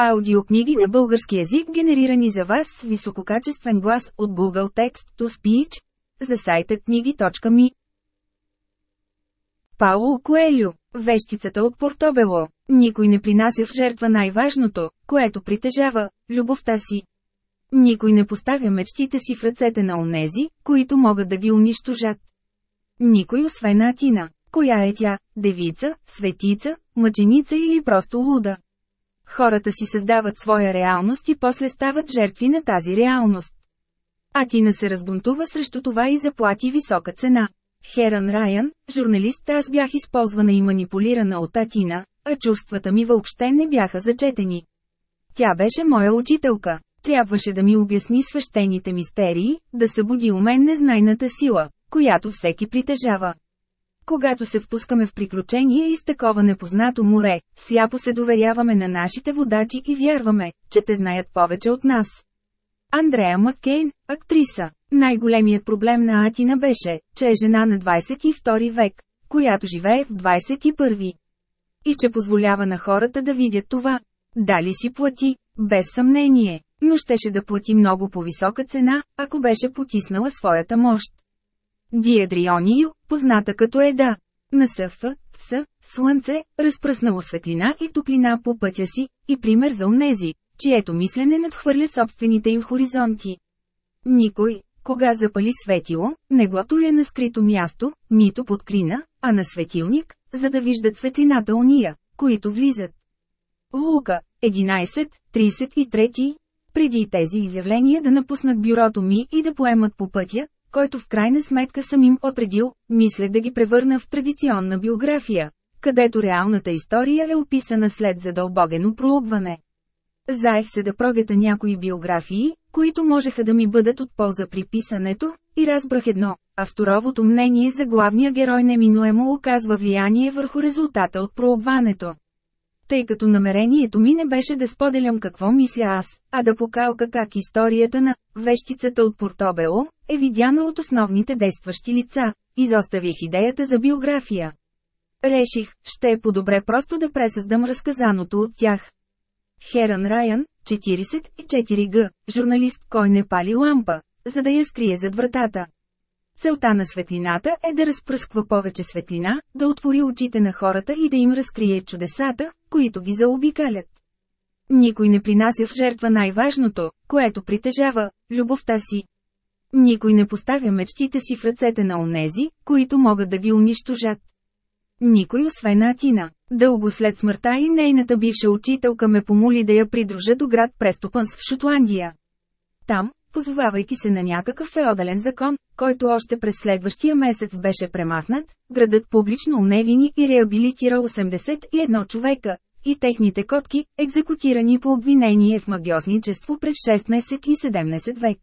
Аудиокниги на български язик генерирани за вас с висококачествен глас от Google Text to Speech за сайта книги.ми. Пауло Коелю Вещицата от Портобело Никой не принася в жертва най-важното, което притежава – любовта си. Никой не поставя мечтите си в ръцете на онези, които могат да ги унищожат. Никой освен Атина. Коя е тя – девица, светица, мъченица или просто луда? Хората си създават своя реалност и после стават жертви на тази реалност. Атина се разбунтува срещу това и заплати висока цена. Херан Райан, журналист аз бях използвана и манипулирана от Атина, а чувствата ми въобще не бяха зачетени. Тя беше моя учителка. Трябваше да ми обясни свещените мистерии, да събуди у мен незнайната сила, която всеки притежава. Когато се впускаме в приключение из такова непознато море, сляпо се доверяваме на нашите водачи и вярваме, че те знаят повече от нас. Андрея Маккейн, актриса. Най-големият проблем на Атина беше, че е жена на 22 век, която живее в 21. И че позволява на хората да видят това. Дали си плати, без съмнение, но щеше да плати много по-висока цена, ако беше потиснала своята мощ. Диадрионио, позната като Еда. На СФ, С, Слънце, разпръснало светлина и топлина по пътя си, и пример за унези, чието мислене надхвърля собствените им хоризонти. Никой, кога запали светило, не го е на скрито място, нито под крина, а на светилник, за да виждат светлината уния, които влизат. Лука, 11, 33 Преди тези изявления да напуснат бюрото ми и да поемат по пътя, който в крайна сметка съм им отредил, мисля да ги превърна в традиционна биография, където реалната история е описана след задълбогено проугване. Заех се да прогета някои биографии, които можеха да ми бъдат от полза при писането, и разбрах едно, а второвото мнение за главния герой неминуемо оказва влияние върху резултата от прообването тъй като намерението ми не беше да споделям какво мисля аз, а да покалка как историята на «Вещицата от Портобело» е видяна от основните действащи лица, изоставих идеята за биография. Реших, ще е по-добре просто да пресъздам разказаното от тях. Херан Райан, 44Г, журналист кой не пали лампа, за да я скрие зад вратата. Целта на светлината е да разпръсква повече светлина, да отвори очите на хората и да им разкрие чудесата, които ги заобикалят. Никой не принася в жертва най-важното, което притежава – любовта си. Никой не поставя мечтите си в ръцете на онези, които могат да ги унищожат. Никой освен Атина. Дълго след смъртта и нейната бивша учителка ме помоли да я придружа до град Престопънс в Шотландия. Там, позовавайки се на някакъв феодален закон, който още през следващия месец беше премахнат, градът публично уневини и реабилитира 81 човека, и техните котки, екзекутирани по обвинение в магиосничество през 16 и 17 век.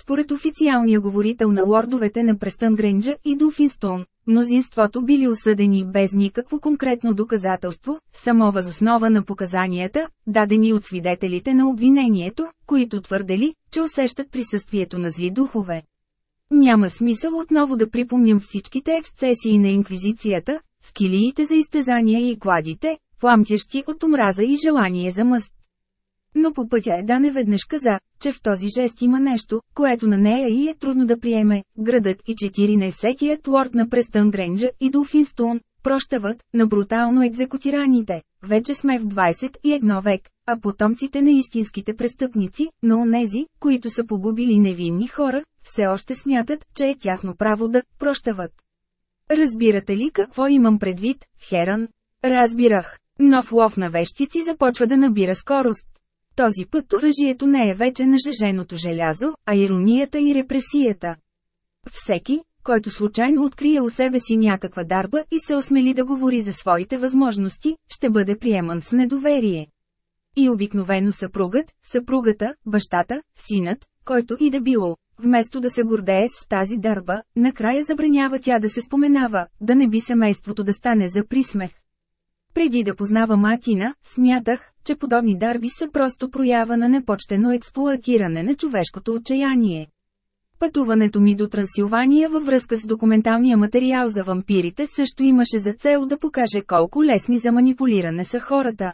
Според официалния говорител на лордовете на Престън Гренджа и Дуфинстон, мнозинството били осъдени без никакво конкретно доказателство, само възоснова на показанията, дадени от свидетелите на обвинението, които твърдели, че усещат присъствието на зли духове. Няма смисъл отново да припомням всичките ексцесии на инквизицията, скилиите за изтезания и кладите, пламтящи от омраза и желание за мъст. Но по пътя Еда не веднъж каза, че в този жест има нещо, което на нея и е трудно да приеме. Градът и 14-тият лорд на Престън Гренджа и Долфинстон прощават на брутално екзекутираните. Вече сме в 21 век, а потомците на истинските престъпници, на онези, които са погубили невинни хора, все още смятат, че е тяхно право да прощават. Разбирате ли какво имам предвид, Херан? Разбирах. Нов лов на вещици започва да набира скорост. Този път оръжието не е вече на жеженото желязо, а иронията и репресията. Всеки, който случайно открие у себе си някаква дарба и се осмели да говори за своите възможности, ще бъде приеман с недоверие. И обикновено съпругът, съпругата, бащата, синът, който и да било, вместо да се гордее с тази дарба, накрая забранява тя да се споменава, да не би семейството да стане за присмех. Преди да познава Матина, смятах, че подобни дарби са просто проява на непочтено експлуатиране на човешкото отчаяние. Пътуването ми до Трансилвания във връзка с документалния материал за вампирите също имаше за цел да покаже колко лесни за манипулиране са хората.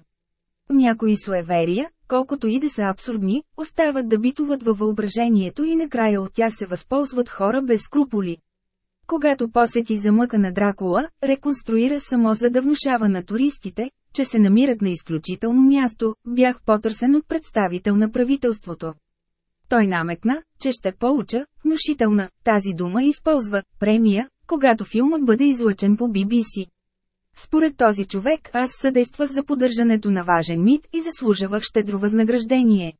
Някои суеверия, колкото и да са абсурдни, остават да битуват във въображението и накрая от тях се възползват хора без скруполи. Когато посети замъка на Дракула, реконструира само за да внушава на туристите, че се намират на изключително място, бях потърсен от представител на правителството. Той намекна, че ще получа, внушителна, тази дума използва, премия, когато филмът бъде излъчен по BBC. Според този човек аз съдействах за поддържането на важен мит и заслужавах щедро възнаграждение.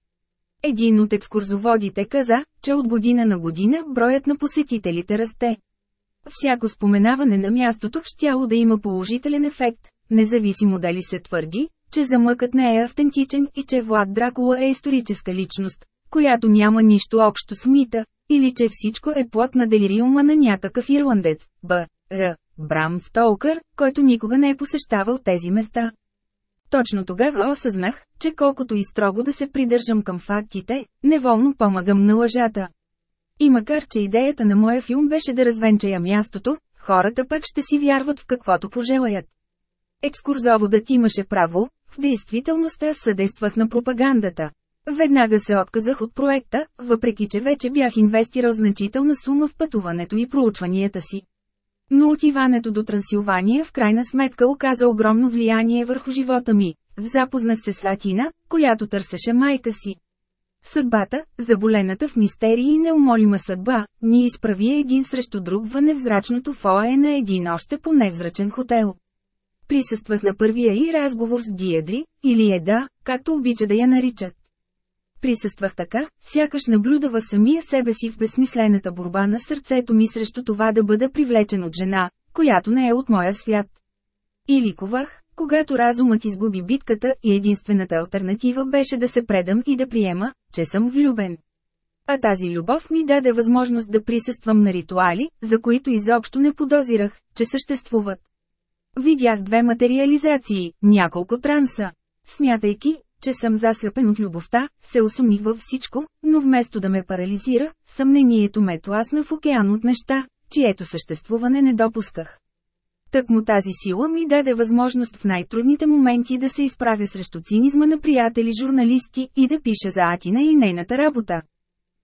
Един от екскурзоводите каза, че от година на година броят на посетителите расте. Всяко споменаване на мястото щяло да има положителен ефект, независимо дали се твърди, че замъкът не е автентичен и че Влад Дракула е историческа личност, която няма нищо общо с мита, или че всичко е плод на делириума на някакъв ирландец, Б. Р. Брам Столкър, който никога не е посещавал тези места. Точно тогава осъзнах, че колкото и строго да се придържам към фактите, неволно помагам на лъжата. И макар че идеята на моя филм беше да развенчая мястото, хората пък ще си вярват в каквото пожелаят. Екскурзоводът имаше право, в действителността съдействах на пропагандата. Веднага се отказах от проекта, въпреки че вече бях инвестирал значителна сума в пътуването и проучванията си. Но отиването до Трансилвания в крайна сметка оказа огромно влияние върху живота ми. Запознах се с Латина, която търсеше майка си. Съдбата, заболената в мистерии и неумолима съдба, ни изправи един срещу друг в невзрачното фоае на един още по невзрачен хотел. Присъствах на първия и разговор с Диедри, или Еда, както обича да я наричат. Присъствах така, сякаш наблюдавах самия себе си в безсмислената борба на сърцето ми срещу това да бъда привлечен от жена, която не е от моя свят. И ликовах, когато разумът изгуби битката и единствената альтернатива беше да се предам и да приема, че съм влюбен. А тази любов ми даде възможност да присъствам на ритуали, за които изобщо не подозирах, че съществуват. Видях две материализации, няколко транса. Смятайки, че съм заслепен от любовта, се усъмних във всичко, но вместо да ме парализира, съмнението ме тласна в океан от неща, чието съществуване не допусках. Тък му тази сила ми даде възможност в най-трудните моменти да се изправя срещу цинизма на приятели журналисти и да пиша за Атина и нейната работа.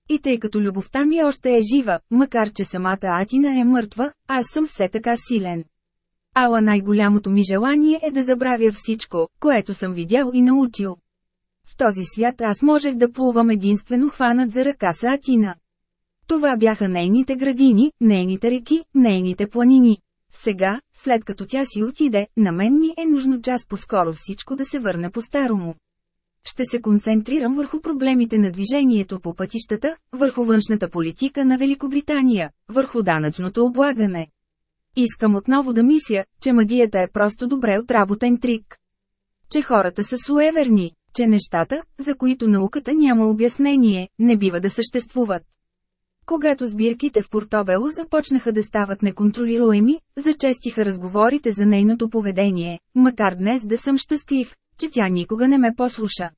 И тъй като любовта ми още е жива, макар че самата Атина е мъртва, аз съм все така силен. Ала най-голямото ми желание е да забравя всичко, което съм видял и научил. В този свят аз можех да плувам единствено хванат за ръка с Атина. Това бяха нейните градини, нейните реки, нейните планини. Сега, след като тя си отиде, на мен ми е нужно час по-скоро всичко да се върне по-старому. Ще се концентрирам върху проблемите на движението по пътищата, върху външната политика на Великобритания, върху данъчното облагане. Искам отново да мисля, че магията е просто добре отработен трик. Че хората са суеверни, че нещата, за които науката няма обяснение, не бива да съществуват. Когато сбирките в Портобело започнаха да стават неконтролируеми, зачестиха разговорите за нейното поведение, макар днес да съм щастлив, че тя никога не ме послуша.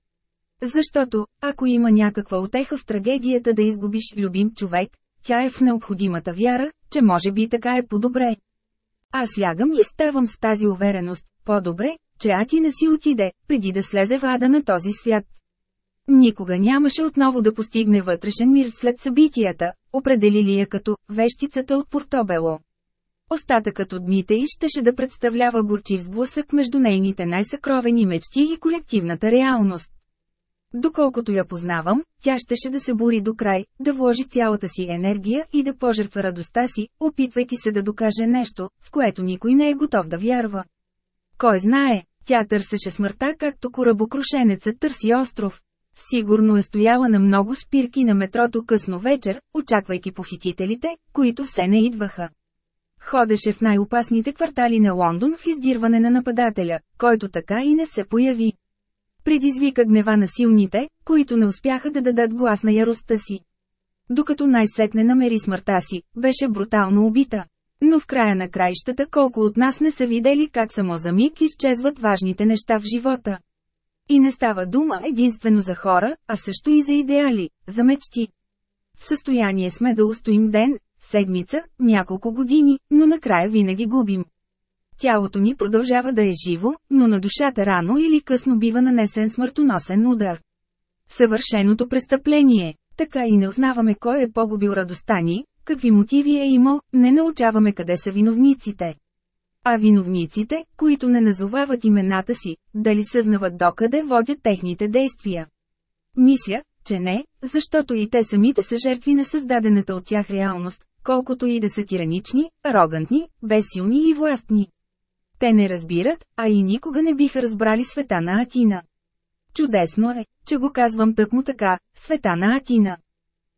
Защото, ако има някаква отеха в трагедията да изгубиш любим човек, тя е в необходимата вяра, че може би така е по-добре. Аз лягам и ставам с тази увереност, по-добре, че Аки не си отиде, преди да слезе в ада на този свят. Никога нямаше отново да постигне вътрешен мир след събитията, определили я като «вещицата от Портобело». Остатъкът от дните и щеше да представлява горчив сблъсък между нейните най-съкровени мечти и колективната реалност. Доколкото я познавам, тя щеше да се бори до край, да вложи цялата си енергия и да пожертва радостта си, опитвайки се да докаже нещо, в което никой не е готов да вярва. Кой знае, тя търсеше смъртта както корабокрушенецът търси остров. Сигурно е стояла на много спирки на метрото късно вечер, очаквайки похитителите, които все не идваха. Ходеше в най-опасните квартали на Лондон в издирване на нападателя, който така и не се появи. Предизвика гнева на силните, които не успяха да дадат глас на яростта си. Докато най-сетне намери смъртта си, беше брутално убита. Но в края на краищата колко от нас не са видели как само за миг изчезват важните неща в живота. И не става дума единствено за хора, а също и за идеали, за мечти. В състояние сме да устоим ден, седмица, няколко години, но накрая винаги губим. Тялото ни продължава да е живо, но на душата рано или късно бива нанесен смъртоносен удар. Съвършеното престъпление. Така и не узнаваме кой е погубил радостта ни, какви мотиви е имал, не научаваме къде са виновниците. А виновниците, които не назовават имената си, дали съзнават докъде водят техните действия. Мисля, че не, защото и те самите са жертви на създадената от тях реалност, колкото и да са тиранични, арогантни, безсилни и властни. Те не разбират, а и никога не биха разбрали света на Атина. Чудесно е, че го казвам тъкмо така, света на Атина.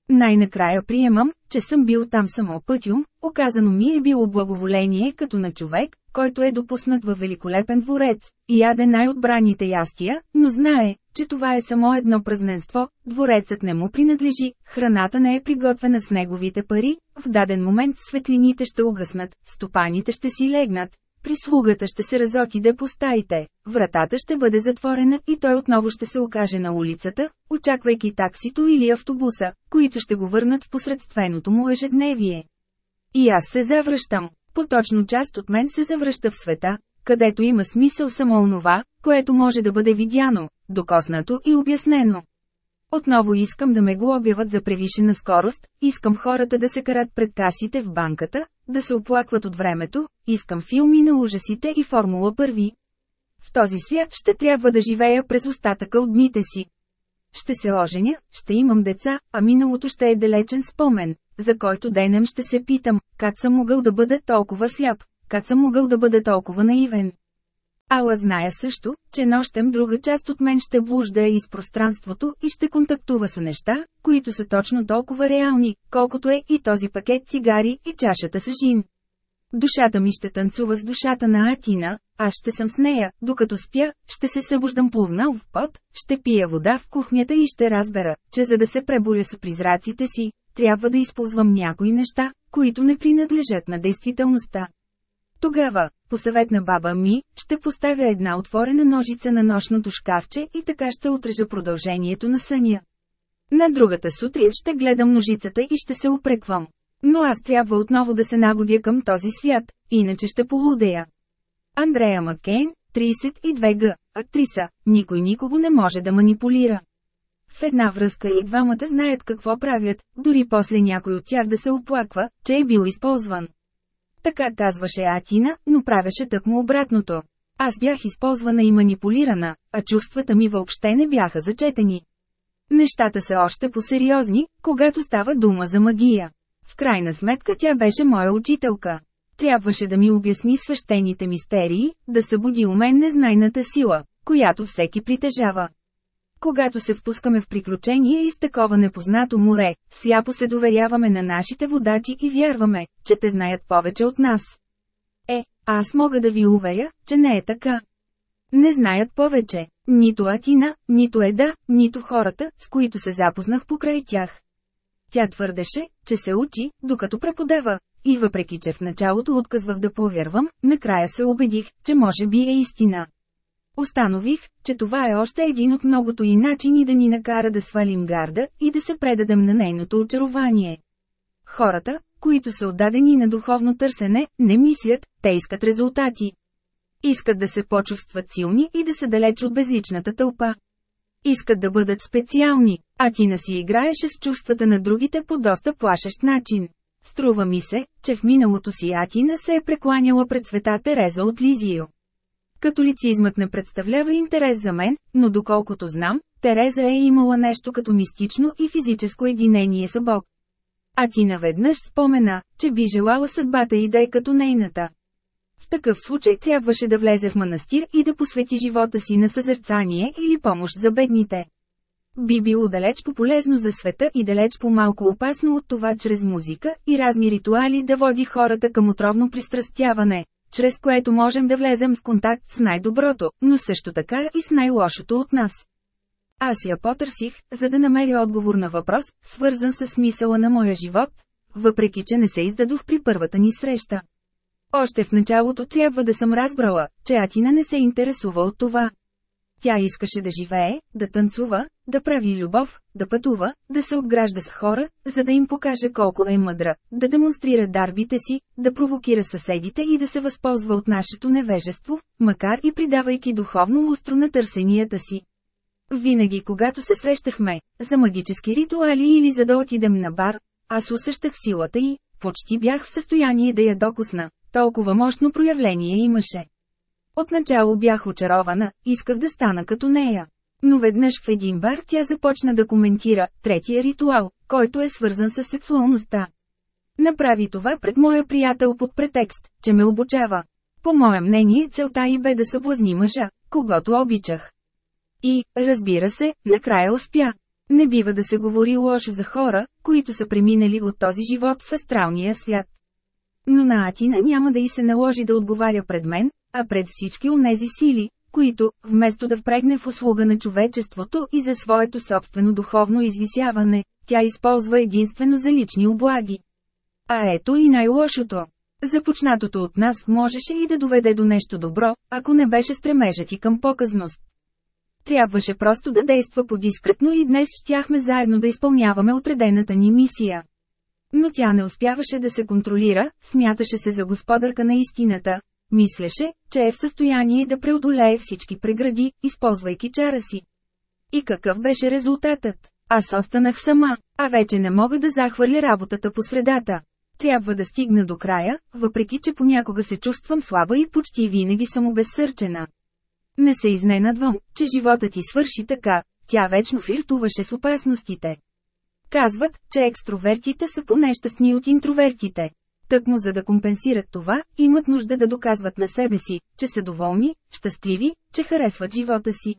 Най-накрая приемам, че съм бил там само пътюм, оказано ми е било благоволение като на човек, който е допуснат във великолепен дворец, и яде най-отбраните ястия, но знае, че това е само едно празненство, дворецът не му принадлежи, храната не е приготвена с неговите пари, в даден момент светлините ще угаснат, стопаните ще си легнат, прислугата ще се разотиде по стаите, вратата ще бъде затворена и той отново ще се окаже на улицата, очаквайки таксито или автобуса, които ще го върнат в посредственото му ежедневие. И аз се завръщам. Поточно част от мен се завръща в света, където има смисъл само онова, което може да бъде видяно, докоснато и обяснено. Отново искам да ме глобяват за превишена скорост, искам хората да се карат пред касите в банката, да се оплакват от времето, искам филми на ужасите и Формула първи. В този свят ще трябва да живея през остатъка от дните си. Ще се оженя, ще имам деца, а миналото ще е далечен спомен, за който денем ще се питам, как съм могъл да бъда толкова сляп, как съм могъл да бъда толкова наивен. Ала зная също, че нощем друга част от мен ще блужда из пространството и ще контактува с неща, които са точно толкова реални, колкото е и този пакет цигари и чашата с жин. Душата ми ще танцува с душата на Атина, аз ще съм с нея, докато спя, ще се събуждам плувнал в пот, ще пия вода в кухнята и ще разбера, че за да се преборя с призраците си, трябва да използвам някои неща, които не принадлежат на действителността. Тогава, по съвет на баба ми, ще поставя една отворена ножица на нощното шкафче и така ще отрежа продължението на съня. На другата сутрин ще гледам ножицата и ще се опреквам. Но аз трябва отново да се нагодя към този свят, иначе ще полудея. Андрея Маккейн, 32 г, актриса, никой никого не може да манипулира. В една връзка и двамата знаят какво правят, дори после някой от тях да се оплаква, че е бил използван. Така казваше Атина, но правеше тъкмо обратното. Аз бях използвана и манипулирана, а чувствата ми въобще не бяха зачетени. Нещата са още по-сериозни, когато става дума за магия. В крайна сметка тя беше моя учителка. Трябваше да ми обясни свещените мистерии, да събуди у мен незнайната сила, която всеки притежава. Когато се впускаме в приключение из такова непознато море, сляпо се доверяваме на нашите водачи и вярваме, че те знаят повече от нас. Е, аз мога да ви уверя, че не е така. Не знаят повече, нито Атина, нито Еда, нито хората, с които се запознах покрай тях. Тя твърдеше, че се учи, докато преподава, и въпреки че в началото отказвах да повярвам, накрая се убедих, че може би е истина. Установих, че това е още един от многото и начини да ни накара да свалим гарда и да се предадем на нейното очарование. Хората, които са отдадени на духовно търсене, не мислят, те искат резултати. Искат да се почувстват силни и да са далеч от безличната тълпа. Искат да бъдат специални, а Тина си играеше с чувствата на другите по доста плашещ начин. Струва ми се, че в миналото си Атина се е прекланяла пред света Тереза от Лизио. Католицизмът не представлява интерес за мен, но доколкото знам, Тереза е имала нещо като мистично и физическо единение с Бог. А ти наведнъж спомена, че би желала съдбата и да е като нейната. В такъв случай трябваше да влезе в манастир и да посвети живота си на съзерцание или помощ за бедните. Би било далеч по-полезно за света и далеч по-малко опасно от това чрез музика и разни ритуали да води хората към отровно пристрастяване, чрез което можем да влезем в контакт с най-доброто, но също така и с най-лошото от нас. Аз я потърсих, за да намеря отговор на въпрос, свързан с смисъла на моя живот, въпреки че не се издадох при първата ни среща. Още в началото трябва да съм разбрала, че Атина не се интересува от това. Тя искаше да живее, да танцува, да прави любов, да пътува, да се обгражда с хора, за да им покаже колко е мъдра, да демонстрира дарбите си, да провокира съседите и да се възползва от нашето невежество, макар и придавайки духовно лустро на търсенията си. Винаги когато се срещахме, за магически ритуали или за да отидем на бар, аз усещах силата и, почти бях в състояние да я докусна, толкова мощно проявление имаше. Отначало бях очарована, исках да стана като нея. Но веднъж в един бар тя започна да коментира третия ритуал, който е свързан с сексуалността. Направи това пред моя приятел под претекст, че ме обучава. По мое мнение целта и бе да съблазни мъжа, когато обичах. И, разбира се, накрая успя. Не бива да се говори лошо за хора, които са преминали от този живот в астралния свят. Но на Атина няма да и се наложи да отговаря пред мен, а пред всички онези сили, които, вместо да впрегне в услуга на човечеството и за своето собствено духовно извисяване, тя използва единствено за лични облаги. А ето и най-лошото. Започнатото от нас можеше и да доведе до нещо добро, ако не беше стремежът и към показност. Трябваше просто да действа по-дискретно и днес щяхме заедно да изпълняваме отредената ни мисия. Но тя не успяваше да се контролира, смяташе се за господарка на истината, Мислеше, че е в състояние да преодолее всички прегради, използвайки чара си. И какъв беше резултатът? Аз останах сама, а вече не мога да захвърля работата по средата. Трябва да стигна до края, въпреки че понякога се чувствам слаба и почти винаги съм обезсърчена. Не се изненадвам, че животът ти свърши така, тя вечно флиртуваше с опасностите. Казват, че екстровертите са по-нещастни от интровертите. Тъкмо за да компенсират това, имат нужда да доказват на себе си, че са доволни, щастливи, че харесват живота си.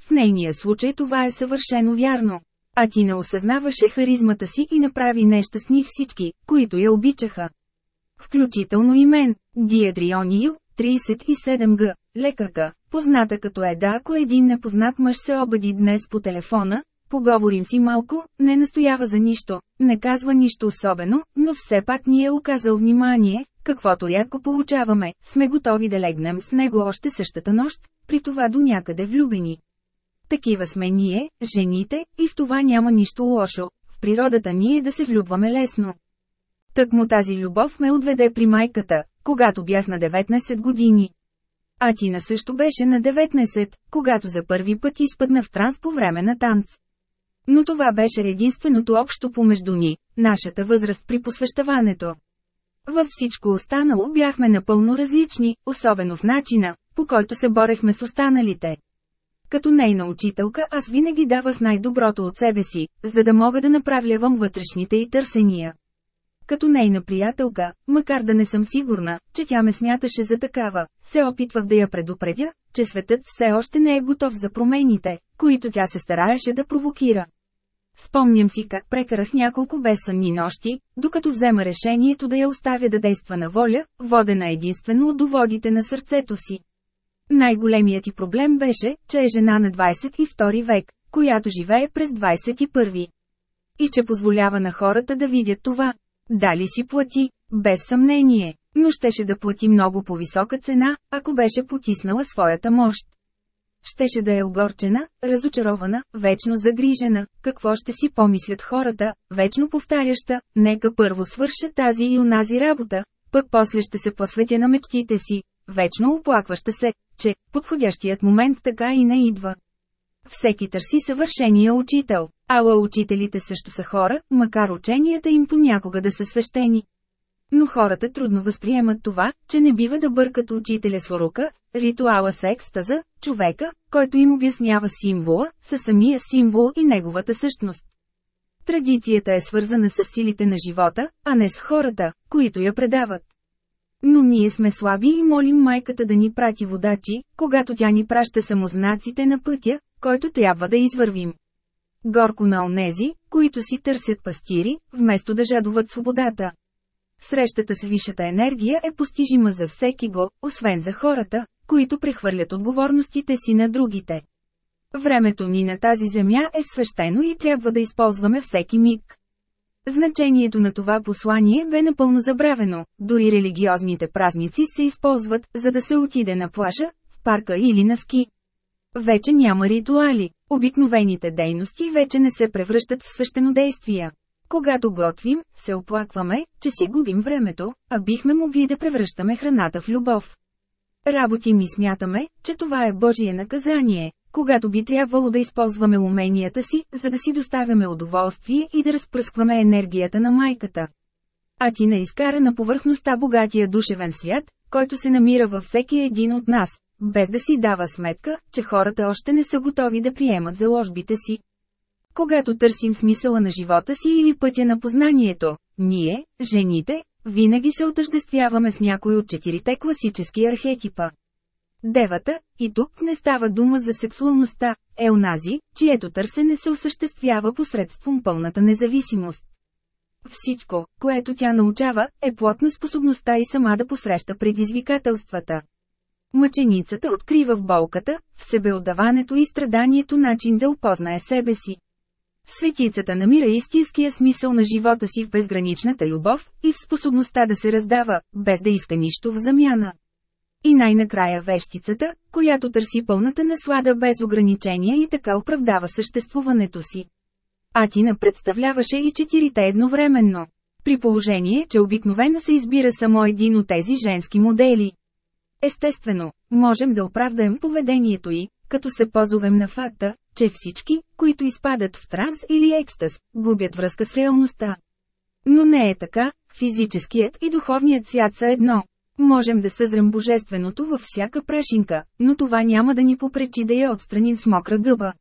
В нейния случай това е съвършено вярно. А ти не осъзнаваше харизмата си и направи нещастни всички, които я обичаха. Включително и мен, Диадрионио, 37 г, лекарка, позната като Еда ако един непознат мъж се обади днес по телефона, Поговорим си малко, не настоява за нищо, не казва нищо особено, но все пак ни е оказал внимание, каквото рядко получаваме, сме готови да легнем с него още същата нощ, при това до някъде влюбени. Такива сме ние, жените, и в това няма нищо лошо, в природата ни е да се влюбваме лесно. Тък му тази любов ме отведе при майката, когато бях на 19 години. А Тина също беше на 19, когато за първи път изпъдна в транс по време на танц. Но това беше единственото общо помежду ни, нашата възраст при посвещаването. Във всичко останало бяхме напълно различни, особено в начина, по който се борехме с останалите. Като нейна учителка аз винаги давах най-доброто от себе си, за да мога да направлявам вътрешните й търсения. Като нейна приятелка, макар да не съм сигурна, че тя ме смяташе за такава, се опитвах да я предупредя, че светът все още не е готов за промените, които тя се стараеше да провокира. Спомням си как прекарах няколко безсънни нощи, докато взема решението да я оставя да действа на воля, водена единствено от доводите на сърцето си. Най-големият ти проблем беше, че е жена на 22 век, която живее през 21. И че позволява на хората да видят това. Дали си плати, без съмнение, но щеше да плати много по-висока цена, ако беше потиснала своята мощ. Щеше да е огорчена, разочарована, вечно загрижена, какво ще си помислят хората, вечно повтаряща, нека първо свърша тази и онази работа, пък после ще се посветя на мечтите си, вечно оплакваща се, че подходящият момент така и не идва. Всеки търси съвършения учител, ала учителите също са хора, макар ученията им понякога да са свещени. Но хората трудно възприемат това, че не бива да бъркат учителя с урока, ритуала с екстаза, човека, който им обяснява символа, със самия символ и неговата същност. Традицията е свързана с силите на живота, а не с хората, които я предават. Но ние сме слаби и молим майката да ни прати водачи, когато тя ни праща самознаците на пътя, който трябва да извървим. Горко на онези, които си търсят пастири, вместо да жадуват свободата. Срещата с висшата енергия е постижима за всеки го, освен за хората, които прехвърлят отговорностите си на другите. Времето ни на тази земя е свещено и трябва да използваме всеки миг. Значението на това послание бе напълно забравено, дори религиозните празници се използват, за да се отиде на плажа, в парка или на ски. Вече няма ритуали. Обикновените дейности вече не се превръщат в свещенодействия. Когато готвим, се оплакваме, че си губим времето, а бихме могли да превръщаме храната в любов. Работи ми смятаме, че това е Божие наказание, когато би трябвало да използваме уменията си, за да си доставяме удоволствие и да разпръскваме енергията на майката. А ти не изкара на повърхността богатия душевен свят, който се намира във всеки един от нас, без да си дава сметка, че хората още не са готови да приемат заложбите си. Когато търсим смисъла на живота си или пътя на познанието, ние, жените, винаги се отъждествяваме с някой от четирите класически архетипа. Девата, и тук не става дума за сексуалността, е онази, чието търсене се осъществява посредством пълната независимост. Всичко, което тя научава, е плод на способността и сама да посреща предизвикателствата. Мъченицата открива в болката, в себеотдаването и страданието начин да опознае себе си. Светицата намира истинския смисъл на живота си в безграничната любов и в способността да се раздава, без да иска нищо в замяна. И най-накрая вещицата, която търси пълната наслада без ограничения и така оправдава съществуването си. Атина представляваше и четирите едновременно. При положение, че обикновено се избира само един от тези женски модели. Естествено, можем да оправдаем поведението й, като се позовем на факта, че всички, които изпадат в транс или екстаз, губят връзка с реалността. Но не е така, физическият и духовният свят са едно. Можем да съзрем божественото във всяка прашинка, но това няма да ни попречи да я отстраним с мокра гъба.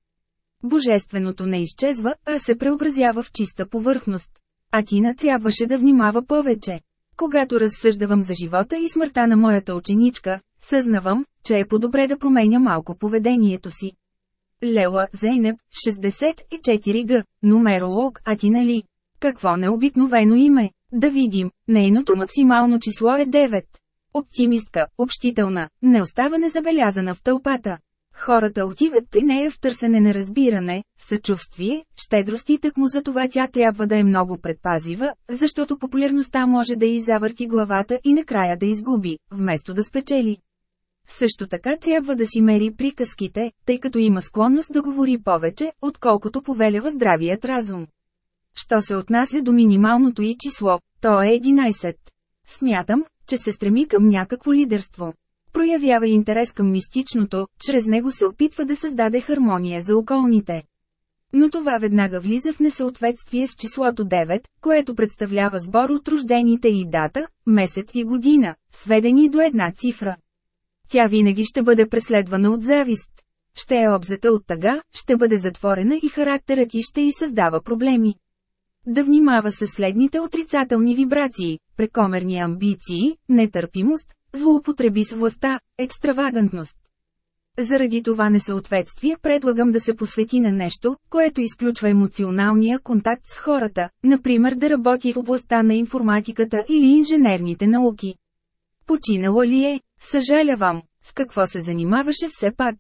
Божественото не изчезва, а се преобразява в чиста повърхност. А Тина трябваше да внимава повече. Когато разсъждавам за живота и смъртта на моята ученичка, съзнавам, че е по-добре да променя малко поведението си. Лела Зейнеп, 64 г, нумеролог, а ти нали? Какво необикновено име? Да видим, нейното максимално число е 9. Оптимистка, общителна, не остава незабелязана в тълпата. Хората отиват при нея в търсене на разбиране, съчувствие, щедрост и тъкмо за това тя трябва да е много предпазива, защото популярността може да й завърти главата и накрая да изгуби, вместо да спечели. Също така трябва да си мери приказките, тъй като има склонност да говори повече, отколкото повелява здравият разум. Що се отнася до минималното и число, то е 11. Смятам, че се стреми към някакво лидерство. Проявява интерес към мистичното, чрез него се опитва да създаде хармония за околните. Но това веднага влиза в несъответствие с числото 9, което представлява сбор от рождените и дата, месец и година, сведени до една цифра. Тя винаги ще бъде преследвана от завист. Ще е обзета от тъга, ще бъде затворена и характерът ти ще й създава проблеми. Да внимава с следните отрицателни вибрации, прекомерни амбиции, нетърпимост, злоупотреби с властта, екстравагантност. Заради това несъответствие предлагам да се посвети на нещо, което изключва емоционалния контакт с хората, например да работи в областта на информатиката или инженерните науки. Починала ли е? Съжалявам. С какво се занимаваше все пак?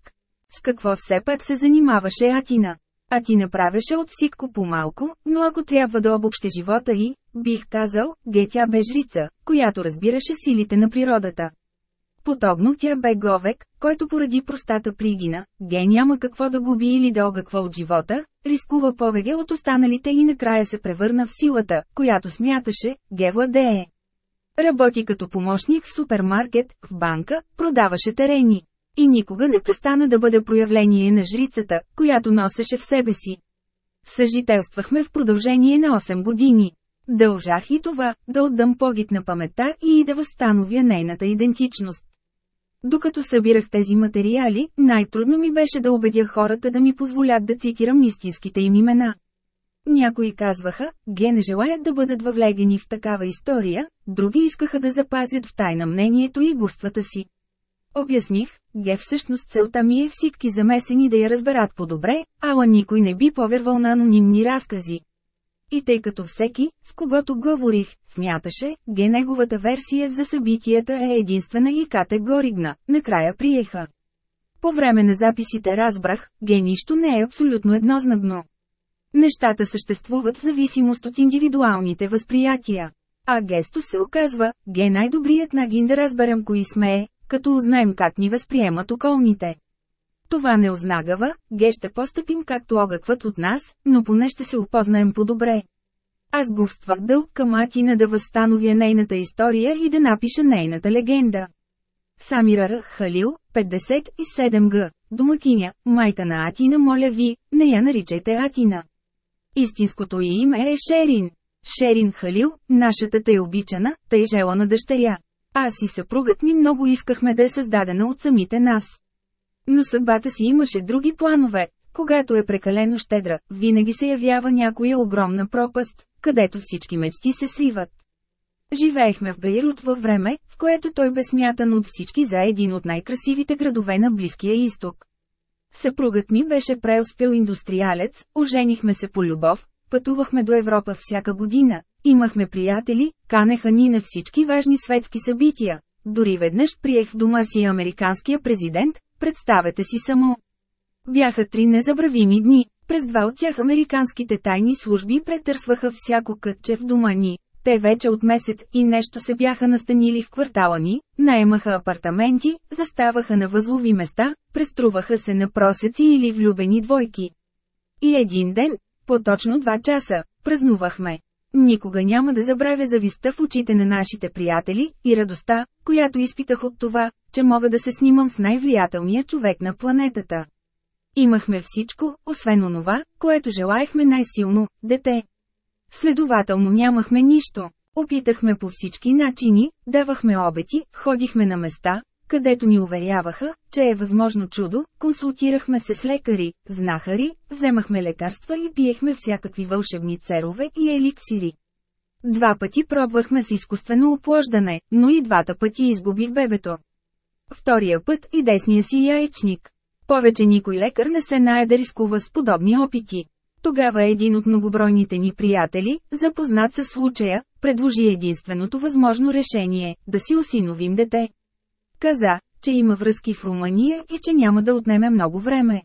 С какво все пак се занимаваше Атина? А ти направеше от всичко по-малко, но ако трябва да обобща живота й, бих казал, ге тя бе жрица, която разбираше силите на природата. Потогно тя бе говек, който поради простата пригина, ге няма какво да губи или да огъква от живота, рискува повеге от останалите и накрая се превърна в силата, която смяташе, ге владее. Работи като помощник в супермаркет, в банка, продаваше терени. И никога не престана да бъде проявление на жрицата, която носеше в себе си. Съжителствахме в продължение на 8 години. Дължах и това, да отдам погит на паметта и да възстановя нейната идентичност. Докато събирах тези материали, най-трудно ми беше да убедя хората да ми позволят да цитирам истинските им имена. Някои казваха, ге не желаят да бъдат въвлегени в такава история, други искаха да запазят в тайна мнението и густвата си. Обясних, ге всъщност целта ми е всички замесени да я разберат по-добре, ала никой не би повярвал на анонимни разкази. И тъй като всеки, с когото говорих, смяташе, ге неговата версия за събитията е единствена и категоригна, накрая приеха. По време на записите разбрах, ге нищо не е абсолютно еднознабно. Нещата съществуват в зависимост от индивидуалните възприятия. А гесто се оказва, ге най-добрият нагин да разберем кои сме, като узнаем как ни възприемат околните. Това не ознагава, ге ще постъпим както огъкват от нас, но поне ще се опознаем по-добре. Аз густвах дълг към Атина да възстановя нейната история и да напиша нейната легенда. Самира Халил, 57 г. Домакиня, майка на Атина моля ви, не я наричайте Атина. Истинското й име е Шерин. Шерин Халил, нашата тъй обичана, тъй желана дъщеря. Аз и съпругът ми много искахме да е създадена от самите нас. Но съдбата си имаше други планове. Когато е прекалено щедра, винаги се явява някоя огромна пропаст, където всички мечти се сриват. Живеехме в Бейрут във време, в което той бе смятан от всички за един от най-красивите градове на Близкия изток. Съпругът ми беше преуспел индустриалец, оженихме се по любов, пътувахме до Европа всяка година, имахме приятели, канеха ни на всички важни светски събития. Дори веднъж приех в дома си американския президент, представете си само. Бяха три незабравими дни, през два от тях американските тайни служби претърсваха всяко кътче в дома ни. Те вече от месец и нещо се бяха настанили в квартала ни, наемаха апартаменти, заставаха на възлови места, преструваха се на просеци или влюбени двойки. И един ден, по-точно два часа, празнувахме. Никога няма да забравя зависта в очите на нашите приятели и радостта, която изпитах от това, че мога да се снимам с най-влиятелния човек на планетата. Имахме всичко, освен онова, което желаехме най-силно – дете. Следователно нямахме нищо. Опитахме по всички начини, давахме обети, ходихме на места, където ни уверяваха, че е възможно чудо, консултирахме се с лекари, знахари, вземахме лекарства и пиехме всякакви вълшебни церове и еликсири. Два пъти пробвахме с изкуствено оплождане, но и двата пъти изгубих бебето. Втория път и десния си яечник. Повече никой лекар не се нае да рискува с подобни опити. Тогава един от многобройните ни приятели, запознат със случая, предложи единственото възможно решение – да си осиновим дете. Каза, че има връзки в Румъния и че няма да отнеме много време.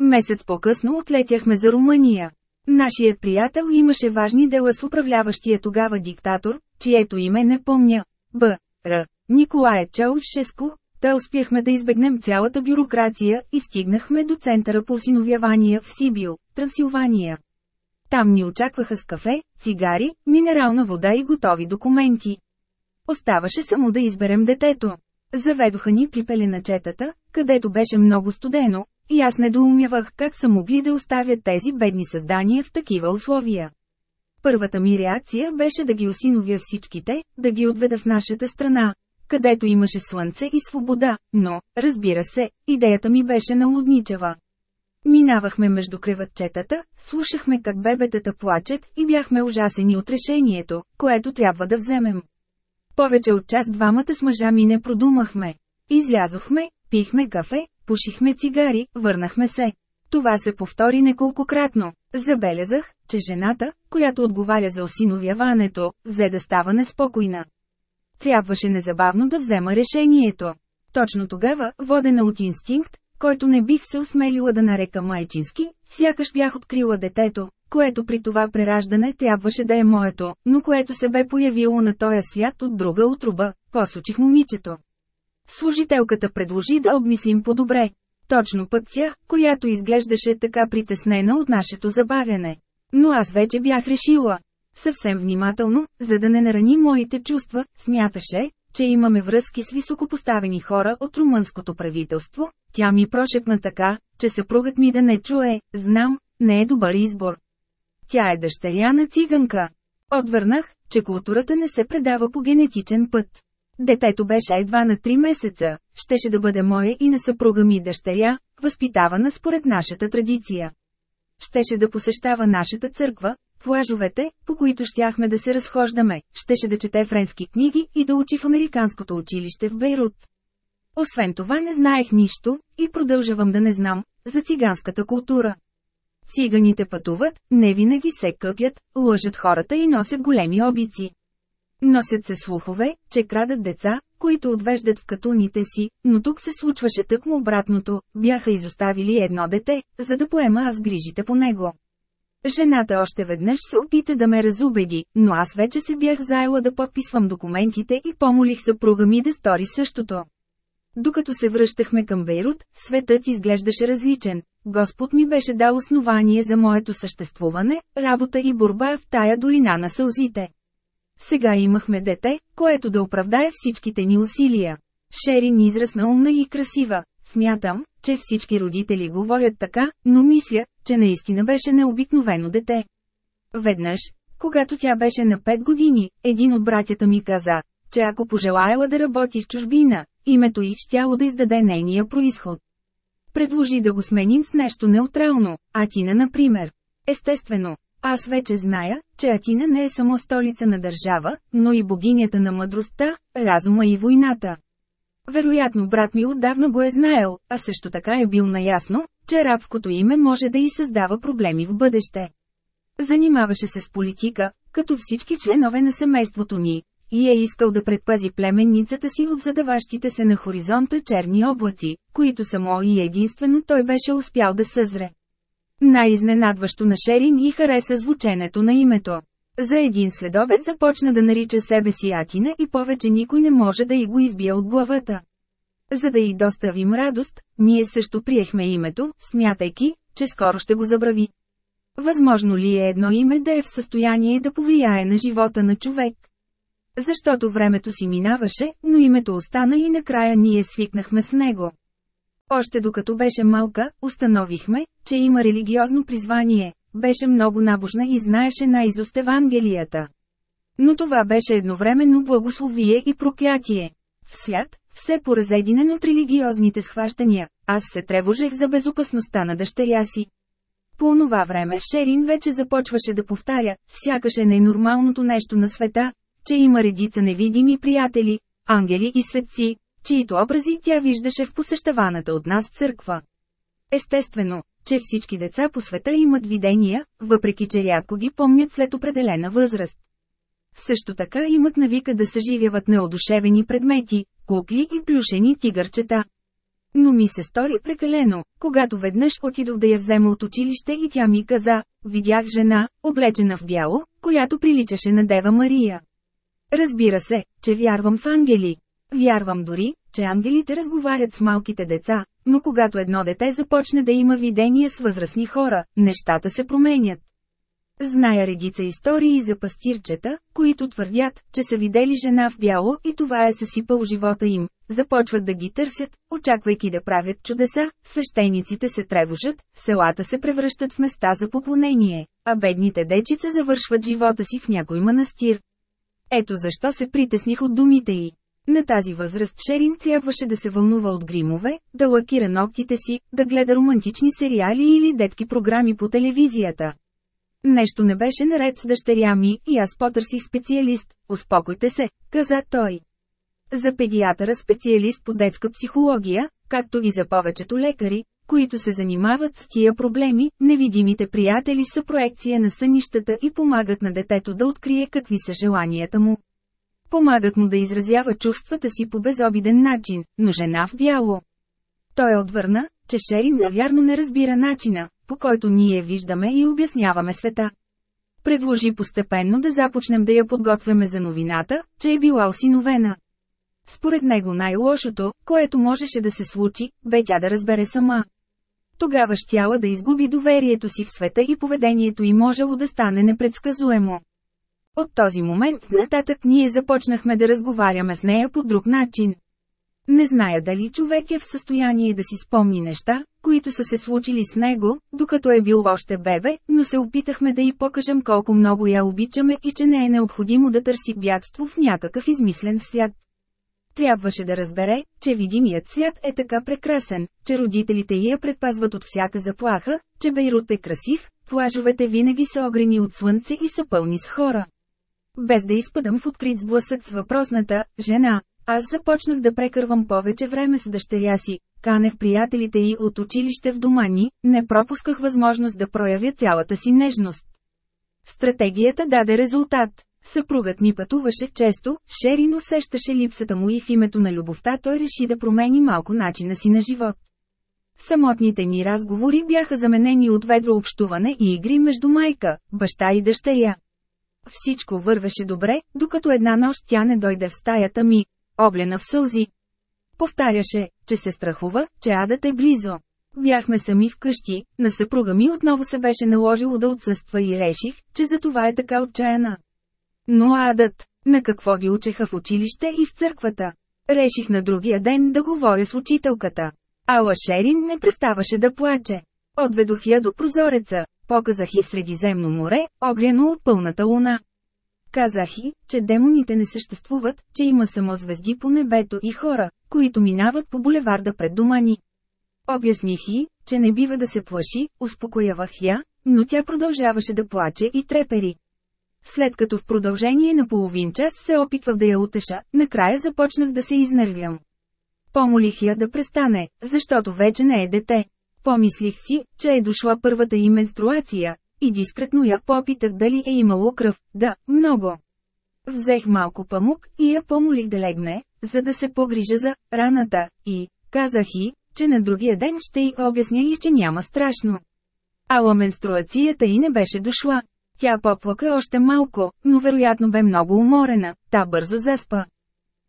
Месец по-късно отлетяхме за Румъния. Нашият приятел имаше важни дела с управляващия тогава диктатор, чието име не помня. Б. Р. Николая Чаушеско, Та успяхме да избегнем цялата бюрокрация и стигнахме до центъра по осиновявания в Сибио, Трансилвания. Там ни очакваха с кафе, цигари, минерална вода и готови документи. Оставаше само да изберем детето. Заведоха ни при пеленачетата, където беше много студено, и аз недоумявах как са могли да оставят тези бедни създания в такива условия. Първата ми реакция беше да ги осиновя всичките, да ги отведа в нашата страна, където имаше слънце и свобода, но, разбира се, идеята ми беше налудничава. Минавахме между креватчетата, слушахме как бебетата плачат и бяхме ужасени от решението, което трябва да вземем. Повече от час двамата с мъжа ми не продумахме. Излязохме, пихме кафе, пушихме цигари, върнахме се. Това се повтори неколкократно. Забелязах, че жената, която отговаря за осиновяването, взе да става неспокойна. Трябваше незабавно да взема решението. Точно тогава, водена от инстинкт, който не бих се осмелила да нарека майчински, сякаш бях открила детето, което при това прераждане трябваше да е моето, но което се бе появило на този свят от друга отруба, посочих момичето. Служителката предложи да обмислим по-добре. Точно пък тя, която изглеждаше така притеснена от нашето забавяне. Но аз вече бях решила. Съвсем внимателно, за да не нарани моите чувства, смяташе, че имаме връзки с високопоставени хора от румънското правителство. Тя ми прошепна така, че съпругът ми да не чуе, знам, не е добър избор. Тя е дъщеря на циганка. Отвърнах, че културата не се предава по генетичен път. Детето беше едва на 3 месеца, щеше да бъде моя и на съпруга ми дъщеря, възпитавана според нашата традиция. Щеше да посещава нашата църква, плажовете, по които щяхме да се разхождаме, щеше да чете френски книги и да учи в американското училище в Бейрут. Освен това не знаех нищо, и продължавам да не знам, за циганската култура. Циганите пътуват, не винаги се къпят, лъжат хората и носят големи обици. Носят се слухове, че крадат деца, които отвеждат в катуните си, но тук се случваше тъкмо обратното, бяха изоставили едно дете, за да поема аз грижите по него. Жената още веднъж се опита да ме разубеди, но аз вече се бях заела да подписвам документите и помолих съпруга ми да стори същото. Докато се връщахме към Бейрут, светът изглеждаше различен. Господ ми беше дал основание за моето съществуване, работа и борба в тая долина на сълзите. Сега имахме дете, което да оправдае всичките ни усилия. Шерин израсна умна и красива. Смятам, че всички родители говорят така, но мисля, че наистина беше необикновено дете. Веднъж, когато тя беше на 5 години, един от братята ми каза, че ако пожелаяла да работи в чужбина, името й щяло да издаде нейния происход. Предложи да го сменим с нещо неутрално, Атина например. Естествено, аз вече зная, че Атина не е само столица на държава, но и богинята на мъдростта, разума и войната. Вероятно брат ми отдавна го е знаел, а също така е бил наясно, че арабското име може да и създава проблеми в бъдеще. Занимаваше се с политика, като всички членове на семейството ни, и е искал да предпази племенницата си от задаващите се на хоризонта черни облаци, които само и единствено той беше успял да съзре. Най-изненадващо на Шерин и хареса звученето на името. За един следовец започна да нарича себе си Атина и повече никой не може да й го избие от главата. За да й доставим радост, ние също приехме името, смятайки, че скоро ще го забрави. Възможно ли е едно име да е в състояние да повлияе на живота на човек? Защото времето си минаваше, но името остана и накрая ние свикнахме с него. Още докато беше малка, установихме, че има религиозно призвание, беше много набожна и знаеше наизуст Евангелията. Но това беше едновременно благословие и проклятие. В свят, все поразединен от религиозните схващания, аз се тревожех за безопасността на дъщеря си. По онова време Шерин вече започваше да повтаря, сякаш е ненормалното нещо на света, че има редица невидими приятели, ангели и светци, чието образи тя виждаше в посещаваната от нас църква. Естествено, че всички деца по света имат видения, въпреки че рядко ги помнят след определена възраст. Също така имат навика да съживяват неодушевени предмети, кукли и плюшени тигърчета. Но ми се стори прекалено, когато веднъж отидох да я взема от училище и тя ми каза, видях жена, облечена в бяло, която приличаше на Дева Мария. Разбира се, че вярвам в ангели. Вярвам дори, че ангелите разговарят с малките деца, но когато едно дете започне да има видения с възрастни хора, нещата се променят. Зная редица истории за пастирчета, които твърдят, че са видели жена в бяло и това е съсипал живота им. Започват да ги търсят, очаквайки да правят чудеса, свещениците се тревожат, селата се превръщат в места за поклонение, а бедните дечица завършват живота си в някой манастир. Ето защо се притесних от думите й. На тази възраст Шерин трябваше да се вълнува от гримове, да лакира ногтите си, да гледа романтични сериали или детски програми по телевизията. Нещо не беше наред с дъщеря ми и аз потърсих специалист. Успокойте се, каза той. За педиатъра специалист по детска психология, както и за повечето лекари, които се занимават с тия проблеми, невидимите приятели са проекция на сънищата и помагат на детето да открие какви са желанията му. Помагат му да изразява чувствата си по безобиден начин, но жена в бяло. Той отвърна, че Шерин навярно не разбира начина, по който ние виждаме и обясняваме света. Предложи постепенно да започнем да я подготвяме за новината, че е била осиновена. Според него най-лошото, което можеше да се случи, бе тя да разбере сама. Тогава щяла да изгуби доверието си в света и поведението й можело да стане непредсказуемо. От този момент нататък ние започнахме да разговаряме с нея по друг начин. Не зная дали човек е в състояние да си спомни неща, които са се случили с него, докато е бил още бебе, но се опитахме да й покажем колко много я обичаме и че не е необходимо да търси бягство в някакъв измислен свят. Трябваше да разбере, че видимият свят е така прекрасен, че родителите я предпазват от всяка заплаха, че Бейрут е красив, плажовете винаги са огрени от слънце и са пълни с хора. Без да изпадам в открит сблъсък с въпросната жена, аз започнах да прекървам повече време с дъщеря си, канех приятелите й от училище в дома ни, не пропусках възможност да проявя цялата си нежност. Стратегията даде резултат. Съпругът ми пътуваше често, Шерин усещаше липсата му и в името на любовта той реши да промени малко начина си на живот. Самотните ни разговори бяха заменени от ведро общуване и игри между майка, баща и дъщеря. Всичко вървеше добре, докато една нощ тя не дойде в стаята ми, облена в сълзи. Повтаряше, че се страхува, че адът е близо. Бяхме сами вкъщи, на съпруга ми отново се беше наложило да отсъства и реших, че за това е така отчаяна. Но адът, на какво ги учеха в училище и в църквата? Реших на другия ден да говоря с учителката. Ала Шерин не преставаше да плаче. Отведох я до прозореца, показах и Средиземно море, огряно от пълната луна. Казах и, че демоните не съществуват, че има само звезди по небето и хора, които минават по булеварда пред дома ни. Обясних и, че не бива да се плаши, успокоявах я, но тя продължаваше да плаче и трепери. След като в продължение на половин час се опитвах да я утеша, накрая започнах да се изнервям. Помолих я да престане, защото вече не е дете. Помислих си, че е дошла първата им менструация, и дискретно я попитах дали е имало кръв. Да, много. Взех малко памук и я помолих да легне, за да се погрижа за раната, и казах и, че на другия ден ще й обясня и че няма страшно. Ала менструацията и не беше дошла. Тя поплака още малко, но вероятно бе много уморена, та бързо заспа.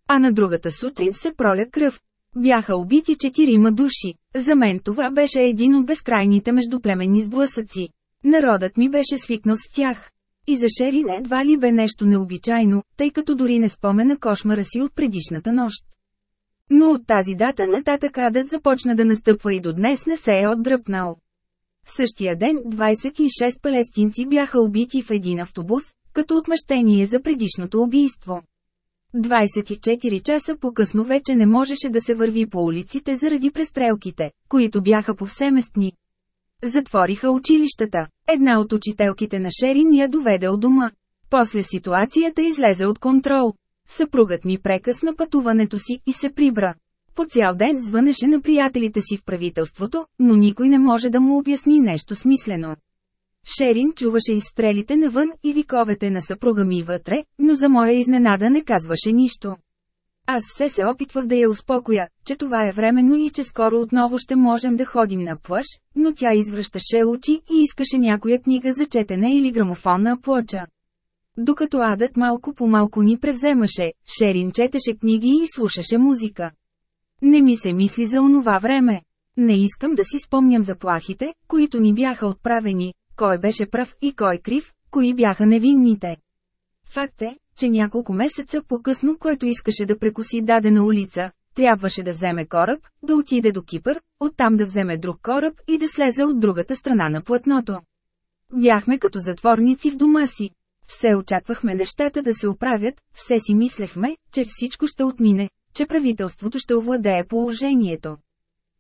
А на другата сутрин се проля кръв. Бяха убити четирима души. За мен това беше един от безкрайните междуплеменни сблъсъци. Народът ми беше свикнал с тях. И за Шерин едва ли бе нещо необичайно, тъй като дори не спомена кошмара си от предишната нощ. Но от тази дата нататък адът започна да настъпва и до днес не се е отдръпнал. Същия ден 26 палестинци бяха убити в един автобус, като отмъщение за предишното убийство. 24 часа по-късно вече не можеше да се върви по улиците заради престрелките, които бяха повсеместни. Затвориха училищата. Една от учителките на Шерин я доведе от дома. После ситуацията излезе от контрол. Съпругът ми прекъсна пътуването си и се прибра. По цял ден звънеше на приятелите си в правителството, но никой не може да му обясни нещо смислено. Шерин чуваше изстрелите навън и виковете на съпруга ми вътре, но за моя изненада не казваше нищо. Аз все се опитвах да я успокоя, че това е временно и че скоро отново ще можем да ходим на плъж, но тя извръщаше очи и искаше някоя книга за четене или грамофонна плоча. Докато адът малко по малко ни превземаше, Шерин четеше книги и слушаше музика. Не ми се мисли за онова време. Не искам да си спомням заплахите, които ни бяха отправени, кой беше прав и кой крив, кои бяха невинните. Факт е, че няколко месеца по-късно, който искаше да прекоси дадена улица, трябваше да вземе кораб, да отиде до Кипър, оттам да вземе друг кораб и да слезе от другата страна на платното. Бяхме като затворници в дома си. Все очаквахме нещата да се оправят, все си мислехме, че всичко ще отмине, че правителството ще овладее положението.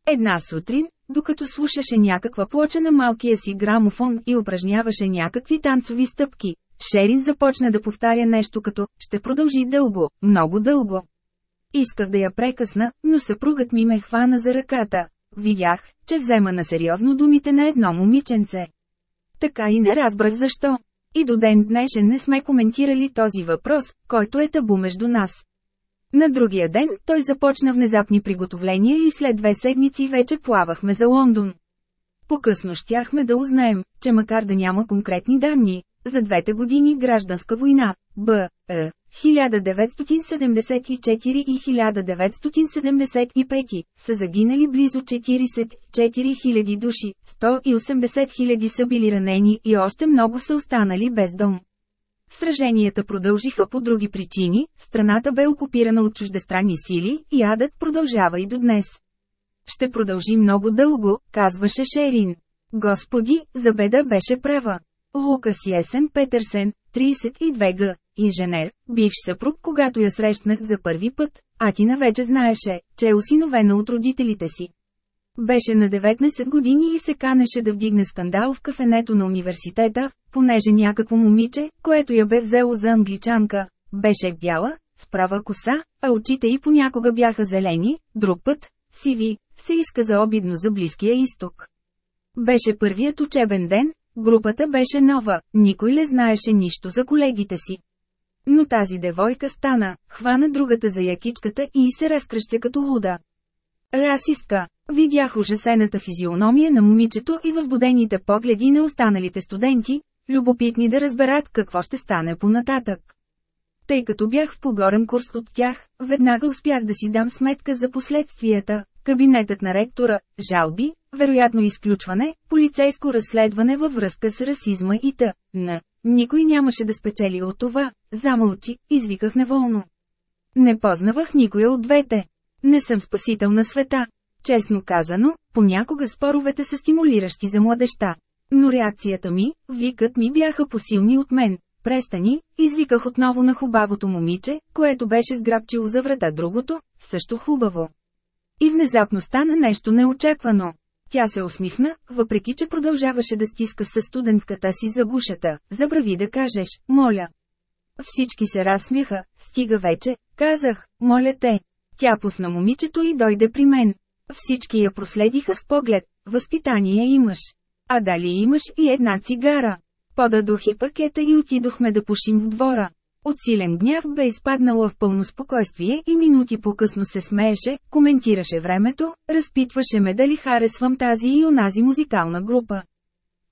Една сутрин, докато слушаше някаква плоча на малкия си грамофон и упражняваше някакви танцови стъпки, Шерин започна да повтаря нещо като «ще продължи дълго, много дълго». Исках да я прекъсна, но съпругът ми ме хвана за ръката. Видях, че взема на сериозно думите на едно момиченце. Така и не разбрах защо. И до ден днешен не сме коментирали този въпрос, който е табу между нас. На другия ден той започна внезапни приготовления и след две седмици вече плавахме за Лондон. По-късно щяхме да узнаем, че макар да няма конкретни данни, за двете години гражданска война, Б. Р. 1974 и 1975 са загинали близо 44 000 души, 180 000 са били ранени и още много са останали без дом. Сраженията продължиха по други причини, страната бе окупирана от чуждестранни сили и адът продължава и до днес. Ще продължи много дълго, казваше Шерин. Господи, Забеда беше права. Лукас Есен Петърсен, 32 г, инженер, бивш съпруг, когато я срещнах за първи път, Атина вече знаеше, че е осиновена от родителите си. Беше на 19 години и се канеше да вдигне скандал в кафенето на университета, понеже някакво момиче, което я бе взело за англичанка, беше бяла, с права коса, а очите й понякога бяха зелени, друг път, сиви, се изказа обидно за Близкия изток. Беше първият учебен ден, групата беше нова, никой не знаеше нищо за колегите си. Но тази девойка стана, хвана другата за якичката и се разкръщя като луда. Расистка. Видях ужасената физиономия на момичето и възбудените погледи на останалите студенти, любопитни да разберат какво ще стане понататък. Тъй като бях в погорен курс от тях, веднага успях да си дам сметка за последствията. Кабинетът на ректора, жалби, вероятно изключване, полицейско разследване във връзка с расизма и т.н. Никой нямаше да спечели от това, замълчи, извиках неволно. Не познавах никоя от двете. Не съм спасител на света. Честно казано, понякога споровете са стимулиращи за младеща. Но реакцията ми, викът ми бяха посилни от мен. Престани, извиках отново на хубавото момиче, което беше сграбчило за врата другото, също хубаво. И внезапно стана нещо неочаквано. Тя се усмихна, въпреки че продължаваше да стиска със студентката си за гушата. Забрави да кажеш, моля. Всички се разсмяха, стига вече, казах, моля те. Тя пусна момичето и дойде при мен. Всички я проследиха с поглед, възпитание имаш. А дали имаш и една цигара? Подадох и пакета и отидохме да пушим в двора. От силен гняв бе изпаднала в пълно спокойствие и минути по-късно се смееше, коментираше времето, разпитваше ме дали харесвам тази и онази музикална група.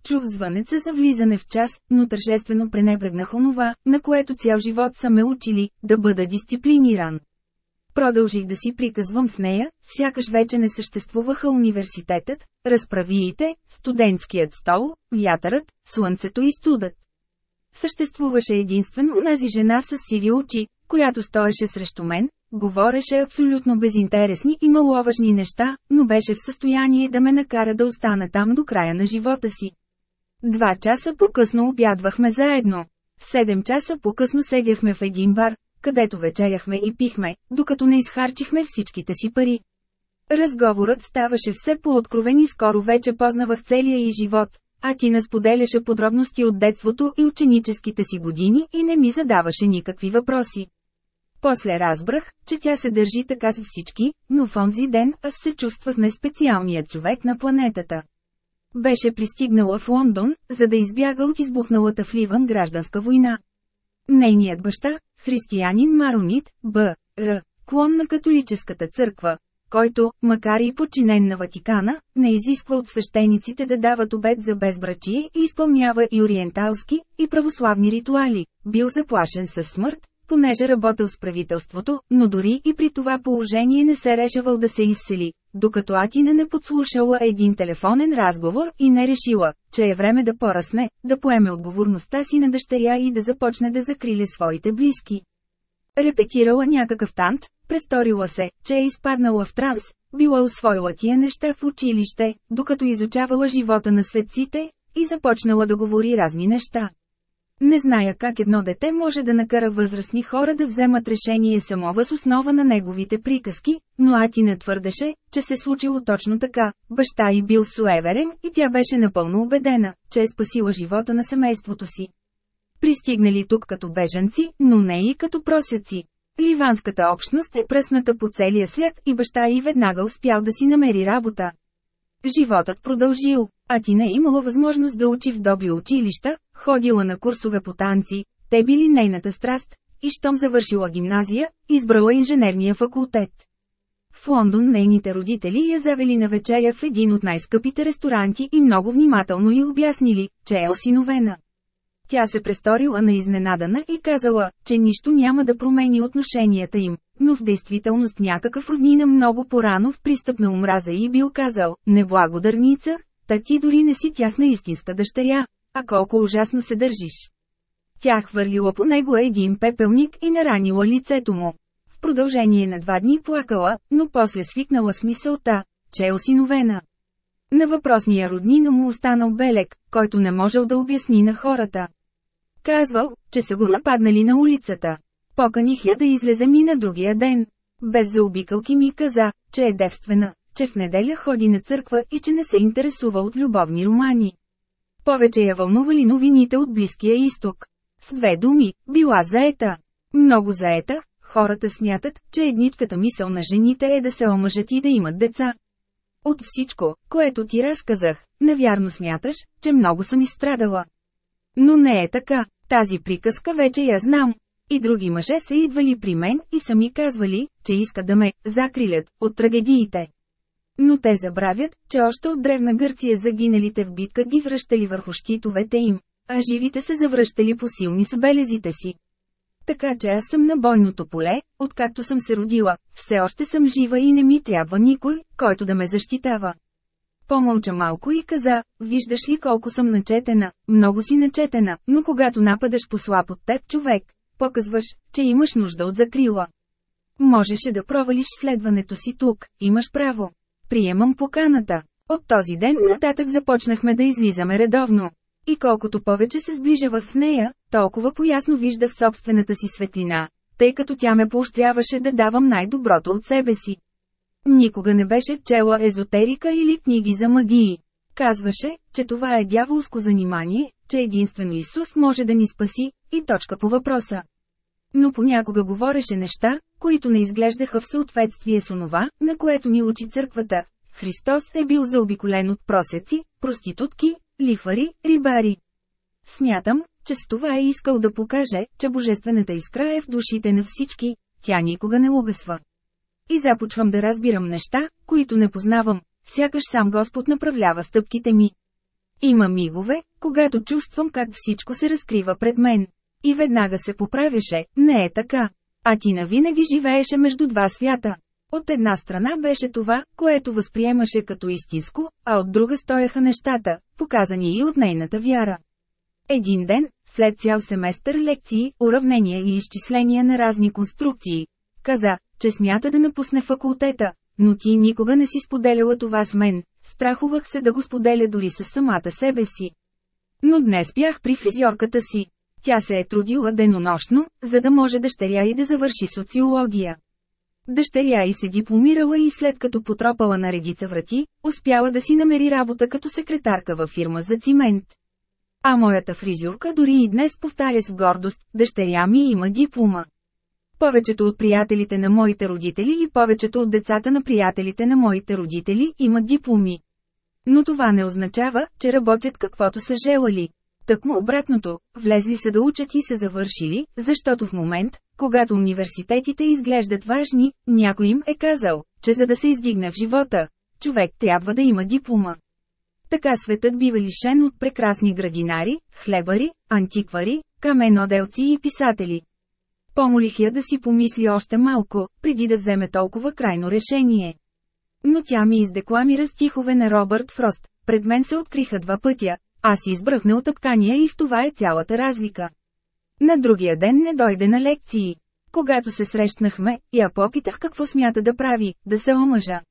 Чух звънеца за влизане в час, но тържествено пренебрегнах онова, на което цял живот са ме учили, да бъда дисциплиниран. Продължих да си приказвам с нея, сякаш вече не съществуваха университетът, разправиите, студентският стол, вятърът, слънцето и студът. Съществуваше единствено унази жена с сиви очи, която стоеше срещу мен, говореше абсолютно безинтересни и маловажни неща, но беше в състояние да ме накара да остана там до края на живота си. Два часа по-късно обядвахме заедно. Седем часа по-късно седяхме в един бар, където вечеряхме и пихме, докато не изхарчихме всичките си пари. Разговорът ставаше все по-откровен и скоро вече познавах целия и живот, а ти не споделяше подробности от детството и ученическите си години и не ми задаваше никакви въпроси. После разбрах, че тя се държи така с всички, но в онзи ден аз се чувствах неспециалният човек на планетата. Беше пристигнала в Лондон, за да избяга от избухналата в Ливан гражданска война. Нейният баща, християнин Маронит, Б. Р. Клон на католическата църква, който, макар и подчинен на Ватикана, не изисква от свещениците да дават обед за безбрачие и изпълнява и ориенталски, и православни ритуали, бил заплашен със смърт, понеже работил с правителството, но дори и при това положение не се решавал да се изсели, докато Атина не подслушала един телефонен разговор и не решила, че е време да порасне, да поеме отговорността си на дъщеря и да започне да закриля своите близки. Репетирала някакъв тант, престорила се, че е изпаднала в транс, била освоила тия неща в училище, докато изучавала живота на светците, и започнала да говори разни неща. Не зная как едно дете може да накара възрастни хора да вземат решение само въз основа на неговите приказки, но Ати не твърдеше, че се случило точно така. Баща й бил суеверен и тя беше напълно убедена, че е спасила живота на семейството си. Пристигнали тук като бежанци, но не и като просяци. Ливанската общност е пръсната по целия свят и баща й веднага успял да си намери работа. Животът продължил, а ти не имала възможност да учи в добри училища, ходила на курсове по танци, те били нейната страст, и щом завършила гимназия, избрала инженерния факултет. В Лондон нейните родители я завели на вечеря в един от най-скъпите ресторанти и много внимателно й обяснили, че е осиновена. Тя се престорила на изненадана и казала, че нищо няма да промени отношенията им, но в действителност някакъв роднина много порано в пристъп на омраза и бил казал, неблагодарница, та ти дори не си тяхна истинска дъщеря, а колко ужасно се държиш. Тя хвърлила по него един пепелник и наранила лицето му. В продължение на два дни плакала, но после свикнала с мисълта, че е осиновена. На въпросния роднина му останал белек, който не можел да обясни на хората. Казвал, че са го нападнали на улицата. Поканих я да излезе ми на другия ден. Без заобикалки ми каза, че е девствена, че в неделя ходи на църква и че не се интересува от любовни романи. Повече я вълнували новините от Близкия изток. С две думи, била заета. Много заета, хората смятат, че едничката мисъл на жените е да се омъжат и да имат деца. От всичко, което ти разказах, навярно смяташ, че много съм изстрадала. Но не е така, тази приказка вече я знам. И други мъже са идвали при мен и са ми казвали, че искат да ме закрилят от трагедиите. Но те забравят, че още от древна Гърция загиналите в битка ги връщали върху щитовете им, а живите се завръщали по силни с белезите си. Така че аз съм на бойното поле, откакто съм се родила, все още съм жива и не ми трябва никой, който да ме защитава. Помълча малко и каза, виждаш ли колко съм начетена, много си начетена, но когато нападаш по слаб от теб човек, показваш, че имаш нужда от закрила. Можеше да провалиш следването си тук, имаш право. Приемам поканата. От този ден нататък започнахме да излизаме редовно. И колкото повече се сближавах с нея, толкова поясно виждах собствената си светлина, тъй като тя ме поощряваше да давам най-доброто от себе си. Никога не беше чела езотерика или книги за магии. Казваше, че това е дяволско занимание, че единствено Исус може да ни спаси, и точка по въпроса. Но понякога говореше неща, които не изглеждаха в съответствие с онова, на което ни учи църквата. Христос е бил заобиколен от просеци, проститутки, лихвари, рибари. Смятам, че с това е искал да покаже, че божествената искра е в душите на всички, тя никога не угасва. И започвам да разбирам неща, които не познавам, сякаш сам Господ направлява стъпките ми. Има мигове, когато чувствам как всичко се разкрива пред мен. И веднага се поправяше, не е така. А ти навинаги живееше между два свята. От една страна беше това, което възприемаше като истинско, а от друга стояха нещата, показани и от нейната вяра. Един ден, след цял семестър лекции, уравнения и изчисления на разни конструкции, каза, че смята да напусне факултета, но ти никога не си споделяла това с мен, страхувах се да го споделя дори с самата себе си. Но днес бях при фризьорката си. Тя се е трудила денонощно, за да може дъщеря и да завърши социология. Дъщеря и се дипломирала и след като потропала на редица врати, успяла да си намери работа като секретарка във фирма за цимент. А моята фризюрка дори и днес повтаря с гордост, дъщеря ми има диплома. Повечето от приятелите на моите родители и повечето от децата на приятелите на моите родители имат дипломи. Но това не означава, че работят каквото са желали. Тъкмо обратното, влезли са да учат и са завършили, защото в момент, когато университетите изглеждат важни, някой им е казал, че за да се издигне в живота, човек трябва да има диплома. Така светът бива лишен от прекрасни градинари, хлебари, антиквари, каменоделци и писатели. Помолих я да си помисли още малко, преди да вземе толкова крайно решение. Но тя ми издекламира стихове на Робърт Фрост. Пред мен се откриха два пътя. Аз избрах неотъпкания и в това е цялата разлика. На другия ден не дойде на лекции. Когато се срещнахме, я попитах какво смята да прави, да се омъжа.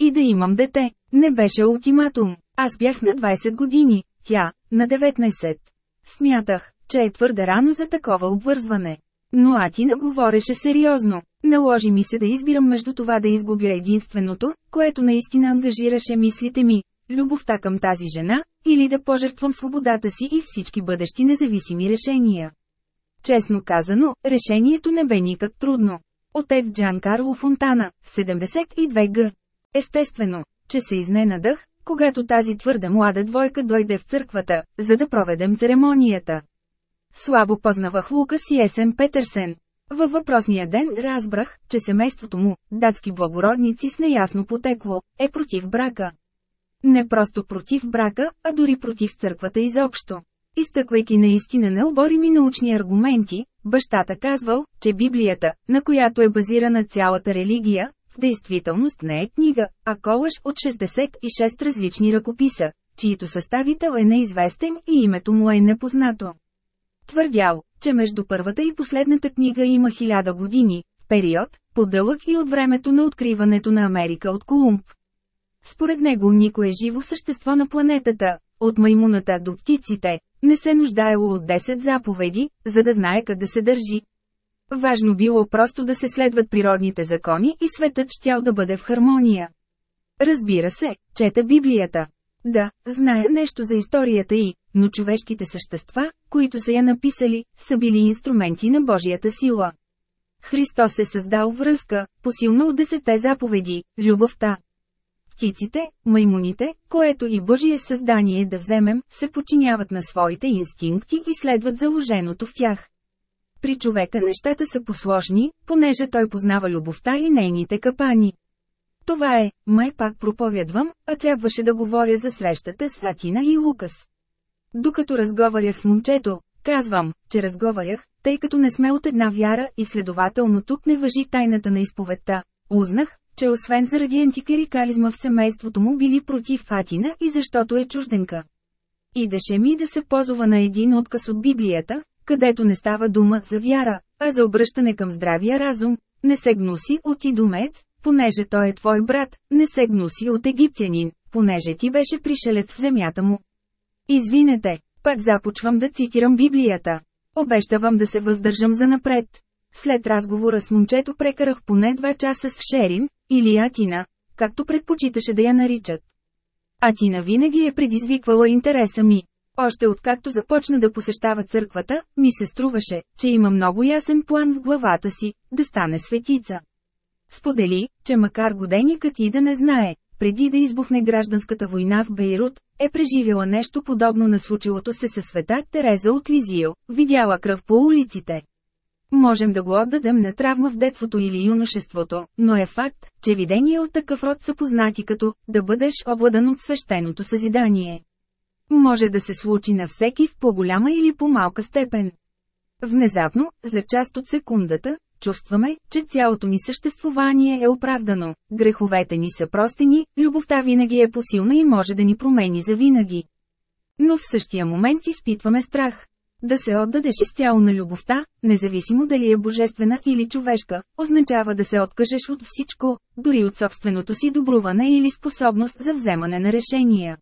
И да имам дете. Не беше ултиматум. Аз бях на 20 години, тя – на 19. Смятах, че е твърде рано за такова обвързване. Но Атина говореше сериозно. Наложи ми се да избирам между това да изгубя единственото, което наистина ангажираше мислите ми – любовта към тази жена, или да пожертвам свободата си и всички бъдещи независими решения. Честно казано, решението не бе никак трудно. Отец Джан Карло Фонтана, 72 г. Естествено, че се изненадах, когато тази твърда млада двойка дойде в църквата, за да проведем церемонията. Слабо познавах Лукас и Есен Петърсен. Във въпросния ден разбрах, че семейството му, датски благородници с неясно потекло, е против брака. Не просто против брака, а дори против църквата изобщо. Изтъквайки наистина необорими научни аргументи, бащата казвал, че Библията, на която е базирана цялата религия, в действителност не е книга, а колъж от 66 различни ръкописа, чието съставител е неизвестен и името му е непознато. Твърдял, че между първата и последната книга има хиляда години, период, по-дълъг и от времето на откриването на Америка от Колумб. Според него никое живо същество на планетата, от маймуната до птиците, не се нуждаело от 10 заповеди, за да знае как да се държи. Важно било просто да се следват природните закони и светът щял да бъде в хармония. Разбира се, чета Библията. Да, зная нещо за историята й, но човешките същества, които са я написали, са били инструменти на Божията сила. Христос е създал връзка, посилна от десете заповеди – любовта. Птиците, маймуните, което и Божие създание да вземем, се подчиняват на своите инстинкти и следват заложеното в тях. При човека нещата са посложни, понеже той познава любовта и нейните капани. Това е, май пак проповядвам, а трябваше да говоря за срещата с Атина и Лукас. Докато разговарях с момчето, казвам, че разговарях, тъй като не сме от една вяра и следователно тук не въжи тайната на изповедта. Узнах, че освен заради антиклерикализма в семейството му били против Фатина и защото е чужденка. Идеше ми да се позова на един отказ от Библията, където не става дума за вяра, а за обръщане към здравия разум. Не се гнуси от идомец, понеже той е твой брат, не се гнуси от египтянин, понеже ти беше пришелец в земята му. Извинете, пак започвам да цитирам Библията. Обещавам да се въздържам за напред. След разговора с момчето прекарах поне два часа с Шерин, или Атина, както предпочиташе да я наричат. Атина винаги е предизвиквала интереса ми. Още откакто започна да посещава църквата, ми се струваше, че има много ясен план в главата си – да стане светица. Сподели, че макар годеникът и да не знае, преди да избухне гражданската война в Бейрут, е преживяла нещо подобно на случилото се със света Тереза от Лизио, видяла кръв по улиците. Можем да го отдадем на травма в детството или юношеството, но е факт, че видения от такъв род са познати като «да бъдеш обладан от свещеното съзидание». Може да се случи на всеки в по-голяма или по-малка степен. Внезапно, за част от секундата, чувстваме, че цялото ни съществувание е оправдано, греховете ни са простени, любовта винаги е посилна и може да ни промени завинаги. Но в същия момент изпитваме страх. Да се отдадеш изцяло на любовта, независимо дали е божествена или човешка, означава да се откажеш от всичко, дори от собственото си добруване или способност за вземане на решения.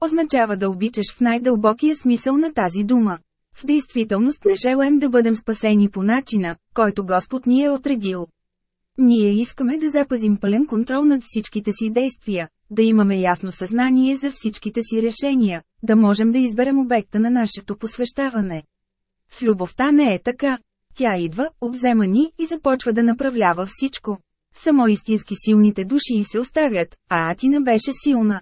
Означава да обичаш в най-дълбокия смисъл на тази дума. В действителност не желаем да бъдем спасени по начина, който Господ ни е отредил. Ние искаме да запазим пълен контрол над всичките си действия, да имаме ясно съзнание за всичките си решения, да можем да изберем обекта на нашето посвещаване. С любовта не е така. Тя идва, обзема ни и започва да направлява всичко. Само истински силните души и се оставят, а Атина беше силна.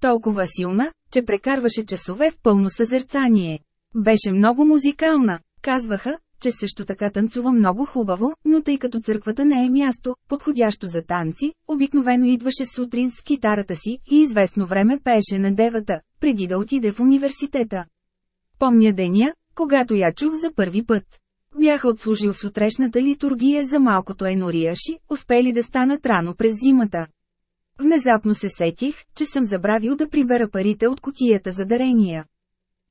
Толкова силна, че прекарваше часове в пълно съзерцание. Беше много музикална. Казваха, че също така танцува много хубаво, но тъй като църквата не е място, подходящо за танци, обикновено идваше сутрин с китарата си и известно време пееше на девата, преди да отиде в университета. Помня деня, когато я чух за първи път. Бяха отслужил сутрешната литургия за малкото енорияши, успели да станат рано през зимата. Внезапно се сетих, че съм забравил да прибера парите от котията за дарения.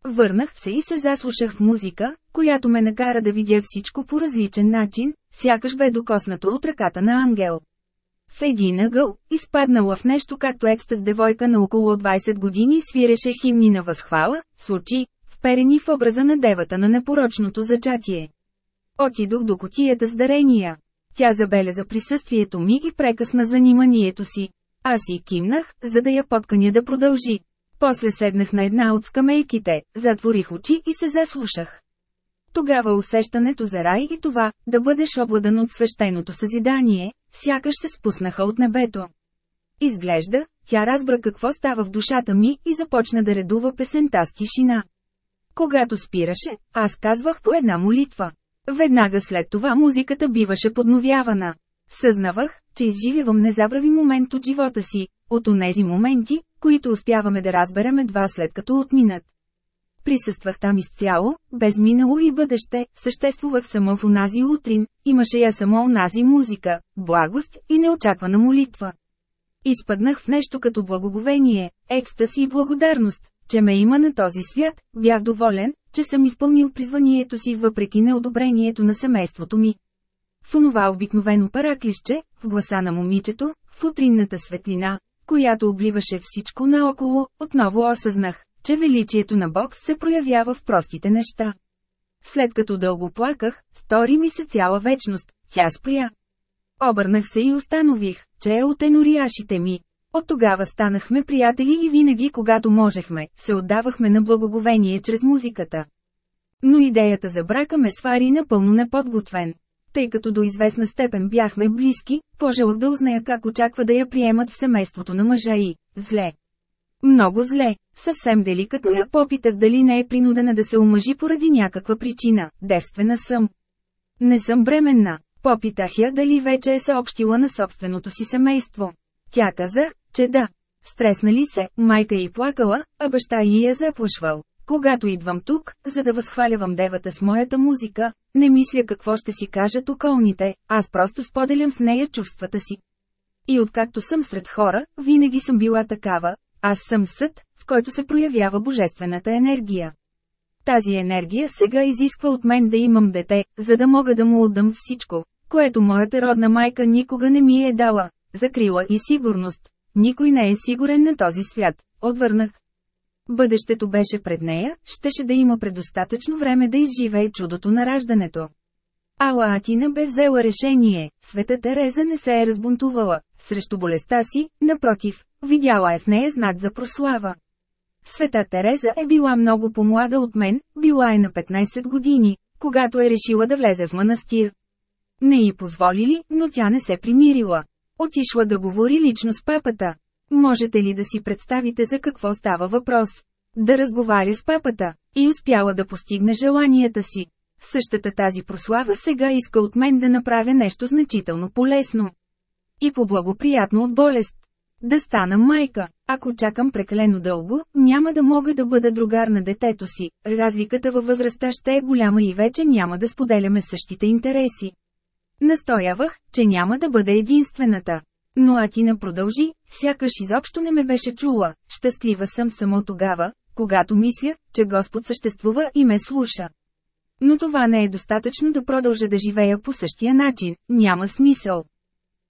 Върнах се и се заслушах в музика, която ме накара да видя всичко по различен начин, сякаш бе докоснато от ръката на ангел. В един ъгъл, изпаднала в нещо както екстаз девойка на около 20 години свиреше химни на възхвала, с очи, вперени в образа на девата на непорочното зачатие. Отидох до котията с дарения. Тя забеляза присъствието ми и прекъсна заниманието си. Аз и кимнах, за да я подканя да продължи. После седнах на една от скамейките, затворих очи и се заслушах. Тогава усещането за рай и това, да бъдеш обладан от свещеното съзидание, сякаш се спуснаха от небето. Изглежда, тя разбра какво става в душата ми и започна да редува песента с тишина. Когато спираше, аз казвах по една молитва. Веднага след това музиката биваше подновявана. Съзнавах, че изживявам незабрави момент от живота си, от онези моменти, които успяваме да разберем едва след като отминат. Присъствах там изцяло, без минало и бъдеще, съществувах само в онази утрин, имаше я само онази музика, благост и неочаквана молитва. Изпаднах в нещо като благоговение, екстаз и благодарност, че ме има на този свят, бях доволен, че съм изпълнил призванието си въпреки неодобрението на семейството ми. В онова обикновено параклищче, в гласа на момичето, в утринната светлина, която обливаше всичко наоколо, отново осъзнах, че величието на Бог се проявява в простите неща. След като дълго плаках, стори ми се цяла вечност, тя спря. Обърнах се и установих, че е от енориашите ми. От тогава станахме приятели и винаги когато можехме, се отдавахме на благоговение чрез музиката. Но идеята за брака ме свари напълно неподготвен. Тъй като до известна степен бяхме близки, пожелах да узная как очаква да я приемат в семейството на мъжа и зле. Много зле, съвсем деликатно я попитах дали не е принудена да се омъжи поради някаква причина, девствена съм. Не съм бременна, попитах я дали вече е съобщила на собственото си семейство. Тя каза, че да. Стресна ли се, майка й плакала, а баща й я заплашвал. Когато идвам тук, за да възхвалявам девата с моята музика, не мисля какво ще си кажат околните, аз просто споделям с нея чувствата си. И откакто съм сред хора, винаги съм била такава, аз съм съд, в който се проявява божествената енергия. Тази енергия сега изисква от мен да имам дете, за да мога да му отдам всичко, което моята родна майка никога не ми е дала – закрила и сигурност. Никой не е сигурен на този свят, отвърнах. Бъдещето беше пред нея, щеше да има предостатъчно време да изживее чудото на раждането. Ала Атина бе взела решение, света Тереза не се е разбунтувала, срещу болестта си, напротив, видяла е в нея знак за прослава. Света Тереза е била много по-млада от мен, била е на 15 години, когато е решила да влезе в манастир. Не й позволили, но тя не се примирила. Отишла да говори лично с папата. Можете ли да си представите за какво става въпрос? Да разговаря с папата. И успяла да постигне желанията си. Същата тази прослава сега иска от мен да направя нещо значително полезно. И по-благоприятно от болест. Да стана майка. Ако чакам прекалено дълго, няма да мога да бъда другар на детето си. Разликата във възрастта ще е голяма и вече няма да споделяме същите интереси. Настоявах, че няма да бъде единствената. Но Атина продължи, сякаш изобщо не ме беше чула, щастлива съм само тогава, когато мисля, че Господ съществува и ме слуша. Но това не е достатъчно да продължа да живея по същия начин, няма смисъл.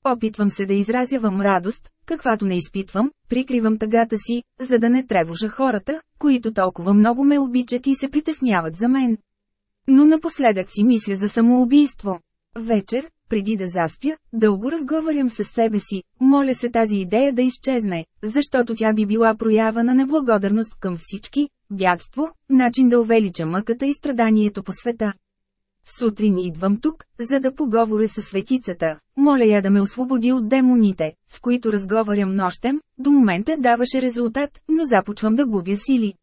Опитвам се да изразявам радост, каквато не изпитвам, прикривам тъгата си, за да не тревожа хората, които толкова много ме обичат и се притесняват за мен. Но напоследък си мисля за самоубийство. Вечер, преди да заспя, дълго разговарям с себе си, моля се тази идея да изчезне, защото тя би била проява на неблагодарност към всички, бягство, начин да увелича мъката и страданието по света. Сутрин идвам тук, за да поговоря с светицата, моля я да ме освободи от демоните, с които разговарям нощем, до момента даваше резултат, но започвам да губя сили.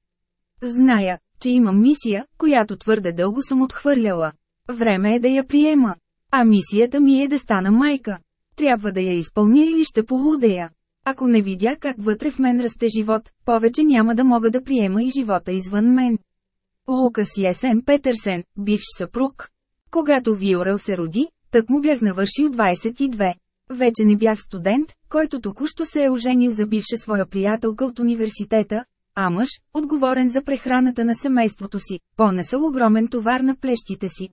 Зная, че имам мисия, която твърде дълго съм отхвърляла. Време е да я приема. А мисията ми е да стана майка. Трябва да я изпълня или ще полудея. Ако не видя как вътре в мен расте живот, повече няма да мога да приема и живота извън мен. Лукас Есен Петърсен, бивш съпруг. Когато Виорел се роди, тък му бях навършил 22. Вече не бях студент, който току-що се е оженил за бивша своя приятелка от университета, а мъж, отговорен за прехраната на семейството си, понесъл огромен товар на плещите си.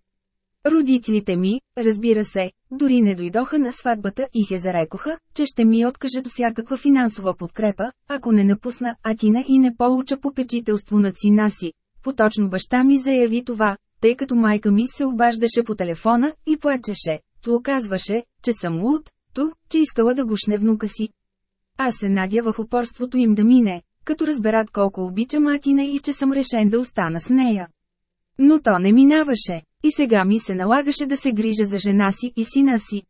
Родителите ми, разбира се, дори не дойдоха на сватбата и хе зарекоха, че ще ми откажат всякаква финансова подкрепа, ако не напусна Атина и не получа попечителство на сина си. Поточно баща ми заяви това, тъй като майка ми се обаждаше по телефона и плачеше. То оказваше, че съм луд, то, че искала да гушне внука си. Аз се надявах упорството им да мине, като разберат колко обичам Атина и че съм решен да остана с нея. Но то не минаваше. И сега ми се налагаше да се грижа за жена си и сина си.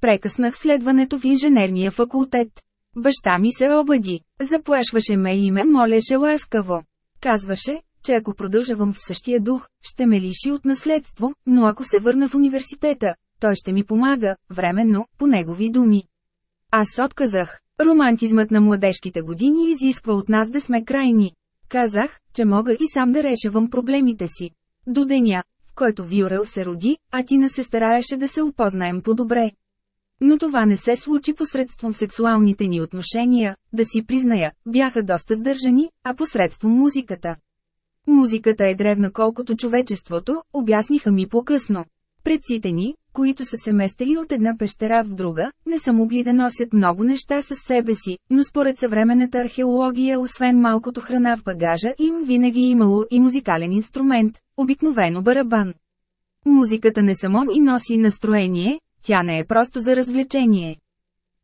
Прекъснах следването в инженерния факултет. Баща ми се обади, заплашваше ме и ме молеше ласкаво. Казваше, че ако продължавам в същия дух, ще ме лиши от наследство, но ако се върна в университета, той ще ми помага, временно, по негови думи. Аз отказах. Романтизмът на младежките години изисква от нас да сме крайни. Казах, че мога и сам да решавам проблемите си. До деня, който Вюрел се роди, а Тина се стараеше да се опознаем по-добре. Но това не се случи посредством сексуалните ни отношения, да си призная, бяха доста сдържани, а посредством музиката. Музиката е древна колкото човечеството, обясниха ми по-късно. Предците ни, които са се местели от една пещера в друга, не са могли да носят много неща със себе си, но според съвременната археология освен малкото храна в багажа им винаги имало и музикален инструмент, обикновено барабан. Музиката не само и носи настроение, тя не е просто за развлечение.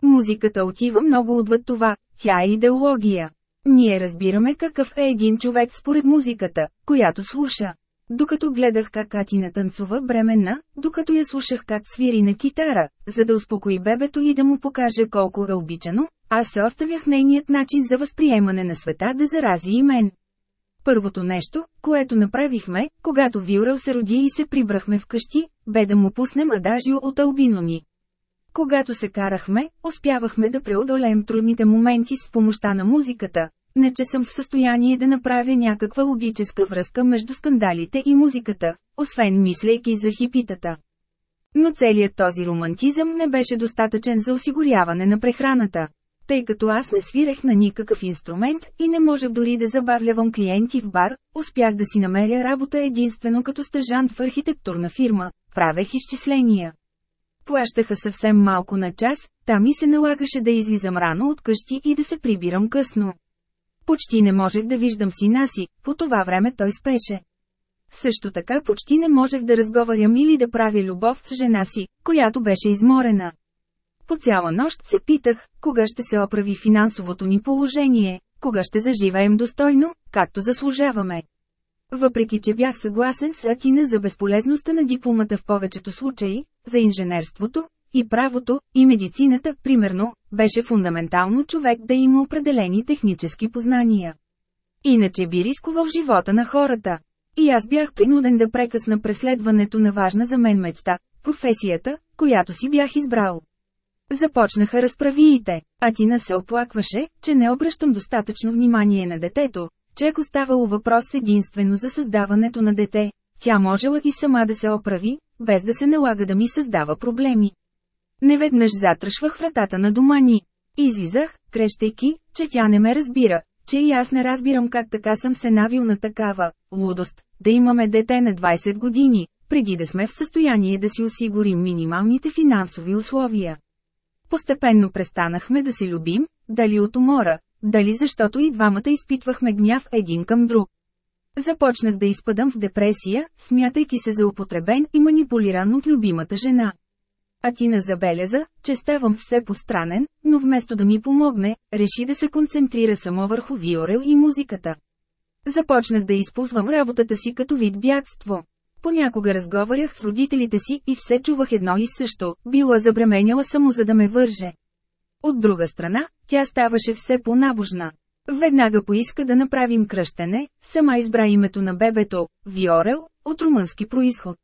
Музиката отива много отвъд това, тя е идеология. Ние разбираме какъв е един човек според музиката, която слуша. Докато гледах как Катина танцува бременна, докато я слушах как свири на китара, за да успокои бебето и да му покаже колко е обичано, аз се оставях нейният начин за възприемане на света да зарази и мен. Първото нещо, което направихме, когато Вюрел се роди и се прибрахме вкъщи, бе да му пуснем адажио от албинони. Когато се карахме, успявахме да преодолеем трудните моменти с помощта на музиката, Не че съм в състояние да направя някаква логическа връзка между скандалите и музиката, освен мислейки за хипитата. Но целият този романтизъм не беше достатъчен за осигуряване на прехраната. Тъй като аз не свирех на никакъв инструмент и не можех дори да забавлявам клиенти в бар, успях да си намеря работа единствено като стъжант в архитектурна фирма, правех изчисления. Плащаха съвсем малко на час, там ми се налагаше да излизам рано от къщи и да се прибирам късно. Почти не можех да виждам сина си, по това време той спеше. Също така почти не можех да разговарям или да правя любов с жена си, която беше изморена. По цяла нощ се питах, кога ще се оправи финансовото ни положение, кога ще заживеем достойно, както заслужаваме. Въпреки че бях съгласен с Атина за безполезността на дипломата в повечето случаи, за инженерството, и правото, и медицината, примерно, беше фундаментално човек да има определени технически познания. Иначе би рискувал живота на хората. И аз бях принуден да прекъсна преследването на важна за мен мечта, професията, която си бях избрал. Започнаха разправиите, а Тина се оплакваше, че не обръщам достатъчно внимание на детето, че ако ставало въпрос единствено за създаването на дете, тя можела и сама да се оправи, без да се налага да ми създава проблеми. Неведнъж затръшвах вратата на дома ни. Излизах, крещейки, че тя не ме разбира, че и аз не разбирам как така съм се навил на такава лудост, да имаме дете на 20 години, преди да сме в състояние да си осигурим минималните финансови условия. Постепенно престанахме да се любим, дали от умора, дали защото и двамата изпитвахме гняв един към друг. Започнах да изпадам в депресия, смятайки се за употребен и манипулиран от любимата жена. Атина забеляза, че ставам все постранен, но вместо да ми помогне, реши да се концентрира само върху виорел и музиката. Започнах да използвам работата си като вид бягство. Понякога разговарях с родителите си и все чувах едно и също, била забременяла само за да ме върже. От друга страна, тя ставаше все по-набожна. Веднага поиска да направим кръщене, сама избра името на бебето – Виорел, от румънски происход.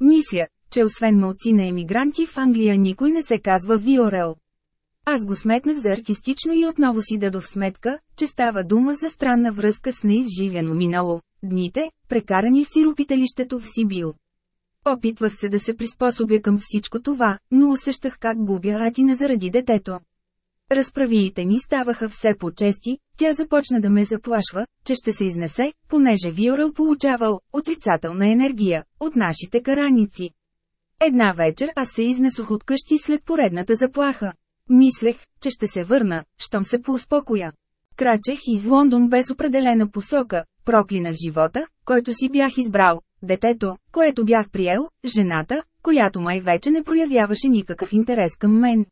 Мисля, че освен мълци на емигранти в Англия никой не се казва Виорел. Аз го сметнах за артистично и отново си дадох сметка, че става дума за странна връзка с неизживено минало, дните, прекарани в сиропиталището в Сибил. Опитвах се да се приспособя към всичко това, но усещах как губя Атина заради детето. Разправиите ни ставаха все по-чести, тя започна да ме заплашва, че ще се изнесе, понеже Виорел получавал отрицателна енергия от нашите караници. Една вечер аз се изнесох от къщи след поредната заплаха. Мислех, че ще се върна, щом се поуспокоя. Крачех из Лондон без определена посока, проклинах живота, който си бях избрал, детето, което бях приел, жената, която май вече не проявяваше никакъв интерес към мен.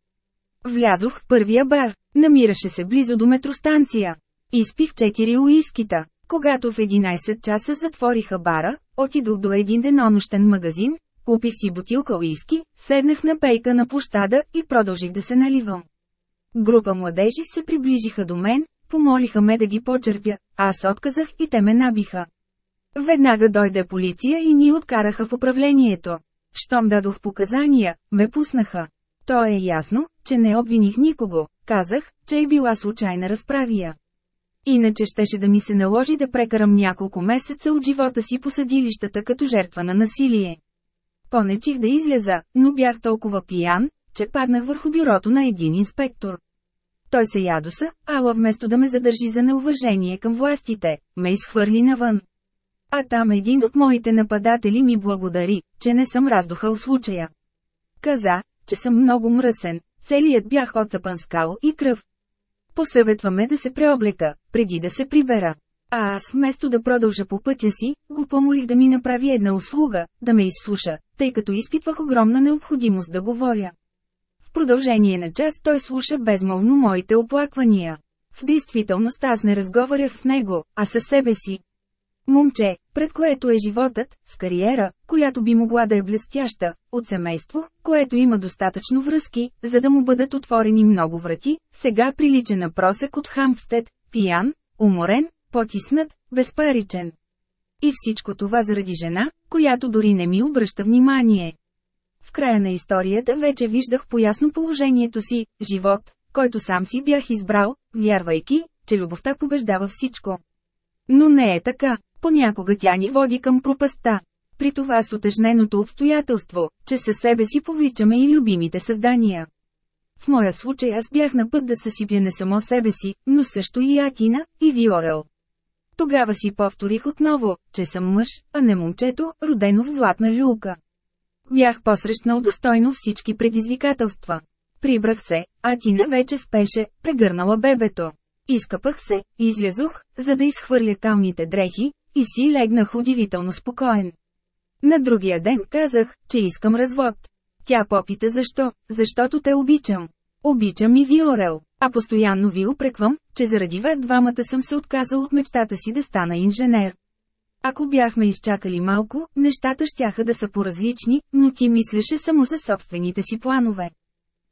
Влязох в първия бар, намираше се близо до метростанция. Изпих четири уискита. Когато в 11 часа затвориха бара, отидох до един денонощен магазин, купих си бутилка уиски, седнах на пейка на площада и продължих да се наливам. Група младежи се приближиха до мен, помолиха ме да ги почерпя, аз отказах и те ме набиха. Веднага дойде полиция и ни откараха в управлението. Щом дадох показания, ме пуснаха. То е ясно, че не обвиних никого, казах, че е била случайна разправия. Иначе щеше да ми се наложи да прекарам няколко месеца от живота си по съдилищата като жертва на насилие. Понечих да изляза, но бях толкова пиян, че паднах върху бюрото на един инспектор. Той се ядоса, ала вместо да ме задържи за неуважение към властите, ме изхвърли навън. А там един от моите нападатели ми благодари, че не съм раздухал случая. Каза, че съм много мръсен, целият бях отсъпан скал и кръв. Посъветваме да се преоблека, преди да се прибера. А аз вместо да продължа по пътя си, го помолих да ми направи една услуга, да ме изслуша, тъй като изпитвах огромна необходимост да говоря. В продължение на час той слуша безмолвно моите оплаквания. В действителност аз не разговарях с него, а със себе си. Момче, пред което е животът, с кариера, която би могла да е блестяща, от семейство, което има достатъчно връзки, за да му бъдат отворени много врати, сега прилича на просек от Хампстед, пиян, уморен, потиснат, безпаричен. И всичко това заради жена, която дори не ми обръща внимание. В края на историята вече виждах поясно положението си, живот, който сам си бях избрал, вярвайки, че любовта побеждава всичко. Но не е така, понякога тя ни води към пропаста. При това с отежненото обстоятелство, че със себе си повличаме и любимите създания. В моя случай аз бях на път да съсипя не само себе си, но също и Атина, и Виорел. Тогава си повторих отново, че съм мъж, а не момчето, родено в златна люлка. Бях посрещнал достойно всички предизвикателства. Прибрах се, а Тина вече спеше, прегърнала бебето. Изкъпах се, излязох, за да изхвърля калните дрехи, и си легнах удивително спокоен. На другия ден казах, че искам развод. Тя попита защо, защото те обичам. Обичам и Виорел, а постоянно ви упреквам, че заради вас двамата съм се отказал от мечтата си да стана инженер. Ако бяхме изчакали малко, нещата щяха да са поразлични, но ти мислеше само за собствените си планове.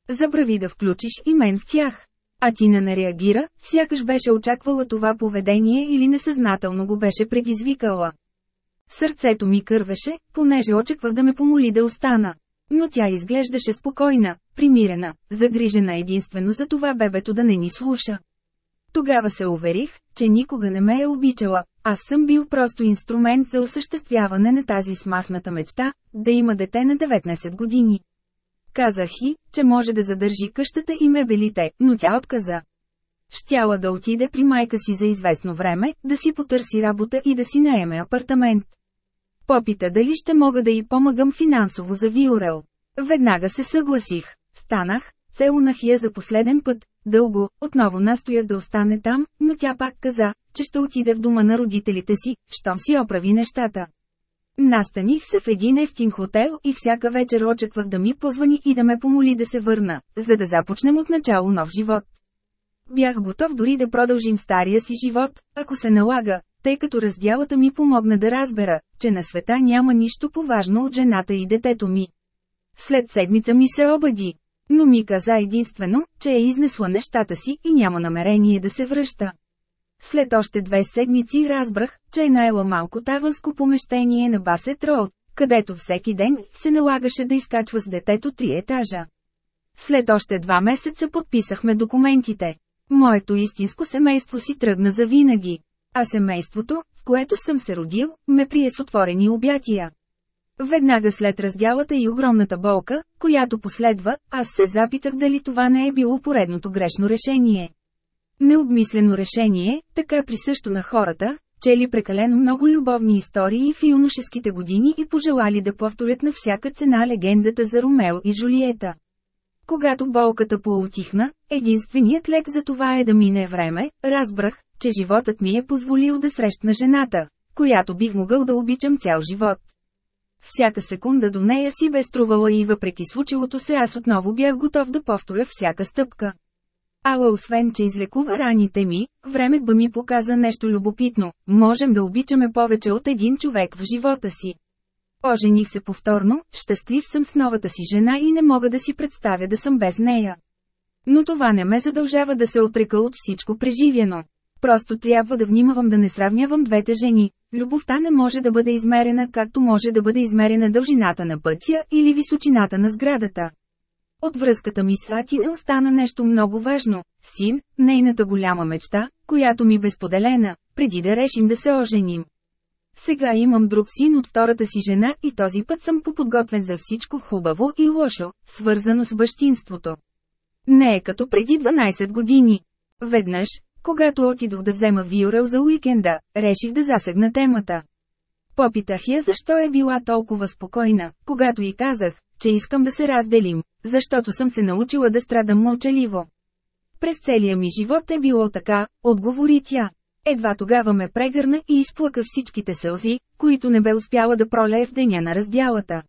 Забрави да включиш и мен в тях. А Тина не реагира, сякаш беше очаквала това поведение или несъзнателно го беше предизвикала. Сърцето ми кървеше, понеже очаквах да ме помоли да остана. Но тя изглеждаше спокойна, примирена, загрижена единствено за това бебето да не ни слуша. Тогава се уверих, че никога не ме е обичала, аз съм бил просто инструмент за осъществяване на тази смахната мечта, да има дете на 19 години. Казах и, че може да задържи къщата и мебелите, но тя отказа. Щяла да отиде при майка си за известно време, да си потърси работа и да си наеме апартамент. Попита дали ще мога да й помагам финансово за Виорел. Веднага се съгласих. Станах, целунах я за последен път, дълго, отново настоях да остане там, но тя пак каза, че ще отиде в дома на родителите си, щом си оправи нещата. Настаних се в един ефтин хотел и всяка вечер очаквах да ми позвани и да ме помоли да се върна, за да започнем от начало нов живот. Бях готов дори да продължим стария си живот, ако се налага, тъй като раздялата ми помогна да разбера, че на света няма нищо поважно от жената и детето ми. След седмица ми се обади, но ми каза единствено, че е изнесла нещата си и няма намерение да се връща. След още две седмици разбрах, че е наела малко таванско помещение на Басет Роуд, където всеки ден се налагаше да изкачва с детето три етажа. След още два месеца подписахме документите. Моето истинско семейство си тръгна за винаги. А семейството, в което съм се родил, ме прие с отворени обятия. Веднага след раздялата и огромната болка, която последва, аз се запитах дали това не е било поредното грешно решение. Необмислено решение, така присъщо на хората, чели прекалено много любовни истории в юношеските години и пожелали да повторят на всяка цена легендата за Ромео и Жулиета. Когато болката поутихна, единственият лек за това е да мине време, разбрах, че животът ми е позволил да срещна жената, която бих могъл да обичам цял живот. Всяка секунда до нея си бе струвала и въпреки случилото се аз отново бях готов да повторя всяка стъпка. Ала освен, че излекува раните ми, времето ми показа нещо любопитно, можем да обичаме повече от един човек в живота си. Ожених се повторно, щастлив съм с новата си жена и не мога да си представя да съм без нея. Но това не ме задължава да се отрека от всичко преживяно. Просто трябва да внимавам да не сравнявам двете жени. Любовта не може да бъде измерена както може да бъде измерена дължината на пътя или височината на сградата. От връзката ми с Ати не остана нещо много важно – син, нейната голяма мечта, която ми бе споделена, преди да решим да се оженим. Сега имам друг син от втората си жена и този път съм поподготвен за всичко хубаво и лошо, свързано с бащинството. Не е като преди 12 години. Веднъж, когато отидох да взема Виорел за уикенда, реших да засегна темата. Попитах я защо е била толкова спокойна, когато й казах, че искам да се разделим, защото съм се научила да страдам мълчаливо. През целия ми живот е било така, отговори тя. Едва тогава ме прегърна и изплака всичките сълзи, които не бе успяла да пролее в деня на раздялата.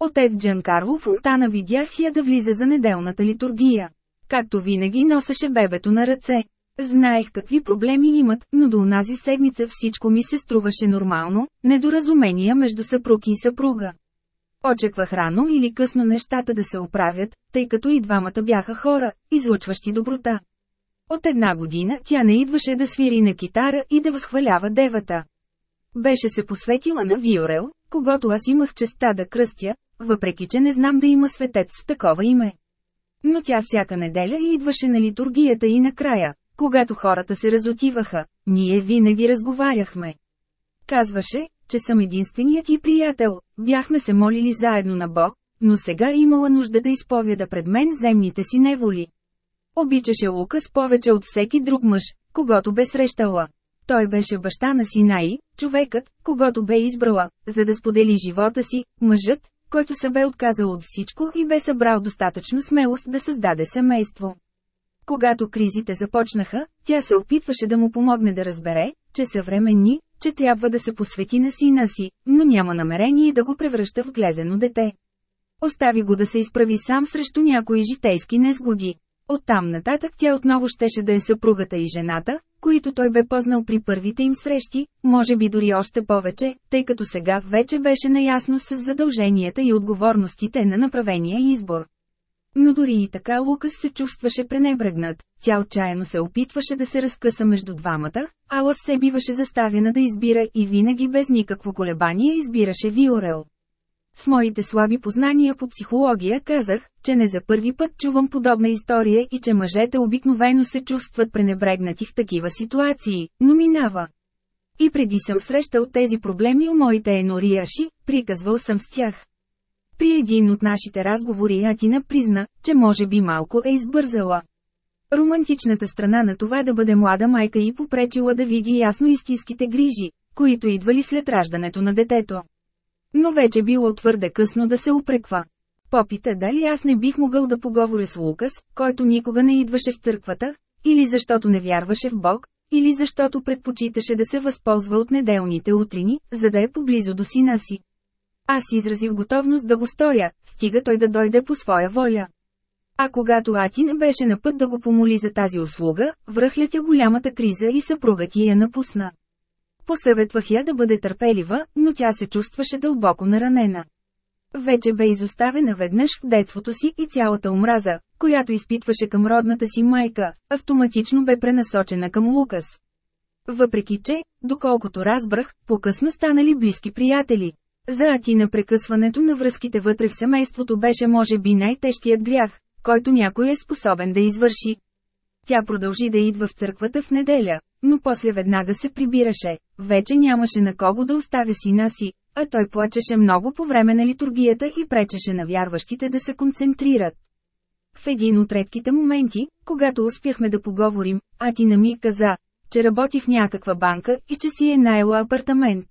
Отец Джан Карло Фонтана видях я да влиза за неделната литургия. Както винаги носеше бебето на ръце. Знаех какви проблеми имат, но до онази седмица всичко ми се струваше нормално, недоразумения между съпруг и съпруга. Очаквах рано или късно нещата да се оправят, тъй като и двамата бяха хора, излъчващи доброта. От една година тя не идваше да свири на китара и да възхвалява девата. Беше се посветила на Виорел, когато аз имах честа да кръстя, въпреки че не знам да има светец с такова име. Но тя всяка неделя идваше на литургията и накрая, когато хората се разотиваха, ние винаги разговаряхме. Казваше, че съм единственият и приятел, бяхме се молили заедно на Бог, но сега имала нужда да изповяда пред мен земните си неволи. Обичаше Лукас повече от всеки друг мъж, когато бе срещала. Той беше баща на Синаи, човекът, когато бе избрала, за да сподели живота си, мъжът, който се бе отказал от всичко и бе събрал достатъчно смелост да създаде семейство. Когато кризите започнаха, тя се опитваше да му помогне да разбере, че са временни, че трябва да се посвети на сина си, но няма намерение да го превръща в глезено дете. Остави го да се изправи сам срещу някои житейски незгоди. Оттам нататък тя отново щеше да е съпругата и жената, които той бе познал при първите им срещи, може би дори още повече, тъй като сега вече беше наясно с задълженията и отговорностите на направения избор. Но дори и така Лукас се чувстваше пренебрегнат, тя отчаяно се опитваше да се разкъса между двамата, ала все биваше заставена да избира и винаги без никакво колебание избираше Виорел. С моите слаби познания по психология казах, че не за първи път чувам подобна история и че мъжете обикновено се чувстват пренебрегнати в такива ситуации, но минава. И преди съм срещал тези проблеми у моите енориаши, приказвал съм с тях. При един от нашите разговори Атина призна, че може би малко е избързала. Романтичната страна на това да бъде млада майка и попречила да види ясно истинските грижи, които идвали след раждането на детето. Но вече било твърде късно да се упреква. Попита дали аз не бих могъл да поговоря с Лукас, който никога не идваше в църквата, или защото не вярваше в Бог, или защото предпочиташе да се възползва от неделните утрини, за да е поблизо до сина си. Аз изразих готовност да го сторя, стига той да дойде по своя воля. А когато Атин беше на път да го помоли за тази услуга, връхлетя голямата криза и съпругът я напусна. Посъветвах я да бъде търпелива, но тя се чувстваше дълбоко наранена. Вече бе изоставена веднъж в детството си и цялата омраза, която изпитваше към родната си майка, автоматично бе пренасочена към Лукас. Въпреки че, доколкото разбрах, по-късно станали близки приятели. За Ати на прекъсването на връзките вътре в семейството беше може би най-тежкият грях, който някой е способен да извърши. Тя продължи да идва в църквата в неделя, но после веднага се прибираше, вече нямаше на кого да оставя сина си, а той плачеше много по време на литургията и пречеше на вярващите да се концентрират. В един от редките моменти, когато успяхме да поговорим, Атина ми каза, че работи в някаква банка и че си е найела апартамент.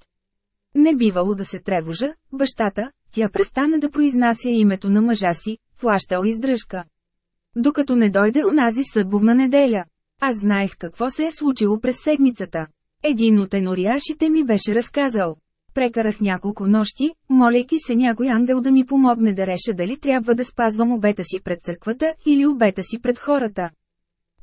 Не бивало да се тревожа, бащата, тя престана да произнася името на мъжа си, плащал издръжка. Докато не дойде унази съдбовна неделя. Аз знаех какво се е случило през седмицата. Един от енорияшите ми беше разказал. Прекарах няколко нощи, молейки се някой ангел да ми помогне да реша дали трябва да спазвам обета си пред църквата или обета си пред хората.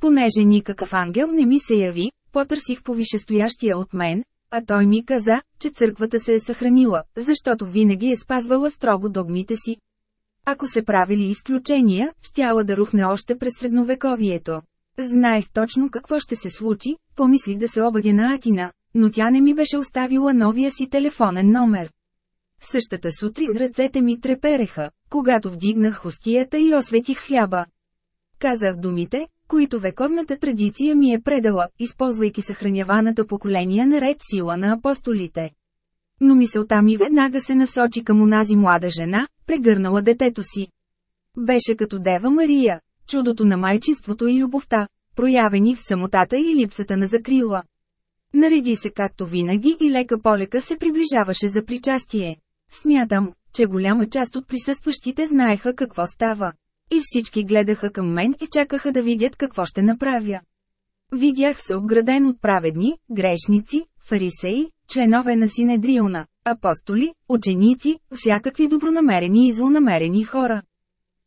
Понеже никакъв ангел не ми се яви, потърсих повишестоящия от мен, а той ми каза, че църквата се е съхранила, защото винаги е спазвала строго догмите си. Ако се правили изключения, щяла да рухне още през средновековието. Знаех точно какво ще се случи, помислих да се обадя на Атина, но тя не ми беше оставила новия си телефонен номер. Същата сутрин ръцете ми трепереха, когато вдигнах хостията и осветих хляба. Казах думите, които вековната традиция ми е предала, използвайки съхраняваната поколения наред сила на апостолите. Но мисълта ми веднага се насочи към онази млада жена, прегърнала детето си. Беше като Дева Мария, чудото на майчинството и любовта, проявени в самотата и липсата на закрила. Нареди се както винаги и лека полека се приближаваше за причастие. Смятам, че голяма част от присъстващите знаеха какво става. И всички гледаха към мен и чакаха да видят какво ще направя. Видях се обграден от праведни, грешници, фарисеи, членове на Синедриона, апостоли, ученици, всякакви добронамерени и злонамерени хора.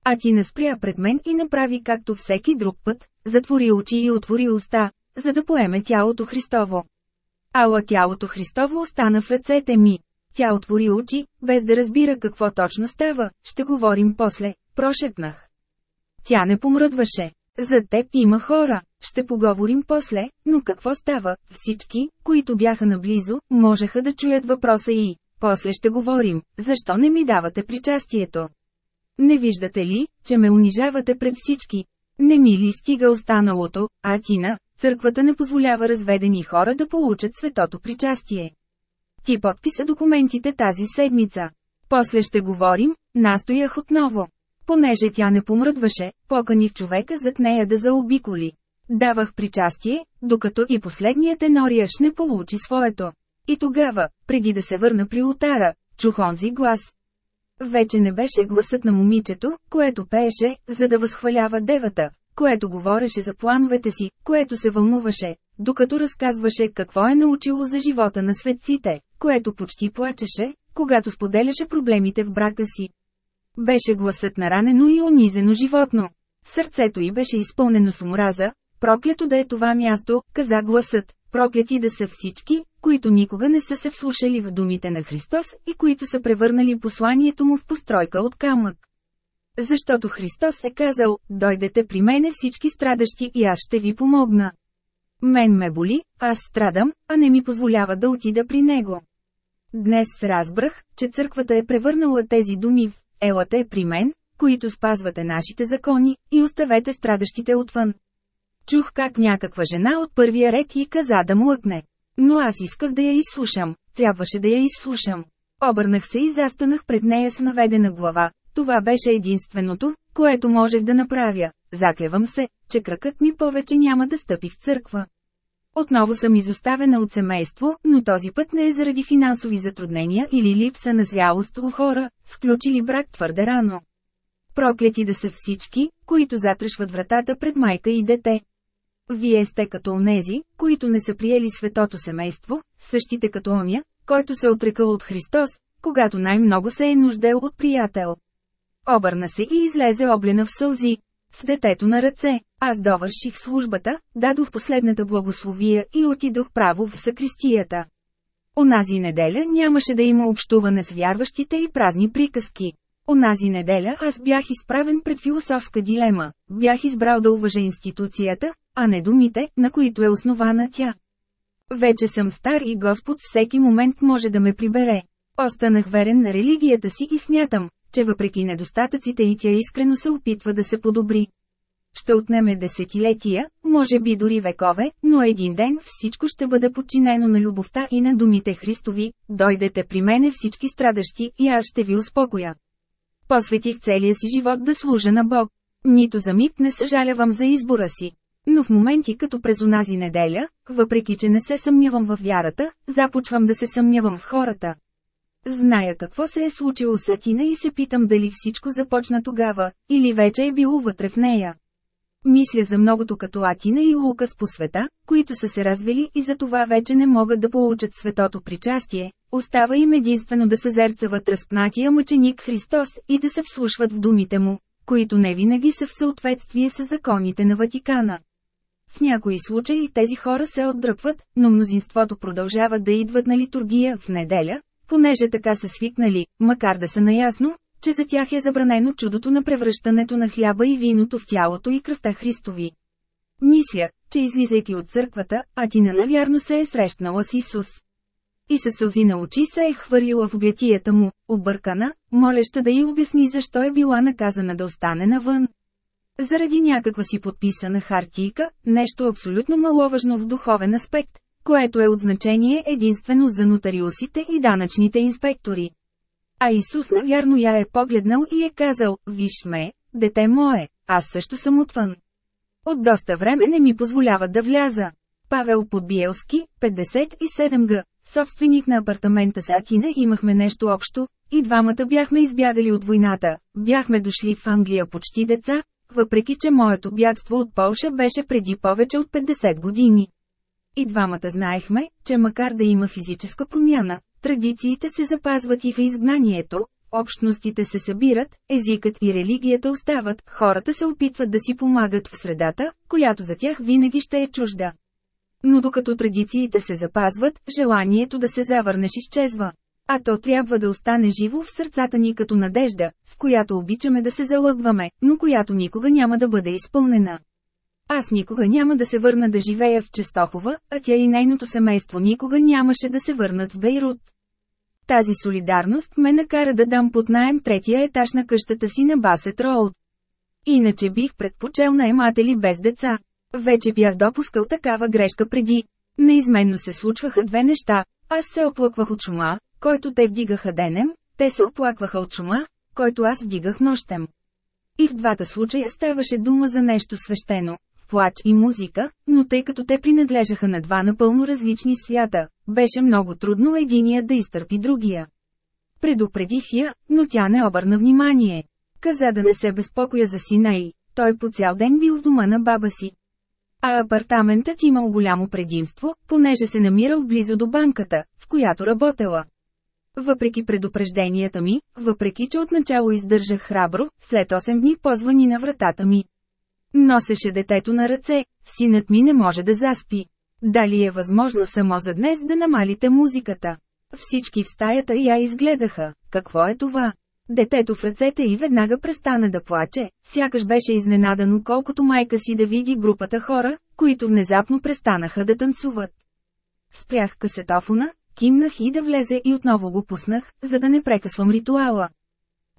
А ти не спря пред мен и направи както всеки друг път, затвори очи и отвори уста, за да поеме тялото Христово. Ала тялото Христово остана в ръцете ми. Тя отвори очи, без да разбира какво точно става, ще говорим после, прошепнах. Тя не помръдваше. За теб има хора, ще поговорим после, но какво става? Всички, които бяха наблизо, можеха да чуят въпроса и, после ще говорим, защо не ми давате причастието? Не виждате ли, че ме унижавате пред всички? Не ми ли стига останалото, Атина, църквата не позволява разведени хора да получат светото причастие. Ти подписа документите тази седмица. После ще говорим, настоях отново. Понеже тя не помръдваше, поканих човека зад нея да заобиколи. Давах причастие, докато и последният енориаш не получи своето. И тогава, преди да се върна при ултара, чух онзи глас. Вече не беше гласът на момичето, което пееше, за да възхвалява девата, което говореше за плановете си, което се вълнуваше, докато разказваше какво е научило за живота на светците, което почти плачеше, когато споделяше проблемите в брака си. Беше гласът на ранено и унизено животно. Сърцето й беше изпълнено с омраза, проклето да е това място, каза гласът, проклети да са всички, които никога не са се вслушали в думите на Христос и които са превърнали посланието му в постройка от камък. Защото Христос е казал, дойдете при мене всички страдащи и аз ще ви помогна. Мен ме боли, аз страдам, а не ми позволява да отида при него. Днес разбрах, че църквата е превърнала тези думи в «Елате при мен», които спазвате нашите закони, и оставете страдащите отвън. Чух как някаква жена от първия ред и каза да млъкне. Но аз исках да я изслушам, трябваше да я изслушам. Обърнах се и застанах пред нея с наведена глава. Това беше единственото, което можех да направя. Заклевам се, че кракът ми повече няма да стъпи в църква. Отново съм изоставена от семейство, но този път не е заради финансови затруднения или липса на зрялост у хора, сключили брак твърде рано. Проклети да са всички, които затръшват вратата пред майка и дете. Вие сте като онези, които не са приели светото семейство, същите като оня, който се отрекал от Христос, когато най-много се е нуждал от приятел. Обърна се и излезе облена в сълзи. С детето на ръце, аз довърших службата, дадох последната благословия и отидох право в сакристията. Онази неделя нямаше да има общуване с вярващите и празни приказки. Онази неделя аз бях изправен пред философска дилема, бях избрал да уважа институцията, а не думите, на които е основана тя. Вече съм стар и Господ всеки момент може да ме прибере. Останах верен на религията си и смятам, че въпреки недостатъците и тя искрено се опитва да се подобри. Ще отнеме десетилетия, може би дори векове, но един ден всичко ще бъде подчинено на любовта и на думите Христови, дойдете при мене всички страдащи и аз ще ви успокоя. Посветих целия си живот да служа на Бог. Нито за миг не съжалявам за избора си. Но в моменти като през онази неделя, въпреки че не се съмнявам в вярата, започвам да се съмнявам в хората. Зная какво се е случило с Атина и се питам дали всичко започна тогава, или вече е било вътре в нея. Мисля за многото като Атина и Лукас по света, които са се развели и за това вече не могат да получат светото причастие, остава им единствено да съзерцават разпнатия мъченик Христос и да се вслушват в думите му, които не винаги са в съответствие с законите на Ватикана. В някои случаи тези хора се отдръпват, но мнозинството продължават да идват на литургия в неделя, понеже така са свикнали, макар да са наясно, че за тях е забранено чудото на превръщането на хляба и виното в тялото и кръвта Христови. Мисля, че излизайки от църквата, Атина навярно се е срещнала с Исус. И със сълзи на очи се е хвърлила в обятията му, объркана, молеща да й обясни защо е била наказана да остане навън. Заради някаква си подписана хартийка, нещо абсолютно маловажно в духовен аспект, което е от значение единствено за нотариусите и данъчните инспектори. А Исус навярно я е погледнал и е казал, виж ме, дете мое, аз също съм отвън. От доста време не ми позволява да вляза. Павел Подбиелски, 57 г. Собственик на апартамента с Атина имахме нещо общо, и двамата бяхме избягали от войната, бяхме дошли в Англия почти деца, въпреки че моето бягство от Полша беше преди повече от 50 години. И двамата знаехме, че макар да има физическа промяна, традициите се запазват и в изгнанието, общностите се събират, езикът и религията остават, хората се опитват да си помагат в средата, която за тях винаги ще е чужда. Но докато традициите се запазват, желанието да се завърнеш изчезва. А то трябва да остане живо в сърцата ни като надежда, с която обичаме да се залъгваме, но която никога няма да бъде изпълнена. Аз никога няма да се върна да живея в Честохова, а тя и нейното семейство никога нямаше да се върнат в Бейрут. Тази солидарност ме накара да дам под найем третия етаж на къщата си на Басет Роуд. Иначе бих предпочел наематели без деца. Вече бях допускал такава грешка преди. Неизменно се случваха две неща. Аз се оплаквах от шума, който те вдигаха денем, те се оплакваха от шума, който аз вдигах нощем. И в двата случая ставаше дума за нещо свещено, плач и музика, но тъй като те принадлежаха на два напълно различни свята, беше много трудно единия да изтърпи другия. Предупредих я, но тя не обърна внимание. Каза да не се безпокоя за сина й, той по цял ден бил в дома на баба си. А апартаментът имал голямо предимство, понеже се намирал близо до банката, в която работела. Въпреки предупрежденията ми, въпреки че отначало издържах храбро, след 8 дни позвани на вратата ми. Носеше детето на ръце, синът ми не може да заспи. Дали е възможно само за днес да намалите музиката? Всички в стаята я изгледаха. Какво е това? Детето в ръцете и веднага престана да плаче, сякаш беше изненадано колкото майка си да види групата хора, които внезапно престанаха да танцуват. Спрях касетофона, кимнах и да влезе и отново го пуснах, за да не прекъсвам ритуала.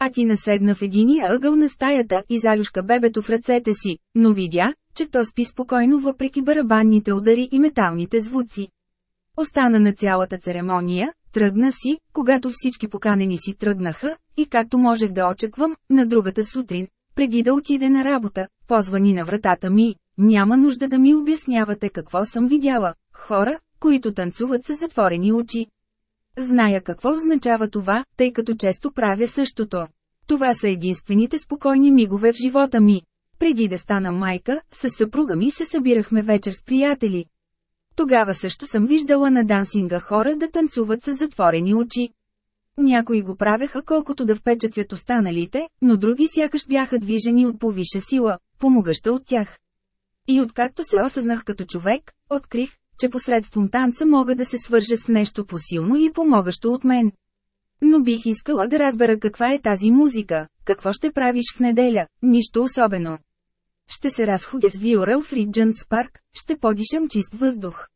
А ти наседна в единия ъгъл на стаята и залюшка бебето в ръцете си, но видя, че то спи спокойно въпреки барабанните удари и металните звуци. Остана на цялата церемония, тръгна си, когато всички поканени си тръгнаха, и както можех да очаквам, на другата сутрин, преди да отиде на работа, позвани на вратата ми, няма нужда да ми обяснявате какво съм видяла, хора, които танцуват с затворени очи. Зная какво означава това, тъй като често правя същото. Това са единствените спокойни мигове в живота ми. Преди да стана майка, с съпруга ми се събирахме вечер с приятели. Тогава също съм виждала на дансинга хора да танцуват с затворени очи. Някои го правеха колкото да впечатлят останалите, но други сякаш бяха движени от повиша сила, помогаща от тях. И откакто се осъзнах като човек, открих, че посредством танца мога да се свържа с нещо посилно и помогащо от мен. Но бих искала да разбера каква е тази музика, какво ще правиш в неделя, нищо особено. Ще се разходя с Виора в Риджънс парк, ще подишам чист въздух.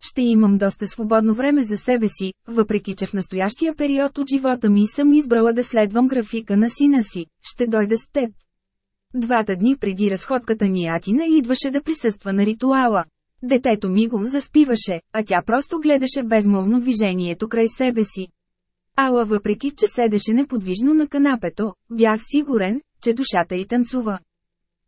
Ще имам доста свободно време за себе си, въпреки че в настоящия период от живота ми съм избрала да следвам графика на сина си, ще дойда с теб. Двата дни преди разходката ни Атина идваше да присъства на ритуала. Детето мигом заспиваше, а тя просто гледаше безмолвно движението край себе си. Ала въпреки, че седеше неподвижно на канапето, бях сигурен, че душата й танцува.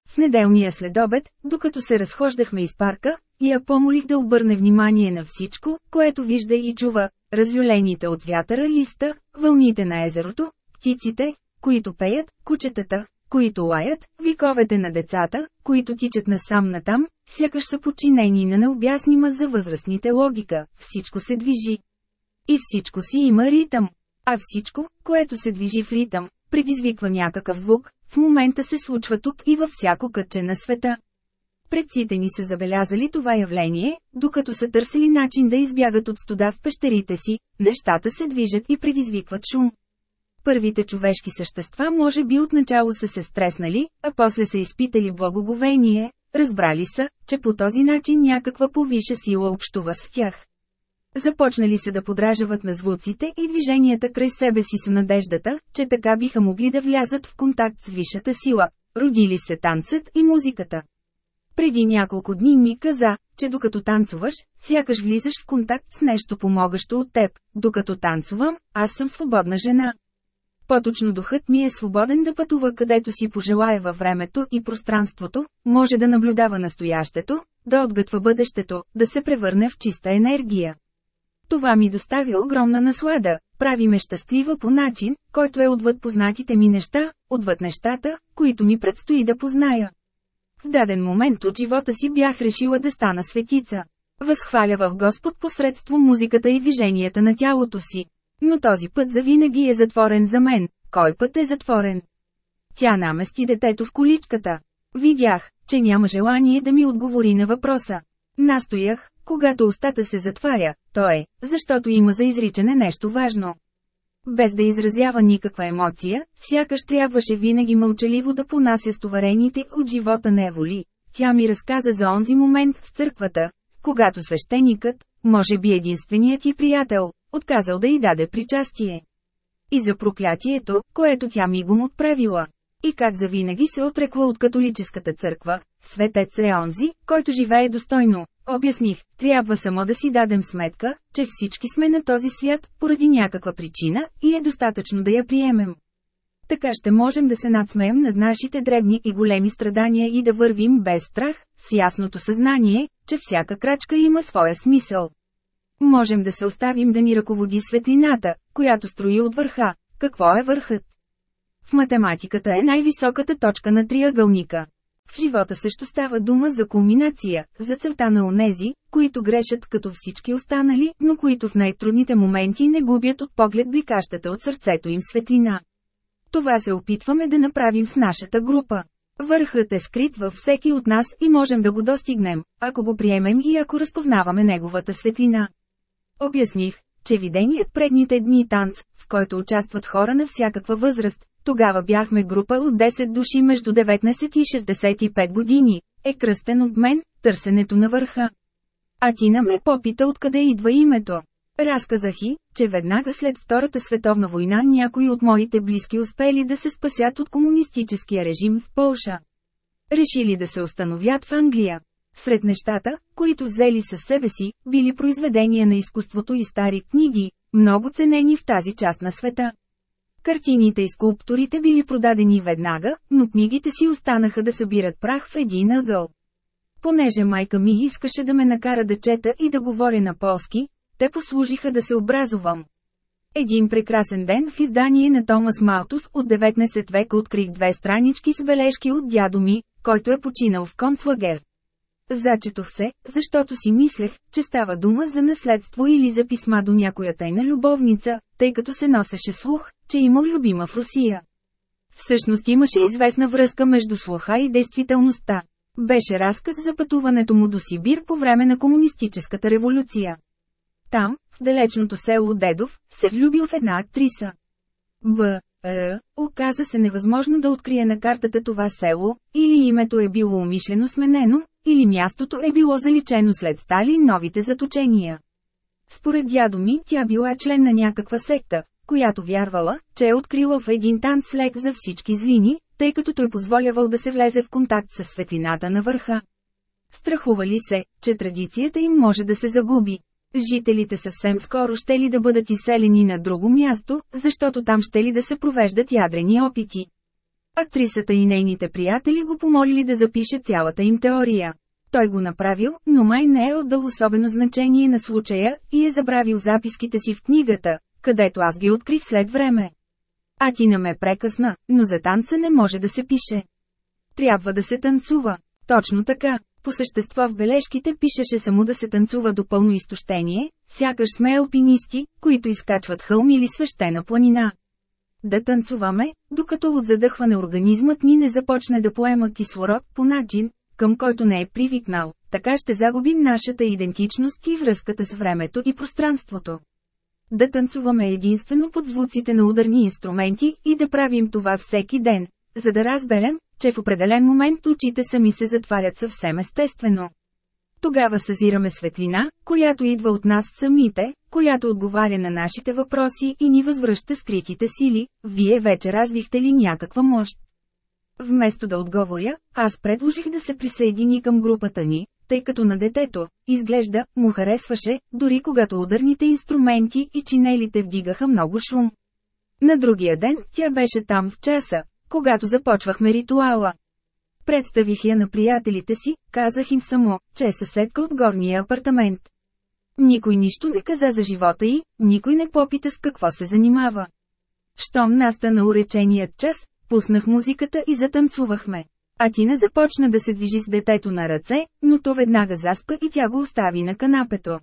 В неделния следобед, докато се разхождахме из парка, я помолих да обърне внимание на всичко, което вижда и чува, развюлените от вятъра листа, вълните на езерото, птиците, които пеят, кучетата, които лаят, виковете на децата, които тичат насам натам, сякаш са подчинени на необяснима за възрастните логика, всичко се движи. И всичко си има ритъм. А всичко, което се движи в ритъм, предизвиква някакъв звук, в момента се случва тук и във всяко кътче на света. Предците ни са забелязали това явление, докато са търсили начин да избягат от студа в пещерите си, нещата се движат и предизвикват шум. Първите човешки същества може би отначало са се стреснали, а после са изпитали благоговение, разбрали са, че по този начин някаква повиша сила общува с тях. Започнали се да подражават на звуците и движенията край себе си с надеждата, че така биха могли да влязат в контакт с висшата сила. Родили се танцът и музиката. Преди няколко дни ми каза, че докато танцуваш, сякаш влизаш в контакт с нещо помогащо от теб. Докато танцувам, аз съм свободна жена. Поточно духът ми е свободен да пътува където си пожелая във времето и пространството, може да наблюдава настоящето, да отгътва бъдещето, да се превърне в чиста енергия. Това ми доставя огромна наслада, прави ме щастлива по начин, който е отвъд познатите ми неща, отвъд нещата, които ми предстои да позная. В даден момент от живота си бях решила да стана светица. Възхвалявах Господ посредством музиката и движенията на тялото си. Но този път завинаги е затворен за мен. Кой път е затворен? Тя намести детето в количката. Видях, че няма желание да ми отговори на въпроса. Настоях, когато устата се затваря, то е, защото има за изричане нещо важно. Без да изразява никаква емоция, сякаш трябваше винаги мълчаливо да понася стоварените от живота неволи. Тя ми разказа за онзи момент в църквата, когато свещеникът, може би единственият ти приятел, отказал да й даде причастие. И за проклятието, което тя ми го отправила. И как завинаги се отрекла от католическата църква, светец е онзи, който живее достойно. Обясних, трябва само да си дадем сметка, че всички сме на този свят, поради някаква причина, и е достатъчно да я приемем. Така ще можем да се надсмеем над нашите дребни и големи страдания и да вървим без страх, с ясното съзнание, че всяка крачка има своя смисъл. Можем да се оставим да ни ръководи светлината, която строи от върха. Какво е върхът? В математиката е най-високата точка на триъгълника. В живота също става дума за кулминация, за целта на онези, които грешат като всички останали, но които в най-трудните моменти не губят от поглед бликащата от сърцето им светлина. Това се опитваме да направим с нашата група. Върхът е скрит във всеки от нас и можем да го достигнем, ако го приемем и ако разпознаваме неговата светлина. Обясних, че виденият предните дни танц, в който участват хора на всякаква възраст, тогава бяхме група от 10 души между 19 и 65 години, е кръстен от мен, търсенето на върха. А Тина ме попита откъде идва името. Разказах и, че веднага след Втората световна война някои от моите близки успели да се спасят от комунистическия режим в Полша. Решили да се установят в Англия. Сред нещата, които взели със себе си, били произведения на изкуството и стари книги, много ценени в тази част на света. Картините и скулптурите били продадени веднага, но книгите си останаха да събират прах в един ъгъл. Понеже майка ми искаше да ме накара да чета и да говоря на полски, те послужиха да се образувам. Един прекрасен ден в издание на Томас Малтус от 19 век открих две странички с бележки от дядо ми, който е починал в концлагер. Зачетох се, защото си мислех, че става дума за наследство или за писма до някоя тайна любовница, тъй като се носеше слух, че имал любима в Русия. Всъщност имаше известна връзка между слуха и действителността. Беше разказ за пътуването му до Сибир по време на комунистическата революция. Там, в далечното село Дедов, се влюбил в една актриса. Б. Р. Оказа се невъзможно да открие на картата това село, или името е било умишлено сменено, или мястото е било заличено след стали новите заточения. Според дядо ми тя била член на някаква секта, която вярвала, че е открила в един танц лек за всички злини, тъй като той позволявал да се влезе в контакт с светлината на върха. Страхували се, че традицията им може да се загуби. Жителите съвсем скоро ще ли да бъдат изселени на друго място, защото там ще ли да се провеждат ядрени опити. Актрисата и нейните приятели го помолили да запише цялата им теория. Той го направил, но май не е отдал особено значение на случая и е забравил записките си в книгата, където аз ги открих след време. А ти не ме прекъсна, но за танца не може да се пише. Трябва да се танцува. Точно така. По същество в бележките пишеше само да се танцува до пълно изтощение, сякаш сме алпинисти, които изкачват хълм или свещена планина. Да танцуваме, докато от задъхване организмът ни не започне да поема кислород по начин, към който не е привикнал, така ще загубим нашата идентичност и връзката с времето и пространството. Да танцуваме единствено под звуците на ударни инструменти и да правим това всеки ден, за да разберем, че в определен момент очите сами се затварят съвсем естествено. Тогава съзираме светлина, която идва от нас самите, която отговаря на нашите въпроси и ни възвръща скритите сили, вие вече развихте ли някаква мощ? Вместо да отговоря, аз предложих да се присъедини към групата ни, тъй като на детето, изглежда, му харесваше, дори когато ударните инструменти и чинелите вдигаха много шум. На другия ден тя беше там в часа, когато започвахме ритуала. Представих я на приятелите си, казах им само, че е съседка от горния апартамент. Никой нищо не каза за живота й, никой не попита с какво се занимава. Щом настана уреченият час, пуснах музиката и затанцувахме. А Тина започна да се движи с детето на ръце, но то веднага заспа и тя го остави на канапето.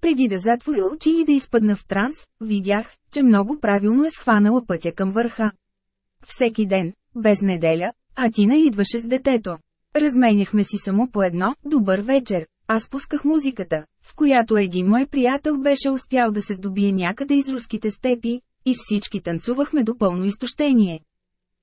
Преди да затворя очи и да изпадна в транс, видях, че много правилно е схванала пътя към върха. Всеки ден, без неделя, Атина идваше с детето. Разменяхме си само по едно, добър вечер. Аз пусках музиката, с която един мой приятел беше успял да се здобие някъде из руските степи, и всички танцувахме до пълно изтощение.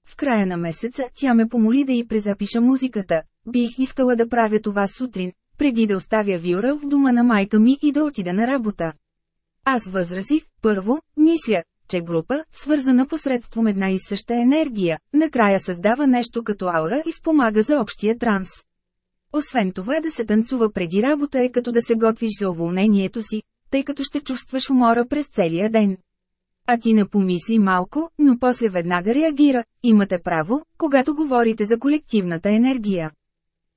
В края на месеца тя ме помоли да й презапиша музиката. Бих искала да правя това сутрин, преди да оставя Вюра в дома на майка ми и да отида на работа. Аз възразих, първо, мисля, че група, свързана посредством една и съща енергия, накрая създава нещо като аура и спомага за общия транс. Освен това да се танцува преди работа е като да се готвиш за уволнението си, тъй като ще чувстваш умора през целия ден. А ти не помисли малко, но после веднага реагира, имате право, когато говорите за колективната енергия.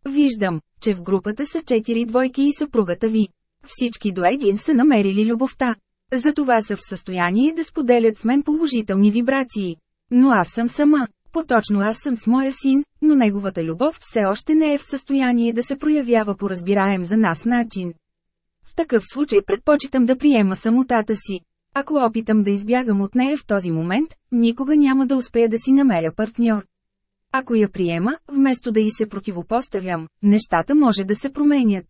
Виждам, че в групата са четири двойки и съпругата ви. Всички до един са намерили любовта. Затова са в състояние да споделят с мен положителни вибрации. Но аз съм сама. Поточно аз съм с моя син, но неговата любов все още не е в състояние да се проявява по разбираем за нас начин. В такъв случай предпочитам да приема самотата си. Ако опитам да избягам от нея в този момент, никога няма да успея да си намеря партньор. Ако я приема, вместо да й се противопоставям, нещата може да се променят.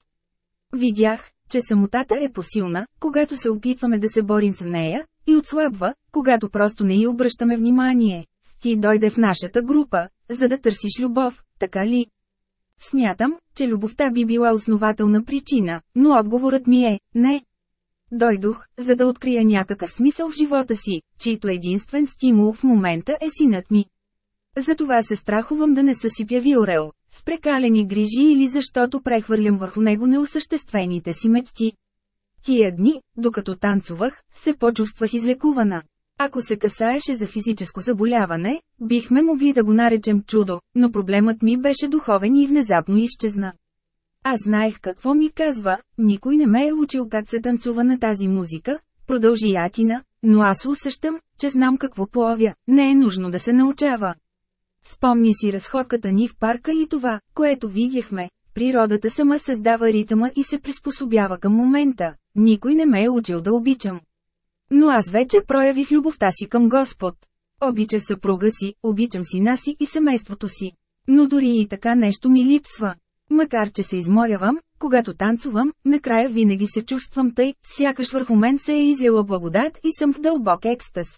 Видях, че самотата е посилна, когато се опитваме да се борим с нея, и отслабва, когато просто не й обръщаме внимание. Ти дойде в нашата група, за да търсиш любов, така ли? Смятам, че любовта би била основателна причина, но отговорът ми е – не. Дойдох, за да открия някакъв смисъл в живота си, чийто единствен стимул в момента е синът ми. Затова се страхувам да не съсипя Виорел, с прекалени грижи или защото прехвърлям върху него неосъществените си мечти. Тия дни, докато танцувах, се почувствах излекувана. Ако се касаеше за физическо заболяване, бихме могли да го наречем чудо, но проблемът ми беше духовен и внезапно изчезна. Аз знаех какво ми казва, никой не ме е учил как се танцува на тази музика, продължи Атина, но аз усещам, че знам какво плавя, не е нужно да се научава. Спомни си разходката ни в парка и това, което видяхме. Природата сама създава ритъма и се приспособява към момента. Никой не ме е учил да обичам. Но аз вече проявих любовта си към Господ. Обича съпруга си, обичам сина си и семейството си. Но дори и така нещо ми липсва. Макар че се изморявам, когато танцувам, накрая винаги се чувствам тъй, сякаш върху мен се е изяла благодат и съм в дълбок екстаз.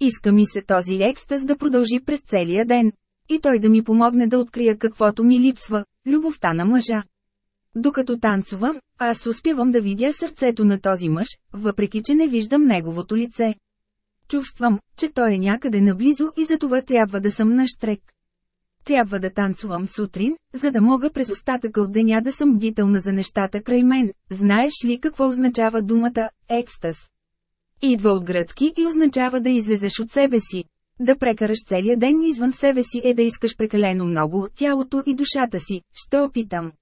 Иска ми се този екстаз да продължи през целия ден. И той да ми помогне да открия каквото ми липсва – любовта на мъжа. Докато танцувам, аз успявам да видя сърцето на този мъж, въпреки че не виждам неговото лице. Чувствам, че той е някъде наблизо и затова трябва да съм на штрек. Трябва да танцувам сутрин, за да мога през остатъка от деня да съм бдителна за нещата край мен. Знаеш ли какво означава думата «екстаз»? Идва от гръцки и означава да излезеш от себе си. Да прекараш целия ден извън себе си е да искаш прекалено много от тялото и душата си, ще опитам.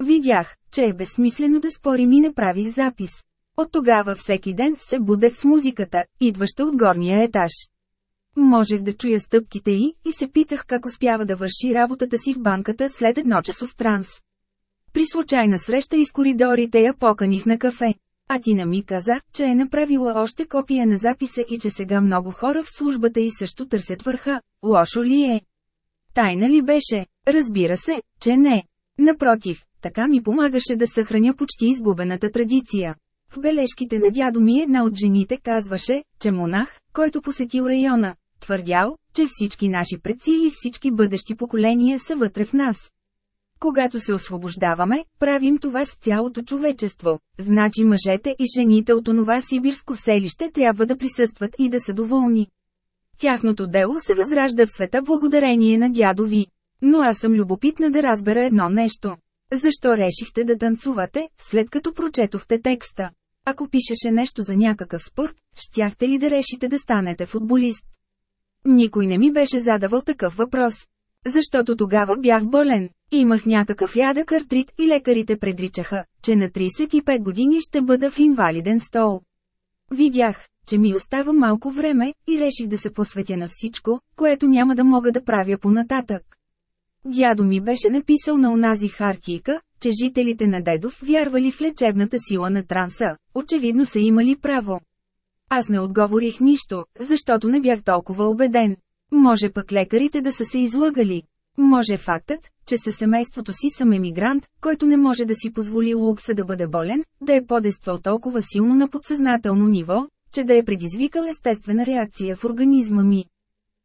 Видях, че е безсмислено да спорим и не правих запис. От тогава всеки ден се будех с музиката, идваща от горния етаж. Можех да чуя стъпките й и се питах как успява да върши работата си в банката след едно часов транс. При случайна среща из коридорите я поканих на кафе. А Тина ми каза, че е направила още копия на записа и че сега много хора в службата и също търсят върха. Лошо ли е? Тайна ли беше? Разбира се, че не. Напротив, така ми помагаше да съхраня почти изгубената традиция. В бележките на дядо ми една от жените казваше, че монах, който посетил района, твърдял, че всички наши предци и всички бъдещи поколения са вътре в нас. Когато се освобождаваме, правим това с цялото човечество. Значи мъжете и жените от онова сибирско селище трябва да присъстват и да са доволни. Тяхното дело се възражда в света благодарение на дядо ви. Но аз съм любопитна да разбера едно нещо. Защо решихте да танцувате, след като прочетохте текста? Ако пишеше нещо за някакъв спорт, щяхте ли да решите да станете футболист? Никой не ми беше задавал такъв въпрос. Защото тогава бях болен. Имах някакъв ядък артрит и лекарите предричаха, че на 35 години ще бъда в инвалиден стол. Видях, че ми остава малко време и реших да се посветя на всичко, което няма да мога да правя понататък. Дядо ми беше написал на онази хартийка, че жителите на Дедов вярвали в лечебната сила на транса, очевидно са имали право. Аз не отговорих нищо, защото не бях толкова убеден. Може пък лекарите да са се излъгали. Може фактът, че със семейството си съм емигрант, който не може да си позволи лукса да бъде болен, да е подействал толкова силно на подсъзнателно ниво, че да е предизвикал естествена реакция в организма ми.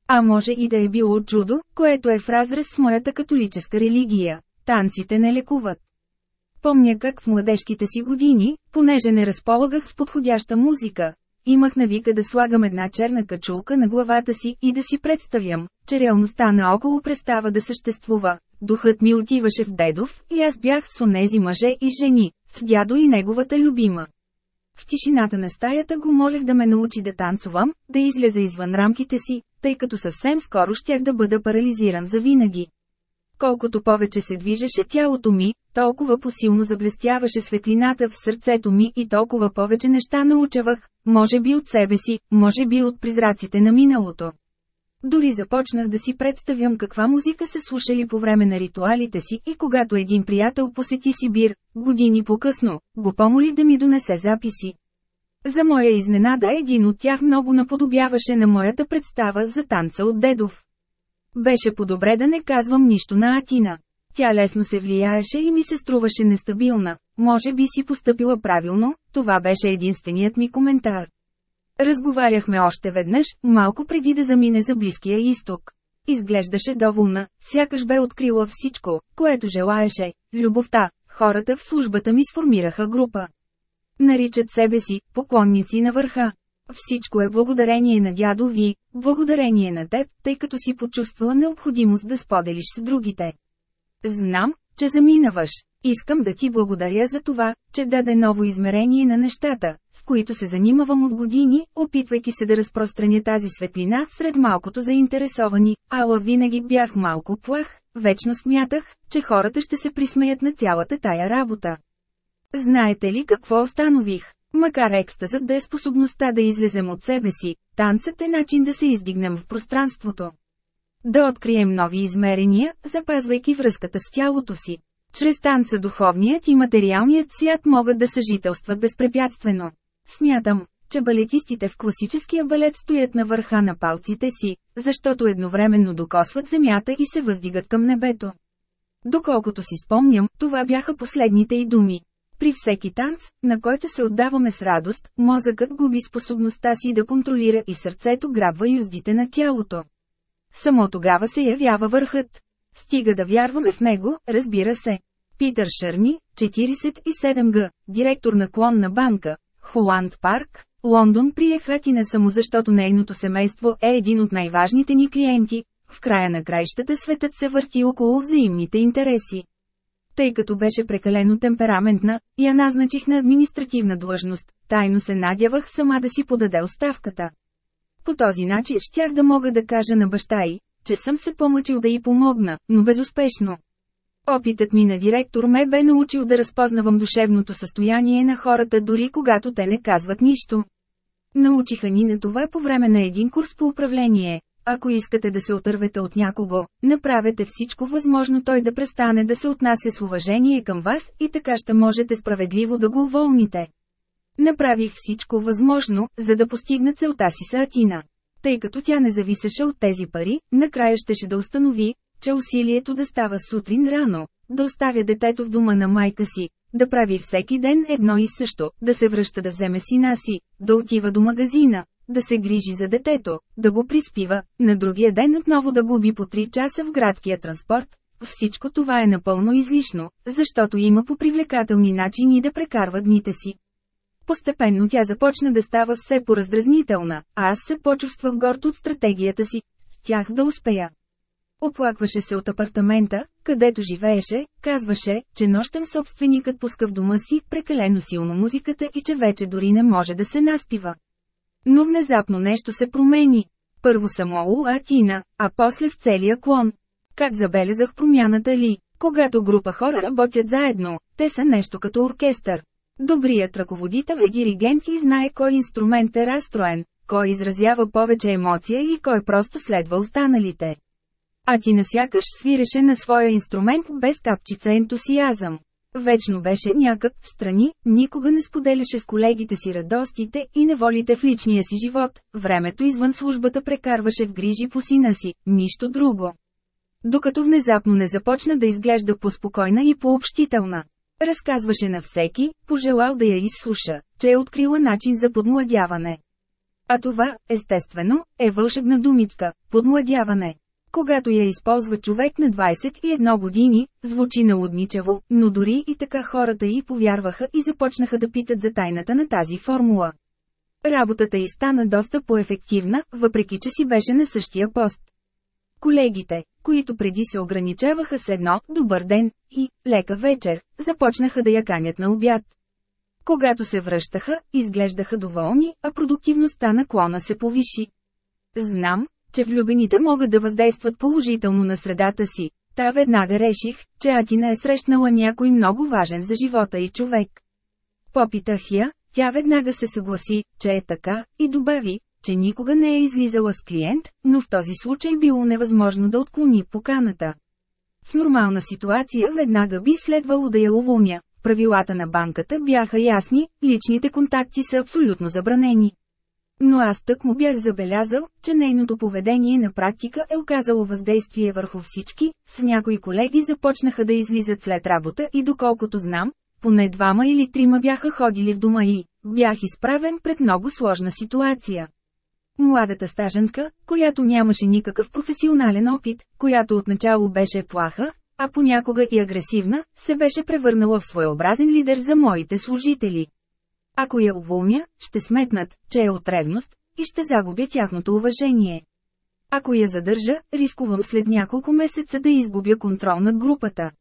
А може и да е било чудо, което е в разрез с моята католическа религия. Танците не лекуват. Помня как в младежките си години, понеже не разполагах с подходяща музика, имах навика да слагам една черна качулка на главата си и да си представям, че реалността наоколо престава да съществува. Духът ми отиваше в дедов и аз бях с онези мъже и жени, с дядо и неговата любима. В тишината на стаята го молех да ме научи да танцувам, да изляза извън рамките си, тъй като съвсем скоро щях да бъда парализиран за винаги. Колкото повече се движеше тялото ми, толкова посилно заблестяваше светлината в сърцето ми и толкова повече неща научавах, може би от себе си, може би от призраците на миналото. Дори започнах да си представям каква музика се слушали по време на ритуалите си и когато един приятел посети Сибир, години по-късно, го помоли да ми донесе записи. За моя изненада един от тях много наподобяваше на моята представа за танца от дедов. Беше по-добре да не казвам нищо на Атина. Тя лесно се влияеше и ми се струваше нестабилна. Може би си поступила правилно, това беше единственият ми коментар. Разговаряхме още веднъж, малко преди да замине за Близкия изток. Изглеждаше доволна, сякаш бе открила всичко, което желаеше. Любовта, хората в службата ми сформираха група. Наричат себе си поклонници на върха. Всичко е благодарение на дядо ви, благодарение на теб, тъй като си почувствала необходимост да споделиш с другите. Знам, че заминаваш. Искам да ти благодаря за това, че даде ново измерение на нещата, с които се занимавам от години, опитвайки се да разпространя тази светлина сред малкото заинтересовани, ала винаги бях малко плах, вечно смятах, че хората ще се присмеят на цялата тая работа. Знаете ли какво установих? Макар екстазът да е способността да излезем от себе си, танцът е начин да се издигнем в пространството. Да открием нови измерения, запазвайки връзката с тялото си. Чрез танца духовният и материалният свят могат да съжителстват безпрепятствено. Смятам, че балетистите в класическия балет стоят на върха на палците си, защото едновременно докосват земята и се въздигат към небето. Доколкото си спомням, това бяха последните и думи. При всеки танц, на който се отдаваме с радост, мозъкът губи способността си да контролира и сърцето грабва юздите на тялото. Само тогава се явява върхът. Стига да вярваме в него, разбира се. Питър Шърни, 47 г, директор на клонна банка, Холанд Парк, Лондон приех Ратина само защото нейното семейство е един от най-важните ни клиенти. В края на краищата светът се върти около взаимните интереси. Тъй като беше прекалено темпераментна, я назначих на административна длъжност, тайно се надявах сама да си подаде оставката. По този начин щях да мога да кажа на баща й, че съм се помъчил да й помогна, но безуспешно. Опитът ми на директор ме бе научил да разпознавам душевното състояние на хората дори когато те не казват нищо. Научиха ни на това по време на един курс по управление. Ако искате да се отървете от някого, направете всичко възможно той да престане да се отнася с уважение към вас и така ще можете справедливо да го уволните. Направих всичко възможно, за да постигна целта си с Атина. Тъй като тя не зависеше от тези пари, накрая щеше да установи, че усилието да става сутрин рано, да оставя детето в дома на майка си, да прави всеки ден едно и също, да се връща да вземе сина си, да отива до магазина, да се грижи за детето, да го приспива, на другия ден отново да губи по 3 часа в градския транспорт. Всичко това е напълно излишно, защото има по привлекателни начини да прекарва дните си. Постепенно тя започна да става все по-раздразнителна, а аз се почувствах горд от стратегията си, тях да успея. Оплакваше се от апартамента, където живееше, казваше, че нощем собственикът пуска в дома си прекалено силно музиката и че вече дори не може да се наспива. Но внезапно нещо се промени. Първо само у Атина, а после в целия клон. Как забелязах промяната ли? Когато група хора работят заедно, те са нещо като оркестър. Добрият ръководител е диригент и знае кой инструмент е разстроен, кой изразява повече емоция и кой просто следва останалите. А ти насякаш свиреше на своя инструмент без капчица ентусиазъм. Вечно беше някак в страни, никога не споделяше с колегите си радостите и неволите в личния си живот, времето извън службата прекарваше в грижи по сина си, нищо друго. Докато внезапно не започна да изглежда по-спокойна и по-общителна. Разказваше на всеки, пожелал да я изслуша, че е открила начин за подмладяване. А това, естествено, е вълшебна думичка – подмладяване. Когато я използва човек на 21 години, звучи налудничево, но дори и така хората й повярваха и започнаха да питат за тайната на тази формула. Работата й стана доста по-ефективна, въпреки че си беше на същия пост. Колегите, които преди се ограничаваха с едно «добър ден» и «лека вечер», започнаха да я канят на обяд. Когато се връщаха, изглеждаха доволни, а продуктивността на клона се повиши. Знам, че влюбените могат да въздействат положително на средата си. Та веднага реших, че Атина е срещнала някой много важен за живота и човек. Попитах я, тя веднага се съгласи, че е така, и добави, че никога не е излизала с клиент, но в този случай било невъзможно да отклони поканата. В нормална ситуация веднага би следвало да я уволня. Правилата на банката бяха ясни, личните контакти са абсолютно забранени. Но аз тък му бях забелязал, че нейното поведение на практика е оказало въздействие върху всички, с някои колеги започнаха да излизат след работа и доколкото знам, поне двама или трима бяха ходили в дома и бях изправен пред много сложна ситуация. Младата стажентка, която нямаше никакъв професионален опит, която отначало беше плаха, а понякога и агресивна, се беше превърнала в своеобразен лидер за моите служители. Ако я уволня, ще сметнат, че е отревност, и ще загубя тяхното уважение. Ако я задържа, рискувам след няколко месеца да изгубя контрол над групата.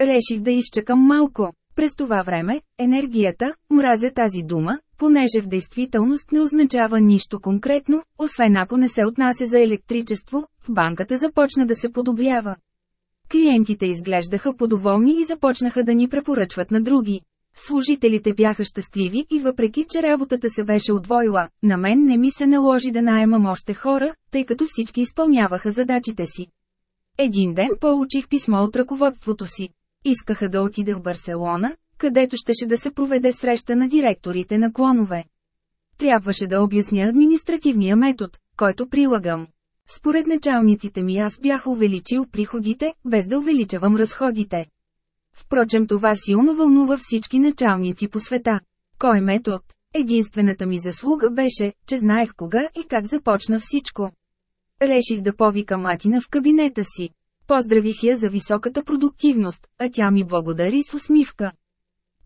Реших да изчакам малко. През това време, енергията, мразя тази дума, понеже в действителност не означава нищо конкретно, освен ако не се отнася за електричество, в банката започна да се подобрява. Клиентите изглеждаха подоволни и започнаха да ни препоръчват на други. Служителите бяха щастливи и въпреки, че работата се беше отвоила, на мен не ми се наложи да наемам още хора, тъй като всички изпълняваха задачите си. Един ден получих писмо от ръководството си. Искаха да отида в Барселона, където щеше да се проведе среща на директорите на клонове. Трябваше да обясня административния метод, който прилагам. Според началниците ми аз бях увеличил приходите, без да увеличавам разходите. Впрочем това силно вълнува всички началници по света. Кой метод? Единствената ми заслуга беше, че знаех кога и как започна всичко. Реших да повикам Матина в кабинета си. Поздравих я за високата продуктивност, а тя ми благодари с усмивка.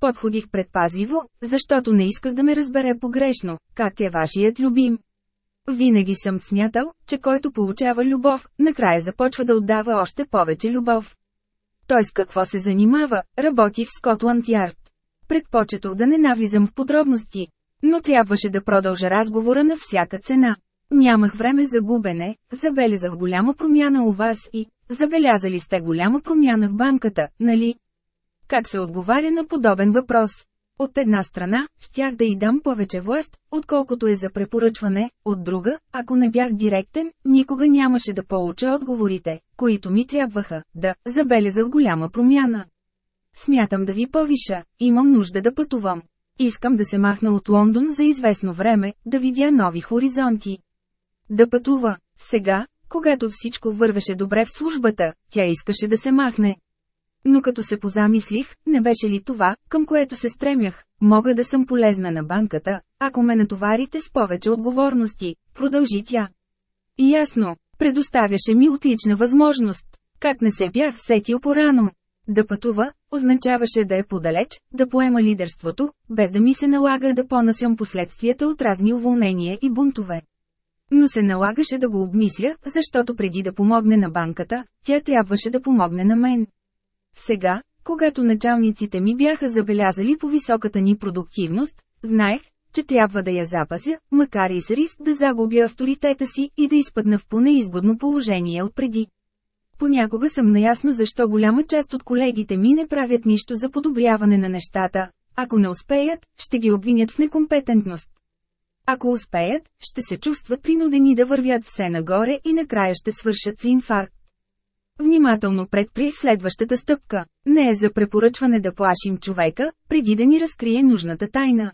Подходих предпазливо, защото не исках да ме разбере погрешно, как е вашият любим. Винаги съм смятал, че който получава любов, накрая започва да отдава още повече любов. Той с какво се занимава, работи в Скотланд Ярд. Предпочетох да не навлизам в подробности. Но трябваше да продължа разговора на всяка цена. Нямах време за губене, забелязах голяма промяна у вас и, забелязали сте голяма промяна в банката, нали? Как се отговаря на подобен въпрос? От една страна, щях да й дам повече власт, отколкото е за препоръчване, от друга, ако не бях директен, никога нямаше да получа отговорите, които ми трябваха, да, забелязах голяма промяна. Смятам да ви повиша, имам нужда да пътувам. Искам да се махна от Лондон за известно време, да видя нови хоризонти. Да пътува. Сега, когато всичко вървеше добре в службата, тя искаше да се махне. Но като се позамислих, не беше ли това, към което се стремях, мога да съм полезна на банката, ако ме натоварите с повече отговорности, продължи тя. Ясно, предоставяше ми отлична възможност. Как не се бях сетил порано. Да пътува, означаваше да е подалеч, да поема лидерството, без да ми се налага да понасям последствията от разни уволнения и бунтове. Но се налагаше да го обмисля, защото преди да помогне на банката, тя трябваше да помогне на мен. Сега, когато началниците ми бяха забелязали по високата ни продуктивност, знаех, че трябва да я запазя, макар и с риск да загубя авторитета си и да изпадна в по-неизгодно положение от преди. Понякога съм наясно защо голяма част от колегите ми не правят нищо за подобряване на нещата. Ако не успеят, ще ги обвинят в некомпетентност. Ако успеят, ще се чувстват принудени да вървят все нагоре и накрая ще свършат с инфаркт. Внимателно предпри следващата стъпка. Не е за препоръчване да плашим човека, преди да ни разкрие нужната тайна.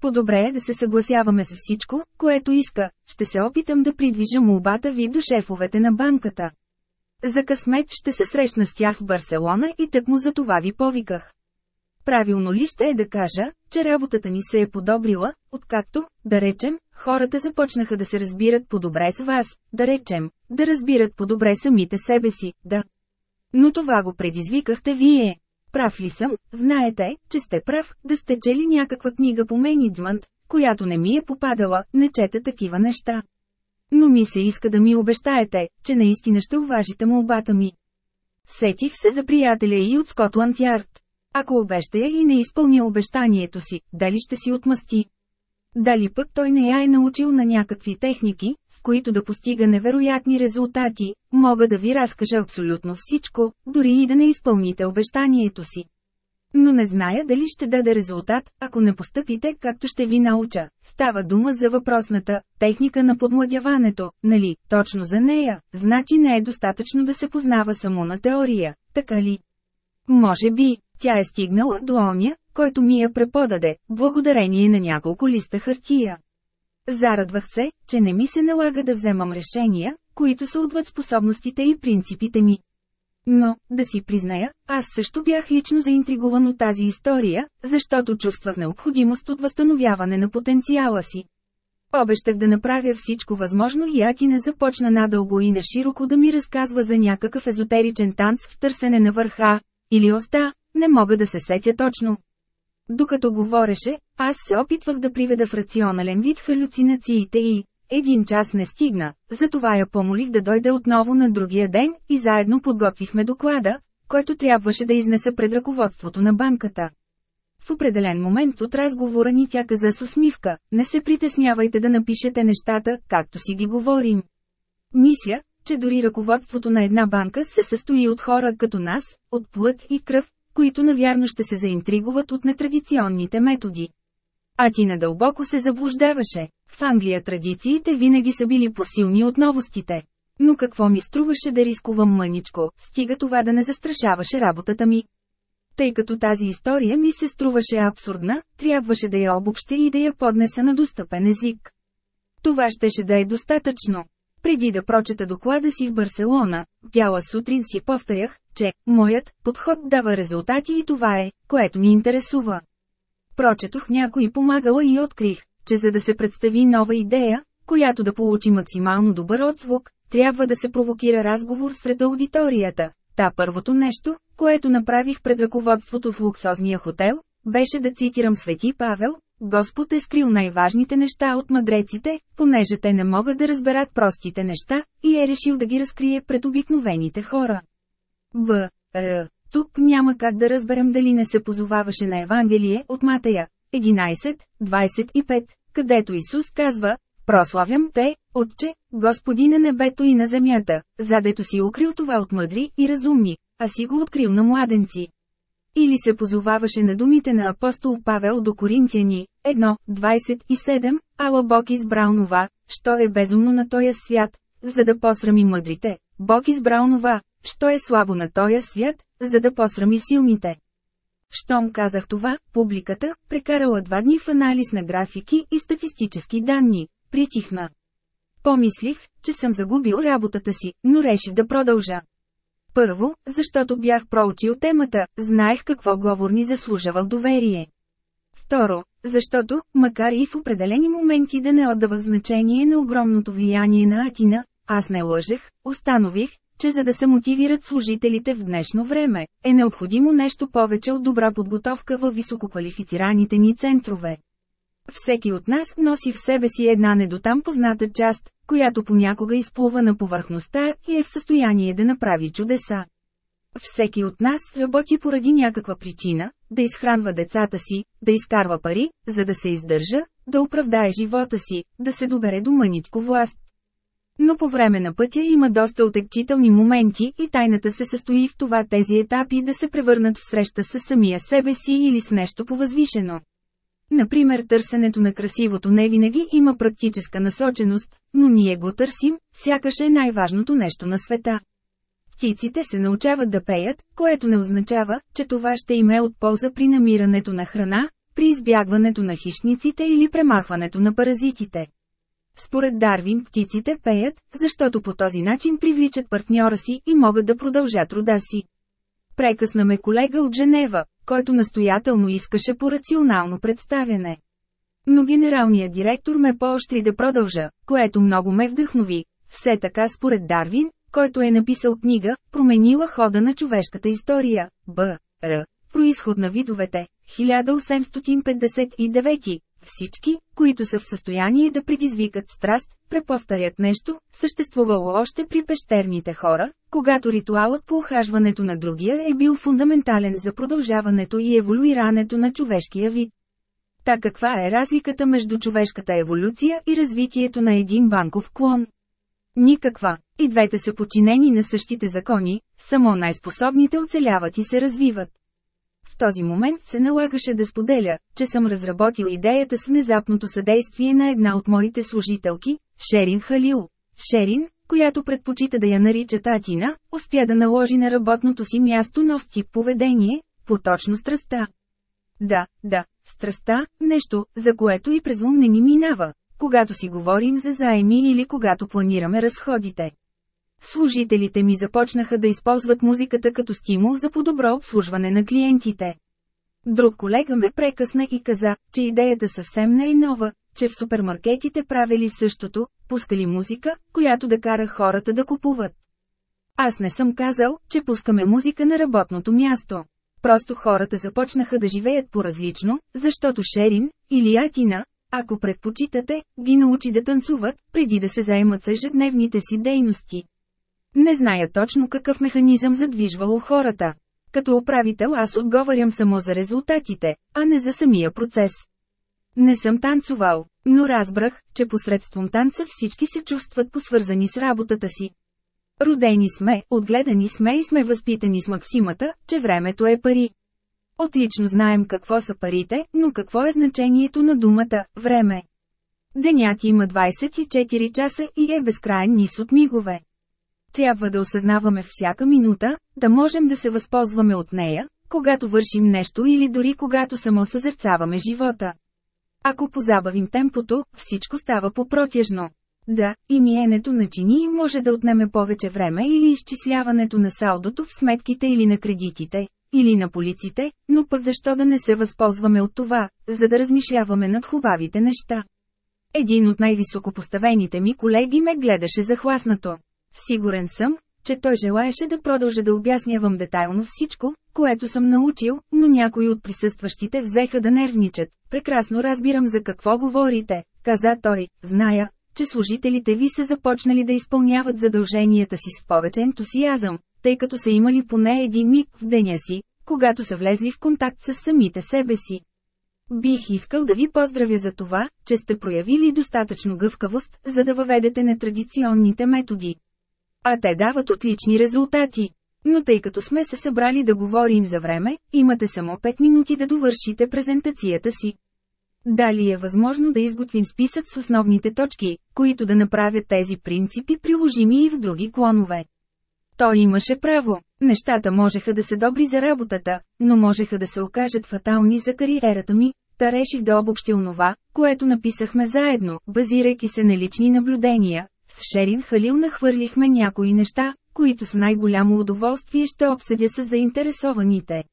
По-добре е да се съгласяваме с всичко, което иска, ще се опитам да придвижа молбата ви до шефовете на банката. За късмет ще се срещна с тях в Барселона и тъкмо за това ви повиках. Правилно ли ще е да кажа, че работата ни се е подобрила, откакто, да речем, хората започнаха да се разбират по-добре с вас, да речем, да разбират по-добре самите себе си, да. Но това го предизвикахте вие. Прав ли съм, знаете, че сте прав, да сте чели някаква книга по менеджмент, която не ми е попадала, не чета такива неща. Но ми се иска да ми обещаете, че наистина ще уважите молбата ми. Сетих се за приятеля и от Скотланд Ярд. Ако обещая и не изпълня обещанието си, дали ще си отмъсти? Дали пък той не я е научил на някакви техники, с които да постига невероятни резултати, мога да ви разкажа абсолютно всичко, дори и да не изпълните обещанието си. Но не зная дали ще даде резултат, ако не постъпите както ще ви науча. Става дума за въпросната техника на подмладяването, нали, точно за нея, значи не е достатъчно да се познава само на теория, така ли? Може би, тя е стигнала до оня, който ми я преподаде, благодарение на няколко листа хартия. Зарадвах се, че не ми се налага да вземам решения, които са отвъд способностите и принципите ми. Но, да си призная, аз също бях лично заинтригуван от тази история, защото чувствах необходимост от възстановяване на потенциала си. Обещах да направя всичко възможно и Атина започна надълго и на широко да ми разказва за някакъв езотеричен танц в търсене на върха, или оста, не мога да се сетя точно. Докато говореше, аз се опитвах да приведа в рационален вид халюцинациите и, един час не стигна, затова я помолих да дойде отново на другия ден и заедно подготвихме доклада, който трябваше да изнеса пред ръководството на банката. В определен момент от разговора ни тя каза с усмивка, не се притеснявайте да напишете нещата, както си ги говорим. Мисля, че дори ръководството на една банка се състои от хора като нас, от плът и кръв, които навярно ще се заинтригуват от нетрадиционните методи. А ти надълбоко се заблуждаваше. В Англия традициите винаги са били посилни от новостите. Но какво ми струваше да рискувам мъничко, стига това да не застрашаваше работата ми. Тъй като тази история ми се струваше абсурдна, трябваше да я обобщя и да я поднеса на достъпен език. Това щеше да е достатъчно. Преди да прочета доклада си в Барселона, бяла сутрин си повторях, че моят подход дава резултати и това е, което ми интересува. Прочетох някой помагала и открих, че за да се представи нова идея, която да получи максимално добър отзвук, трябва да се провокира разговор сред аудиторията. Та първото нещо, което направих пред ръководството в луксозния хотел, беше да цитирам Свети Павел, Господ е скрил най-важните неща от мъдреците, понеже те не могат да разберат простите неща, и е решил да ги разкрие пред обикновените хора. Б. Р. Тук няма как да разберем дали не се позоваваше на Евангелие от Матея 11.25, където Исус казва, Прославям те, Отче, Господи на небето и на земята, задето си укрил това от мъдри и разумни, а си го открил на младенци. Или се позоваваше на думите на апостол Павел до Коринтияни, 1.27, ала Бог избрал нова, що е безумно на този свят, за да посрами мъдрите. Бог избрал нова, що е слабо на този свят, за да посрами силните. Щом казах това, публиката, прекарала два дни в анализ на графики и статистически данни, притихна. Помислих, че съм загубил работата си, но реших да продължа. Първо, защото бях проучил темата, знаех какво говор ни заслужавал доверие. Второ, защото, макар и в определени моменти да не отдавах значение на огромното влияние на Атина, аз не лъжех, установих, че за да се мотивират служителите в днешно време, е необходимо нещо повече от добра подготовка във висококвалифицираните ни центрове. Всеки от нас носи в себе си една недотам позната част, която понякога изплува на повърхността и е в състояние да направи чудеса. Всеки от нас работи поради някаква причина, да изхранва децата си, да изкарва пари, за да се издържа, да оправдае живота си, да се добере до мъничко власт. Но по време на пътя има доста отекчителни моменти и тайната се състои в това тези етапи да се превърнат в среща с самия себе си или с нещо повъзвишено. Например търсенето на красивото не винаги има практическа насоченост, но ние го търсим, сякаш е най-важното нещо на света. Птиците се научават да пеят, което не означава, че това ще им е от полза при намирането на храна, при избягването на хищниците или премахването на паразитите. Според Дарвин птиците пеят, защото по този начин привличат партньора си и могат да продължат рода си. Прекъсна ме колега от Женева, който настоятелно искаше по рационално представяне. Но генералният директор ме поощри да продължа, което много ме вдъхнови. Все така според Дарвин, който е написал книга, променила хода на човешката история, Б. Р. Происход на видовете, 1859. Всички, които са в състояние да предизвикат страст, преповторят нещо, съществувало още при пещерните хора, когато ритуалът по ухажването на другия е бил фундаментален за продължаването и еволюирането на човешкия вид. Та каква е разликата между човешката еволюция и развитието на един банков клон? Никаква. И двете са подчинени на същите закони, само най-способните оцеляват и се развиват. В този момент се налагаше да споделя, че съм разработил идеята с внезапното съдействие на една от моите служителки, Шерин Халил. Шерин, която предпочита да я нарича татина, успя да наложи на работното си място нов тип поведение, поточно страста. Да, да, страста, нещо, за което и през ум не ни минава, когато си говорим за заеми или когато планираме разходите. Служителите ми започнаха да използват музиката като стимул за по-добро обслужване на клиентите. Друг колега ме прекъсна и каза, че идеята съвсем не е нова, че в супермаркетите правили същото, пускали музика, която да кара хората да купуват. Аз не съм казал, че пускаме музика на работното място. Просто хората започнаха да живеят по-различно, защото Шерин, или Атина, ако предпочитате, ги научи да танцуват, преди да се заемат с ежедневните си дейности. Не зная точно какъв механизъм задвижвало хората. Като управител аз отговарям само за резултатите, а не за самия процес. Не съм танцувал, но разбрах, че посредством танца всички се чувстват посвързани с работата си. Родени сме, отгледани сме и сме възпитани с максимата, че времето е пари. Отлично знаем какво са парите, но какво е значението на думата «време». Денят има 24 часа и е безкрайен низ от мигове. Трябва да осъзнаваме всяка минута, да можем да се възползваме от нея, когато вършим нещо или дори когато само съзерцаваме живота. Ако позабавим темпото, всичко става по-протяжно. Да, и миенето на чини може да отнеме повече време или изчисляването на салдото в сметките или на кредитите, или на полиците, но пък защо да не се възползваме от това, за да размишляваме над хубавите неща. Един от най-високопоставените ми колеги ме гледаше захласнато. Сигурен съм, че той желаеше да продължа да обяснявам детайлно всичко, което съм научил, но някои от присъстващите взеха да нервничат. Прекрасно разбирам за какво говорите, каза той, зная, че служителите ви са започнали да изпълняват задълженията си с повече ентусиазъм, тъй като са имали поне един миг в деня си, когато са влезли в контакт с самите себе си. Бих искал да ви поздравя за това, че сте проявили достатъчно гъвкавост, за да въведете нетрадиционните методи. А те дават отлични резултати. Но тъй като сме се събрали да говорим за време, имате само 5 минути да довършите презентацията си. Дали е възможно да изготвим списък с основните точки, които да направят тези принципи приложими и в други клонове? Той имаше право. Нещата можеха да се добри за работата, но можеха да се окажат фатални за кариерата ми, та реших да обобщи онова, което написахме заедно, базирайки се на лични наблюдения. С Шерин Халил нахвърлихме някои неща, които с най-голямо удоволствие ще обсъдя с заинтересованите.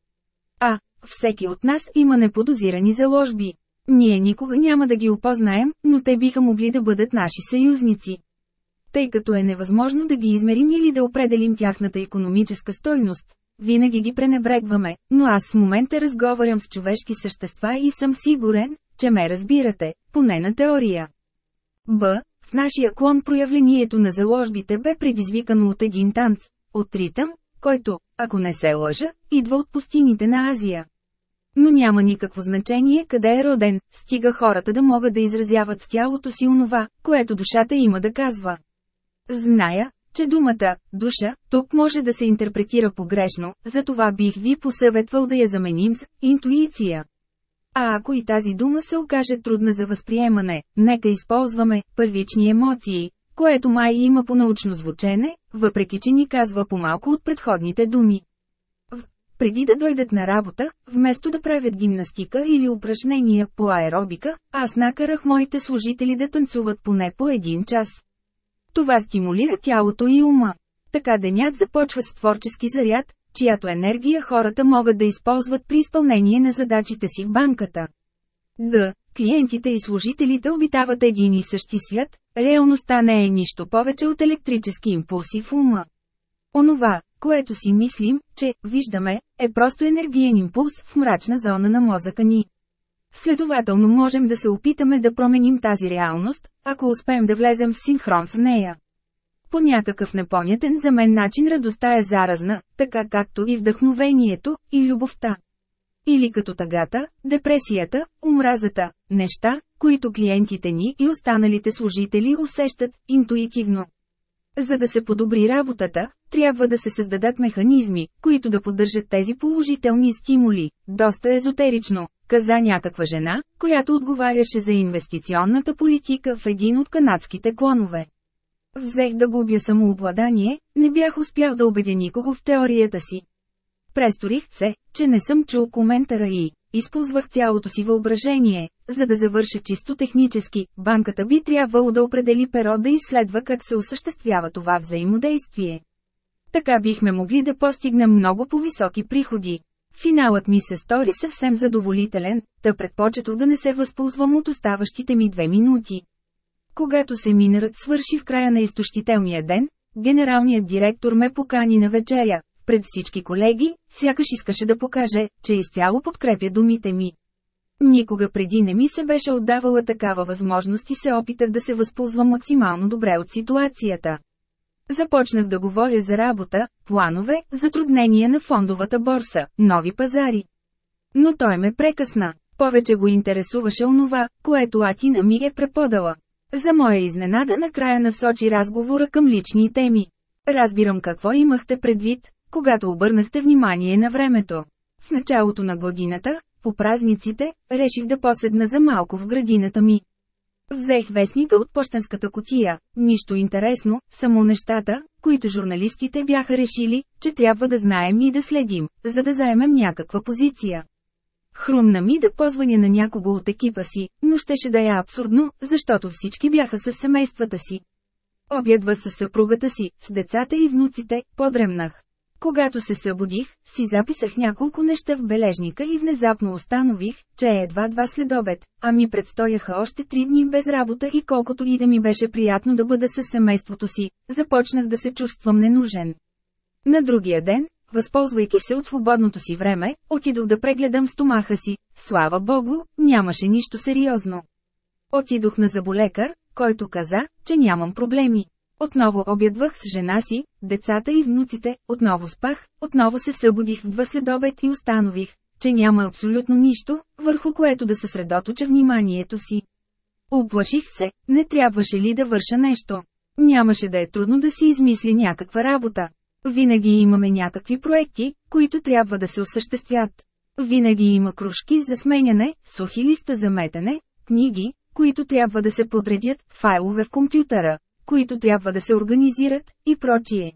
А, всеки от нас има неподозирани заложби. Ние никога няма да ги опознаем, но те биха могли да бъдат наши съюзници тъй като е невъзможно да ги измерим или да определим тяхната економическа стойност. Винаги ги пренебрегваме, но аз в момента разговарям с човешки същества и съм сигурен, че ме разбирате, поне на теория. Б. В нашия клон проявлението на заложбите бе предизвикано от един танц, от ритъм, който, ако не се лъжа, идва от пустините на Азия. Но няма никакво значение къде е роден, стига хората да могат да изразяват с тялото си онова, което душата има да казва. Зная, че думата «душа» тук може да се интерпретира погрешно, затова бих ви посъветвал да я заменим с «интуиция». А ако и тази дума се окаже трудна за възприемане, нека използваме първични емоции, което май има по научно звучене, въпреки че ни казва по-малко от предходните думи. Преди да дойдат на работа, вместо да правят гимнастика или упражнения по аеробика, аз накарах моите служители да танцуват поне по един час. Това стимулира тялото и ума. Така денят започва с творчески заряд, чиято енергия хората могат да използват при изпълнение на задачите си в банката. Д. Клиентите и служителите обитават един и същи свят, реалността не е нищо повече от електрически импулси в ума. Онова, което си мислим, че виждаме, е просто енергиен импулс в мрачна зона на мозъка ни. следователно можем да се опитаме да променим тази реалност, ако успеем да влезем в синхрон с нея. По някакъв непонятен за мен начин радостта е заразна, така както и вдъхновението, и любовта. Или като тъгата, депресията, омразата, неща, които клиентите ни и останалите служители усещат интуитивно. За да се подобри работата, трябва да се създадат механизми, които да поддържат тези положителни стимули. Доста езотерично, каза някаква жена, която отговаряше за инвестиционната политика в един от канадските клонове. Взех да губя самообладание, не бях успял да убедя никого в теорията си. Престорих се, че не съм чул коментара и използвах цялото си въображение, за да завърша чисто технически. Банката би трябвало да определи перо да изследва как се осъществява това взаимодействие. Така бихме могли да постигнем много по-високи приходи. Финалът ми се стори съвсем задоволителен, да предпочето да не се възползвам от оставащите ми две минути. Когато семинарът свърши в края на изтощителния ден, генералният директор ме покани на вечеря, пред всички колеги, сякаш искаше да покаже, че изцяло подкрепя думите ми. Никога преди не ми се беше отдавала такава възможност и се опитах да се възползвам максимално добре от ситуацията. Започнах да говоря за работа, планове, затруднения на фондовата борса, нови пазари. Но той ме прекъсна. Повече го интересуваше онова, което Атина ми е преподала. За моя изненада накрая насочи разговора към лични теми. Разбирам какво имахте предвид, когато обърнахте внимание на времето. В началото на годината, по празниците, реших да поседна за малко в градината ми. Взех вестника от почтенската котия, нищо интересно, само нещата, които журналистите бяха решили, че трябва да знаем и да следим, за да заемем някаква позиция. Хрумна ми да позваня на някого от екипа си, но щеше да е абсурдно, защото всички бяха с семействата си. Обядвах със съпругата си, с децата и внуците, подремнах. Когато се събудих, си записах няколко неща в бележника и внезапно установих, че е едва два следобед, а ми предстояха още три дни без работа и колкото и да ми беше приятно да бъда със семейството си, започнах да се чувствам ненужен. На другия ден, възползвайки се от свободното си време, отидох да прегледам стомаха си, слава богу, нямаше нищо сериозно. Отидох на заболекар, който каза, че нямам проблеми. Отново обядвах с жена си, децата и внуците, отново спах, отново се събудих в два следобед и установих, че няма абсолютно нищо, върху което да съсредоточа вниманието си. Оплаших се, не трябваше ли да върша нещо. Нямаше да е трудно да си измисли някаква работа. Винаги имаме някакви проекти, които трябва да се осъществят. Винаги има кружки за сменяне, сухи листа за метане, книги, които трябва да се подредят, файлове в компютъра, които трябва да се организират, и прочие.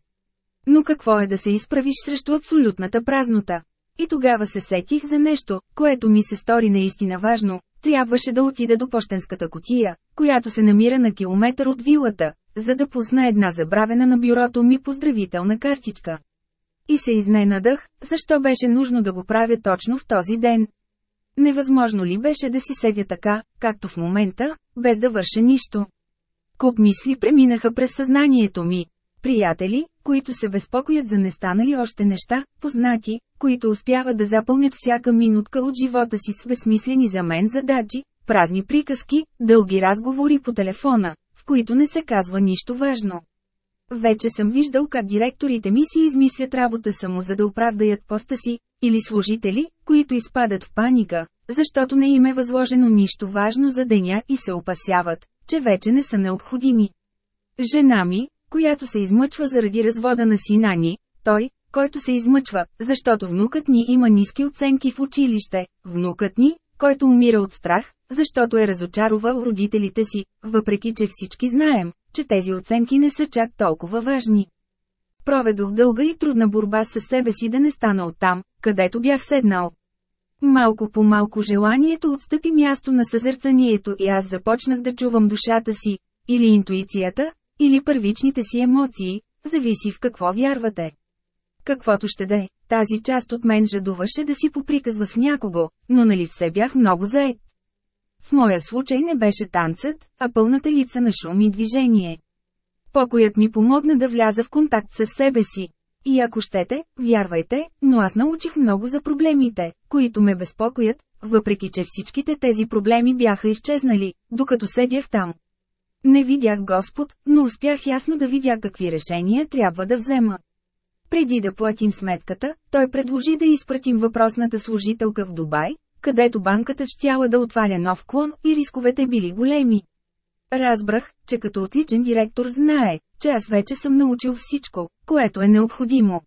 Но какво е да се изправиш срещу абсолютната празнота? И тогава се сетих за нещо, което ми се стори наистина важно. Трябваше да отида до почтенската котия, която се намира на километър от вилата, за да позна една забравена на бюрото ми поздравителна картичка. И се изненадах, защо беше нужно да го правя точно в този ден. Невъзможно ли беше да си седя така, както в момента, без да върша нищо? Куп мисли преминаха през съзнанието ми. Приятели, които се безпокоят за нестанали още неща, познати, които успяват да запълнят всяка минутка от живота си с безсмислени за мен задачи, празни приказки, дълги разговори по телефона, които не се казва нищо важно. Вече съм виждал как директорите ми си измислят работа само за да оправдаят поста си, или служители, които изпадат в паника, защото не им е възложено нищо важно за деня и се опасяват, че вече не са необходими. Жена ми, която се измъчва заради развода на сина ни, той, който се измъчва, защото внукът ни има ниски оценки в училище, внукът ни, който умира от страх, защото е разочаровал родителите си, въпреки че всички знаем, че тези оценки не са чак толкова важни. Проведох дълга и трудна борба с себе си да не стана оттам, където бях седнал. Малко по малко желанието отстъпи място на съзерцанието и аз започнах да чувам душата си, или интуицията, или първичните си емоции, зависи в какво вярвате. Каквото ще да е, тази част от мен жадуваше да си поприказва с някого, но нали все бях много заед. В моя случай не беше танцът, а пълната липса на шум и движение. Покоят ми помогна да вляза в контакт с себе си. И ако щете, вярвайте, но аз научих много за проблемите, които ме безпокоят, въпреки че всичките тези проблеми бяха изчезнали, докато седях там. Не видях Господ, но успях ясно да видя какви решения трябва да взема. Преди да платим сметката, той предложи да изпратим въпросната служителка в Дубай, където банката щяла да отваря нов клон и рисковете били големи. Разбрах, че като отличен директор знае, че аз вече съм научил всичко, което е необходимо.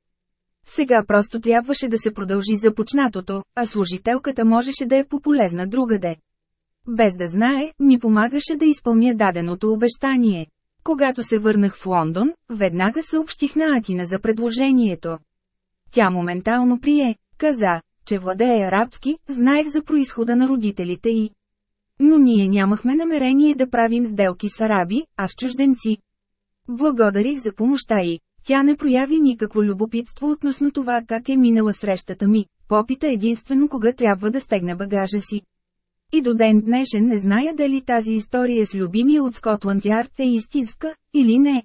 Сега просто трябваше да се продължи започнатото, а служителката можеше да е пополезна другаде. Без да знае, ми помагаше да изпълня даденото обещание. Когато се върнах в Лондон, веднага съобщих на Атина за предложението. Тя моментално прие, каза, че владее арабски, знаех за происхода на родителите й. Но ние нямахме намерение да правим сделки с араби, а с чужденци. Благодарих за помощта й. Тя не прояви никакво любопитство относно това как е минала срещата ми, попита единствено кога трябва да стегна багажа си. И до ден днешен не зная дали тази история с любимия от Скотланд Ярд е истинска, или не.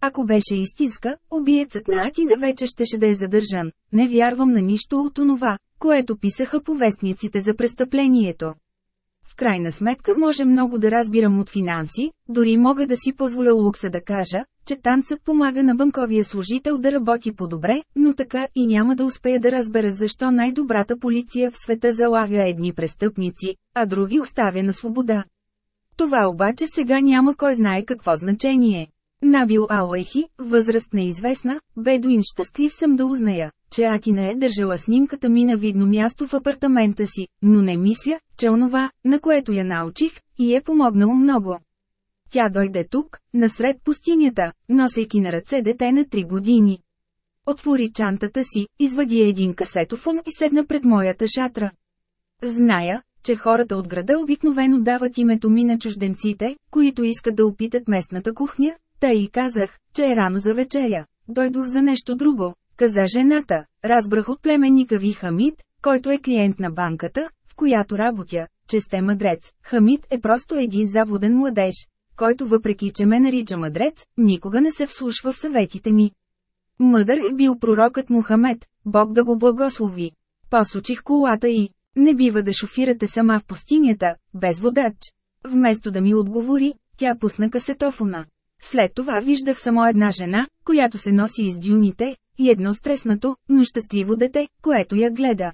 Ако беше истинска, убиецът на Атина вече щеше да е задържан. Не вярвам на нищо от онова, което писаха повестниците за престъплението. В крайна сметка може много да разбирам от финанси, дори мога да си позволя лукса да кажа, че танцът помага на банковия служител да работи по-добре, но така и няма да успея да разбера защо най-добрата полиция в света залага едни престъпници, а други оставя на свобода. Това обаче сега няма кой знае какво значение. Набил Алайхи, възраст неизвестна, бедуин щастлив съм да узная, че Атина е държала снимката ми на видно място в апартамента си, но не мисля, че онова, на което я научих, и е помогнало много. Тя дойде тук, насред пустинята, носейки на ръце дете на 3 години. Отвори чантата си, извади един касетофон и седна пред моята шатра. Зная, че хората от града обикновено дават името ми на чужденците, които искат да опитат местната кухня, та и казах, че е рано за вечеря. Дойдох за нещо друго, каза жената. Разбрах от племенника ви Хамид, който е клиент на банката, в която работя, че сте мъдрец. Хамид е просто един заводен младеж, който въпреки че ме нарича мъдрец, никога не се вслушва в съветите ми. Мъдър е бил пророкът Мухамед, Бог да го благослови. Посочих колата и, не бива да шофирате сама в пустинята, без водач. Вместо да ми отговори, тя пусна касетофона. След това виждах само една жена, която се носи из дюните, и едно стреснато, но щастливо дете, което я гледа.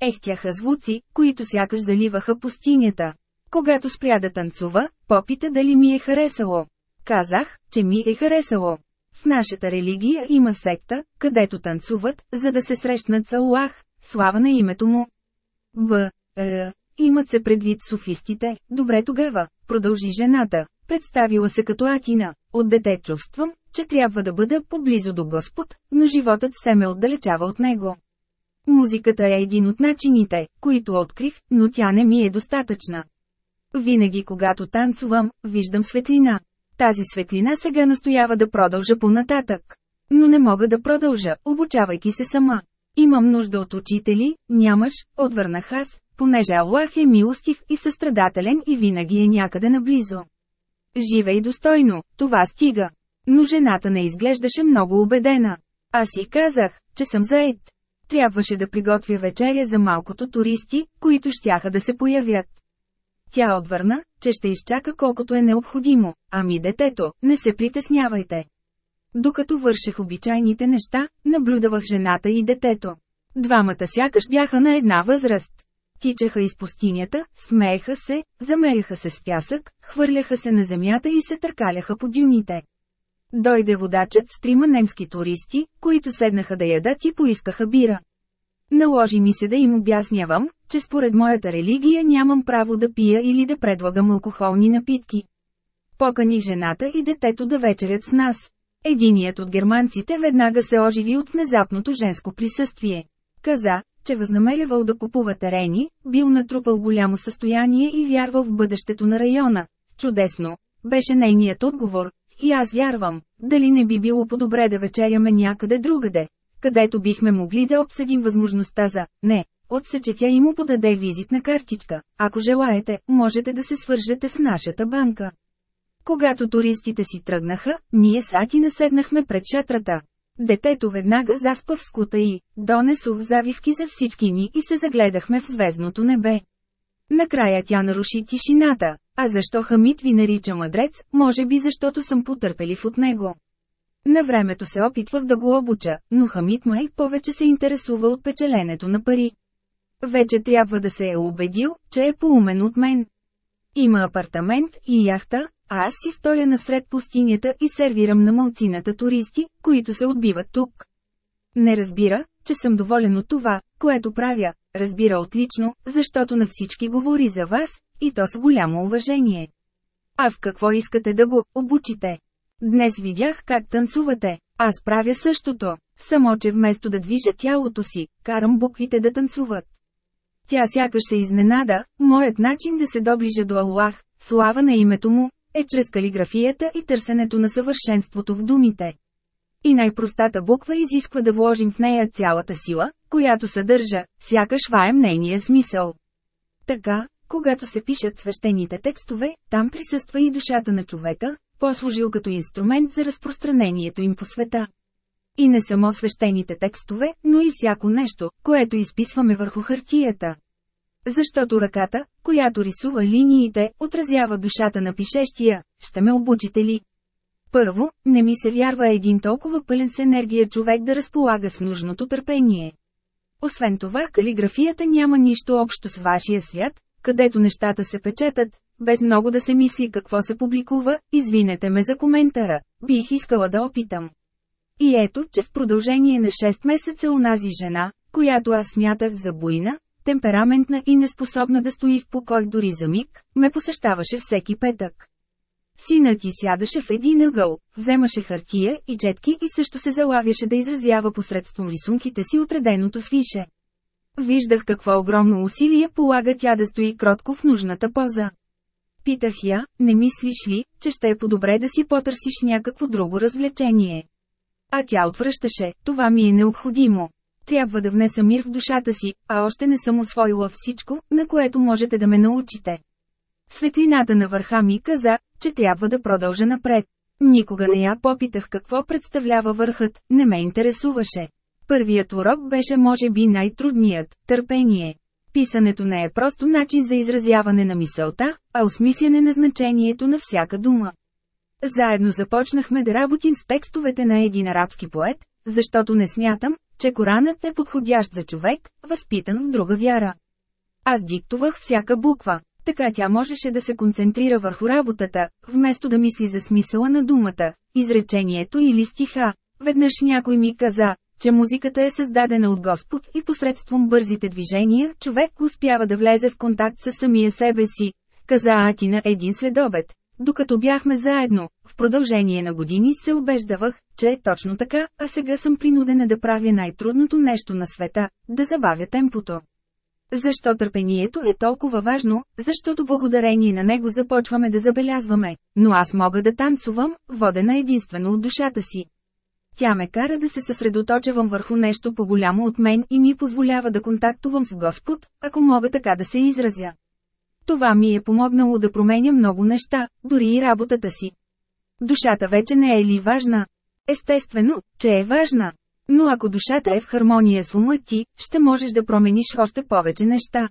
Ехтяха звуци, които сякаш заливаха пустинята. Когато спря да танцува, попита дали ми е харесало. Казах, че ми е харесало. В нашата религия има секта, където танцуват, за да се срещнат с Аллах, слава на името му. Б. Р. Имат се предвид софистите, добре тогава, продължи жената, представила се като Атина. От дете чувствам, че трябва да бъда поблизо до Господ, но животът се ме отдалечава от него. Музиката е един от начините, които открих, но тя не ми е достатъчна. Винаги когато танцувам, виждам светлина. Тази светлина сега настоява да продължа по-нататък. Но не мога да продължа, обучавайки се сама. Имам нужда от учители, нямаш, отвърнах аз, понеже Аллах е милостив и състрадателен и винаги е някъде наблизо. Живей достойно, това стига. Но жената не изглеждаше много убедена. Аз си казах, че съм заед. Трябваше да приготвя вечеря за малкото туристи, които щяха да се появят. Тя отвърна, че ще изчака колкото е необходимо, ами детето, не се притеснявайте. Докато вършех обичайните неща, наблюдавах жената и детето. Двамата сякаш бяха на една възраст. Тичаха из пустинята, смееха се, замеряха се с пясък, хвърляха се на земята и се търкаляха по дюните. Дойде водачът с трима немски туристи, които седнаха да ядат и поискаха бира. Наложи ми се да им обяснявам, че според моята религия нямам право да пия или да предлагам алкохолни напитки. Покани жената и детето да вечерят с нас. Единият от германците веднага се оживи от внезапното женско присъствие. Каза, че възнамерявал да купува терени, бил натрупал голямо състояние и вярвал в бъдещето на района. Чудесно! Беше нейният отговор. И аз вярвам, дали не би било по-добре да вечеряме някъде другаде, където бихме могли да обсъдим възможността за «не». Отсече тя и му подаде визитна картичка. Ако желаете, можете да се свържете с нашата банка. Когато туристите си тръгнаха, ние с Ати наседнахме пред шатрата. Детето веднага заспа в скута и донесох завивки за всички ни и се загледахме в звездното небе. Накрая тя наруши тишината, а защо Хамид ви нарича мъдрец, може би защото съм потърпелив от него. На времето се опитвах да го обуча, но Хамид май повече се интересува от печеленето на пари. Вече трябва да се е убедил, че е поумен от мен. Има апартамент и яхта, а аз си стоя насред пустинята и сервирам на малцината туристи, които се отбиват тук. Не разбира, че съм доволен от това, което правя, разбира отлично, защото на всички говори за вас, и то с голямо уважение. А в какво искате да го обучите? Днес видях как танцувате, аз правя същото, само че вместо да движа тялото си, карам буквите да танцуват. Тя сякаш се изненада, моят начин да се доближа до Аллах, слава на името му, е чрез калиграфията и търсенето на съвършенството в думите. И най-простата буква изисква да вложим в нея цялата сила, която съдържа, сякаш ваем нейния смисъл. Така, когато се пишат свещените текстове, там присъства и душата на човека, послужил като инструмент за разпространението им по света. И не само свещените текстове, но и всяко нещо, което изписваме върху хартията. Защото ръката, която рисува линиите, отразява душата на пишещия, ще ме обучите ли? Първо, не ми се вярва един толкова пълен с енергия човек да разполага с нужното търпение. Освен това, калиграфията няма нищо общо с вашия свят, където нещата се печетат, без много да се мисли какво се публикува, извинете ме за коментара, бих искала да опитам. И ето, че в продължение на 6 месеца унази жена, която аз смятах за буйна, темпераментна и неспособна да стои в покой дори за миг, ме посещаваше всеки петък. Синът ти сядаше в един ъгъл, вземаше хартия и четки и също се залавяше да изразява посредством рисунките си отреденото свише. Виждах какво огромно усилие полага тя да стои кротко в нужната поза. Питах я, не мислиш ли, че ще е по-добре да си потърсиш някакво друго развлечение? А тя отвръщаше, това ми е необходимо. Трябва да внеса мир в душата си, а още не съм освоила всичко, на което можете да ме научите. Светлината на върха ми каза, че трябва да продължа напред. Никога не я попитах какво представлява върхът, не ме интересуваше. Първият урок беше може би най-трудният – търпение. Писането не е просто начин за изразяване на мисълта, а осмислене на значението на всяка дума. Заедно започнахме да работим с текстовете на един арабски поет, защото не смятам, че Коранът е подходящ за човек, възпитан в друга вяра. Аз диктувах всяка буква, така тя можеше да се концентрира върху работата, вместо да мисли за смисъла на думата, изречението или стиха. Веднъж някой ми каза, че музиката е създадена от Господ и посредством бързите движения човек успява да влезе в контакт с самия себе си, каза Атина един следобед. Докато бяхме заедно, в продължение на години се убеждавах, че е точно така, а сега съм принудена да правя най-трудното нещо на света – да забавя темпото. Защо търпението е толкова важно, защото благодарение на него започваме да забелязваме, но аз мога да танцувам, водена единствено от душата си. Тя ме кара да се съсредоточавам върху нещо по-голямо от мен и ми позволява да контактувам с Господ, ако мога така да се изразя. Това ми е помогнало да променя много неща, дори и работата си. Душата вече не е ли важна? Естествено, че е важна. Но ако душата е в хармония с ума ти, ще можеш да промениш още повече неща.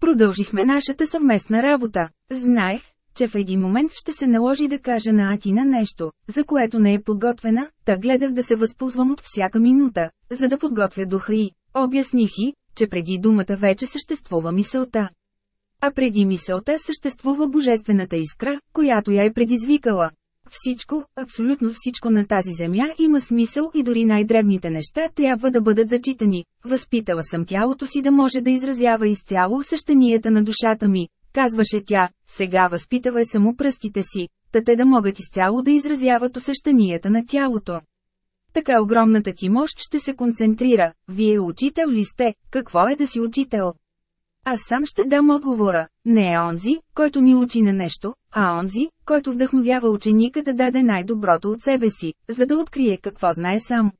Продължихме нашата съвместна работа. Знаех, че в един момент ще се наложи да кажа на Атина нещо, за което не е подготвена, та гледах да се възползвам от всяка минута, за да подготвя духа и. Обясних и, че преди думата вече съществува мисълта. А преди мисълта съществува божествената искра, която я е предизвикала. Всичко, абсолютно всичко на тази земя има смисъл и дори най-дребните неща трябва да бъдат зачитани. Възпитала съм тялото си да може да изразява изцяло същанията на душата ми, казваше тя, сега възпитавай само пръстите си, та те да могат изцяло да изразяват усещанията на тялото. Така огромната ти мощ ще се концентрира. Вие учител ли сте? Какво е да си учител? Аз сам ще дам отговора. Не е онзи, който ни учи на нещо, а онзи, който вдъхновява ученика да даде най-доброто от себе си, за да открие какво знае сам.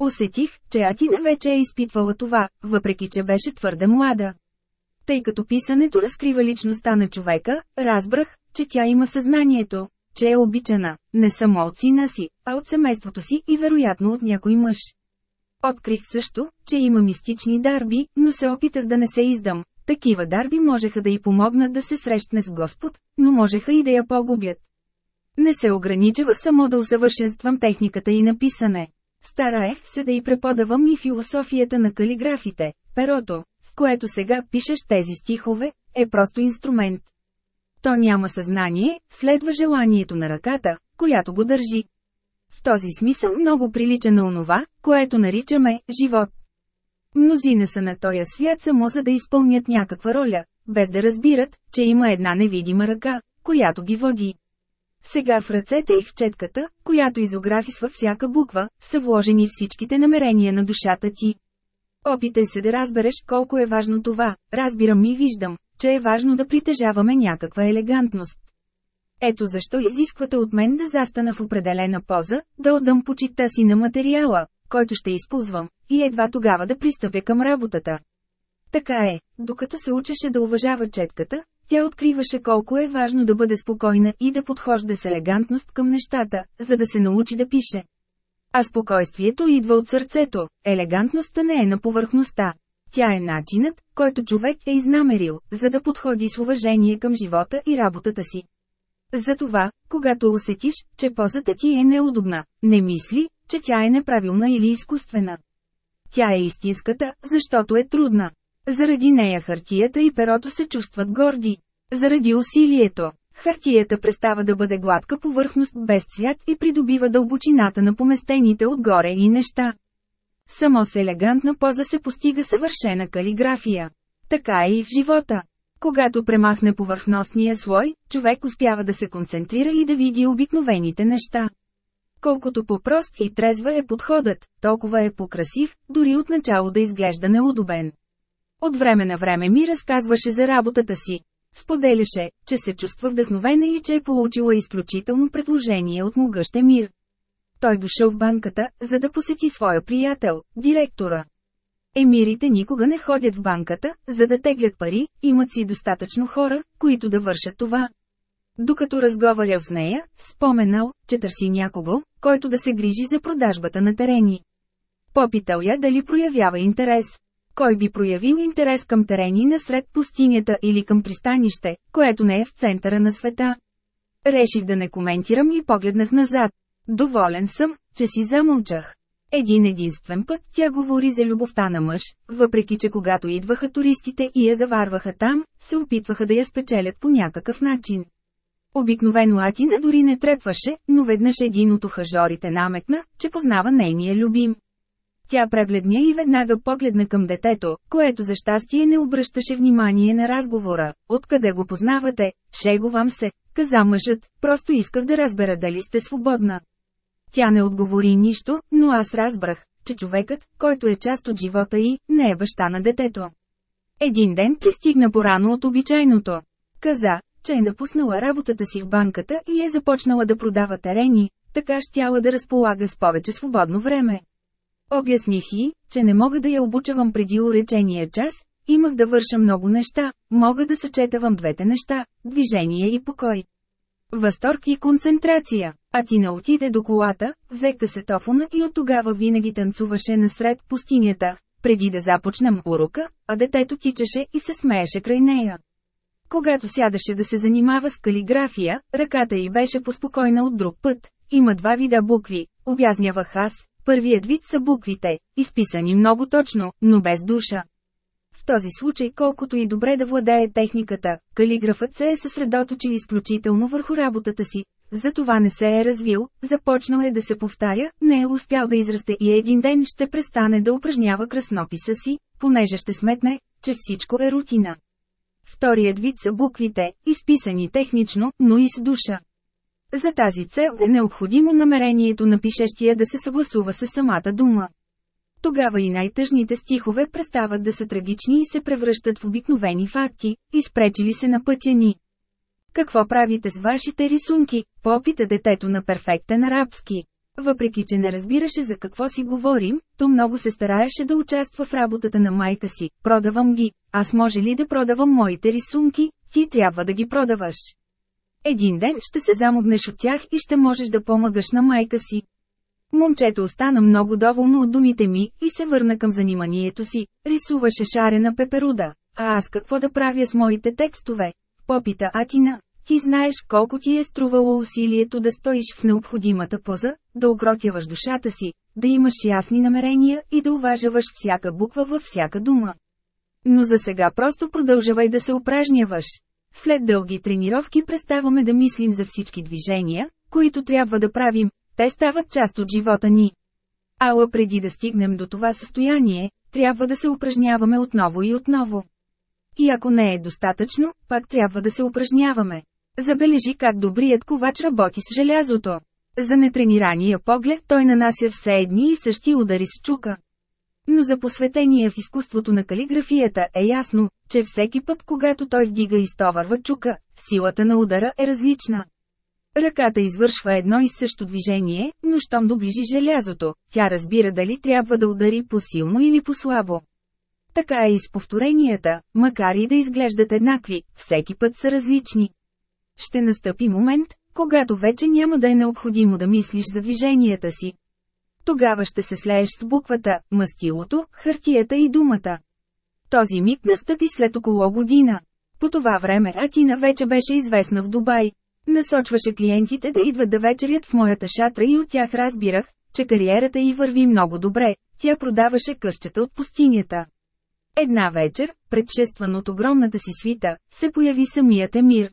Усетих, че Атина вече е изпитвала това, въпреки че беше твърде млада. Тъй като писането разкрива личността на човека, разбрах, че тя има съзнанието, че е обичана, не само от сина си, а от семейството си и вероятно от някой мъж. Открих също, че има мистични дарби, но се опитах да не се издам. Такива дарби можеха да й помогнат да се срещне с Господ, но можеха и да я погубят. Не се ограничава само да усъвършенствам техниката и написане. Стараех се да й преподавам и философията на калиграфите. Перото, с което сега пишеш тези стихове, е просто инструмент. То няма съзнание, следва желанието на ръката, която го държи. В този смисъл много прилича на онова, което наричаме «живот». Мнозина са на този свят само за да изпълнят някаква роля, без да разбират, че има една невидима ръка, която ги води. Сега в ръцете и в четката, която изографисва всяка буква, са вложени всичките намерения на душата ти. Опитай се да разбереш колко е важно това, разбирам и виждам, че е важно да притежаваме някаква елегантност. Ето защо изисквате от мен да застана в определена поза, да отдам почита си на материала, който ще използвам, и едва тогава да пристъпя към работата. Така е, докато се учеше да уважава четката, тя откриваше колко е важно да бъде спокойна и да подхожда с елегантност към нещата, за да се научи да пише. А спокойствието идва от сърцето, елегантността не е на повърхността. Тя е начинът, който човек е изнамерил, за да подходи с уважение към живота и работата си. Затова, когато усетиш, че позата ти е неудобна, не мисли, че тя е неправилна или изкуствена. Тя е истинската, защото е трудна. Заради нея хартията и перото се чувстват горди. Заради усилието, хартията престава да бъде гладка повърхност без цвят и придобива дълбочината на поместените отгоре и неща. Само с елегантна поза се постига съвършена калиграфия. Така е и в живота. Когато премахне повърхностния слой, човек успява да се концентрира и да види обикновените неща. Колкото по-прост и трезва е подходът, толкова е по-красив, дори от начало да изглежда неудобен. От време на време ми разказваше за работата си. Споделяше, че се чувства вдъхновена и че е получила изключително предложение от могъща мир. Той дошъл в банката, за да посети своя приятел, директора. Емирите никога не ходят в банката, за да теглят пари, имат си достатъчно хора, които да вършат това. Докато разговарял с нея, споменал, че търси някого, който да се грижи за продажбата на терени. Попитал я дали проявява интерес. Кой би проявил интерес към терени насред пустинята или към пристанище, което не е в центъра на света? Реших да не коментирам и погледнах назад. Доволен съм, че си замълчах. Един единствен път тя говори за любовта на мъж, въпреки че когато идваха туристите и я заварваха там, се опитваха да я спечелят по някакъв начин. Обикновено Атина дори не трепваше, но веднъж един от ухажорите намекна, че познава нейния любим. Тя прегледня и веднага погледна към детето, което за щастие не обръщаше внимание на разговора. Откъде го познавате? Шегувам се, каза мъжът, просто исках да разбера дали сте свободна. Тя не отговори нищо, но аз разбрах, че човекът, който е част от живота й, не е баща на детето. Един ден пристигна порано от обичайното. Каза, че е напуснала работата си в банката и е започнала да продава терени, така щяла да разполага с повече свободно време. Обясних и, че не мога да я обучавам преди уречения час, имах да върша много неща, мога да съчетавам двете неща – движение и покой. Възторг и концентрация. А ти не отиде до колата, взе касетофона и от тогава винаги танцуваше насред пустинята, преди да започнем урока, а детето тичаше и се смееше край нея. Когато сядаше да се занимава с калиграфия, ръката й беше поспокойна от друг път. Има два вида букви, обяснявах аз. Първият вид са буквите, изписани много точно, но без душа. В този случай колкото и добре да владее техниката, калиграфът се е съсредоточил изключително върху работата си, затова не се е развил, започнал е да се повтаря, не е успял да израсте и един ден ще престане да упражнява краснописа си, понеже ще сметне, че всичко е рутина. Вторият вид са буквите, изписани технично, но и с душа. За тази цел е необходимо намерението на пишещия да се съгласува с самата дума. Тогава и най-тъжните стихове престават да са трагични и се превръщат в обикновени факти, изпречили се на пътя ни. Какво правите с вашите рисунки? Попита детето на перфектен арабски. Въпреки, че не разбираше за какво си говорим, то много се стараеше да участва в работата на майка си. Продавам ги. Аз може ли да продавам моите рисунки? Ти трябва да ги продаваш. Един ден ще се замогнеш от тях и ще можеш да помагаш на майка си. Момчето остана много доволно от думите ми и се върна към заниманието си, рисуваше шарена пеперуда. А аз какво да правя с моите текстове? Попита Атина. Ти знаеш колко ти е струвало усилието да стоиш в необходимата поза, да окротяваш душата си, да имаш ясни намерения и да уважаваш всяка буква във всяка дума. Но за сега просто продължавай да се упражняваш. След дълги тренировки преставаме да мислим за всички движения, които трябва да правим, те стават част от живота ни. Ала преди да стигнем до това състояние, трябва да се упражняваме отново и отново. И ако не е достатъчно, пак трябва да се упражняваме. Забележи как добрият ковач работи с желязото. За нетренирания поглед той нанася все едни и същи удари с чука. Но за посветение в изкуството на калиграфията е ясно, че всеки път когато той вдига и стоварва чука, силата на удара е различна. Ръката извършва едно и също движение, но щом доближи желязото, тя разбира дали трябва да удари по-силно или по-слабо. Така е и с повторенията, макар и да изглеждат еднакви, всеки път са различни. Ще настъпи момент, когато вече няма да е необходимо да мислиш за движенията си. Тогава ще се слееш с буквата, мастилото, хартията и думата. Този миг настъпи след около година. По това време Атина вече беше известна в Дубай. Насочваше клиентите да идват да вечерят в моята шатра и от тях разбирах, че кариерата й върви много добре, тя продаваше къщата от пустинята. Една вечер, предшестван от огромната си свита, се появи самият Емир.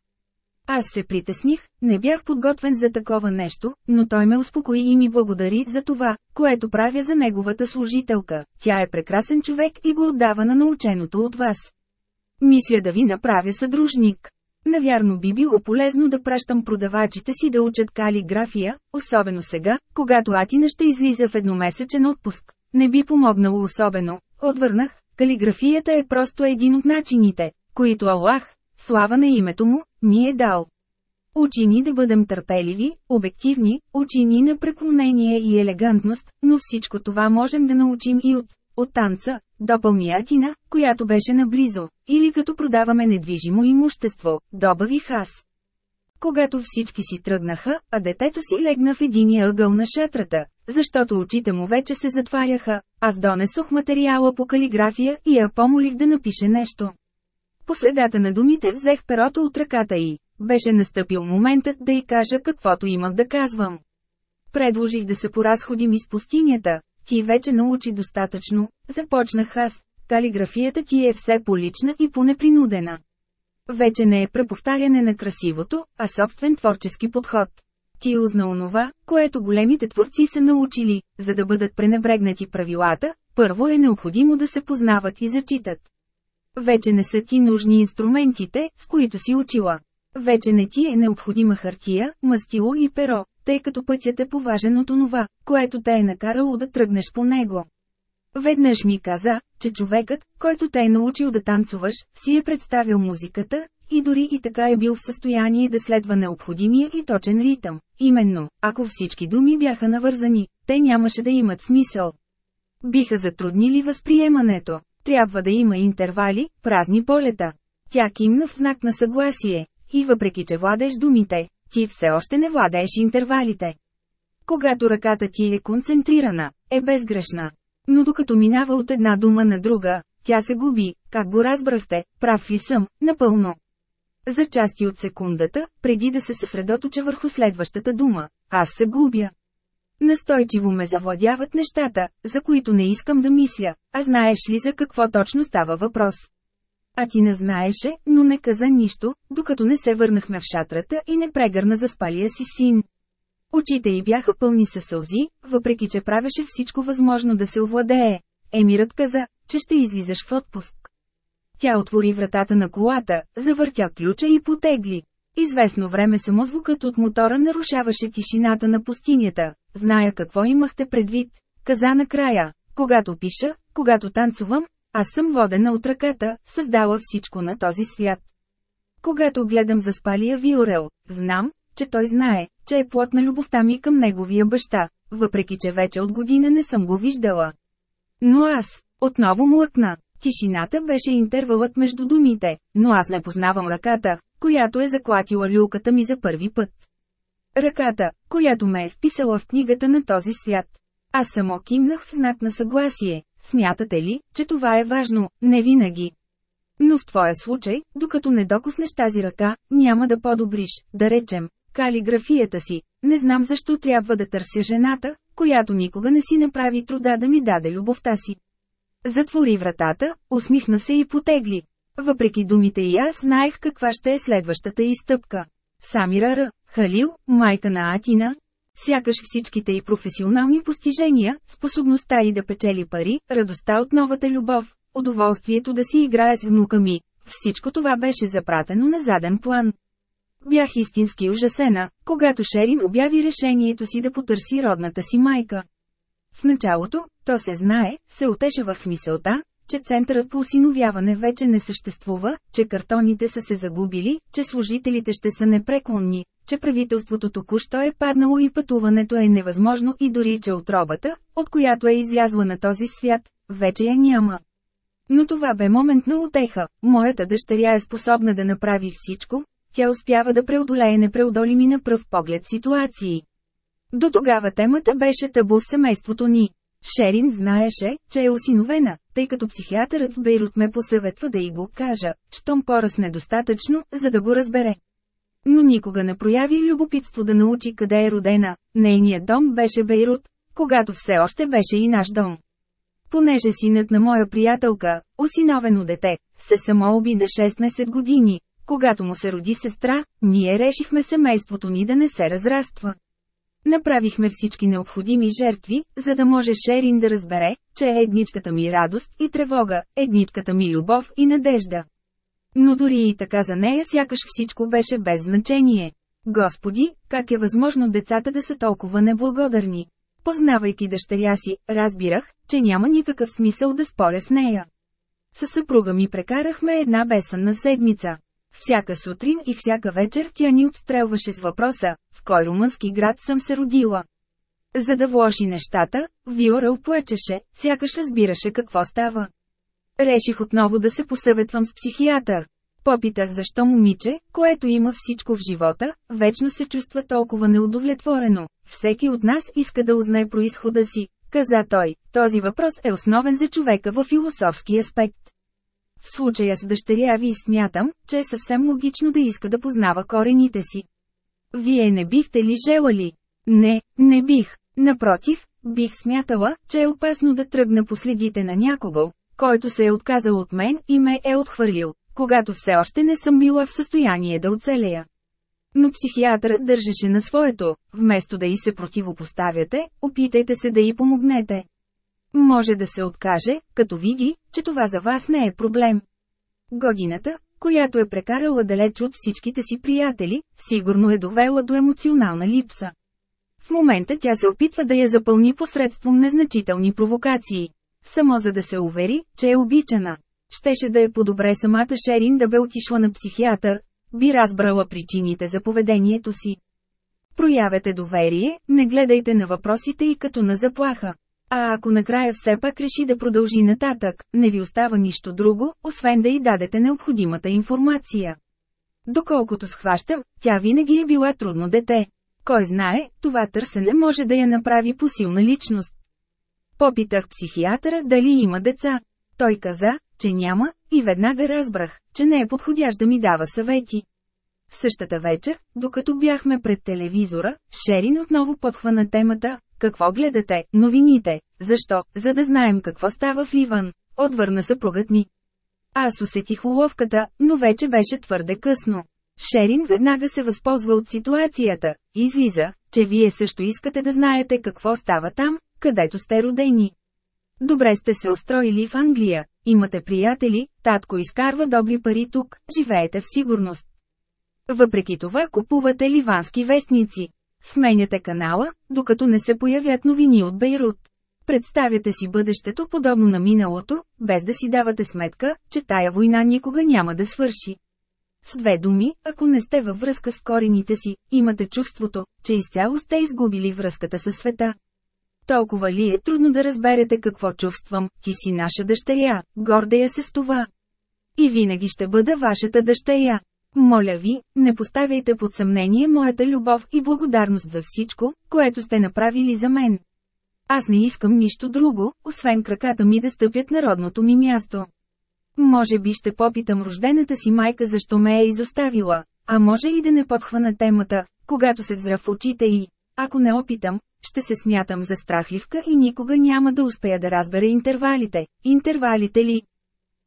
Аз се притесних, не бях подготвен за такова нещо, но той ме успокои и ми благодари за това, което правя за неговата служителка. Тя е прекрасен човек и го отдава на наученото от вас. Мисля да ви направя съдружник. Навярно би било полезно да пращам продавачите си да учат калиграфия, особено сега, когато Атина ще излиза в едномесечен отпуск. Не би помогнало особено, отвърнах, калиграфията е просто един от начините, които Аллах, слава на името му, ни е дал. Учи ни да бъдем търпеливи, обективни, учи ни на преклонение и елегантност, но всичко това можем да научим и от, от танца, допълни Атина, която беше наблизо, или като продаваме недвижимо имущество, добавих аз. Когато всички си тръгнаха, а детето си легна в единия ъгъл на шатрата, защото очите му вече се затваряха, аз донесох материала по калиграфия и я помолих да напише нещо. Последата на думите взех перото от ръката й. Беше настъпил моментът да й кажа каквото имах да казвам. Предложих да се поразходим из пустинята. Ти вече научи достатъчно, започнах аз. Калиграфията ти е все полична и понепринудена. Вече не е преповтаряне на красивото, а собствен творчески подход. Ти узна онова, което големите творци са научили, за да бъдат пренебрегнати правилата, първо е необходимо да се познават и зачитат. Вече не са ти нужни инструментите, с които си учила. Вече не ти е необходима хартия, мастило и перо, тъй като пътят е поважен от онова, което те е накарало да тръгнеш по него. Веднъж ми каза, че човекът, който те е научил да танцуваш, си е представил музиката, и дори и така е бил в състояние да следва необходимия и точен ритъм. Именно, ако всички думи бяха навързани, те нямаше да имат смисъл. Биха затруднили възприемането. Трябва да има интервали, празни полета. Тя кимна в знак на съгласие. И въпреки че владеш думите, ти все още не владееш интервалите. Когато ръката ти е концентрирана, е безгрешна. Но докато минава от една дума на друга, тя се губи, как го разбрахте, прав ли съм, напълно. За части от секундата, преди да се съсредоточа върху следващата дума, аз се губя. Настойчиво ме завладяват нещата, за които не искам да мисля, а знаеш ли за какво точно става въпрос? А ти не знаеше, но не каза нищо, докато не се върнахме в шатрата и не прегърна за спалия си син. Очите й бяха пълни със сълзи, въпреки че правеше всичко възможно да се овладее. Емирът каза, че ще излизаш в отпуск. Тя отвори вратата на колата, завъртя ключа и потегли. Известно време само звукът от мотора нарушаваше тишината на пустинята. Зная какво имахте предвид, каза накрая. Когато пиша, когато танцувам, аз съм водена от ръката, създала всичко на този свят. Когато гледам за спалия Виорел, знам, че той знае, че е плод на любовта ми към неговия баща, въпреки че вече от година не съм го виждала. Но аз, отново млъкна, Тишината беше интервалът между думите, но аз не познавам ръката, която е заклатила люлката ми за първи път. Ръката, която ме е вписала в книгата на този свят. Аз само кимнах в знак на съгласие. Смятате ли, че това е важно? Не винаги. Но в твоя случай, докато не докоснеш тази ръка, няма да подобриш, да речем, калиграфията си. Не знам защо трябва да търся жената, която никога не си направи труда да ми даде любовта си. Затвори вратата, усмихна се и потегли. Въпреки думите и аз знаех каква ще е следващата изтъпка. Самира Халил, майка на Атина, сякаш всичките й професионални постижения, способността и да печели пари, радостта от новата любов, удоволствието да си играе с внука ми, всичко това беше запратено на заден план. Бях истински ужасена, когато Шерин обяви решението си да потърси родната си майка. В началото, то се знае, се отеше в смисълта, че центърът по осиновяване вече не съществува, че картоните са се загубили, че служителите ще са непреклонни, че правителството току-що е паднало и пътуването е невъзможно и дори че отробата, от която е излязла на този свят, вече я няма. Но това бе моментна отеха, моята дъщеря е способна да направи всичко, тя успява да преодолее непреодолими на пръв поглед ситуации. До тогава темата беше табу в семейството ни. Шерин знаеше, че е осиновена, тъй като психиатърът в Бейрут ме посъветва да й го кажа, щом поръсне достатъчно, за да го разбере. Но никога не прояви любопитство да научи къде е родена, нейният дом беше Бейрут, когато все още беше и наш дом. Понеже синът на моя приятелка, осиновено дете, се самоуби на 16 години, когато му се роди сестра, ние решихме семейството ни да не се разраства. Направихме всички необходими жертви, за да може Шерин да разбере, че е едничката ми радост и тревога, едничката ми любов и надежда. Но дори и така за нея сякаш всичко беше без значение. Господи, как е възможно децата да са толкова неблагодарни? Познавайки дъщеря си, разбирах, че няма никакъв смисъл да споря с нея. Със съпруга ми прекарахме една бесънна седмица. Всяка сутрин и всяка вечер тя ни обстрелваше с въпроса, в кой румънски град съм се родила. За да влоши нещата, Виора оплачеше, сякаш разбираше какво става. Реших отново да се посъветвам с психиатър. Попитах защо момиче, което има всичко в живота, вечно се чувства толкова неудовлетворено. Всеки от нас иска да узнае происхода си, каза той. Този въпрос е основен за човека в философски аспект. В случая с дъщеря ви смятам, че е съвсем логично да иска да познава корените си. Вие не бихте ли желали? Не, не бих. Напротив, бих смятала, че е опасно да тръгна по следите на някого, който се е отказал от мен и ме е отхвърлил, когато все още не съм била в състояние да оцелея. Но психиатърът държеше на своето, вместо да й се противопоставяте, опитайте се да й помогнете. Може да се откаже, като види, че това за вас не е проблем. Годината, която е прекарала далеч от всичките си приятели, сигурно е довела до емоционална липса. В момента тя се опитва да я запълни посредством незначителни провокации. Само за да се увери, че е обичана. Щеше да е по-добре самата Шерин да бе отишла на психиатър, би разбрала причините за поведението си. Проявете доверие, не гледайте на въпросите и като на заплаха. А ако накрая все пак реши да продължи нататък, не ви остава нищо друго, освен да й дадете необходимата информация. Доколкото схващам, тя винаги е била трудно дете. Кой знае, това търсене може да я направи по силна личност. Попитах психиатъра дали има деца. Той каза, че няма, и веднага разбрах, че не е подходящ да ми дава съвети. Същата вечер, докато бяхме пред телевизора, Шерин отново подхвана темата какво гледате? Новините. Защо? За да знаем какво става в Ливан. Отвърна съпругът ми. Аз усетих уловката, но вече беше твърде късно. Шерин веднага се възползва от ситуацията. Излиза, че вие също искате да знаете какво става там, където сте родени. Добре сте се устроили в Англия, имате приятели, татко изкарва добри пари тук, живеете в сигурност. Въпреки това купувате ливански вестници. Сменяте канала, докато не се появят новини от Бейрут. Представяте си бъдещето подобно на миналото, без да си давате сметка, че тая война никога няма да свърши. С две думи, ако не сте във връзка с корените си, имате чувството, че изцяло сте изгубили връзката със света. Толкова ли е трудно да разберете какво чувствам, ти си наша дъщеря, гордея се с това. И винаги ще бъда вашата дъщеря. Моля ви, не поставяйте под съмнение моята любов и благодарност за всичко, което сте направили за мен. Аз не искам нищо друго, освен краката ми да стъпят на родното ми място. Може би ще попитам рождената си майка защо ме е изоставила, а може и да не подхвана темата, когато се взра в очите и, ако не опитам, ще се смятам за страхливка и никога няма да успея да разбера интервалите. Интервалите ли?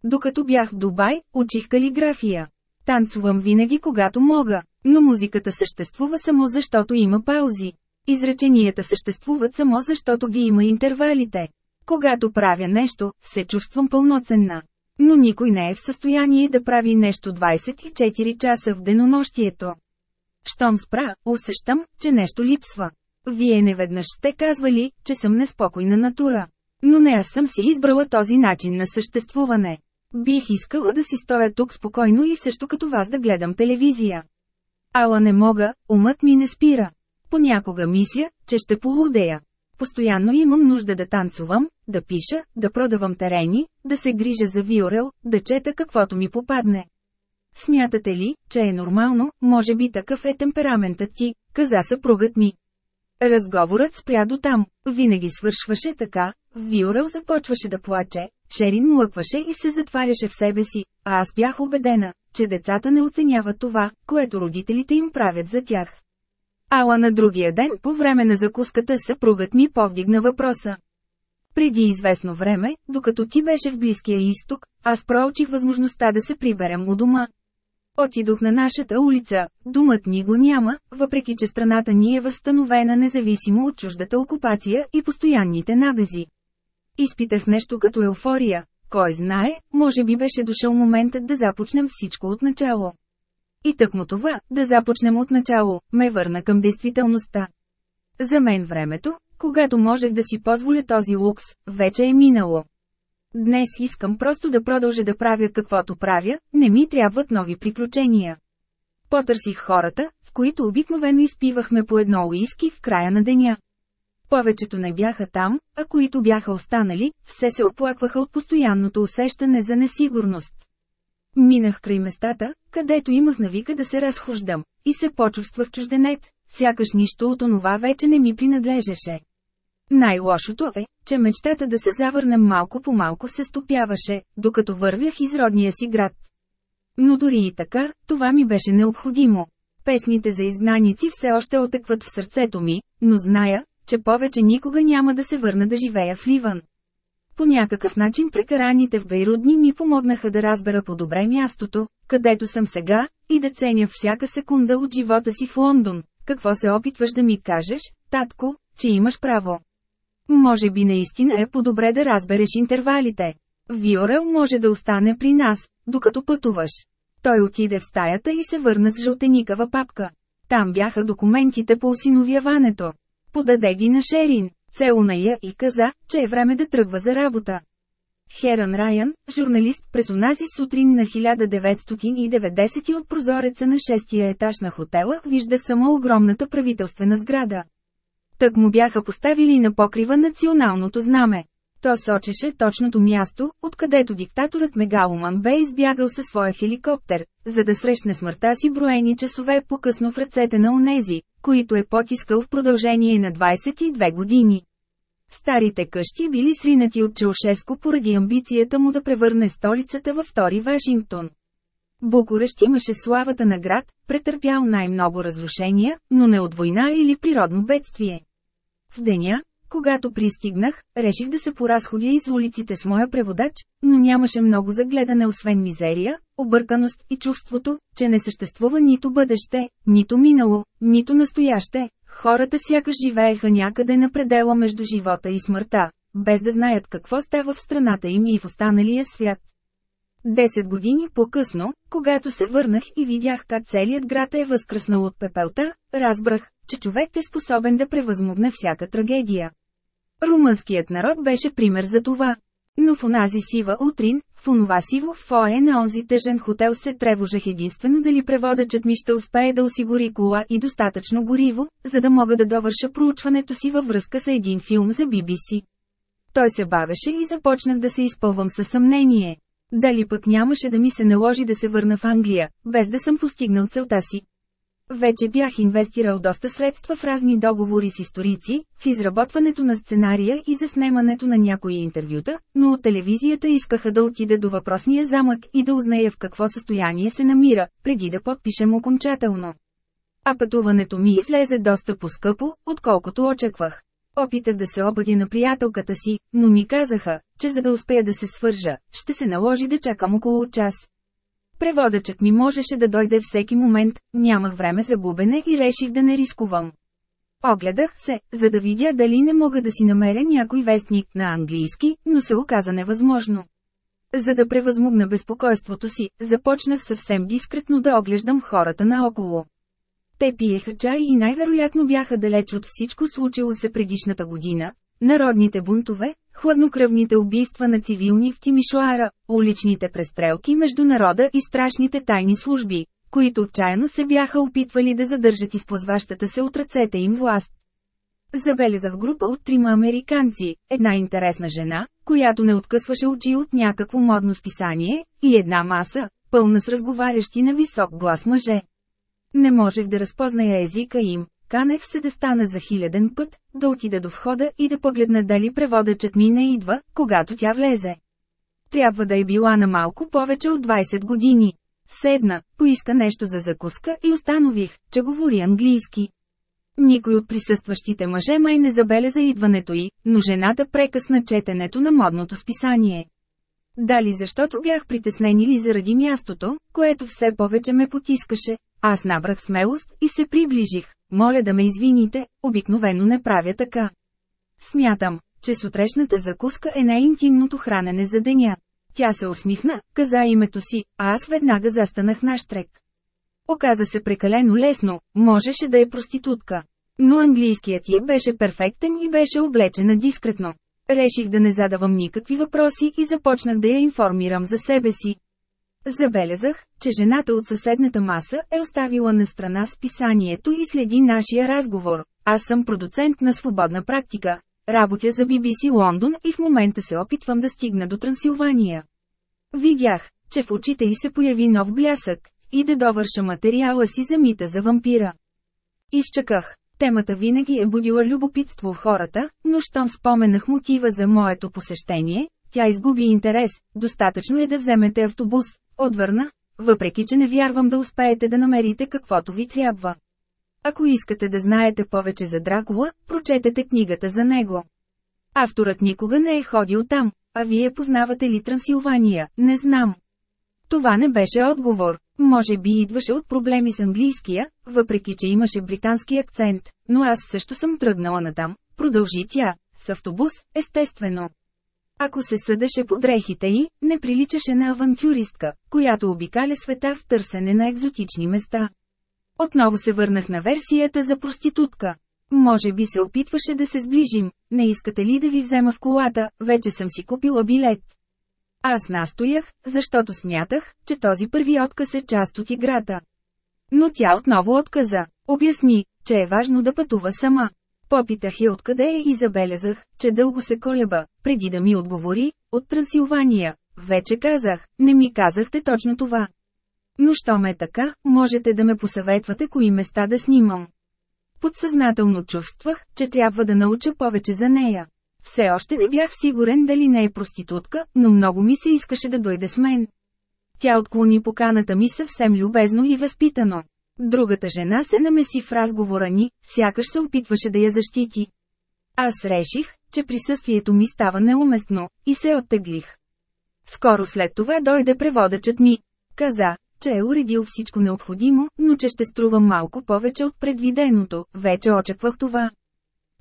Докато бях в Дубай, учих калиграфия. Танцувам винаги когато мога, но музиката съществува само защото има паузи. Изреченията съществуват само защото ги има интервалите. Когато правя нещо, се чувствам пълноценна. Но никой не е в състояние да прави нещо 24 часа в денонощието. Щом спра, усещам, че нещо липсва. Вие неведнъж сте казвали, че съм неспокойна натура. Но не аз съм си избрала този начин на съществуване. Бих искала да си стоя тук спокойно и също като вас да гледам телевизия. Ала не мога, умът ми не спира. Понякога мисля, че ще полудея. Постоянно имам нужда да танцувам, да пиша, да продавам терени, да се грижа за Виорел, да чета каквото ми попадне. Смятате ли, че е нормално, може би такъв е темпераментът ти, каза съпругът ми. Разговорът спря до там. Винаги свършваше така, Виорел започваше да плаче, Шерин млъкваше и се затваряше в себе си, а аз бях убедена, че децата не оценяват това, което родителите им правят за тях. Ала на другия ден, по време на закуската, съпругът ми повдигна въпроса. Преди известно време, докато ти беше в Близкия изток, аз проучих възможността да се приберем у дома. Отидох на нашата улица, думът ни го няма, въпреки че страната ни е възстановена независимо от чуждата окупация и постоянните набези. Изпитах нещо като еуфория, кой знае, може би беше дошъл моментът да започнем всичко от начало. И тъкмо това, да започнем от начало, ме върна към действителността. За мен времето, когато можех да си позволя този лукс, вече е минало. Днес искам просто да продължа да правя каквото правя, не ми трябват нови приключения. Потърсих хората, с които обикновено изпивахме по едно уиски в края на деня. Повечето не бяха там, а които бяха останали, все се оплакваха от постоянното усещане за несигурност. Минах край местата, където имах навика да се разхождам, и се почувствах чужденец, сякаш нищо от онова вече не ми принадлежеше. Най-лошото е, че мечтата да се завърнем малко по малко се стопяваше, докато вървях из родния си град. Но дори и така, това ми беше необходимо. Песните за изгнаници все още отекват в сърцето ми, но зная, че повече никога няма да се върна да живея в Ливан. По някакъв начин прекараните в Бейрудни ми помогнаха да разбера по-добре мястото, където съм сега, и да ценя всяка секунда от живота си в Лондон. Какво се опитваш да ми кажеш, татко, че имаш право? Може би наистина е по-добре да разбереш интервалите. Виорел може да остане при нас, докато пътуваш. Той отиде в стаята и се върна с жълтеникава папка. Там бяха документите по осиновяването. Подаде ги на Шерин, целуна я и каза, че е време да тръгва за работа. Херън Райан, журналист през онази сутрин на 1990 от прозореца на шестия етаж на хотела, виждах само огромната правителствена сграда. Тък му бяха поставили на покрива националното знаме. То сочеше точното място, откъдето диктаторът Мегаломан бе избягал със своя хеликоптер, за да срещне смъртта си броени часове по-късно в ръцете на онези, които е потискал в продължение на 22 години. Старите къщи били сринати от Чаушеско поради амбицията му да превърне столицата във втори Вашингтон. Букурещ имаше славата на град, претърпял най-много разрушения, но не от война или природно бедствие. В деня, когато пристигнах, реших да се поразходя из улиците с моя преводач, но нямаше много за гледане освен мизерия, обърканост и чувството, че не съществува нито бъдеще, нито минало, нито настояще. Хората сякаш живееха някъде на предела между живота и смъртта, без да знаят какво става в страната им и в останалия свят. Десет години по-късно, когато се върнах и видях как целият град е възкръснал от пепелта, разбрах, че човек е способен да превъзмогне всяка трагедия. Румънският народ беше пример за това. Но в онази сива утрин, в онова сиво фое на онзи тъжен хотел се тревожех единствено дали преводачът ми ще успее да осигури кола и достатъчно гориво, за да мога да довърша проучването си във връзка с един филм за BBC. Той се бавеше и започнах да се изпълвам със съмнение. Дали пък нямаше да ми се наложи да се върна в Англия, без да съм постигнал целта си. Вече бях инвестирал доста средства в разни договори с историци, в изработването на сценария и заснемането на някои интервюта, но от телевизията искаха да отида до въпросния замък и да узная в какво състояние се намира, преди да подпишем окончателно. А пътуването ми излезе доста по-скъпо, отколкото очаквах. Опитах да се обадя на приятелката си, но ми казаха, че за да успея да се свържа, ще се наложи да чакам около час. Преводачът ми можеше да дойде всеки момент, нямах време за губене и реших да не рискувам. Огледах се, за да видя дали не мога да си намеря някой вестник на английски, но се оказа невъзможно. За да превъзмогна безпокойството си, започнах съвсем дискретно да оглеждам хората наоколо. Те пиеха чай и най-вероятно бяха далеч от всичко случило се предишната година. Народните бунтове, хладнокръвните убийства на цивилни в Тимишоара, уличните престрелки между народа и страшните тайни служби, които отчаяно се бяха опитвали да задържат използващата се от ръцете им власт. Забелязах група от трима американци, една интересна жена, която не откъсваше очи от някакво модно списание, и една маса, пълна с разговарящи на висок глас мъже. Не можех да разпозная езика им, канех се да стана за хиляден път, да отида до входа и да погледна дали преводачът ми не идва, когато тя влезе. Трябва да е била на малко повече от 20 години. Седна, поиска нещо за закуска и установих, че говори английски. Никой от присъстващите мъже май не забеляза идването й, но жената прекъсна четенето на модното списание. Дали защото бях притеснен или заради мястото, което все повече ме потискаше, аз набрах смелост и се приближих. Моля да ме извините, обикновено не правя така. Смятам, че сутрешната закуска е най-интимното хранене за деня. Тя се усмихна, каза името си, а аз веднага застанах на штрек. Оказа се прекалено лесно, можеше да е проститутка. Но английският ти беше перфектен и беше облечена дискретно. Реших да не задавам никакви въпроси и започнах да я информирам за себе си. Забелязах, че жената от съседната маса е оставила на страна списанието и следи нашия разговор. Аз съм продуцент на свободна практика. Работя за BBC Лондон и в момента се опитвам да стигна до Трансилвания. Видях, че в очите й се появи нов блясък, и да довърша материала си за мита за вампира. Изчаках. Темата винаги е будила любопитство в хората, но щом споменах мотива за моето посещение, тя изгуби интерес, достатъчно е да вземете автобус, Отвърна, въпреки че не вярвам да успеете да намерите каквото ви трябва. Ако искате да знаете повече за Дракула, прочетете книгата за него. Авторът никога не е ходил там, а вие познавате ли Трансилвания, не знам. Това не беше отговор, може би идваше от проблеми с английския, въпреки че имаше британски акцент, но аз също съм тръгнала натам, продължи тя, с автобус, естествено. Ако се съдеше по дрехите й, не приличаше на авантюристка, която обикаля света в търсене на екзотични места. Отново се върнах на версията за проститутка. Може би се опитваше да се сближим, не искате ли да ви взема в колата, вече съм си купила билет. Аз настоях, защото смятах, че този първи отказ е част от играта. Но тя отново отказа. Обясни, че е важно да пътува сама. Попитах я откъде е и забелязах, че дълго се колеба, преди да ми отговори, от Трансилвания. Вече казах, не ми казахте точно това. Но що ме така, можете да ме посъветвате кои места да снимам. Подсъзнателно чувствах, че трябва да науча повече за нея. Все още не бях сигурен дали не е проститутка, но много ми се искаше да дойде с мен. Тя отклони поканата ми съвсем любезно и възпитано. Другата жена се намеси в разговора ни, сякаш се опитваше да я защити. Аз реших, че присъствието ми става неуместно, и се оттеглих. Скоро след това дойде преводачът ми. Каза, че е уредил всичко необходимо, но че ще струва малко повече от предвиденото, вече очаквах това.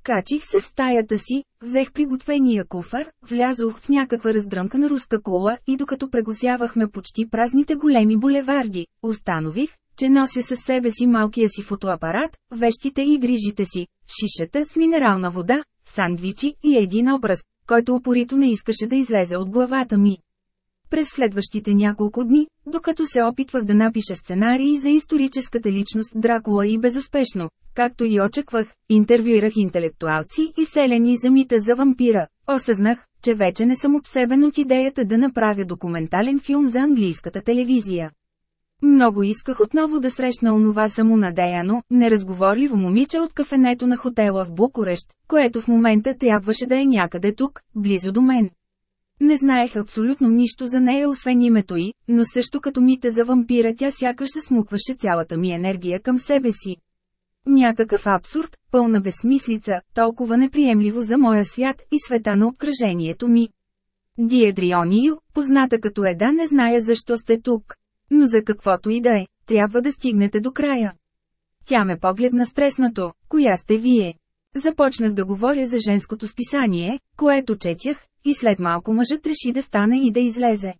Качих се в стаята си, взех приготвения куфар, влязох в някаква раздръмкана руска кола и докато прегосявахме почти празните големи булеварди, установих, че нося със себе си малкия си фотоапарат, вещите и грижите си, шишата с минерална вода, сандвичи и един образ, който упорито не искаше да излезе от главата ми. През следващите няколко дни, докато се опитвах да напиша сценарии за историческата личност Дракула и безуспешно, както и очаквах, интервюирах интелектуалци и селени за мита за вампира, осъзнах, че вече не съм обсебен от идеята да направя документален филм за английската телевизия. Много исках отново да срещна онова самонадеяно, неразговорливо момиче от кафенето на хотела в Букурещ, което в момента трябваше да е някъде тук, близо до мен. Не знаех абсолютно нищо за нея освен името й, но също като мите за вампира тя сякаш се смукваше цялата ми енергия към себе си. Някакъв абсурд, пълна безсмислица, толкова неприемливо за моя свят и света на обкръжението ми. Диедрионио, позната като Еда не зная защо сте тук. Но за каквото и да е, трябва да стигнете до края. Тя ме погледна стреснато, коя сте вие? Започнах да говоря за женското списание, което четях, и след малко мъжът реши да стане и да излезе.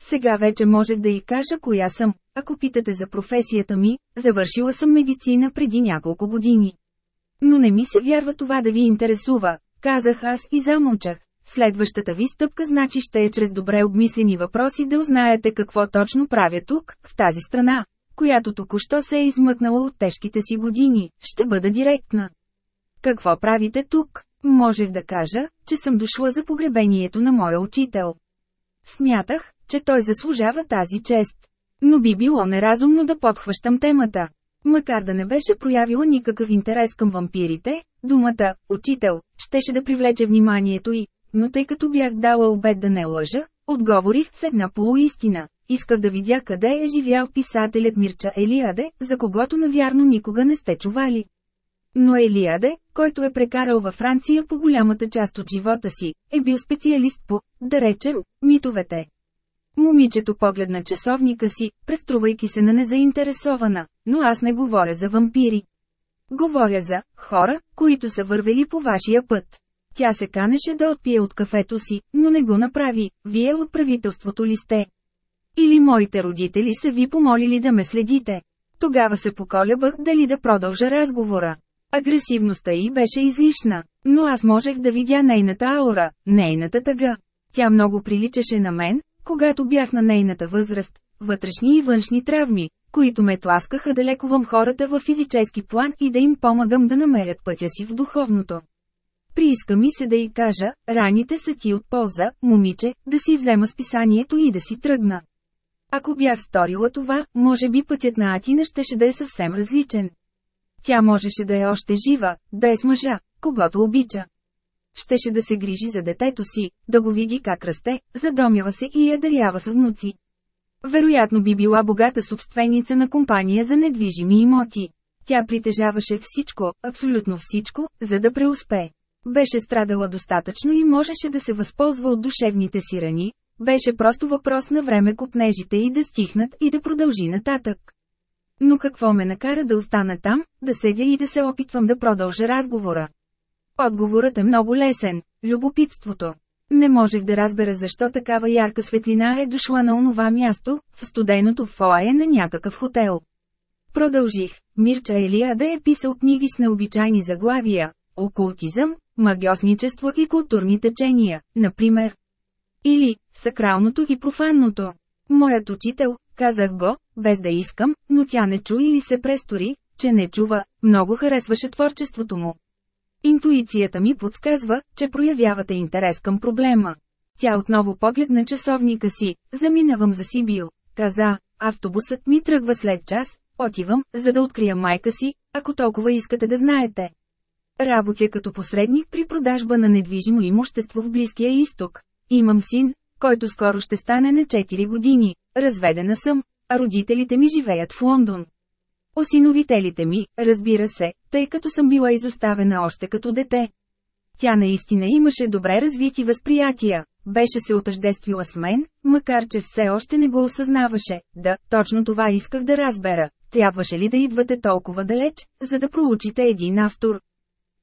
Сега вече можех да й кажа коя съм, ако питате за професията ми, завършила съм медицина преди няколко години. Но не ми се вярва това да ви интересува, казах аз и замълчах. Следващата ви стъпка значи ще е чрез добре обмислени въпроси да узнаете какво точно правя тук, в тази страна, която току-що се е измъкнала от тежките си години, ще бъда директна. Какво правите тук? Можех да кажа, че съм дошла за погребението на моя учител. Смятах, че той заслужава тази чест. Но би било неразумно да подхващам темата. Макар да не беше проявила никакъв интерес към вампирите, думата «учител» щеше да привлече вниманието й, но тъй като бях дала обед да не лъжа, отговорих с една полуистина. Исках да видя къде е живял писателят Мирча Елиаде, за когото навярно никога не сте чували. Но Елиаде, който е прекарал във Франция по голямата част от живота си, е бил специалист по, да речем, митовете. Момичето погледна часовника си, преструвайки се на незаинтересована, но аз не говоря за вампири. Говоря за хора, които са вървели по вашия път. Тя се канеше да отпие от кафето си, но не го направи. Вие от правителството ли сте? Или моите родители са ви помолили да ме следите? Тогава се поколебах дали да продължа разговора. Агресивността й беше излишна, но аз можех да видя нейната аура, нейната тъга. Тя много приличаше на мен, когато бях на нейната възраст, вътрешни и външни травми, които ме тласкаха да лекувам хората във физически план и да им помагам да намерят пътя си в духовното. Прииска ми се да й кажа, раните са ти от полза, момиче, да си взема списанието и да си тръгна. Ако бях сторила това, може би пътят на Атина щеше да е съвсем различен. Тя можеше да е още жива, да е с мъжа, когато обича. Щеше да се грижи за детето си, да го види как расте, задомява се и я дарява с внуци. Вероятно би била богата собственица на компания за недвижими имоти. Тя притежаваше всичко, абсолютно всичко, за да преуспее. Беше страдала достатъчно и можеше да се възползва от душевните си рани, беше просто въпрос на време копнежите и да стихнат и да продължи нататък. Но какво ме накара да остана там, да седя и да се опитвам да продължа разговора? Отговорът е много лесен – любопитството. Не можех да разбера защо такава ярка светлина е дошла на онова място, в студеното фоае на някакъв хотел. Продължих. Мирча Елия да е писал книги с необичайни заглавия – окултизъм, магиосничество и културни течения, например. Или сакралното и профанното. Моят учител, казах го, без да искам, но тя не чу или се престори, че не чува, много харесваше творчеството му. Интуицията ми подсказва, че проявявате интерес към проблема. Тя отново погледна часовника си, заминавам за Сибил. Каза, автобусът ми тръгва след час, отивам, за да открия майка си, ако толкова искате да знаете. Работя като посредник при продажба на недвижимо имущество в Близкия изток. Имам син, който скоро ще стане на 4 години, разведена съм, а родителите ми живеят в Лондон. Осиновителите ми, разбира се, тъй като съм била изоставена още като дете. Тя наистина имаше добре развити възприятия, беше се отъждествила с мен, макар че все още не го осъзнаваше. Да, точно това исках да разбера. Трябваше ли да идвате толкова далеч, за да проучите един автор?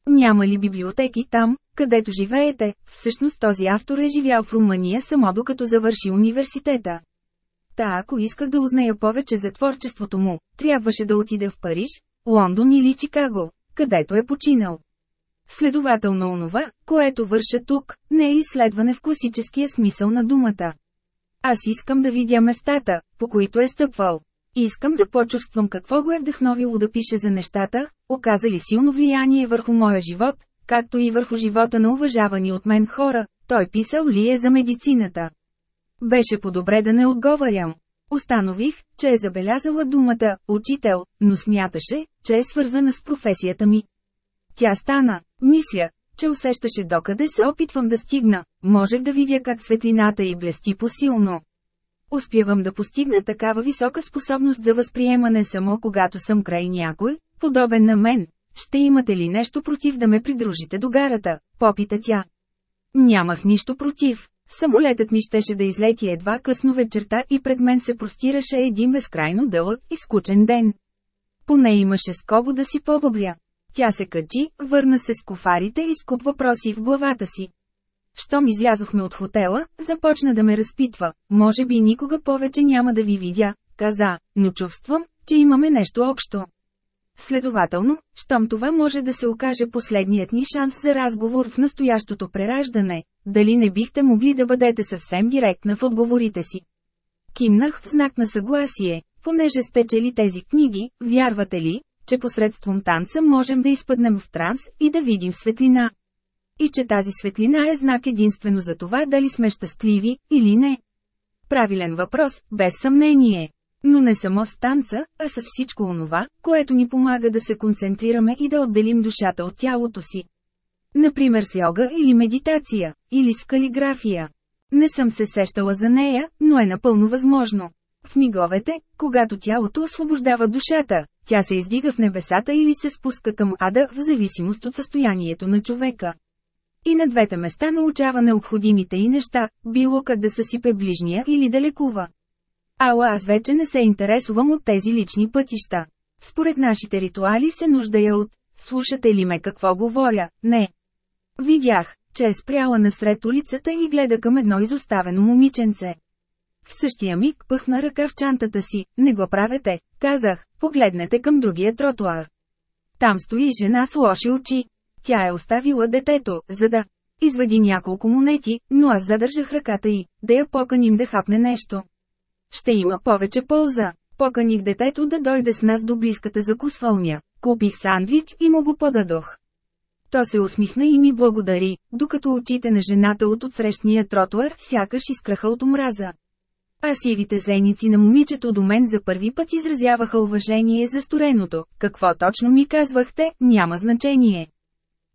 Няма ли библиотеки там, където живеете? Всъщност този автор е живял в Румъния само докато завърши университета. Та ако исках да узная повече за творчеството му, трябваше да отида в Париж, Лондон или Чикаго, където е починал. Следователно онова, което върша тук, не е изследване в класическия смисъл на думата. Аз искам да видя местата, по които е стъпвал. Искам да почувствам какво го е вдъхновило да пише за нещата, оказали силно влияние върху моя живот, както и върху живота на уважавани от мен хора, той писал ли е за медицината. Беше по-добре да не отговарям. Установих, че е забелязала думата «учител», но смяташе, че е свързана с професията ми. Тя стана, мисля, че усещаше докъде се опитвам да стигна, можех да видя как светлината й блести посилно. Успявам да постигна такава висока способност за възприемане само когато съм край някой, подобен на мен. Ще имате ли нещо против да ме придружите до гарата? Попита тя. Нямах нищо против. Самолетът ми щеше да излети едва късно вечерта и пред мен се простираше един безкрайно дълъг и скучен ден. Поне имаше с кого да си побъбля. Тя се качи, върна се с кофарите и скуп въпроси в главата си. Щом излязохме от хотела, започна да ме разпитва. Може би никога повече няма да ви видя, каза, но чувствам, че имаме нещо общо. Следователно, щом това може да се окаже последният ни шанс за разговор в настоящото прераждане, дали не бихте могли да бъдете съвсем директна в отговорите си. Кимнах в знак на съгласие, понеже сте чели тези книги, вярвате ли, че посредством танца можем да изпъднем в транс и да видим светлина. И че тази светлина е знак единствено за това дали сме щастливи или не. Правилен въпрос, без съмнение. Но не само с танца, а с всичко онова, което ни помага да се концентрираме и да отделим душата от тялото си. Например с йога или медитация, или с калиграфия. Не съм се сещала за нея, но е напълно възможно. В миговете, когато тялото освобождава душата, тя се издига в небесата или се спуска към ада в зависимост от състоянието на човека. И на двете места научава необходимите и неща, било как да съсипе ближния или да лекува. Ала аз вече не се интересувам от тези лични пътища. Според нашите ритуали се нуждая от «Слушате ли ме какво говоря?» Не. Видях, че е спряла насред улицата и гледа към едно изоставено момиченце. В същия миг пъхна ръка в чантата си, не го правете, казах, погледнете към другия тротуар. Там стои жена с лоши очи. Тя е оставила детето, за да извади няколко монети, но аз задържах ръката й, да я поканим да хапне нещо. Ще има повече полза. Поканих детето да дойде с нас до близката закусвалня. Купих сандвич и му го подадох. То се усмихна и ми благодари, докато очите на жената от отсрещния тротуар сякаш изкраха от омраза. А сивите зеници на момичето до мен за първи път изразяваха уважение за стореното. Какво точно ми казвахте, няма значение.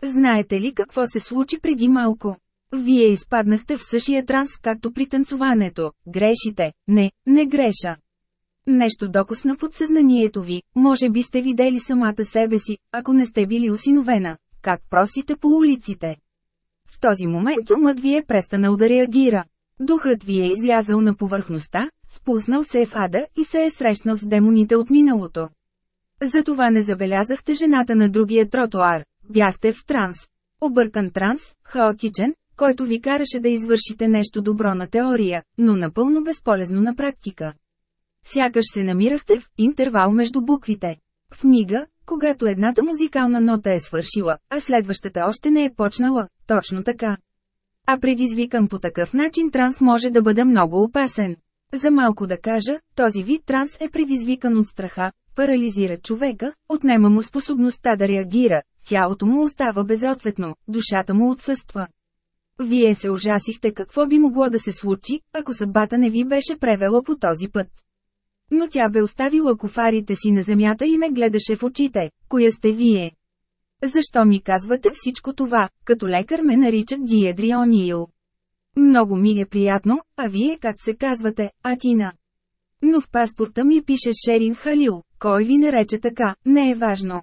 Знаете ли какво се случи преди малко? Вие изпаднахте в същия транс както при танцуването. Грешите. Не, не греша. Нещо докосна под съзнанието ви, може би сте видели самата себе си, ако не сте били осиновена. Как просите по улиците? В този момент умът ви е престанал да реагира. Духът ви е излязъл на повърхността, спуснал се е в ада и се е срещнал с демоните от миналото. Затова не забелязахте жената на другия тротуар, бяхте в транс. Объркан транс, хаотичен, който ви караше да извършите нещо добро на теория, но напълно безполезно на практика. Сякаш се намирахте в интервал между буквите. В мига, когато едната музикална нота е свършила, а следващата още не е почнала, точно така. А предизвикан по такъв начин транс може да бъде много опасен. За малко да кажа, този вид транс е предизвикан от страха, парализира човека, отнема му способността да реагира, тялото му остава безответно, душата му отсъства. Вие се ужасихте какво би могло да се случи, ако съдбата не ви беше превела по този път. Но тя бе оставила кофарите си на земята и ме гледаше в очите. Коя сте вие? Защо ми казвате всичко това, като лекар ме наричат Диедриониил? Много ми е приятно, а вие как се казвате, Атина? Но в паспорта ми пише Шерин Халил, кой ви нарече така, не е важно.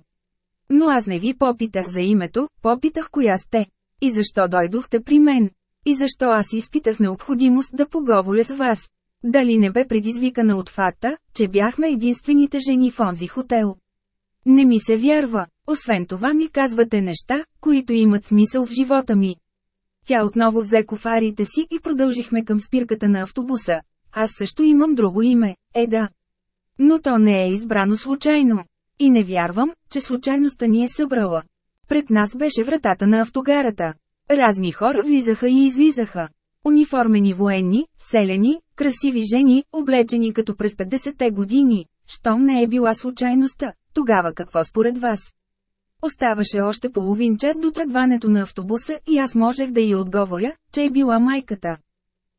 Но аз не ви попитах за името, попитах коя сте. И защо дойдохте при мен? И защо аз изпитах необходимост да поговоря с вас? Дали не бе предизвикана от факта, че бяхме единствените жени в онзи хотел? Не ми се вярва. Освен това ми казвате неща, които имат смисъл в живота ми. Тя отново взе кофарите си и продължихме към спирката на автобуса. Аз също имам друго име, е да. Но то не е избрано случайно. И не вярвам, че случайността ни е събрала. Пред нас беше вратата на автогарата. Разни хора влизаха и излизаха. Униформени военни, селени, красиви жени, облечени като през 50-те години. Щом не е била случайността, тогава какво според вас? Оставаше още половин час до тръгването на автобуса и аз можех да й отговоря, че е била майката.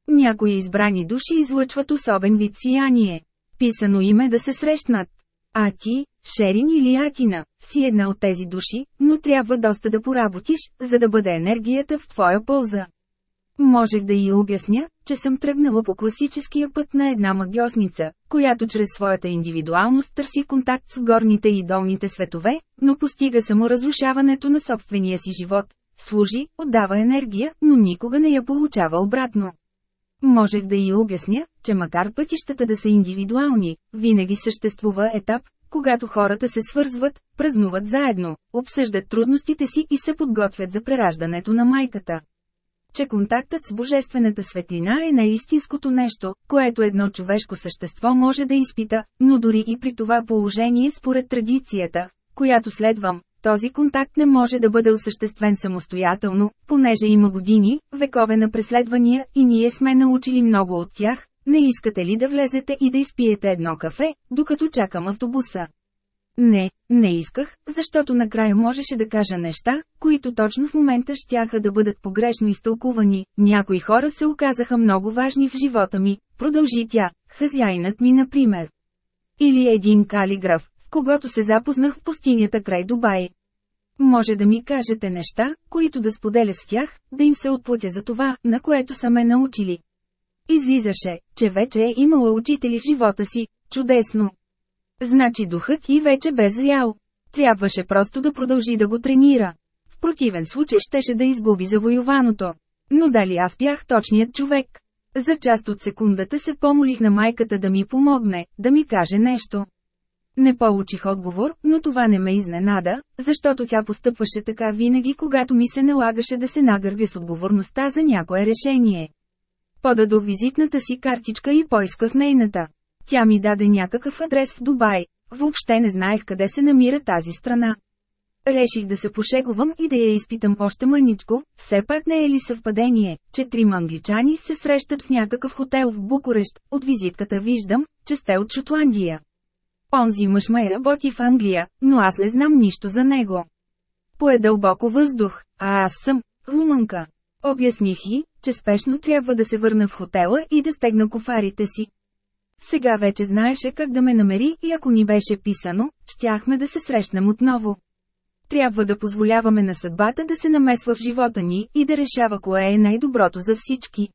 Някои избрани души излъчват особен вид сияние. Писано име да се срещнат. А ти, Шерин или Атина, си една от тези души, но трябва доста да поработиш, за да бъде енергията в твоя полза. Можех да й обясня, че съм тръгнала по класическия път на една магиосница, която чрез своята индивидуалност търси контакт с горните и долните светове, но постига само разрушаването на собствения си живот. Служи, отдава енергия, но никога не я получава обратно. Можех да й обясня, че макар пътищата да са индивидуални, винаги съществува етап, когато хората се свързват, празнуват заедно, обсъждат трудностите си и се подготвят за прераждането на майката. Че контактът с божествената светлина е най-истинското нещо, което едно човешко същество може да изпита, но дори и при това положение според традицията, която следвам, този контакт не може да бъде осъществен самостоятелно, понеже има години, векове на преследвания и ние сме научили много от тях, не искате ли да влезете и да изпиете едно кафе, докато чакам автобуса? Не, не исках, защото накрая можеше да кажа неща, които точно в момента щяха да бъдат погрешно изтълкувани. Някои хора се оказаха много важни в живота ми, продължи тя, хазяинът ми например. Или един калиграф, с когото се запознах в пустинята край Дубай. Може да ми кажете неща, които да споделя с тях, да им се отплатя за това, на което са ме научили. Излизаше, че вече е имала учители в живота си, чудесно. Значи духът и вече бе зрял. Трябваше просто да продължи да го тренира. В противен случай щеше да изгуби завоюваното. Но дали аз бях точният човек? За част от секундата се помолих на майката да ми помогне, да ми каже нещо. Не получих отговор, но това не ме изненада, защото тя постъпваше така винаги, когато ми се налагаше да се нагърбя с отговорността за някое решение. Подадох визитната си картичка и поисках нейната. Тя ми даде някакъв адрес в Дубай. Въобще не знаех къде се намира тази страна. Реших да се пошегувам и да я изпитам още мъничко, все пак не е ли съвпадение, че три англичани се срещат в някакъв хотел в Букурещ, от визитката виждам, че сте от Шотландия. Онзи мъж ме работи в Англия, но аз не знам нищо за него. Пое дълбоко въздух, а аз съм румънка. Обясних и, че спешно трябва да се върна в хотела и да стегна кофарите си, сега вече знаеше как да ме намери и ако ни беше писано, щяхме да се срещнем отново. Трябва да позволяваме на съдбата да се намесва в живота ни и да решава кое е най-доброто за всички.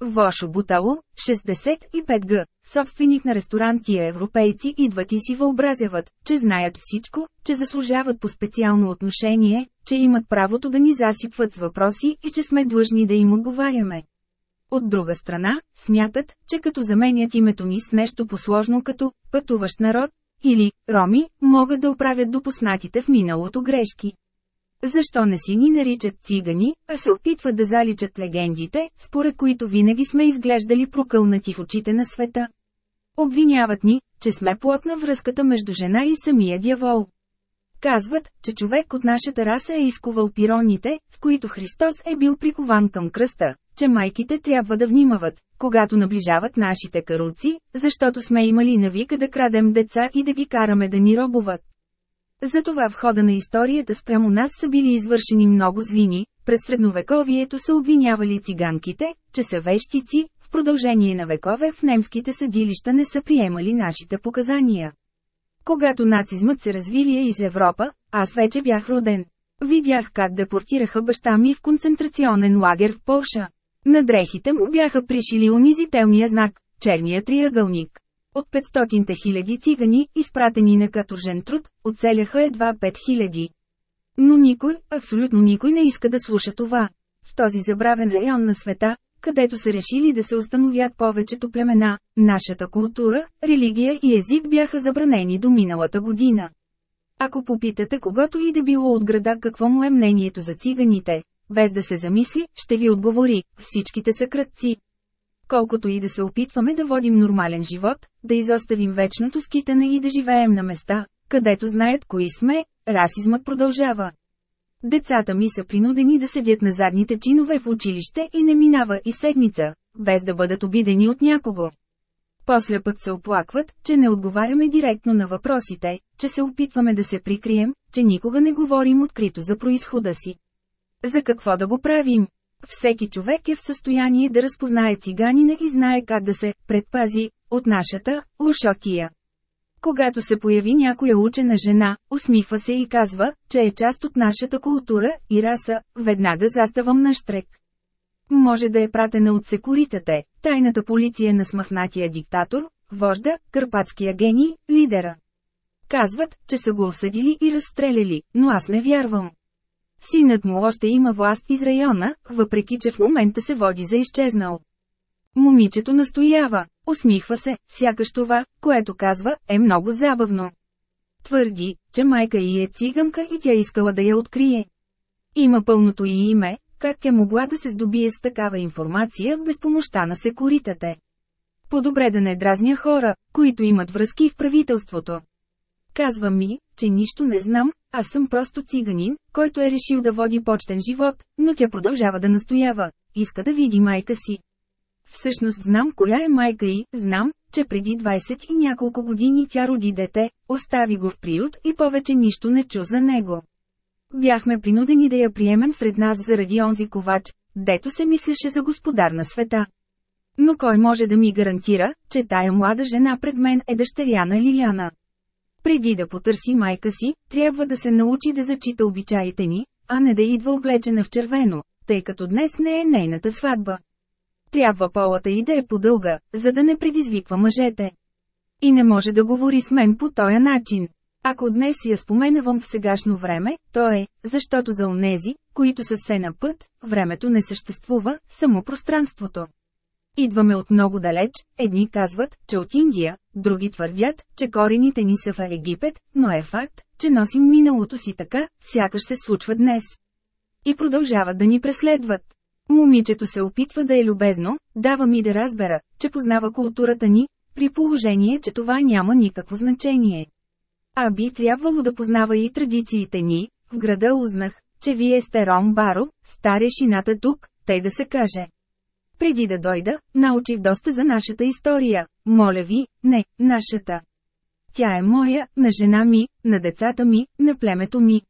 Вошо Бутало, 65 г, собственик на ресторанти европейци идват и си въобразяват, че знаят всичко, че заслужават по специално отношение, че имат правото да ни засипват с въпроси и че сме длъжни да им отговаряме. От друга страна, смятат, че като заменят името ни с нещо посложно като «пътуващ народ» или «роми», могат да оправят допуснатите в миналото грешки. Защо не си ни наричат цигани, а се опитват да заличат легендите, според които винаги сме изглеждали прокълнати в очите на света? Обвиняват ни, че сме плод на връзката между жена и самия дявол. Казват, че човек от нашата раса е изкувал пироните, с които Христос е бил прикован към кръста, че майките трябва да внимават, когато наближават нашите каруци, защото сме имали навика да крадем деца и да ги караме да ни робуват. Затова в хода на историята спрямо нас са били извършени много злини, през средновековието са обвинявали циганките, че са вещици, в продължение на векове в немските съдилища не са приемали нашите показания. Когато нацизмът се развилия из Европа, аз вече бях роден. Видях как депортираха баща ми в концентрационен лагер в Полша. На дрехите му бяха пришили унизителния знак – черния триъгълник. От 500 хиляди цигани, изпратени на каторжен труд, оцеляха едва 5000. Но никой, абсолютно никой не иска да слуша това. В този забравен район на света, където са решили да се установят повечето племена, нашата култура, религия и език бяха забранени до миналата година. Ако попитате когото и да било от града какво му е мнението за циганите, без да се замисли, ще ви отговори, всичките са кръци. Колкото и да се опитваме да водим нормален живот, да изоставим вечното скитане и да живеем на места, където знаят кои сме, расизмът продължава. Децата ми са принудени да седят на задните чинове в училище и не минава и седмица, без да бъдат обидени от някого. После пък се оплакват, че не отговаряме директно на въпросите, че се опитваме да се прикрием, че никога не говорим открито за происхода си. За какво да го правим? Всеки човек е в състояние да разпознае циганина и знае как да се предпази от нашата лошотия. Когато се появи някоя учена жена, усмихва се и казва, че е част от нашата култура и раса, веднага заставам на штрек. Може да е пратена от секуритате, тайната полиция на смахнатия диктатор, вожда, кърпатския гений, лидера. Казват, че са го осъдили и разстреляли, но аз не вярвам. Синът му още има власт из района, въпреки че в момента се води за изчезнал. Момичето настоява, усмихва се, сякаш това, което казва, е много забавно. Твърди, че майка й е циганка и тя искала да я открие. Има пълното й име, как е могла да се здобие с такава информация без помощта на секуритате. По-добре да не дразня хора, които имат връзки в правителството. Казва ми, че нищо не знам, аз съм просто циганин, който е решил да води почтен живот, но тя продължава да настоява. Иска да види майка си. Всъщност знам коя е майка й, знам, че преди 20 и няколко години тя роди дете, остави го в приют и повече нищо не чу за него. Бяхме принудени да я приемем сред нас заради онзи ковач, дето се мислеше за господар на света. Но кой може да ми гарантира, че тая млада жена пред мен е дъщеря на Лиляна? Преди да потърси майка си, трябва да се научи да зачита обичаите ни, а не да идва облечена в червено, тъй като днес не е нейната сватба. Трябва полата и да е подълга, за да не предизвиква мъжете. И не може да говори с мен по този начин. Ако днес я споменавам в сегашно време, то е, защото за онези, които са все на път, времето не съществува, само пространството. Идваме от много далеч, едни казват, че от Индия, други твърдят, че корените ни са в Египет, но е факт, че носим миналото си така, сякаш се случва днес. И продължават да ни преследват. Момичето се опитва да е любезно, дава ми да разбера, че познава културата ни, при положение, че това няма никакво значение. А би трябвало да познава и традициите ни, в града узнах, че вие сте Ром Баро, старешината тук, тъй да се каже. Преди да дойда, научих доста за нашата история. Моля ви, не, нашата. Тя е моя, на жена ми, на децата ми, на племето ми.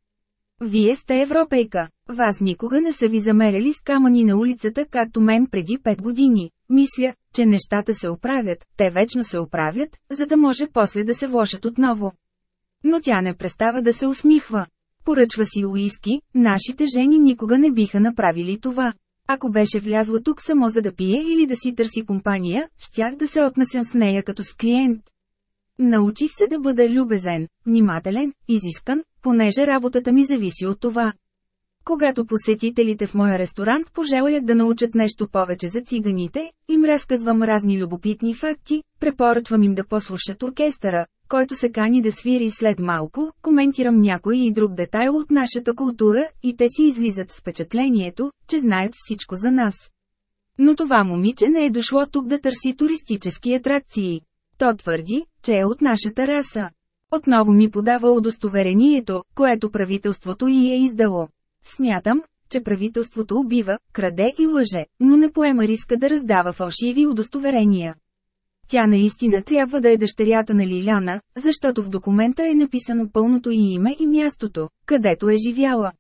Вие сте европейка. Вас никога не са ви замеряли с камъни на улицата, както мен преди пет години. Мисля, че нещата се оправят, те вечно се оправят, за да може после да се влошат отново. Но тя не престава да се усмихва. Поръчва си уиски, нашите жени никога не биха направили това. Ако беше влязла тук само за да пие или да си търси компания, щях да се отнасям с нея като с клиент. Научих се да бъда любезен, внимателен, изискан, понеже работата ми зависи от това. Когато посетителите в моя ресторант пожелаят да научат нещо повече за циганите, им разказвам разни любопитни факти, препоръчвам им да послушат оркестъра, който се кани да свири след малко, коментирам някой и друг детайл от нашата култура, и те си излизат с впечатлението, че знаят всичко за нас. Но това момиче не е дошло тук да търси туристически атракции. То твърди, че е от нашата раса. Отново ми подава удостоверението, което правителството й е издало. Смятам, че правителството убива, краде и лъже, но не поема риска да раздава фалшиви удостоверения. Тя наистина трябва да е дъщерята на Лиляна, защото в документа е написано пълното й име и мястото, където е живяла.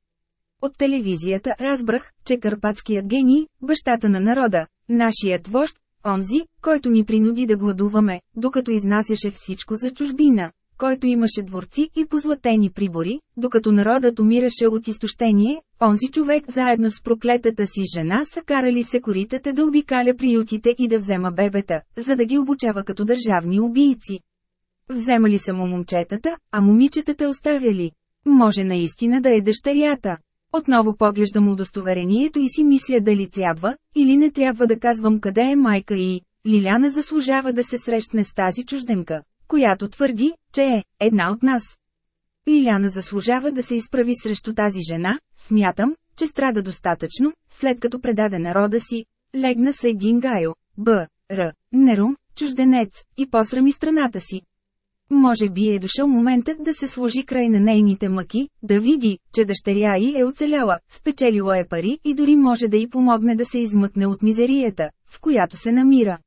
От телевизията разбрах, че карпатският гений, бащата на народа, нашият вожд, онзи, който ни принуди да гладуваме, докато изнасяше всичко за чужбина, който имаше дворци и позлатени прибори, докато народът умираше от изтощение, онзи човек заедно с проклетата си жена са карали секуритата да обикаля приютите и да взема бебета, за да ги обучава като държавни убийци. Вземали са му момчетата, а момичетата оставяли. Може наистина да е дъщерята. Отново поглеждам удостоверението и си мисля дали трябва, или не трябва да казвам къде е майка и Лиляна заслужава да се срещне с тази чужденка, която твърди, че е една от нас. Лиляна заслужава да се изправи срещу тази жена, смятам, че страда достатъчно, след като предаде народа си, легна с един гайо, Б, Р, Нерум, чужденец, и посрами страната си. Може би е дошъл моментът да се сложи край на нейните мъки, да види, че дъщеря й е оцеляла, спечелила е пари и дори може да й помогне да се измъкне от мизерията, в която се намира.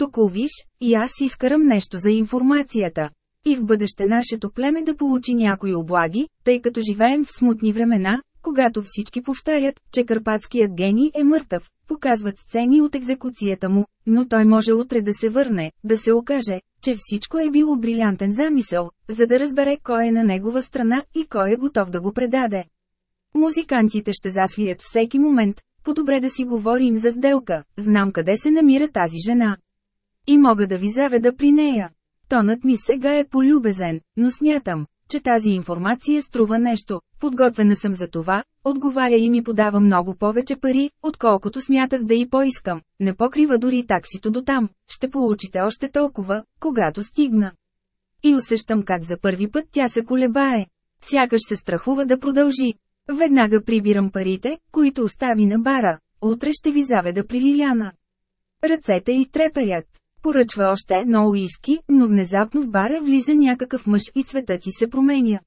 Тук виж, и аз изкарам нещо за информацията. И в бъдеще нашето племе да получи някои облаги, тъй като живеем в смутни времена, когато всички повтарят, че карпатският гений е мъртъв, показват сцени от екзекуцията му, но той може утре да се върне, да се окаже, че всичко е било брилянтен замисъл, за да разбере кой е на негова страна и кой е готов да го предаде. Музикантите ще засвият всеки момент, по-добре да си говорим за сделка, знам къде се намира тази жена. И мога да ви заведа при нея. Тонът ми сега е полюбезен, но смятам, че тази информация струва нещо, подготвена съм за това, отговаря и ми подава много повече пари, отколкото смятах да и поискам, не покрива дори таксито до там, ще получите още толкова, когато стигна. И усещам как за първи път тя се колебае. Сякаш се страхува да продължи. Веднага прибирам парите, които остави на бара, утре ще ви заведа при Лиляна. Ръцете й треперят. Поръчва още едно уиски, но внезапно в бара влиза някакъв мъж и цветът ти се променя.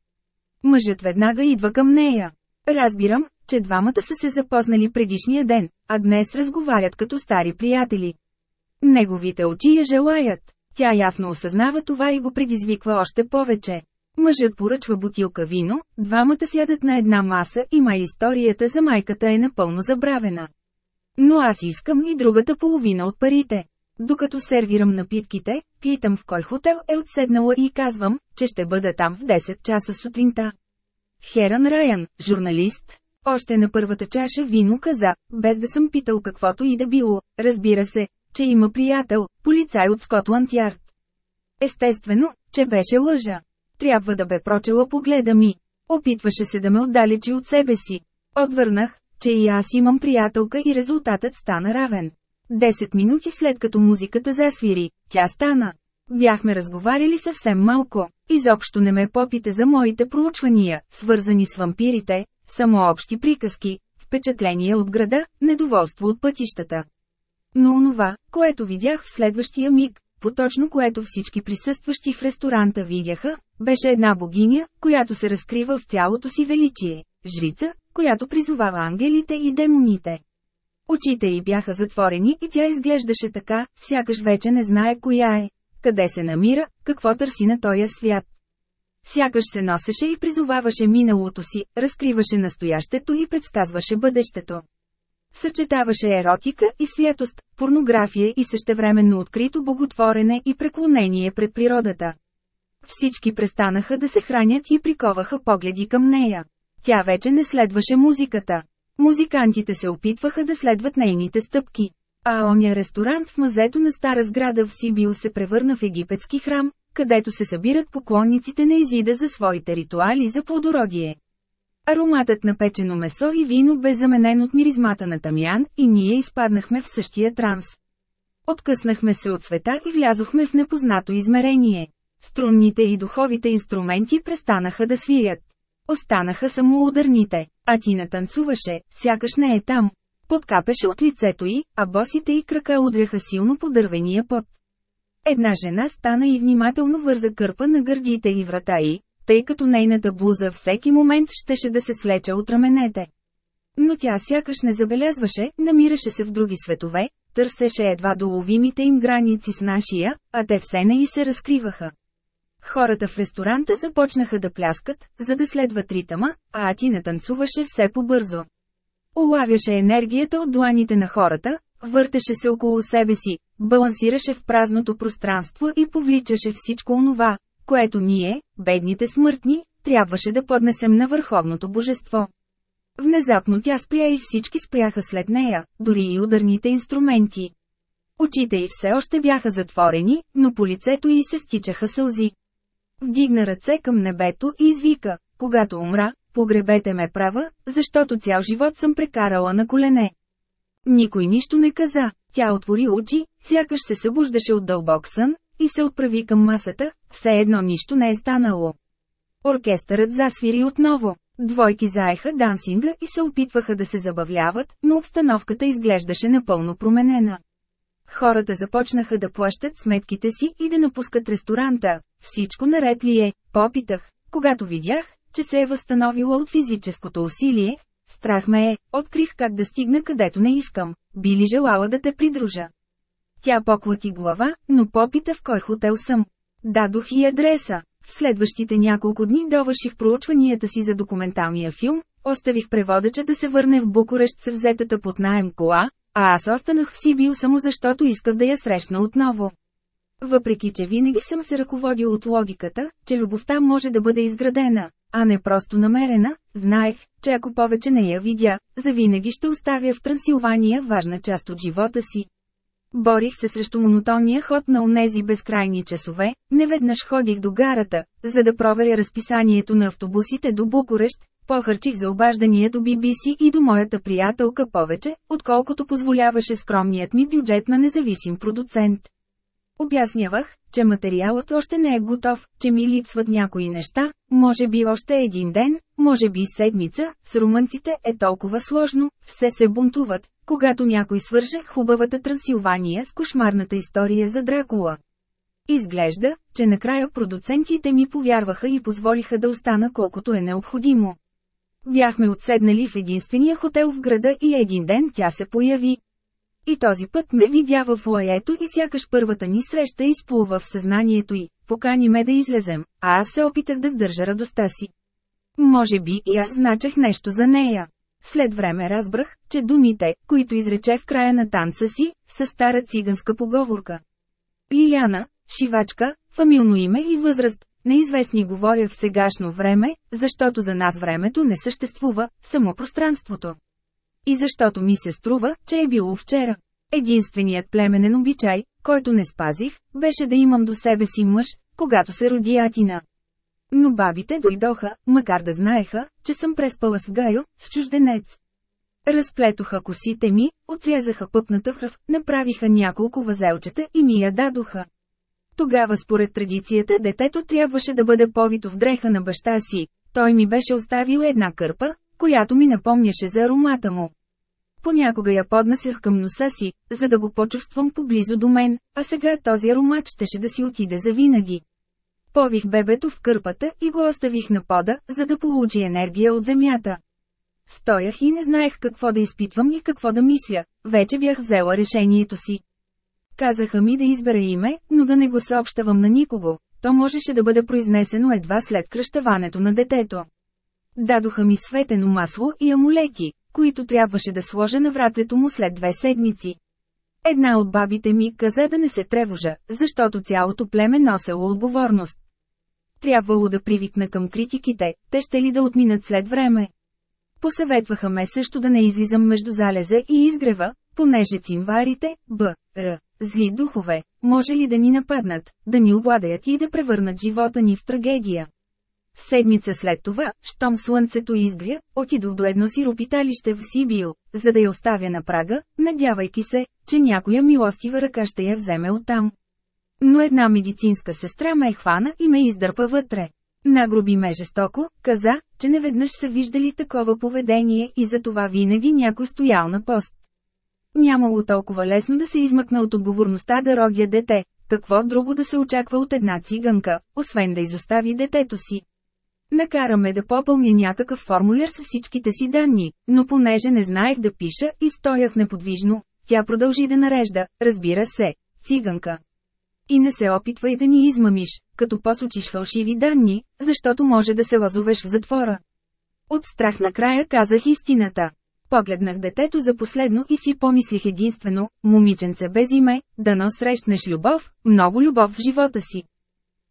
Мъжът веднага идва към нея. Разбирам, че двамата са се запознали предишния ден, а днес разговарят като стари приятели. Неговите очи я желаят. Тя ясно осъзнава това и го предизвиква още повече. Мъжът поръчва бутилка вино, двамата сядат на една маса и май историята за майката е напълно забравена. Но аз искам и другата половина от парите. Докато сервирам напитките, питам в кой хотел е отседнала и казвам, че ще бъда там в 10 часа сутринта. Херан Райан, журналист, още на първата чаша вино каза, без да съм питал каквото и да било, разбира се, че има приятел, полицай от Скотланд Ярд. Естествено, че беше лъжа. Трябва да бе прочела погледа ми. Опитваше се да ме отдалечи от себе си. Отвърнах, че и аз имам приятелка и резултатът стана равен. Десет минути след като музиката засвири, тя стана. Бяхме разговаряли съвсем малко. Изобщо не ме попите за моите проучвания, свързани с вампирите, само общи приказки, впечатления от града, недоволство от пътищата. Но онова, което видях в следващия миг, поточно което всички присъстващи в ресторанта видяха, беше една богиня, която се разкрива в цялото си величие, жрица, която призовава ангелите и демоните. Очите й бяха затворени и тя изглеждаше така, сякаш вече не знае коя е, къде се намира, какво търси на този свят. Сякаш се носеше и призоваваше миналото си, разкриваше настоящето и предсказваше бъдещето. Съчетаваше еротика и святост, порнография и същевременно открито боготворене и преклонение пред природата. Всички престанаха да се хранят и приковаха погледи към нея. Тя вече не следваше музиката. Музикантите се опитваха да следват нейните стъпки. А оня ресторант в мазето на стара сграда в Сибил се превърна в египетски храм, където се събират поклонниците на Изида за своите ритуали за плодородие. Ароматът на печено месо и вино бе заменен от миризмата на тамян и ние изпаднахме в същия транс. Откъснахме се от света и влязохме в непознато измерение. Струнните и духовите инструменти престанаха да свият. Останаха само ударните, а ти не танцуваше, сякаш не е там. Подкапеше от лицето й, а босите й крака удряха силно по дървения пот. Една жена стана и внимателно върза кърпа на гърдите и врата й, тъй като нейната блуза всеки момент щеше да се слече от раменете. Но тя сякаш не забелязваше, намираше се в други светове, търсеше едва доловимите им граници с нашия, а те все не и се разкриваха. Хората в ресторанта започнаха да пляскат, за да следват ритъма, а Ати не танцуваше все по-бързо. Улавяше енергията от дланите на хората, въртеше се около себе си, балансираше в празното пространство и повличаше всичко онова, което ние, бедните смъртни, трябваше да поднесем на върховното божество. Внезапно тя спря и всички спряха след нея, дори и ударните инструменти. Очите й все още бяха затворени, но по лицето й се стичаха сълзи. Вдигна ръце към небето и извика, когато умра, погребете ме права, защото цял живот съм прекарала на колене. Никой нищо не каза, тя отвори очи, сякаш се събуждаше от дълбок сън, и се отправи към масата, все едно нищо не е станало. Оркестърът засвири отново. Двойки заеха дансинга и се опитваха да се забавляват, но обстановката изглеждаше напълно променена. Хората започнаха да плащат сметките си и да напускат ресторанта. Всичко наред ли е, попитах, когато видях, че се е възстановила от физическото усилие. Страх ме е, открих как да стигна където не искам. Би ли желала да те придружа? Тя поклати глава, но попита в кой хотел съм. Дадох и адреса. В следващите няколко дни довърших проучванията си за документалния филм, оставих преводача да се върне в Букурещ с взетата под найем кола, а аз останах в Сибил само защото исках да я срещна отново. Въпреки че винаги съм се ръководил от логиката, че любовта може да бъде изградена, а не просто намерена, знаех, че ако повече не я видя, завинаги ще оставя в Трансилвания важна част от живота си. Борих се срещу монотонния ход на онези безкрайни часове, неведнъж ходих до гарата, за да проверя разписанието на автобусите до Букурещ, похарчих за обаждания до BBC и до моята приятелка повече, отколкото позволяваше скромният ми бюджет на независим продуцент. Обяснявах, че материалът още не е готов, че ми липсват някои неща, може би още един ден, може би седмица, с румънците е толкова сложно, все се бунтуват, когато някой свърже хубавата Трансилвания с кошмарната история за Дракула. Изглежда, че накрая продуцентите ми повярваха и позволиха да остана колкото е необходимо. Бяхме отседнали в единствения хотел в града и един ден тя се появи. И този път ме видя в лаето и сякаш първата ни среща изплува в съзнанието й, покани ме да излезем, а аз се опитах да сдържа радостта си. Може би и аз значех нещо за нея. След време разбрах, че думите, които изрече в края на танца си, са стара циганска поговорка. Лиляна, шивачка, фамилно име и възраст, неизвестни говоря в сегашно време, защото за нас времето не съществува, само пространството. И защото ми се струва, че е било вчера. Единственият племенен обичай, който не спазих, беше да имам до себе си мъж, когато се роди Атина. Но бабите дойдоха, макар да знаеха, че съм преспала с Гайо, с чужденец. Разплетоха косите ми, отрязаха пъпната връв, направиха няколко възелчета и ми я дадоха. Тогава според традицията детето трябваше да бъде повито в дреха на баща си. Той ми беше оставил една кърпа, която ми напомняше за аромата му. Понякога я поднасях към носа си, за да го почувствам поблизо до мен, а сега този аромат щеше да си отиде завинаги. Пових бебето в кърпата и го оставих на пода, за да получи енергия от земята. Стоях и не знаех какво да изпитвам и какво да мисля, вече бях взела решението си. Казаха ми да избера име, но да не го съобщавам на никого, то можеше да бъде произнесено едва след кръщаването на детето. Дадоха ми светено масло и амулети, които трябваше да сложа на вратето му след две седмици. Една от бабите ми каза да не се тревожа, защото цялото племе носело отговорност. Трябвало да привикна към критиките, те ще ли да отминат след време. Посъветваха ме също да не излизам между залеза и изгрева, понеже цинварите, б, р, зли духове, може ли да ни нападнат, да ни обладаят и да превърнат живота ни в трагедия. Седмица след това, щом слънцето изгря, отидох до едно сиропиталище в Сибио, за да я оставя на прага, надявайки се, че някоя милостива ръка ще я вземе оттам. Но една медицинска сестра ме е хвана и ме издърпа вътре. Нагроби ме жестоко, каза, че неведнъж са виждали такова поведение и за това винаги някой стоял на пост. Нямало толкова лесно да се измъкна от отговорността да родя дете, какво друго да се очаква от една циганка, освен да изостави детето си. Накараме да попълня някакъв формуляр с всичките си данни, но понеже не знаех да пиша и стоях неподвижно, тя продължи да нарежда, разбира се, циганка. И не се опитвай да ни измамиш, като посочиш фалшиви данни, защото може да се лазовеш в затвора. От страх накрая казах истината. Погледнах детето за последно и си помислих единствено, момиченце без име, дано срещнеш любов, много любов в живота си.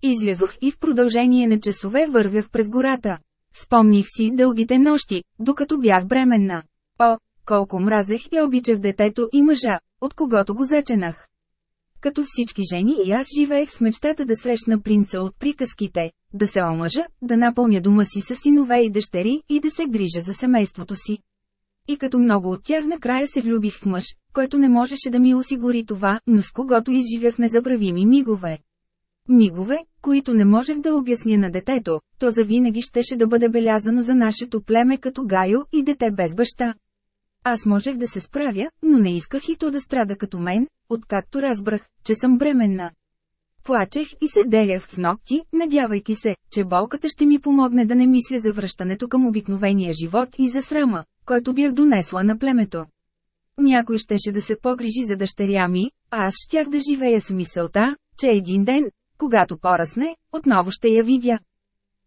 Излязох и в продължение на часове вървях през гората. Спомних си дългите нощи, докато бях бременна. О, колко мразех и обичах детето и мъжа, от когото го заченах. Като всички жени и аз живеех с мечтата да срещна принца от приказките, да се омъжа, да напълня дома си с синове и дъщери и да се грижа за семейството си. И като много от тях накрая се влюбих в мъж, който не можеше да ми осигури това, но с когото изживях незабравими мигове. Мигове, които не можех да обясня на детето, то завинаги щеше да бъде белязано за нашето племе като Гайо и дете без баща. Аз можех да се справя, но не исках и то да страда като мен, откакто разбрах, че съм бременна. Плачех и се делях с ногти, надявайки се, че болката ще ми помогне да не мисля за връщането към обикновения живот и за срама, който бях донесла на племето. Някой щеше да се погрижи за дъщеря ми, а аз щях да живея с мисълта, че един ден, когато порасне, отново ще я видя.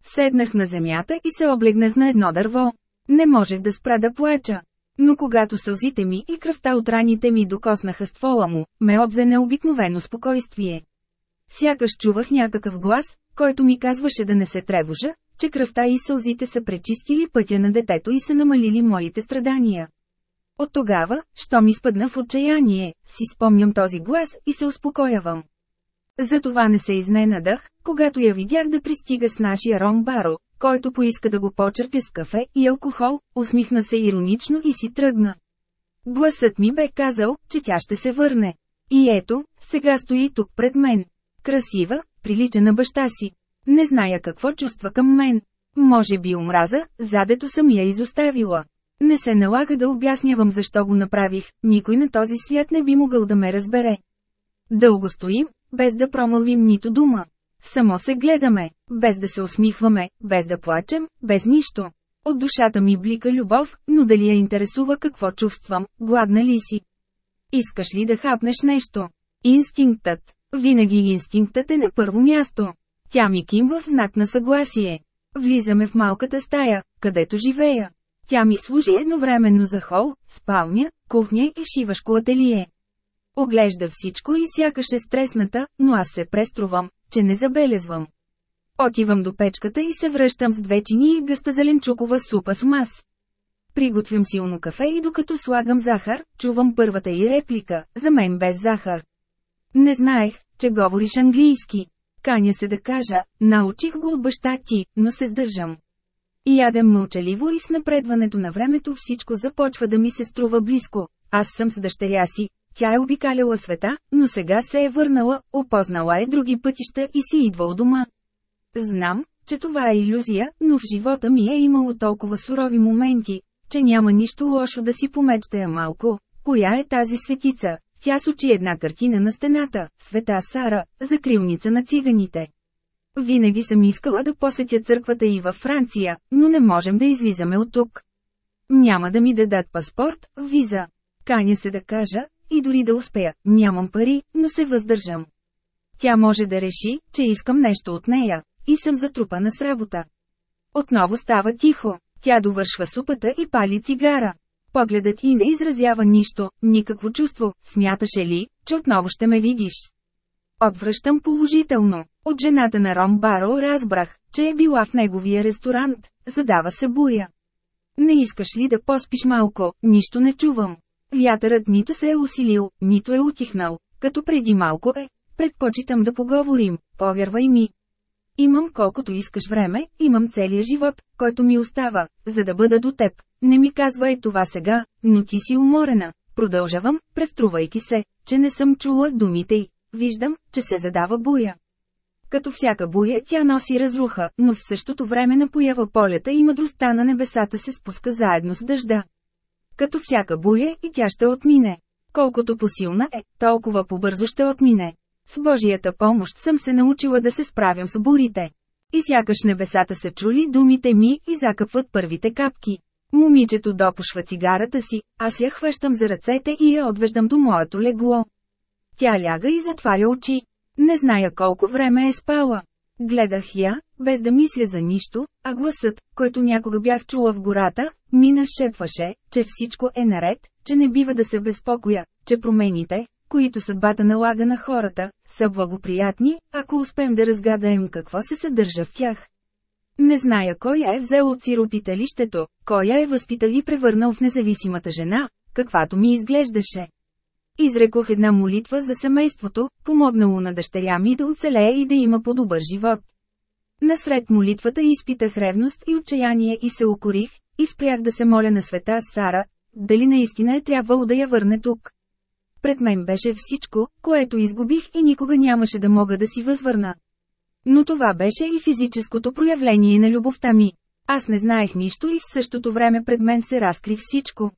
Седнах на земята и се облегнах на едно дърво. Не можех да спра да плача. Но когато сълзите ми и кръвта от раните ми докоснаха ствола му, ме обзе необикновено спокойствие. Сякаш чувах някакъв глас, който ми казваше да не се тревожа, че кръвта и сълзите са пречистили пътя на детето и са намалили моите страдания. От тогава, що ми спъдна в отчаяние, си спомням този глас и се успокоявам. Затова не се изненадах, когато я видях да пристига с нашия Ром Баро, който поиска да го почерпя с кафе и алкохол, усмихна се иронично и си тръгна. Гласът ми бе казал, че тя ще се върне. И ето, сега стои тук пред мен. Красива, прилича на баща си. Не зная какво чувства към мен. Може би омраза, задето съм я изоставила. Не се налага да обяснявам защо го направих, никой на този свят не би могъл да ме разбере. Дълго стоим, без да промълвим нито дума. Само се гледаме, без да се усмихваме, без да плачем, без нищо. От душата ми блика любов, но дали я интересува какво чувствам, гладна ли си? Искаш ли да хапнеш нещо? Инстинктът. Винаги инстинктът е на първо място. Тя ми кимва в знак на съгласие. Влизаме в малката стая, където живея. Тя ми служи едновременно за хол, спалня, кухня и шивашко ателие. Оглежда всичко и сякаш е стресната, но аз се преструвам, че не забелезвам. Отивам до печката и се връщам с две чини и гъста зеленчукова супа с мас. Приготвям силно кафе и докато слагам захар, чувам първата и реплика, за мен без захар. Не знаех, че говориш английски. Каня се да кажа, научих го от баща ти, но се сдържам. И ядем мълчаливо и с напредването на времето всичко започва да ми се струва близко. Аз съм с дъщеря си, тя е обикаляла света, но сега се е върнала, опознала е други пътища и си идва от дома. Знам, че това е иллюзия, но в живота ми е имало толкова сурови моменти, че няма нищо лошо да си помечтая малко. Коя е тази светица? Тя сочи една картина на стената, света Сара, закрилница на циганите. Винаги съм искала да посетя църквата и във Франция, но не можем да излизаме от тук. Няма да ми дадат паспорт, виза. Каня се да кажа, и дори да успея, нямам пари, но се въздържам. Тя може да реши, че искам нещо от нея, и съм затрупана с работа. Отново става тихо, тя довършва супата и пали цигара. Погледът и не изразява нищо, никакво чувство, смяташе ли, че отново ще ме видиш. Отвръщам положително. От жената на Ром Баро разбрах, че е била в неговия ресторант, задава се буя. Не искаш ли да поспиш малко, нищо не чувам. Вятърът нито се е усилил, нито е утихнал, като преди малко е. Предпочитам да поговорим, повярвай ми. Имам колкото искаш време, имам целия живот, който ми остава, за да бъда до теб. Не ми казвай това сега, но ти си уморена. Продължавам, преструвайки се, че не съм чула думите й. Виждам, че се задава буя. Като всяка буя тя носи разруха, но в същото време напоява полета и мъдростта на небесата се спуска заедно с дъжда. Като всяка буря и тя ще отмине. Колкото посилна е, толкова побързо ще отмине. С Божията помощ съм се научила да се справям с бурите. И сякаш небесата са чули думите ми и закъпват първите капки. Момичето допушва цигарата си, аз я хващам за ръцете и я отвеждам до моето легло. Тя ляга и затваря очи. Не зная колко време е спала. Гледах я, без да мисля за нищо, а гласът, който някога бях чула в гората, ми нашепваше, че всичко е наред, че не бива да се безпокоя, че промените, които съдбата налага на хората, са благоприятни, ако успеем да разгадаем какво се съдържа в тях. Не зная кой я е взел от сиропиталището, кой я е възпитал и превърнал в независимата жена, каквато ми изглеждаше. Изрекох една молитва за семейството, помогнало на дъщеря ми да оцелее и да има по-добър живот. Насред молитвата изпитах ревност и отчаяние и се укорих, и спрях да се моля на света Сара, дали наистина е трябвало да я върне тук. Пред мен беше всичко, което изгубих и никога нямаше да мога да си възвърна. Но това беше и физическото проявление на любовта ми. Аз не знаех нищо и в същото време пред мен се разкри всичко.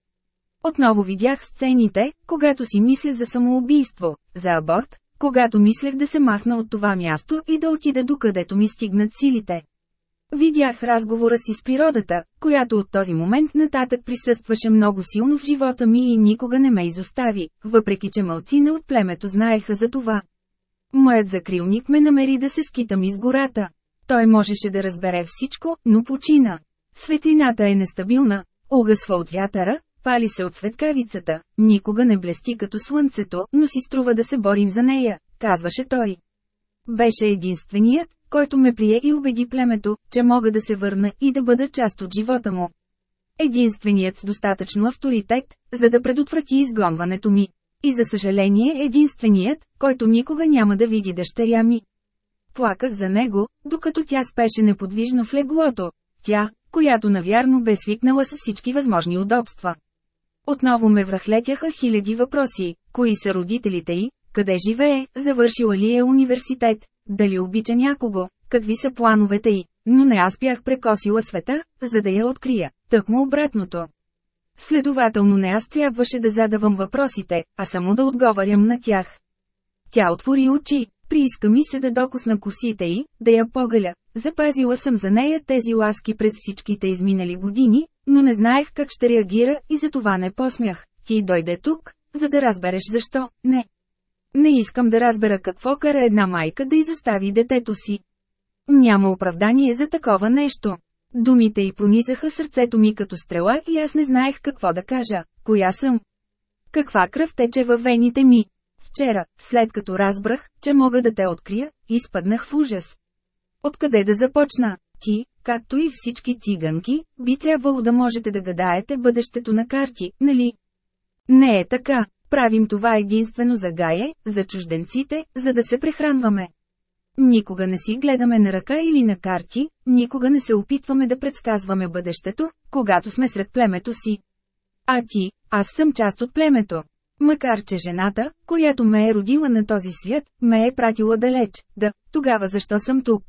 Отново видях сцените, когато си мислех за самоубийство, за аборт, когато мислех да се махна от това място и да отида докъдето ми стигнат силите. Видях разговора си с природата, която от този момент нататък присъстваше много силно в живота ми и никога не ме изостави, въпреки че мълцина от племето знаеха за това. Моят закрилник ме намери да се скитам из гората. Той можеше да разбере всичко, но почина. Светлината е нестабилна, угасва от вятъра, пали се от светкавицата, никога не блести като слънцето, но си струва да се борим за нея, казваше той. Беше единственият, който ме прие и убеди племето, че мога да се върна и да бъда част от живота му. Единственият с достатъчно авторитет, за да предотврати изгонването ми. И за съжаление единственият, който никога няма да види дъщеря ми. Плаках за него, докато тя спеше неподвижно в леглото. Тя, която навярно бе свикнала с всички възможни удобства. Отново ме връхлетяха хиляди въпроси. Кои са родителите й? Къде живее? Завършила ли е университет? Дали обича някого? Какви са плановете й? Но не аз бях прекосила света, за да я открия. Тъкмо обратното. Следователно не аз трябваше да задавам въпросите, а само да отговарям на тях. Тя отвори очи, прииска ми се да докосна косите й, да я погаля. Запазила съм за нея тези ласки през всичките изминали години, но не знаех как ще реагира и за това не посмях. Ти дойде тук, за да разбереш защо, не. Не искам да разбера какво кара една майка да изостави детето си. Няма оправдание за такова нещо. Думите й пронизаха сърцето ми като стрела и аз не знаех какво да кажа, коя съм. Каква кръв тече във вените ми. Вчера, след като разбрах, че мога да те открия, изпаднах в ужас. Откъде да започна? Ти, както и всички циганки, би трябвало да можете да гадаете бъдещето на карти, нали? Не е така. Правим това единствено за гае, за чужденците, за да се прехранваме. Никога не си гледаме на ръка или на карти, никога не се опитваме да предсказваме бъдещето, когато сме сред племето си. А ти, аз съм част от племето. Макар че жената, която ме е родила на този свят, ме е пратила далеч, да, тогава защо съм тук?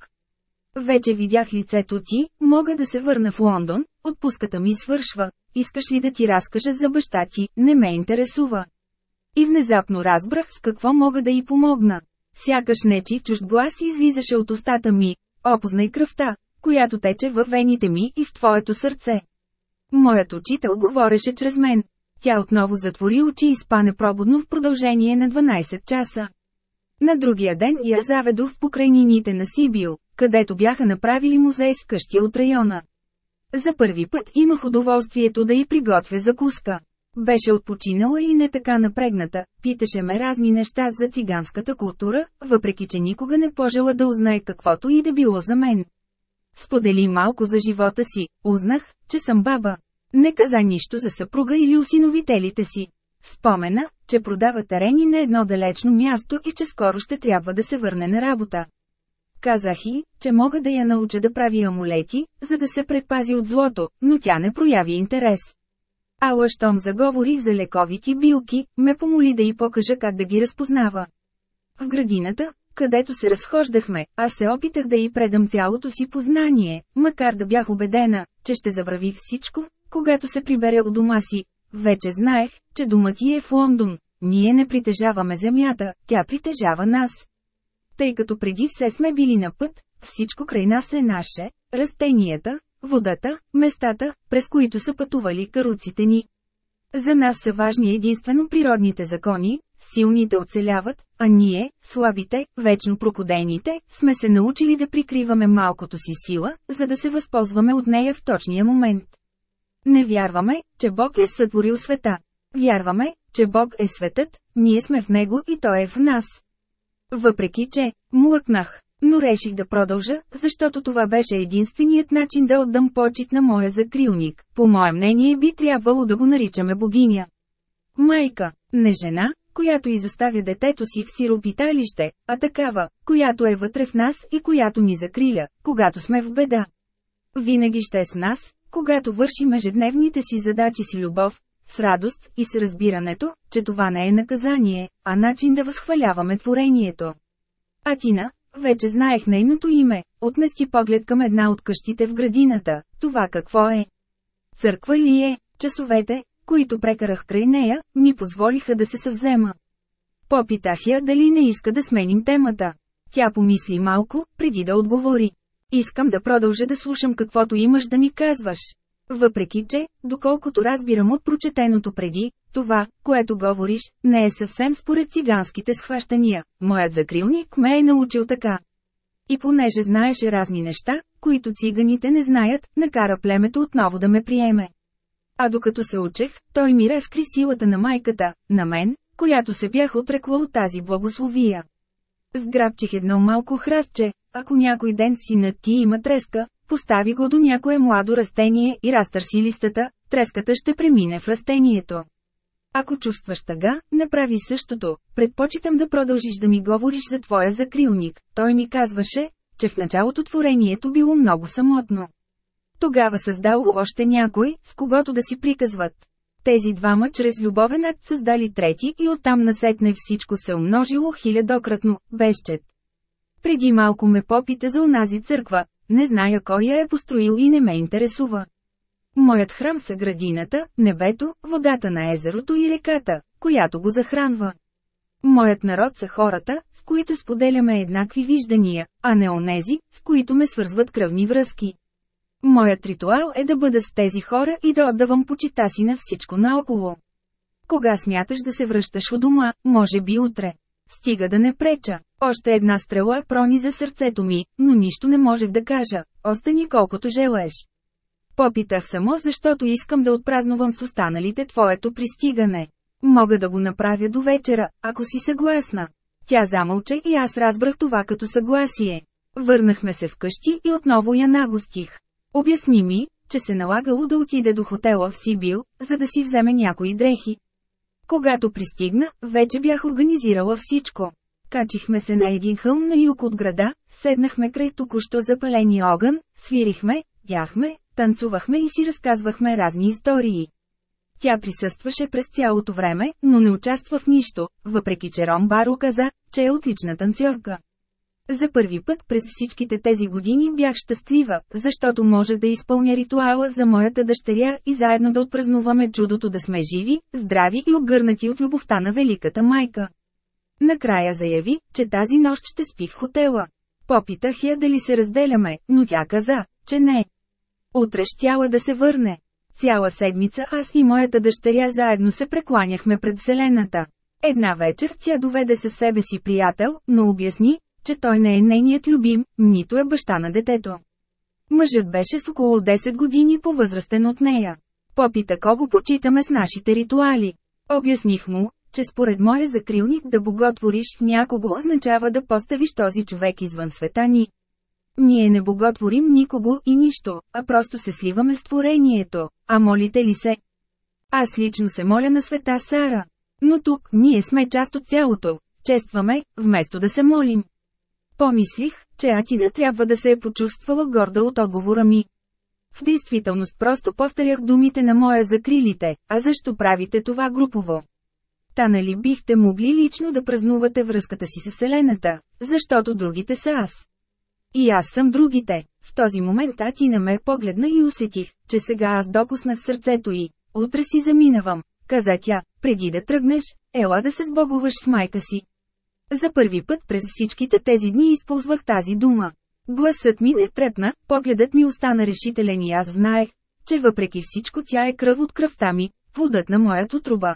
Вече видях лицето ти, мога да се върна в Лондон, отпуската ми свършва, искаш ли да ти разкажа за баща ти, не ме интересува. И внезапно разбрах с какво мога да й помогна. Сякаш нечи чужд глас излизаше от устата ми, опознай кръвта, която тече във вените ми и в твоето сърце. Моят учител говореше чрез мен. Тя отново затвори очи и спане пробудно в продължение на 12 часа. На другия ден я заведох в покрайнините на Сибил, където бяха направили музей с къщи от района. За първи път имах удоволствието да й приготвя закуска. Беше отпочинала и не така напрегната, питаше ме разни неща за циганската култура, въпреки че никога не пожела да узнае каквото и да било за мен. Сподели малко за живота си, узнах, че съм баба. Не каза нищо за съпруга или усиновителите си. Спомена, че продава терени на едно далечно място и че скоро ще трябва да се върне на работа. Казах и, че мога да я науча да прави амулети, за да се предпази от злото, но тя не прояви интерес. Ала щом заговори за лековити билки, ме помоли да й покажа как да ги разпознава. В градината, където се разхождахме, аз се опитах да й предам цялото си познание, макар да бях убедена, че ще забрави всичко, когато се прибере от дома си. Вече знаех, че домът ти е в Лондон. Ние не притежаваме земята, тя притежава нас. Тъй като преди все сме били на път, всичко край нас е наше, растенията, водата, местата, през които са пътували каруците ни. За нас са важни единствено природните закони, силните оцеляват, а ние, слабите, вечно прокудените, сме се научили да прикриваме малкото си сила, за да се възползваме от нея в точния момент. Не вярваме, че Бог е сътворил света. Вярваме, че Бог е светът, ние сме в Него и Той е в нас. Въпреки че, млъкнах, но реших да продължа, защото това беше единственият начин да отдам почет на моя закрилник. По мое мнение би трябвало да го наричаме богиня. Майка, не жена, която изоставя детето си в сиропиталище, а такава, която е вътре в нас и която ни закриля, когато сме в беда. Винаги ще е с нас, когато вършим ежедневните си задачи с любов, с радост и с разбирането, че това не е наказание, а начин да възхваляваме творението. Атина, вече знаех нейното име, отмести поглед към една от къщите в градината. Това какво е? Църква ли е? Часовете, които прекарах край нея, ми позволиха да се съвзема. Попитах я дали не иска да сменим темата. Тя помисли малко, преди да отговори. Искам да продължа да слушам каквото имаш да ми казваш. Въпреки че, доколкото разбирам от прочетеното преди, това, което говориш, не е съвсем според циганските схващания, моят закрилник ме е научил така. И понеже знаеше разни неща, които циганите не знаят, накара племето отново да ме приеме. А докато се учех, той ми разкри силата на майката, на мен, която се бях отрекла от тази благословия. Сграбчих едно малко храстче, ако някой ден синът ти има треска, постави го до някое младо растение и разтърси листата, треската ще премине в растението. Ако чувстваш тъга, направи същото, предпочитам да продължиш да ми говориш за твоя закрилник. Той ми казваше, че в началото творението било много самотно. Тогава създал още някой, с когото да си приказват. Тези двама чрез любовен акт създали трети и оттам насетне всичко се умножило хилядократно, безчет. Преди малко ме попита за онази църква, не зная кой я е построил и не ме интересува. Моят храм са градината, небето, водата на езерото и реката, която го захранва. Моят народ са хората, с които споделяме еднакви виждания, а не онези, с които ме свързват кръвни връзки. Моят ритуал е да бъда с тези хора и да отдавам почита си на всичко наоколо. Кога смяташ да се връщаш у дома, може би утре. Стига да не преча. Още една стрела прони за сърцето ми, но нищо не можех да кажа. Остани колкото желаеш. Попитах само защото искам да отпразнувам с останалите твоето пристигане. Мога да го направя до вечера, ако си съгласна. Тя замълча и аз разбрах това като съгласие. Върнахме се вкъщи и отново я нагостих. Обясни ми, че се налагало да отиде до хотела в Сибил, за да си вземе някои дрехи. Когато пристигна, вече бях организирала всичко. Качихме се на един хълм на юг от града, седнахме край току-що запалени огън, свирихме, бяхме, танцувахме и си разказвахме разни истории. Тя присъстваше през цялото време, но не участва в нищо, въпреки че Ром Баро каза, че е отлична танцорка. За първи път през всичките тези години бях щастлива, защото може да изпълня ритуала за моята дъщеря и заедно да отпразнуваме чудото да сме живи, здрави и обгърнати от любовта на великата майка. Накрая заяви, че тази нощ ще спи в хотела. Попитах я дали се разделяме, но тя каза, че не. Утре щяла да се върне. Цяла седмица аз и моята дъщеря заедно се прекланяхме пред Вселената. Една вечер тя доведе със себе си приятел, но обясни, че той не е нейният любим, нито е баща на детето. Мъжът беше с около 10 години по-възрастен от нея. Попита кого почитаме с нашите ритуали. Обясних му, че според моя закрилник да боготвориш някого означава да поставиш този човек извън света ни. Ние не боготворим никого и нищо, а просто се сливаме с творението, а молите ли се? Аз лично се моля на света Сара. Но тук, ние сме част от цялото, честваме, вместо да се молим. Помислих, че Атина трябва да се е почувствала горда от отговора ми. В действителност просто повторях думите на моя закрилите, а защо правите това групово? Та нали бихте могли лично да празнувате връзката си с Вселената, защото другите са аз. И аз съм другите. В този момент Атина ме погледна и усетих, че сега аз докоснах сърцето и «Утре си заминавам», каза тя, преди да тръгнеш, ела да се сбогуваш в майка си. За първи път през всичките тези дни използвах тази дума. Гласът ми не трепна, погледът ми остана решителен и аз знаех, че въпреки всичко тя е кръв от кръвта ми, плодът на моята труба.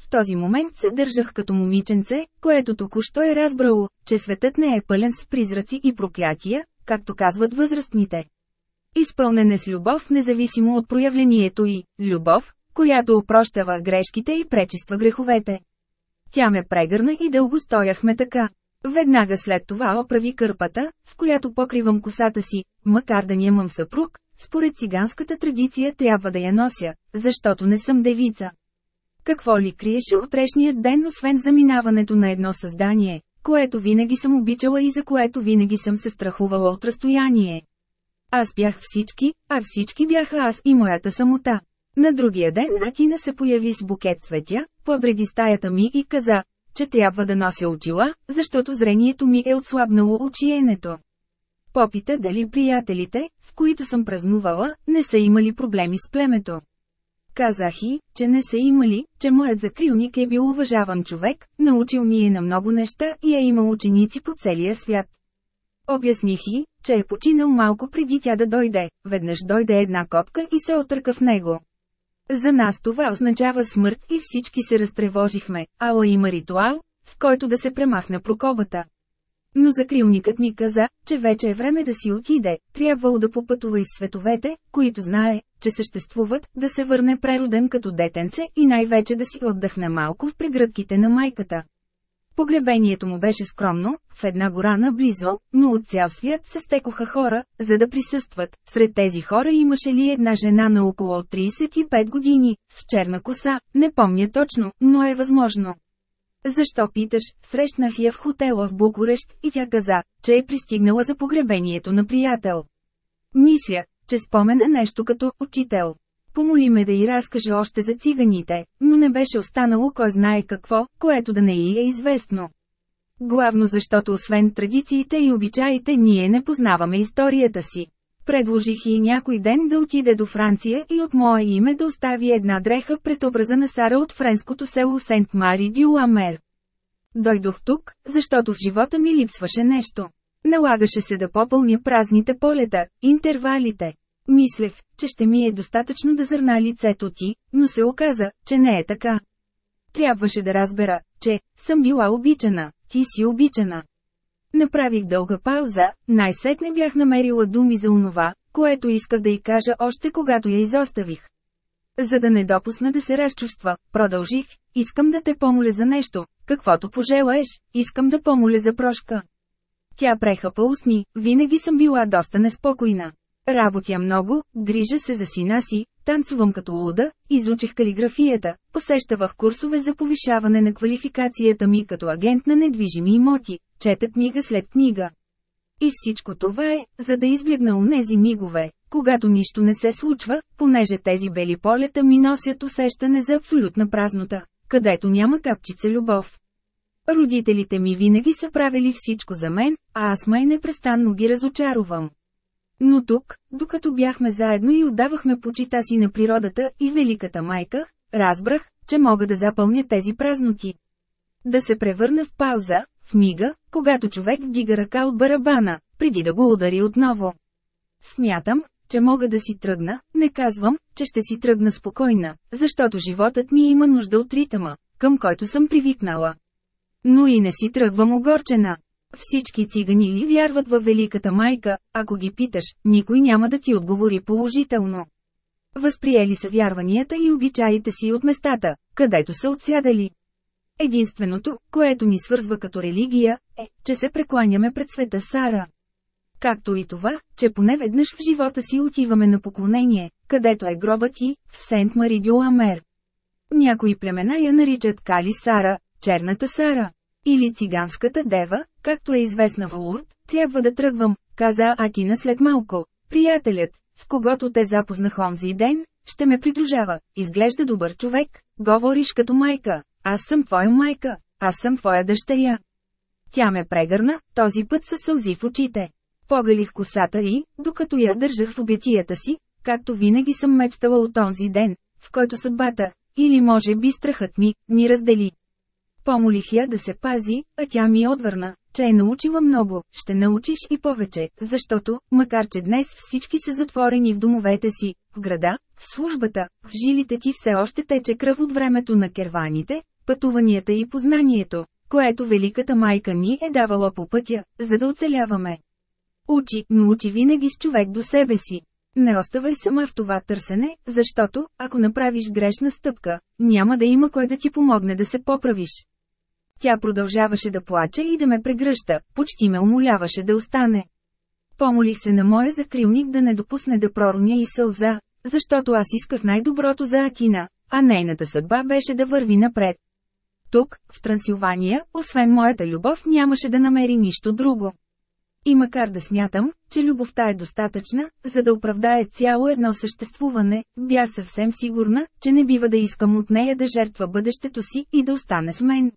В този момент се държах като момиченце, което току-що е разбрало, че светът не е пълен с призраци и проклятия, както казват възрастните. Изпълнен е с любов независимо от проявлението и любов, която опрощава грешките и пречиства греховете. Тя ме прегърна и дълго стояхме така. Веднага след това оправи кърпата, с която покривам косата си, макар да нямам съпруг, според циганската традиция трябва да я нося, защото не съм девица. Какво ли криеше утрешният ден, освен заминаването на едно създание, което винаги съм обичала и за което винаги съм се страхувала от разстояние. Аз бях всички, а всички бяха аз и моята самота. На другия ден Натина се появи с букет цветя, подреди стаята ми и каза, че трябва да нося очила, защото зрението ми е отслабнало очиенето. Попита дали приятелите, с които съм празнувала, не са имали проблеми с племето. Казах и, че не са имали, че моят закрилник е бил уважаван човек, научил ни е на много неща и е имал ученици по целия свят. Обясних и, че е починал малко преди тя да дойде, веднъж дойде една копка и се отърка в него. За нас това означава смърт и всички се разтревожихме, ала има ритуал, с който да се премахне прокобата. Но закрилникът ни каза, че вече е време да си отиде, трябвало да попътува из световете, които знае, че съществуват, да се върне прероден като детенце и най-вече да си отдъхне малко в прегръдките на майката. Погребението му беше скромно, в една гора наблизо, но от цял свят се стекоха хора, за да присъстват. Сред тези хора имаше ли една жена на около 35 години, с черна коса, не помня точно, но е възможно. Защо питаш, срещнах я в хотела в Букурещ и тя каза, че е пристигнала за погребението на приятел. Мисля, че спомена нещо като «учител». Помоли ме да й разкаже още за циганите, но не беше останало кой знае какво, което да не й е известно. Главно защото освен традициите и обичаите ние не познаваме историята си. Предложих и някой ден да отиде до Франция и от мое име да остави една дреха пред образа на Сара от френското село Сент-Мари дю Ламер. Дойдох тук, защото в живота ми липсваше нещо. Налагаше се да попълня празните полета, интервалите. Мислех, че ще ми е достатъчно да зърна лицето ти, но се оказа, че не е така. Трябваше да разбера, че съм била обичана, ти си обичана. Направих дълга пауза, най-сетне бях намерила думи за онова, което исках да й кажа още когато я изоставих. За да не допусна да се разчувства, продължих, искам да те помоля за нещо, каквото пожелаеш, искам да помоля за прошка. Тя прехапа устни, винаги съм била доста неспокойна. Работя много, грижа се за сина си, танцувам като луда, изучих калиграфията, посещавах курсове за повишаване на квалификацията ми като агент на недвижими имоти, чета книга след книга. И всичко това е, за да избегна онези мигове, когато нищо не се случва, понеже тези бели полета ми носят усещане за абсолютна празнота, където няма капчица любов. Родителите ми винаги са правили всичко за мен, а аз май непрестанно ги разочаровам. Но тук, докато бяхме заедно и отдавахме почита си на природата и Великата майка, разбрах, че мога да запълня тези празноти. Да се превърна в пауза, в мига, когато човек вдига ръка от барабана, преди да го удари отново. Смятам, че мога да си тръгна, не казвам, че ще си тръгна спокойна, защото животът ми има нужда от ритъма, към който съм привикнала. Но и не си тръгвам огорчена. Всички цигани ли вярват във Великата майка, ако ги питаш, никой няма да ти отговори положително. Възприели са вярванията и обичаите си от местата, където са отсядали. Единственото, което ни свързва като религия, е, че се прекланяме пред света Сара. Както и това, че поне веднъж в живота си отиваме на поклонение, където е гробът и, в Сент Мари Дю Амер. Някои племена я наричат Кали Сара, черната Сара. Или циганската дева, както е известна в Лурд, трябва да тръгвам, каза Атина след малко. Приятелят, с когото те запознах онзи ден, ще ме придружава, изглежда добър човек, говориш като майка, аз съм твоя майка, аз съм твоя дъщеря. Тя ме прегърна, този път със сълзи в очите. Погалих косата и, докато я държах в обятията си, както винаги съм мечтала от онзи ден, в който съдбата, или може би страхът ми, ни раздели. Помолих я да се пази, а тя ми отвърна, че е научила много, ще научиш и повече, защото, макар че днес всички са затворени в домовете си, в града, в службата, в жилите ти все още тече кръв от времето на керваните, пътуванията и познанието, което великата майка ни е давала по пътя, за да оцеляваме. Учи, но учи винаги с човек до себе си. Не оставай сама в това търсене, защото, ако направиш грешна стъпка, няма да има кой да ти помогне да се поправиш. Тя продължаваше да плаче и да ме прегръща, почти ме умоляваше да остане. Помолих се на моя закрилник да не допусне да проруня и сълза, защото аз исках най-доброто за Атина, а нейната съдба беше да върви напред. Тук, в Трансилвания, освен моята любов нямаше да намери нищо друго. И макар да смятам, че любовта е достатъчна, за да оправдае цяло едно съществуване, бях съвсем сигурна, че не бива да искам от нея да жертва бъдещето си и да остане с мен.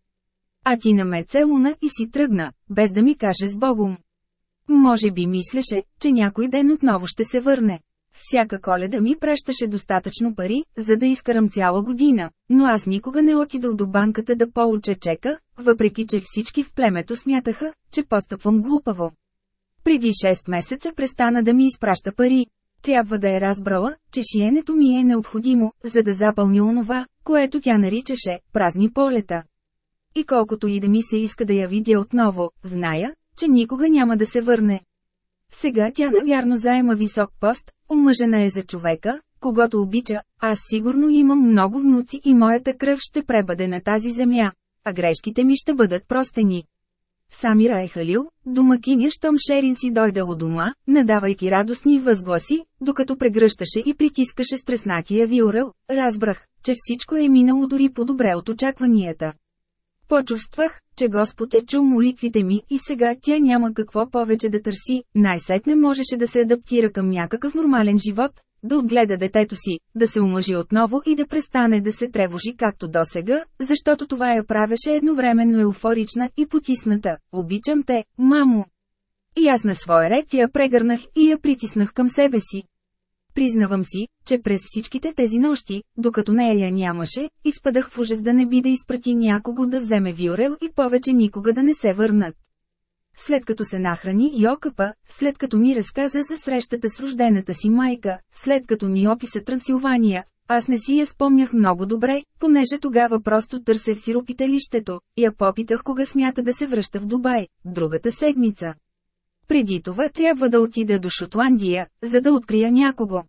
А ти на ме целуна и си тръгна, без да ми каже с Богом. Може би мислеше, че някой ден отново ще се върне. Всяка коледа ми пращаше достатъчно пари, за да изкарам цяла година, но аз никога не отидох до банката да получа чека, въпреки че всички в племето смятаха, че постъпвам глупаво. Преди 6 месеца престана да ми изпраща пари. Трябва да е разбрала, че шиенето ми е необходимо, за да запълни онова, което тя наричаше «празни полета». И колкото и да ми се иска да я видя отново, зная, че никога няма да се върне. Сега тя навярно заема висок пост, омъжена е за човека, когато обича, аз сигурно имам много внуци и моята кръв ще пребъде на тази земя, а грешките ми ще бъдат простени. Самира е халил, домакиня щом Шерин си дойде от дома, надавайки радостни възгласи, докато прегръщаше и притискаше стреснатия виорел, разбрах, че всичко е минало дори по-добре от очакванията. Почувствах, че Господ е чул молитвите ми и сега тя няма какво повече да търси, най-сетне можеше да се адаптира към някакъв нормален живот, да отгледа детето си, да се омъжи отново и да престане да се тревожи както досега, защото това я правеше едновременно еуфорична и потисната. Обичам те, мамо! И аз на своя ред я прегърнах и я притиснах към себе си. Признавам си, че през всичките тези нощи, докато нея я нямаше, изпадах в ужас да не би да изпрати някого да вземе Вюрел и повече никога да не се върнат. След като се нахрани и окъпа, след като ми разказа за срещата с рождената си майка, след като ни описа Трансилвания, аз не си я спомнях много добре, понеже тогава просто търсех сиропителището, я попитах кога смята да се връща в Дубай, другата седмица. Преди това трябва да отида до Шотландия, за да открия някого.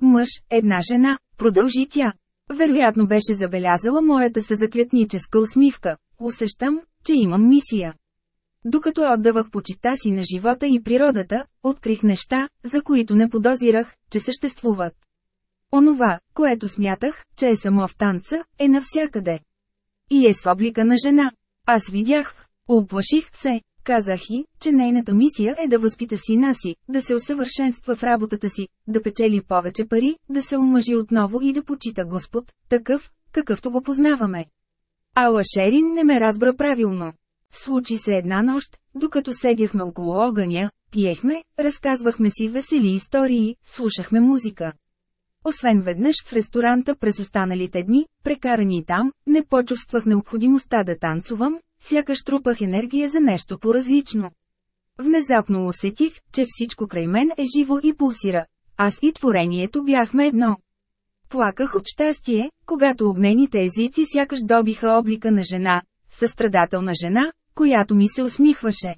Мъж, една жена, продължи тя. Вероятно беше забелязала моята съзаклетническа усмивка. Усещам, че имам мисия. Докато отдавах почита си на живота и природата, открих неща, за които не подозирах, че съществуват. Онова, което смятах, че е само в танца, е навсякъде. И е с облика на жена. Аз видях, оплаших се, Казах и, че нейната мисия е да възпита сина си, да се усъвършенства в работата си, да печели повече пари, да се омъжи отново и да почита Господ, такъв, какъвто го познаваме. Ала Шерин не ме разбра правилно. Случи се една нощ, докато седяхме около огъня, пиехме, разказвахме си весели истории, слушахме музика. Освен веднъж в ресторанта през останалите дни, прекарани там, не почувствах необходимостта да танцувам, Сякаш трупах енергия за нещо по-различно. Внезапно усетих, че всичко край мен е живо и пулсира. Аз и творението бяхме едно. Плаках от щастие, когато огнените езици сякаш добиха облика на жена, състрадателна жена, която ми се усмихваше.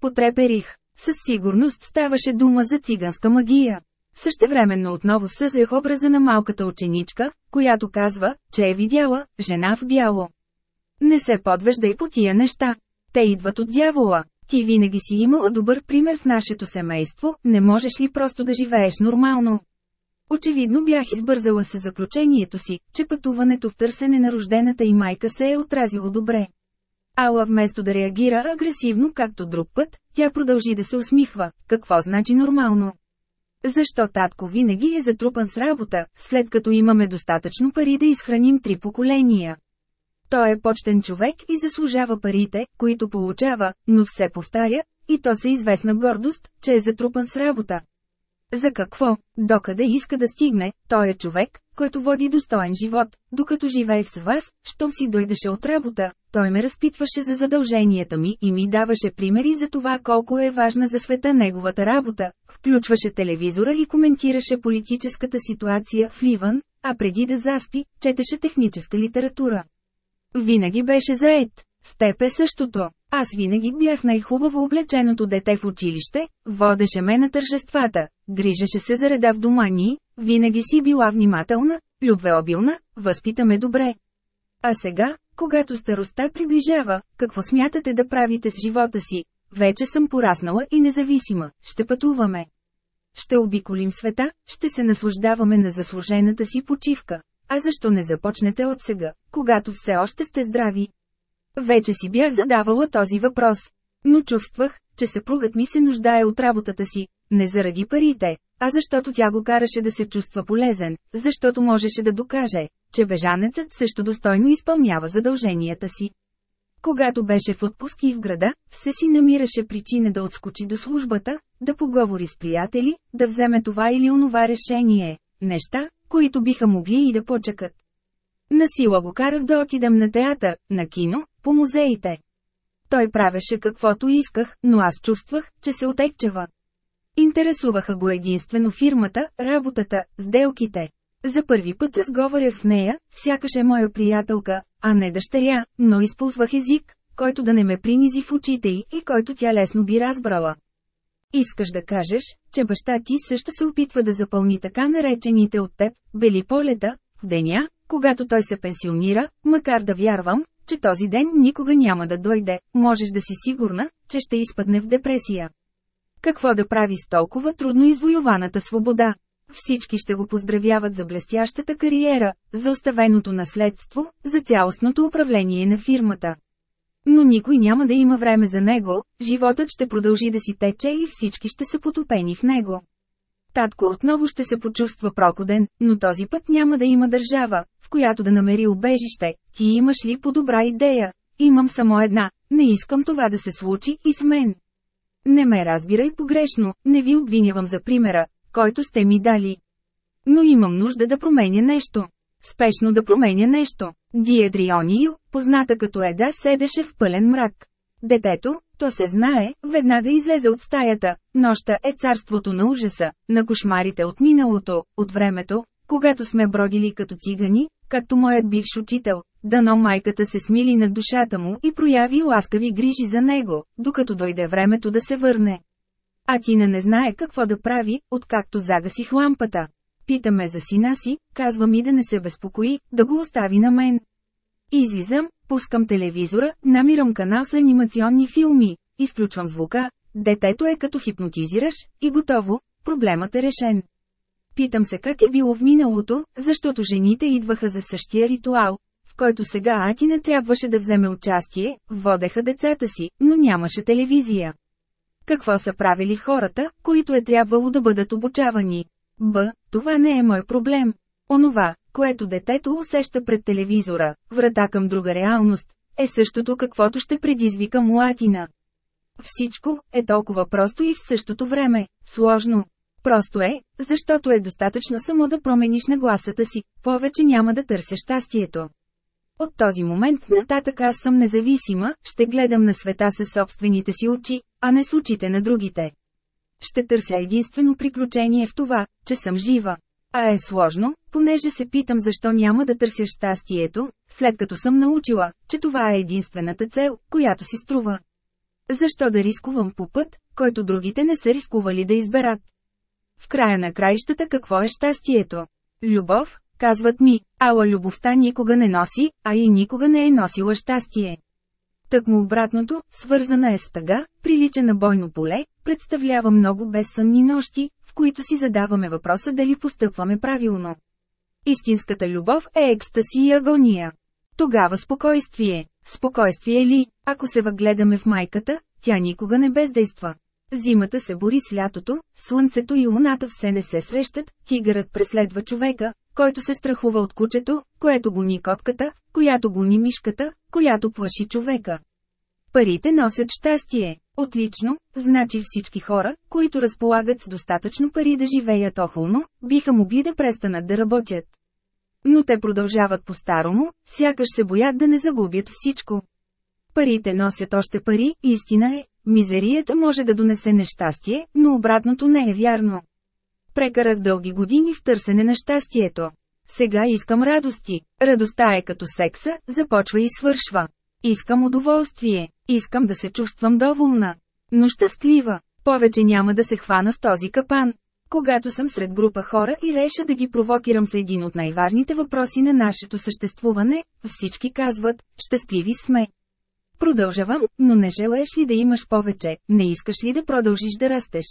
Потреперих. Със сигурност ставаше дума за циганска магия. Същевременно отново съзрех образа на малката ученичка, която казва, че е видяла жена в бяло. Не се подвеждай по тия неща. Те идват от дявола. Ти винаги си имала добър пример в нашето семейство, не можеш ли просто да живееш нормално? Очевидно бях избързала се заключението си, че пътуването в търсене на рождената и майка се е отразило добре. Ала вместо да реагира агресивно както друг път, тя продължи да се усмихва. Какво значи нормално? Защо татко винаги е затрупан с работа, след като имаме достатъчно пари да изхраним три поколения? Той е почтен човек и заслужава парите, които получава, но все повтаря, и то се известна гордост, че е затрупан с работа. За какво, докъде иска да стигне, той е човек, който води достоен живот, докато живеех с вас, щом си дойдеше от работа, той ме разпитваше за задълженията ми и ми даваше примери за това колко е важна за света неговата работа, включваше телевизора и коментираше политическата ситуация в Ливан, а преди да заспи, четеше техническа литература. Винаги беше заед. С теб е същото. Аз винаги бях най-хубаво облеченото дете в училище, водеше ме на тържествата, грижеше се за реда в дома ни, винаги си била внимателна, любвеобилна, възпита ме добре. А сега, когато старостта приближава, какво смятате да правите с живота си? Вече съм пораснала и независима, ще пътуваме. Ще обиколим света, ще се наслаждаваме на заслужената си почивка. А защо не започнете от сега, когато все още сте здрави? Вече си бях задавала този въпрос. Но чувствах, че съпругът ми се нуждае от работата си, не заради парите, а защото тя го караше да се чувства полезен, защото можеше да докаже, че бежанецът също достойно изпълнява задълженията си. Когато беше в отпуск и в града, се си намираше причина да отскочи до службата, да поговори с приятели, да вземе това или онова решение. Неща, които биха могли и да почекат. Насила го карах да отидем на театър, на кино, по музеите. Той правеше каквото исках, но аз чувствах, че се отекчева. Интересуваха го единствено фирмата, работата, сделките. За първи път разговарях с нея, сякаш е моя приятелка, а не дъщеря, но използвах език, който да не ме принизи в очите й и който тя лесно би разбрала. Искаш да кажеш, че баща ти също се опитва да запълни така наречените от теб, бели полета, в деня, когато той се пенсионира, макар да вярвам, че този ден никога няма да дойде, можеш да си сигурна, че ще изпадне в депресия. Какво да прави с толкова трудно извоюваната свобода? Всички ще го поздравяват за блестящата кариера, за оставеното наследство, за цялостното управление на фирмата. Но никой няма да има време за него, животът ще продължи да си тече и всички ще са потопени в него. Татко отново ще се почувства прокуден, но този път няма да има държава, в която да намери убежище. Ти имаш ли по-добра идея? Имам само една, не искам това да се случи и с мен. Не ме разбирай погрешно, не ви обвинявам за примера, който сте ми дали. Но имам нужда да променя нещо. Спешно да променя нещо. Диедриониил, позната като Еда, седеше в пълен мрак. Детето, то се знае, веднага излезе от стаята. Нощта е царството на ужаса, на кошмарите от миналото, от времето, когато сме бродили като цигани, както моят бивш учител. Дано майката се смили над душата му и прояви ласкави грижи за него, докато дойде времето да се върне. А Тина не знае какво да прави, откакто загасих лампата. Питаме за сина си, казва ми да не се безпокои, да го остави на мен. Излизам, пускам телевизора, намирам канал с анимационни филми, изключвам звука, детето е като хипнотизираш, и готово, проблемът е решен. Питам се как е било в миналото, защото жените идваха за същия ритуал, в който сега Атина трябваше да вземе участие, водеха децата си, но нямаше телевизия. Какво са правили хората, които е трябвало да бъдат обучавани? Б. Това не е мой проблем. Онова, което детето усеща пред телевизора, врата към друга реалност, е същото каквото ще предизвика муатина. Всичко е толкова просто и в същото време, сложно. Просто е, защото е достатъчно само да промениш нагласата си, повече няма да търся щастието. От този момент нататък аз съм независима, ще гледам на света със собствените си очи, а не с очите на другите. Ще търся единствено приключение в това, че съм жива. А е сложно, понеже се питам защо няма да търся щастието, след като съм научила, че това е единствената цел, която си струва. Защо да рискувам по път, който другите не са рискували да изберат? В края на краищата какво е щастието? Любов, казват ми, ала любовта никога не носи, а и никога не е носила щастие. Тъкмо обратното, свързана е с тъга, прилича на бойно поле, представлява много безсънни нощи, в които си задаваме въпроса дали постъпваме правилно. Истинската любов е екстаси и агония. Тогава спокойствие. Спокойствие ли, ако се въгледаме в майката, тя никога не бездейства. Зимата се бори с лятото, слънцето и луната все не се срещат, тигърът преследва човека, който се страхува от кучето, което гони котката, която гони мишката, която плаши човека. Парите носят щастие. Отлично, значи всички хора, които разполагат с достатъчно пари да живеят охолно, биха могли да престанат да работят. Но те продължават по-старому, сякаш се боят да не загубят всичко. Парите носят още пари, истина е, мизерията може да донесе нещастие, но обратното не е вярно. Прекарах дълги години в търсене на щастието. Сега искам радости. Радостта е като секса, започва и свършва. Искам удоволствие. Искам да се чувствам доволна. Но щастлива. Повече няма да се хвана в този капан. Когато съм сред група хора и реша да ги провокирам с един от най-важните въпроси на нашето съществуване, всички казват, щастливи сме. Продължавам, но не желаеш ли да имаш повече, не искаш ли да продължиш да растеш?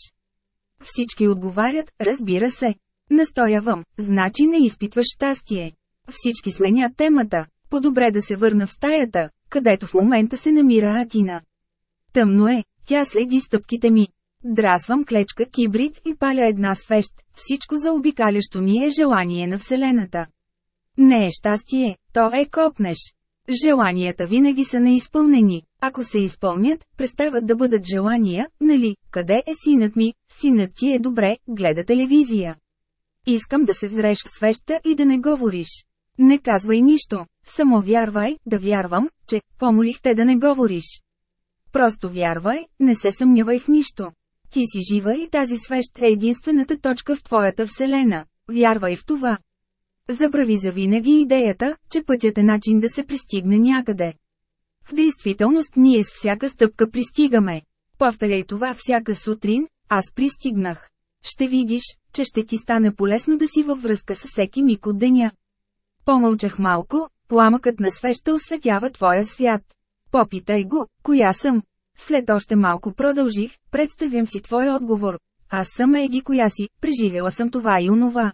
Всички отговарят, разбира се. Настоявам, значи не изпитваш щастие. Всички сменят темата. По-добре да се върна в стаята, където в момента се намира Атина. Тъмно е, тя следи стъпките ми. Драсвам клечка кибрид и паля една свещ, всичко за обикалящо ми е желание на Вселената. Не е щастие, то е копнеш. Желанията винаги са неизпълнени. Ако се изпълнят, престават да бъдат желания, нали, къде е синът ми, синът ти е добре, гледа телевизия. Искам да се взреш в свеща и да не говориш. Не казвай нищо, само вярвай, да вярвам, че, помолих те да не говориш. Просто вярвай, не се съмнявай в нищо. Ти си жива и тази свещ е единствената точка в твоята вселена. Вярвай в това. Забрави за винаги идеята, че пътят е начин да се пристигне някъде. В действителност ние с всяка стъпка пристигаме. Повторяй това всяка сутрин, аз пристигнах. Ще видиш, че ще ти стане полезно да си във връзка с всеки миг от деня. Помълчах малко, пламъкът на свеща осветява твоя свят. Попитай го, коя съм. След още малко продължих, представям си твой отговор. Аз съм еди коя си, преживела съм това и онова.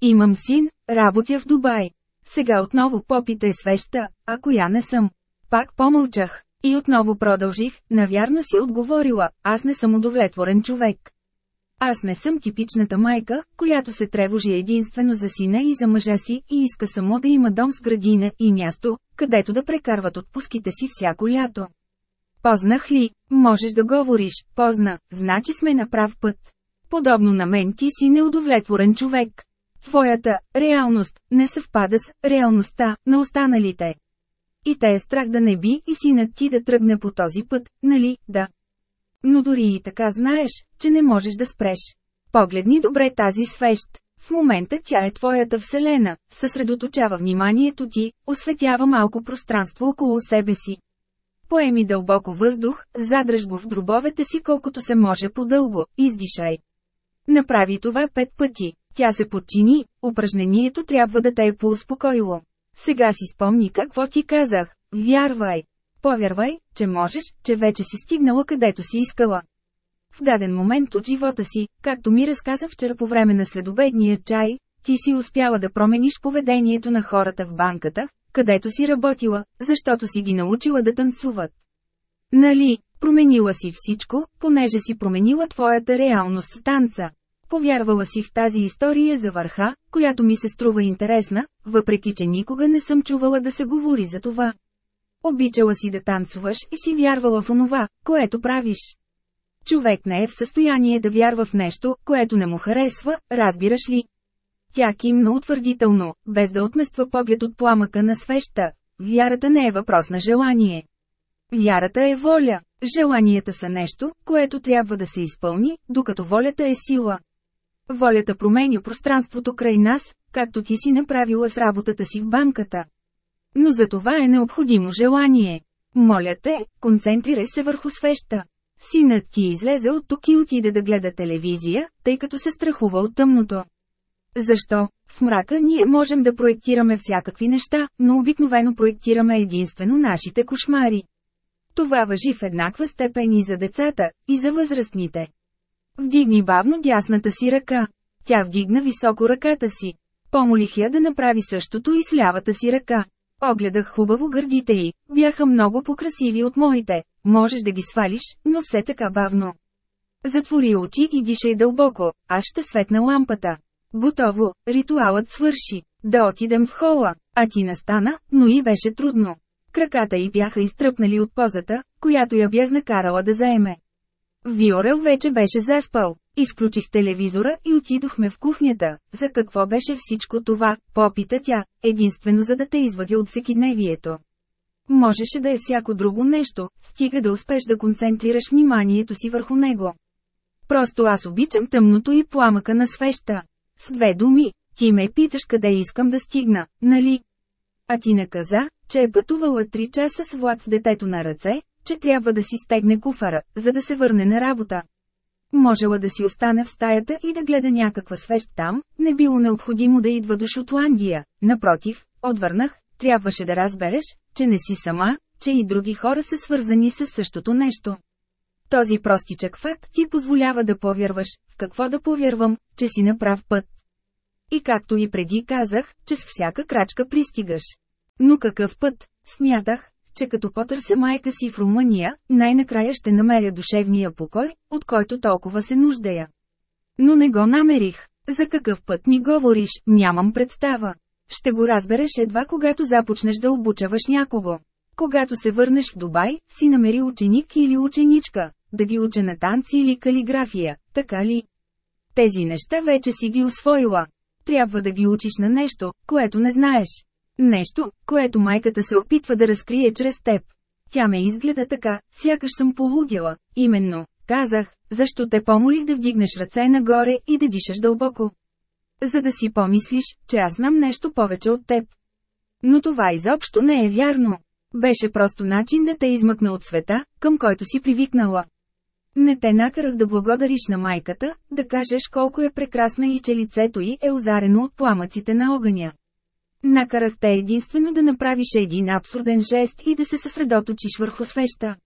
Имам син, работя в Дубай. Сега отново попитай свеща, а коя не съм. Пак помълчах. И отново продължих, навярно си отговорила, аз не съм удовлетворен човек. Аз не съм типичната майка, която се тревожи единствено за сина и за мъжа си и иска само да има дом с градина и място, където да прекарват отпуските си всяко лято. Познах ли? Можеш да говориш, позна, значи сме на прав път. Подобно на мен ти си неудовлетворен човек. Твоята реалност не съвпада с реалността на останалите. И те е страх да не би и синът ти да тръгне по този път, нали, да. Но дори и така знаеш, че не можеш да спреш. Погледни добре тази свещ. В момента тя е твоята вселена, съсредоточава вниманието ти, осветява малко пространство около себе си. Поеми дълбоко въздух, задръж го в дробовете си колкото се може по-дълго, издишай. Направи това пет пъти. Тя се подчини, упражнението трябва да те е поуспокоило. Сега си спомни какво ти казах. Вярвай. Повярвай, че можеш, че вече си стигнала където си искала. В даден момент от живота си, както ми разказа вчера по време на следобедния чай, ти си успяла да промениш поведението на хората в банката, където си работила, защото си ги научила да танцуват. Нали, променила си всичко, понеже си променила твоята реалност с танца. Повярвала си в тази история за върха, която ми се струва интересна, въпреки че никога не съм чувала да се говори за това. Обичала си да танцуваш и си вярвала в онова, което правиш. Човек не е в състояние да вярва в нещо, което не му харесва, разбираш ли? Тя кимна утвърдително, без да отмества поглед от пламъка на свеща. Вярата не е въпрос на желание. Вярата е воля. Желанията са нещо, което трябва да се изпълни, докато волята е сила. Волята променя пространството край нас, както ти си направила с работата си в банката. Но за това е необходимо желание. Моля те, концентрирай се върху свеща. Синът ти излезе от тук и отиде да гледа телевизия, тъй като се страхува от тъмното. Защо? В мрака ние можем да проектираме всякакви неща, но обикновено проектираме единствено нашите кошмари. Това въжи в еднаква степен и за децата, и за възрастните. Вдигни бавно дясната си ръка. Тя вдигна високо ръката си. Помолих я да направи същото и с лявата си ръка. Огледах хубаво гърдите й, бяха много покрасиви от моите, можеш да ги свалиш, но все така бавно. Затвори очи и дишай дълбоко, аз ще светна лампата. Готово, ритуалът свърши. Да отидем в хола, а ти настана, но и беше трудно. Краката й бяха изтръпнали от позата, която я бях накарала да заеме. Виорел вече беше заспал. Изключих телевизора и отидохме в кухнята. За какво беше всичко това, попита тя, единствено за да те извадя от всекидневието. Можеше да е всяко друго нещо, стига да успеш да концентрираш вниманието си върху него. Просто аз обичам тъмното и пламъка на свеща. С две думи, ти ме питаш къде искам да стигна, нали? А ти не каза, че е пътувала три часа с влад с детето на ръце, че трябва да си стегне куфара, за да се върне на работа. Можела да си остане в стаята и да гледа някаква свещ там, не било необходимо да идва до Шотландия. Напротив, отвърнах, трябваше да разбереш, че не си сама, че и други хора са свързани с същото нещо. Този простичък факт ти позволява да повярваш, в какво да повярвам, че си на прав път. И както и преди казах, че с всяка крачка пристигаш. Но какъв път? Смятах, че като потърся майка си в Румъния, най-накрая ще намеря душевния покой, от който толкова се нуждая. Но не го намерих. За какъв път ми говориш, нямам представа. Ще го разбереш едва когато започнеш да обучаваш някого. Когато се върнеш в Дубай, си намери ученик или ученичка, да ги уча на танци или калиграфия, така ли? Тези неща вече си ги освоила. Трябва да ги учиш на нещо, което не знаеш. Нещо, което майката се опитва да разкрие чрез теб. Тя ме изгледа така, сякаш съм полудяла. Именно, казах, защо те помолих да вдигнеш ръце нагоре и да дишаш дълбоко. За да си помислиш, че аз знам нещо повече от теб. Но това изобщо не е вярно. Беше просто начин да те измъкна от света, към който си привикнала. Не те накарах да благодариш на майката, да кажеш колко е прекрасна и че лицето й е озарено от пламъците на огъня. Накарах те единствено да направиш един абсурден жест и да се съсредоточиш върху свеща.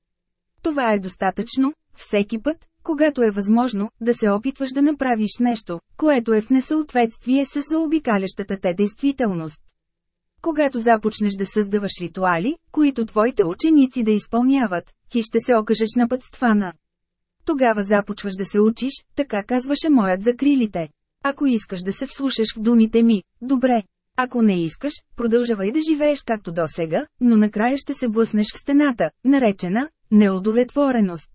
Това е достатъчно, всеки път, когато е възможно, да се опитваш да направиш нещо, което е в несъответствие с заобикалящата те действителност. Когато започнеш да създаваш ритуали, които твоите ученици да изпълняват, ти ще се окажеш на пътствана. Тогава започваш да се учиш, така казваше моят за крилите. Ако искаш да се вслушаш в думите ми, добре. Ако не искаш, продължавай да живееш както досега, но накрая ще се блъснеш в стената, наречена неудовлетвореност.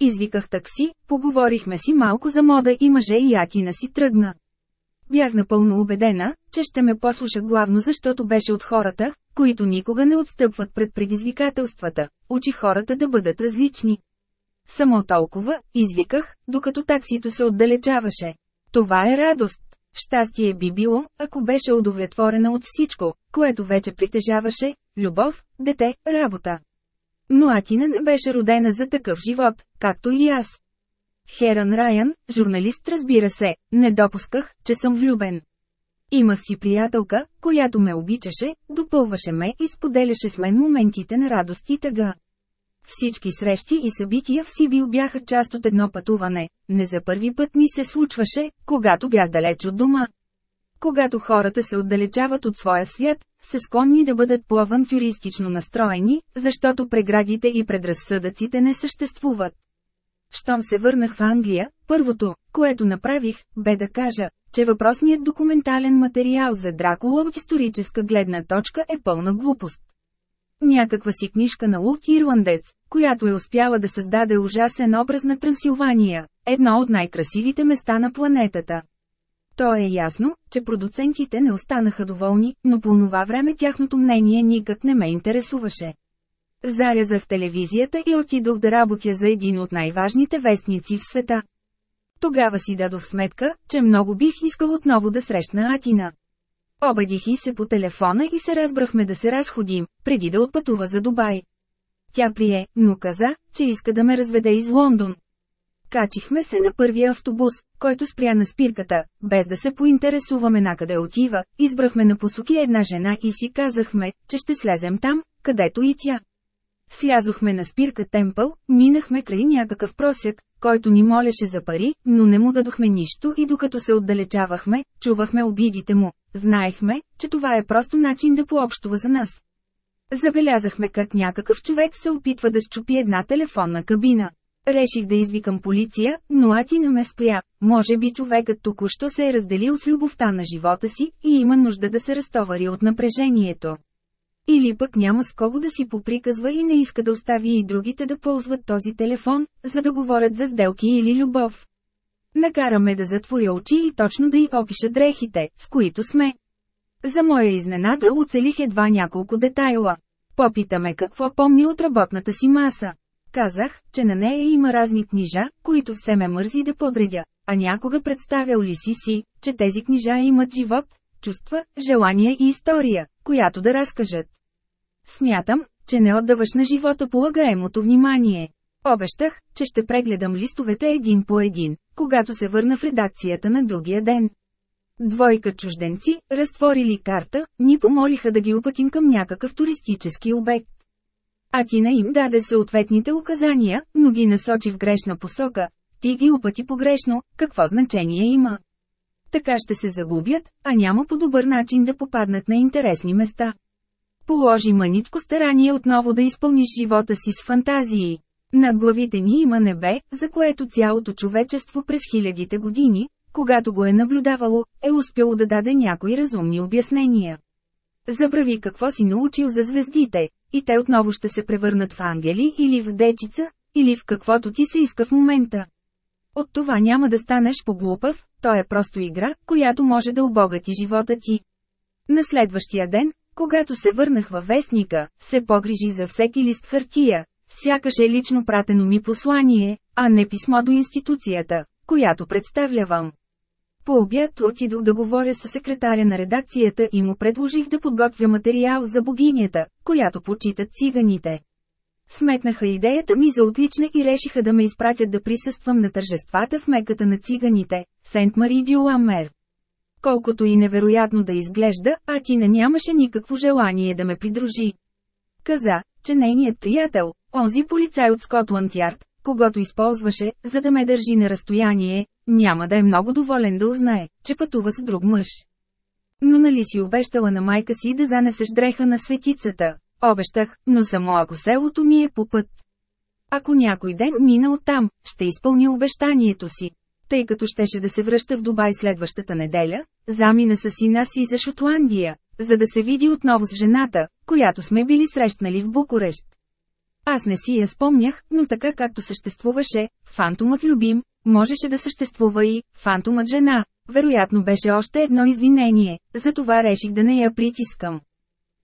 Извиках такси, поговорихме си малко за мода и мъже и Атина си тръгна. Бях напълно убедена, че ще ме послуша главно защото беше от хората, които никога не отстъпват пред предизвикателствата, учи хората да бъдат различни. Само толкова, извиках, докато таксито се отдалечаваше. Това е радост. Щастие би било, ако беше удовлетворена от всичко, което вече притежаваше – любов, дете, работа. Но Атина не беше родена за такъв живот, както и аз. Херан Райан, журналист разбира се, не допусках, че съм влюбен. Имах си приятелка, която ме обичаше, допълваше ме и споделяше с мен моментите на радост и тъга. Всички срещи и събития в Сибил бяха част от едно пътуване. Не за първи път ми се случваше, когато бях далеч от дома. Когато хората се отдалечават от своя свят, се склонни да бъдат по-авантюристично настроени, защото преградите и предразсъдъците не съществуват. Щом се върнах в Англия, първото, което направих, бе да кажа, че въпросният документален материал за Дракула от историческа гледна точка е пълна глупост. Някаква си книжка на лук ирландец, която е успяла да създаде ужасен образ на Трансилвания, едно от най-красивите места на планетата. То е ясно, че продуцентите не останаха доволни, но по това време тяхното мнение никак не ме интересуваше. Зарязах телевизията и отидох да работя за един от най-важните вестници в света. Тогава си дадох сметка, че много бих искал отново да срещна Атина. Обадих и се по телефона и се разбрахме да се разходим, преди да отпътува за Дубай. Тя прие, но каза, че иска да ме разведе из Лондон. Качихме се на първия автобус, който спря на спирката, без да се поинтересуваме накъде отива, избрахме на посоки една жена и си казахме, че ще слезем там, където и тя. Слязохме на спирка Темпъл, минахме край някакъв просяк, който ни молеше за пари, но не му дадохме нищо и докато се отдалечавахме, чувахме обидите му. Знаехме, че това е просто начин да пообщува за нас. Забелязахме как някакъв човек се опитва да щупи една телефонна кабина. Реших да извикам полиция, но Атина ме спря. Може би човекът току-що се е разделил с любовта на живота си и има нужда да се разтовари от напрежението. Или пък няма с кого да си поприказва и не иска да остави и другите да ползват този телефон, за да говорят за сделки или любов. Накараме да затворя очи и точно да й опиша дрехите, с които сме. За моя изненада оцелих едва няколко детайла. Попитаме какво помни от работната си маса. Казах, че на нея има разни книжа, които все ме мързи да подредя, а някога представял ли си си, че тези книжа имат живот, чувства, желания и история, която да разкажат. Смятам, че не отдаваш на живота полагаемото внимание. Обещах, че ще прегледам листовете един по един, когато се върна в редакцията на другия ден. Двойка чужденци, разтворили карта, ни помолиха да ги опътим към някакъв туристически обект. Атина им даде съответните указания, но ги насочи в грешна посока. Ти ги опъти погрешно, какво значение има? Така ще се загубят, а няма по-добър начин да попаднат на интересни места. Положи мъничко старание отново да изпълниш живота си с фантазии. Над главите ни има небе, за което цялото човечество през хилядите години, когато го е наблюдавало, е успяло да даде някои разумни обяснения. Забрави какво си научил за звездите, и те отново ще се превърнат в ангели или в дечица, или в каквото ти се иска в момента. От това няма да станеш по-глупав, то е просто игра, която може да обогати живота ти. На следващия ден, когато се върнах във вестника, се погрижи за всеки лист хартия, сякаш е лично пратено ми послание, а не писмо до институцията, която представлявам. По обяд отидох да говоря с секретаря на редакцията и му предложих да подготвя материал за богинята, която почитат циганите. Сметнаха идеята ми за отлична и решиха да ме изпратят да присъствам на тържествата в меката на циганите, Сент Мари Дюламер. Колкото и невероятно да изглежда, Атина нямаше никакво желание да ме придружи. Каза, че нейният приятел, онзи полицай от Скотланд Ярд, когато използваше, за да ме държи на разстояние, няма да е много доволен да узнае, че пътува с друг мъж. Но нали си обещала на майка си да занесеш дреха на светицата? Обещах, но само ако селото ми е по път. Ако някой ден мина оттам, ще изпълни обещанието си. Тъй като щеше да се връща в Дубай следващата неделя, замина с сина си за Шотландия, за да се види отново с жената, която сме били срещнали в Букурещ. Аз не си я спомнях, но така както съществуваше, фантомът любим, можеше да съществува и фантомът жена. Вероятно беше още едно извинение, затова реших да не я притискам.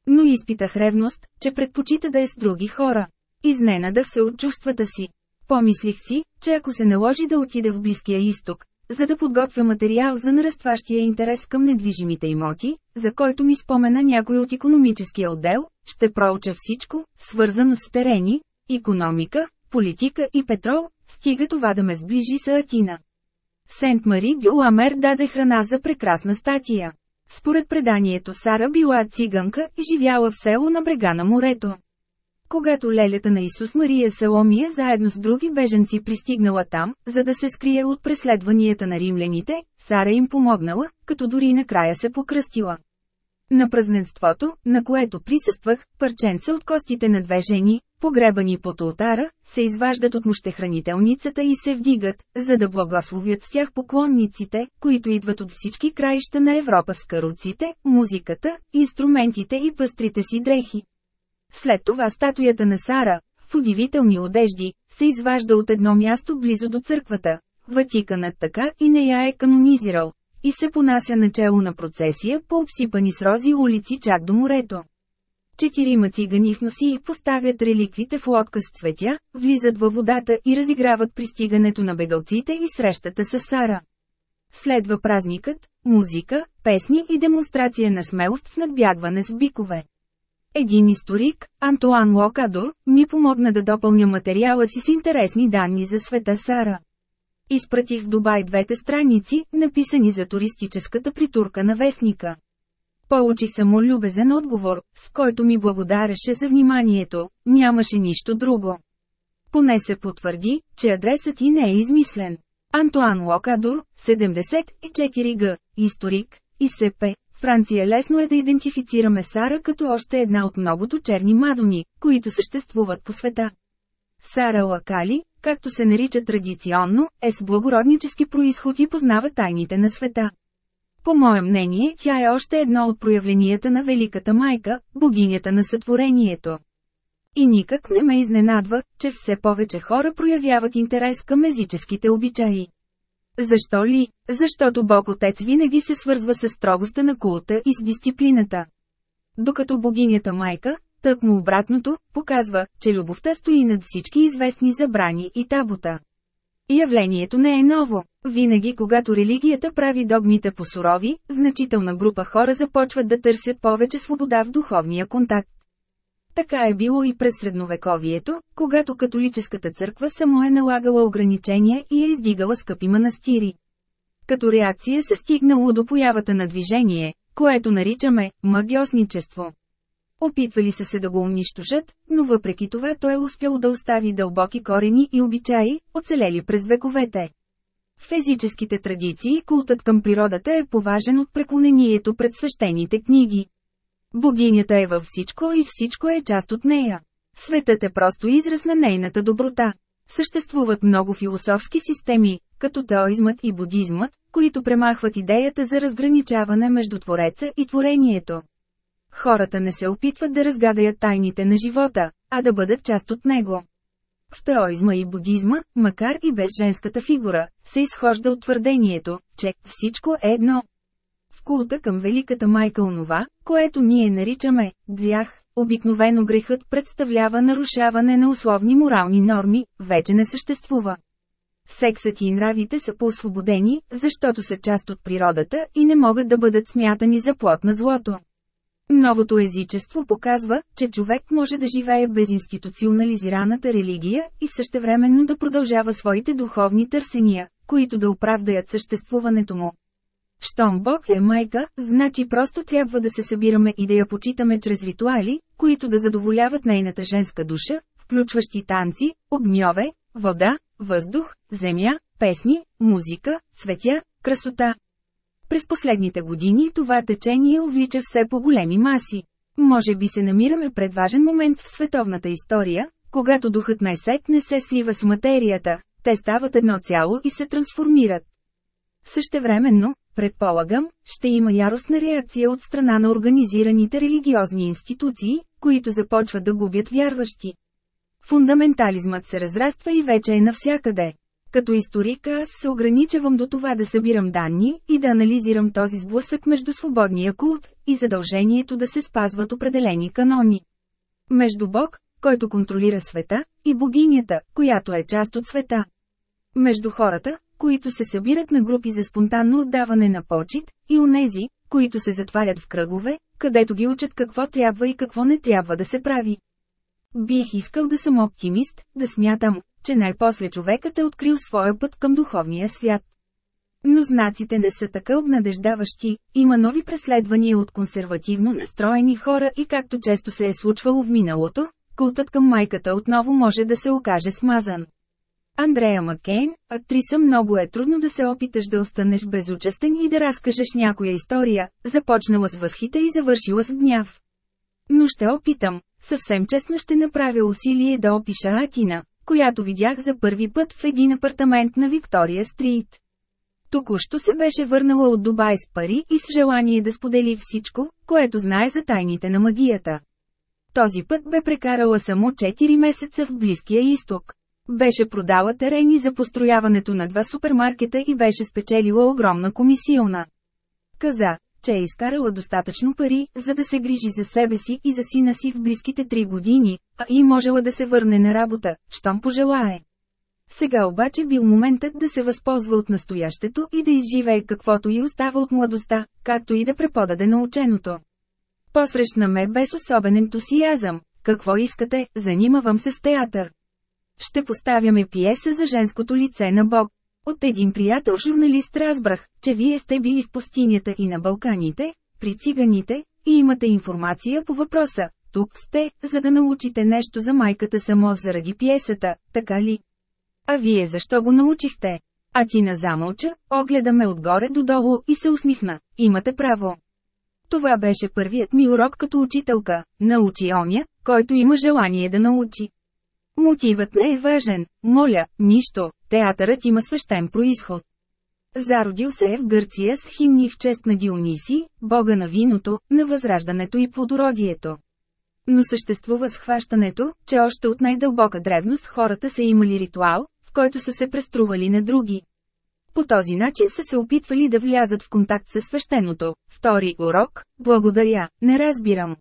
Но изпитах ревност, че предпочита да е с други хора. Изненадах се от чувствата си. Помислих си, че ако се наложи да отида в Близкия изток, за да подготвя материал за нарастващия интерес към недвижимите имоти, за който ми спомена някой от економическия отдел, ще проуча всичко, свързано с терени, економика, политика и петрол, стига това да ме сближи с Атина. Сент Мари Гюламер даде храна за прекрасна статия. Според преданието Сара била циганка и живяла в село на брега на морето. Когато лелята на Исус Мария Саломия заедно с други беженци пристигнала там, за да се скрие от преследванията на римляните, Сара им помогнала, като дори накрая се покръстила. На празненството, на което присъствах, парченца от костите на две жени, погребани под ултара, се изваждат от мощехранителницата и се вдигат, за да благословят с тях поклонниците, които идват от всички краища на Европа с каруците, музиката, инструментите и пъстрите си дрехи. След това статуята на Сара, в удивителни одежди, се изважда от едно място близо до църквата. Ватиканът така и не я е канонизирал, и се понася начало на процесия по обсипани с рози улици чак до морето. Четирима цигани в носи поставят реликвите в лодка с цветя, влизат във водата и разиграват пристигането на бегалците и срещата с Сара. Следва празникът, музика, песни и демонстрация на смелост в надбягване с бикове. Един историк, Антуан Локадор, ми помогна да допълня материала си с интересни данни за света Сара. Изпратих в Дубай двете страници, написани за туристическата притурка на вестника. Получих само любезен отговор, с който ми благодареше за вниманието, нямаше нищо друго. Поне се потвърди, че адресът и не е измислен. Антуан Локадор, 74 г, историк, ИСП, Франция лесно е да идентифицираме Сара като още една от многото черни мадони, които съществуват по света. Сара Лакали, както се нарича традиционно, е с благороднически происход и познава тайните на света. По мое мнение, тя е още едно от проявленията на Великата майка, богинята на сътворението. И никак не ме изненадва, че все повече хора проявяват интерес към езическите обичаи. Защо ли? Защото Бог Отец винаги се свързва с строгостта на култа и с дисциплината. Докато богинята майка, тъкмо обратното, показва, че любовта стои над всички известни забрани и табута. Явлението не е ново. Винаги когато религията прави догмите по сурови, значителна група хора започват да търсят повече свобода в духовния контакт. Така е било и през средновековието, когато католическата църква само е налагала ограничения и е издигала скъпи манастири. Като реакция се стигнало до появата на движение, което наричаме магиосничество. Опитвали са се да го унищожат, но въпреки това той е успял да остави дълбоки корени и обичаи, оцелели през вековете. В езическите традиции култът към природата е поважен от преклонението пред свещените книги. Богинята е във всичко и всичко е част от нея. Светът е просто израз на нейната доброта. Съществуват много философски системи, като таоизмът и будизмът, които премахват идеята за разграничаване между Твореца и творението. Хората не се опитват да разгадаят тайните на живота, а да бъдат част от него. В таоизма и будизма, макар и без женската фигура, се изхожда от твърдението, че всичко е едно. Култа към Великата майка онова, което ние наричаме «грях», обикновено грехът представлява нарушаване на условни морални норми, вече не съществува. Сексът и нравите са по-освободени, защото са част от природата и не могат да бъдат смятани за плод на злото. Новото езичество показва, че човек може да живее без институционализираната религия и същевременно да продължава своите духовни търсения, които да оправдаят съществуването му. Щом Бог е майка, значи просто трябва да се събираме и да я почитаме чрез ритуали, които да задоволяват нейната женска душа, включващи танци, огньове, вода, въздух, земя, песни, музика, светя, красота. През последните години това течение увлича все по-големи маси. Може би се намираме пред важен момент в световната история, когато духът най-сет не се слива с материята, те стават едно цяло и се трансформират. Същевременно, предполагам, ще има яростна реакция от страна на организираните религиозни институции, които започват да губят вярващи. Фундаментализмът се разраства и вече е навсякъде. Като историк аз се ограничавам до това да събирам данни и да анализирам този сблъсък между свободния култ и задължението да се спазват определени канони. Между Бог, който контролира света, и богинята, която е част от света. Между хората, които се събират на групи за спонтанно отдаване на почет, и онези, които се затварят в кръгове, където ги учат какво трябва и какво не трябва да се прави. Бих искал да съм оптимист, да смятам, че най-после човекът е открил своя път към духовния свят. Но знаците не са така обнадеждаващи, има нови преследвания от консервативно настроени хора и както често се е случвало в миналото, култът към майката отново може да се окаже смазан. Андрея Маккейн, актриса много е трудно да се опиташ да останеш безучастен и да разкажеш някоя история, започнала с възхита и завършила с гняв. Но ще опитам, съвсем честно ще направя усилие да опиша Атина, която видях за първи път в един апартамент на Виктория Стрит. Току-що се беше върнала от Дубай с пари и с желание да сподели всичко, което знае за тайните на магията. Този път бе прекарала само 4 месеца в Близкия изток. Беше продала терени за построяването на два супермаркета и беше спечелила огромна комисиона. Каза, че е изкарала достатъчно пари, за да се грижи за себе си и за сина си в близките три години, а и можела да се върне на работа, щом пожелае. Сега обаче бил моментът да се възползва от настоящето и да изживее каквото и остава от младостта, както и да преподаде наученото. Посрещна ме без особен ентусиазъм. Какво искате, занимавам се с театър. Ще поставяме пиеса за женското лице на Бог. От един приятел журналист разбрах, че вие сте били в пустинята и на Балканите, при циганите, и имате информация по въпроса. Тук сте, за да научите нещо за майката само заради пиесата, така ли? А вие защо го научихте? А ти на замълча, огледаме отгоре до долу и се усмихна. Имате право. Това беше първият ми урок като учителка. Научи оня, който има желание да научи. Мотивът не е важен, моля, нищо, театърът има свещен происход. Зародил се е в Гърция с химни в чест на Диониси, бога на виното, на възраждането и плодородието. Но съществува схващането, че още от най-дълбока древност хората са имали ритуал, в който са се престрували на други. По този начин са се опитвали да влязат в контакт с свещеното. Втори урок – благодаря, не разбирам.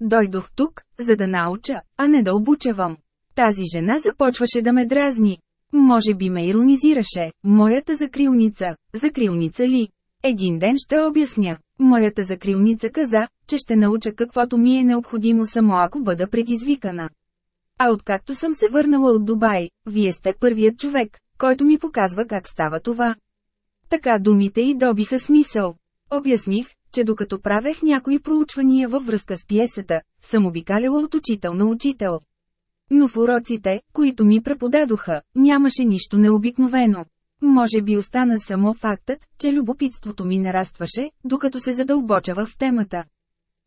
Дойдох тук, за да науча, а не да обучавам. Тази жена започваше да ме дразни. Може би ме иронизираше, моята закрилница, закрилница ли? Един ден ще обясня. Моята закрилница каза, че ще науча каквото ми е необходимо само ако бъда предизвикана. А откакто съм се върнала от Дубай, вие сте първият човек, който ми показва как става това. Така думите и добиха смисъл. Обясних, че докато правех някои проучвания във връзка с пиесата, съм обикаляла от учител на учител. Но в уроците, които ми преподадоха, нямаше нищо необикновено. Може би остана само фактът, че любопитството ми нарастваше, докато се задълбочава в темата.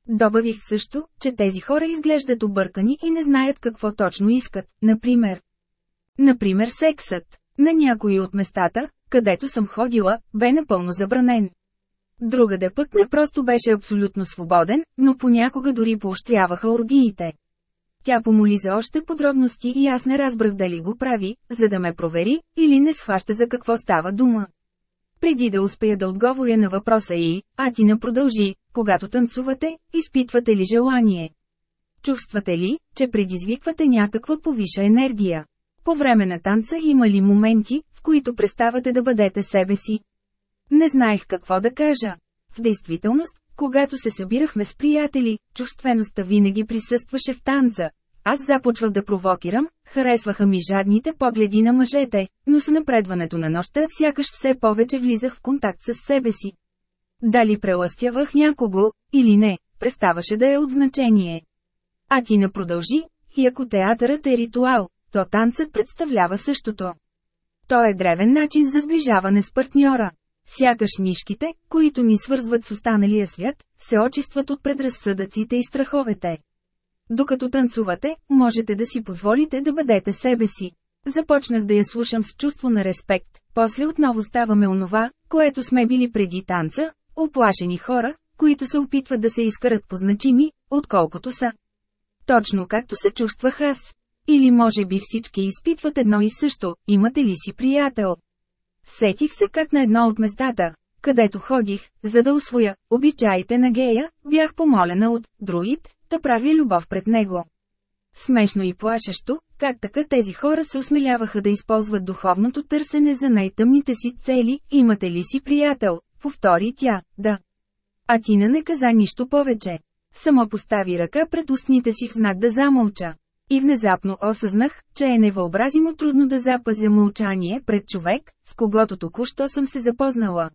Добавих също, че тези хора изглеждат объркани и не знаят какво точно искат, например. Например сексът. На някои от местата, където съм ходила, бе напълно забранен. Другаде пък не просто беше абсолютно свободен, но понякога дори поощряваха оргиите. Тя помоли за още подробности и аз не разбрах дали го прави, за да ме провери, или не схваща за какво става дума. Преди да успея да отговоря на въпроса и, Атина продължи, когато танцувате, изпитвате ли желание? Чувствате ли, че предизвиквате някаква повиша енергия? По време на танца има ли моменти, в които преставате да бъдете себе си? Не знаех какво да кажа. В действителност, когато се събирахме с приятели, чувствеността винаги присъстваше в танца. Аз започвах да провокирам, харесваха ми жадните погледи на мъжете, но с напредването на нощта сякаш все повече влизах в контакт с себе си. Дали прелъстявах някого, или не, преставаше да е от значение. А ти не продължи, и ако театърът е ритуал, то танцът представлява същото. То е древен начин за сближаване с партньора. Сякаш нишките, които ни свързват с останалия свят, се очистват от предразсъдъците и страховете. Докато танцувате, можете да си позволите да бъдете себе си. Започнах да я слушам с чувство на респект, после отново ставаме онова, което сме били преди танца, оплашени хора, които се опитват да се изкарат позначими, отколкото са. Точно както се чувствах аз. Или може би всички изпитват едно и също, имате ли си приятел? Сетих се как на едно от местата, където ходих, за да освоя обичаите на гея, бях помолена от друид да прави любов пред него. Смешно и плашещо, как така тези хора се осмеляваха да използват духовното търсене за най-тъмните си цели, имате ли си приятел, повтори тя, да. А Тина не каза нищо повече. Само постави ръка пред устните си в знак да замълча. И внезапно осъзнах, че е невъобразимо трудно да запазя мълчание пред човек, с когото току-що съм се запознала.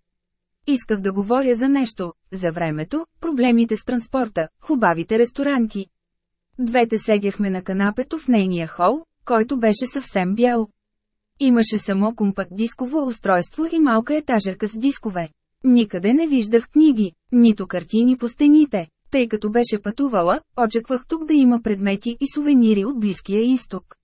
Исках да говоря за нещо, за времето, проблемите с транспорта, хубавите ресторанти. Двете седяхме на канапето в нейния хол, който беше съвсем бял. Имаше само компакт дисково устройство и малка етажерка с дискове. Никъде не виждах книги, нито картини по стените. Тъй като беше пътувала, очаквах тук да има предмети и сувенири от Близкия изток.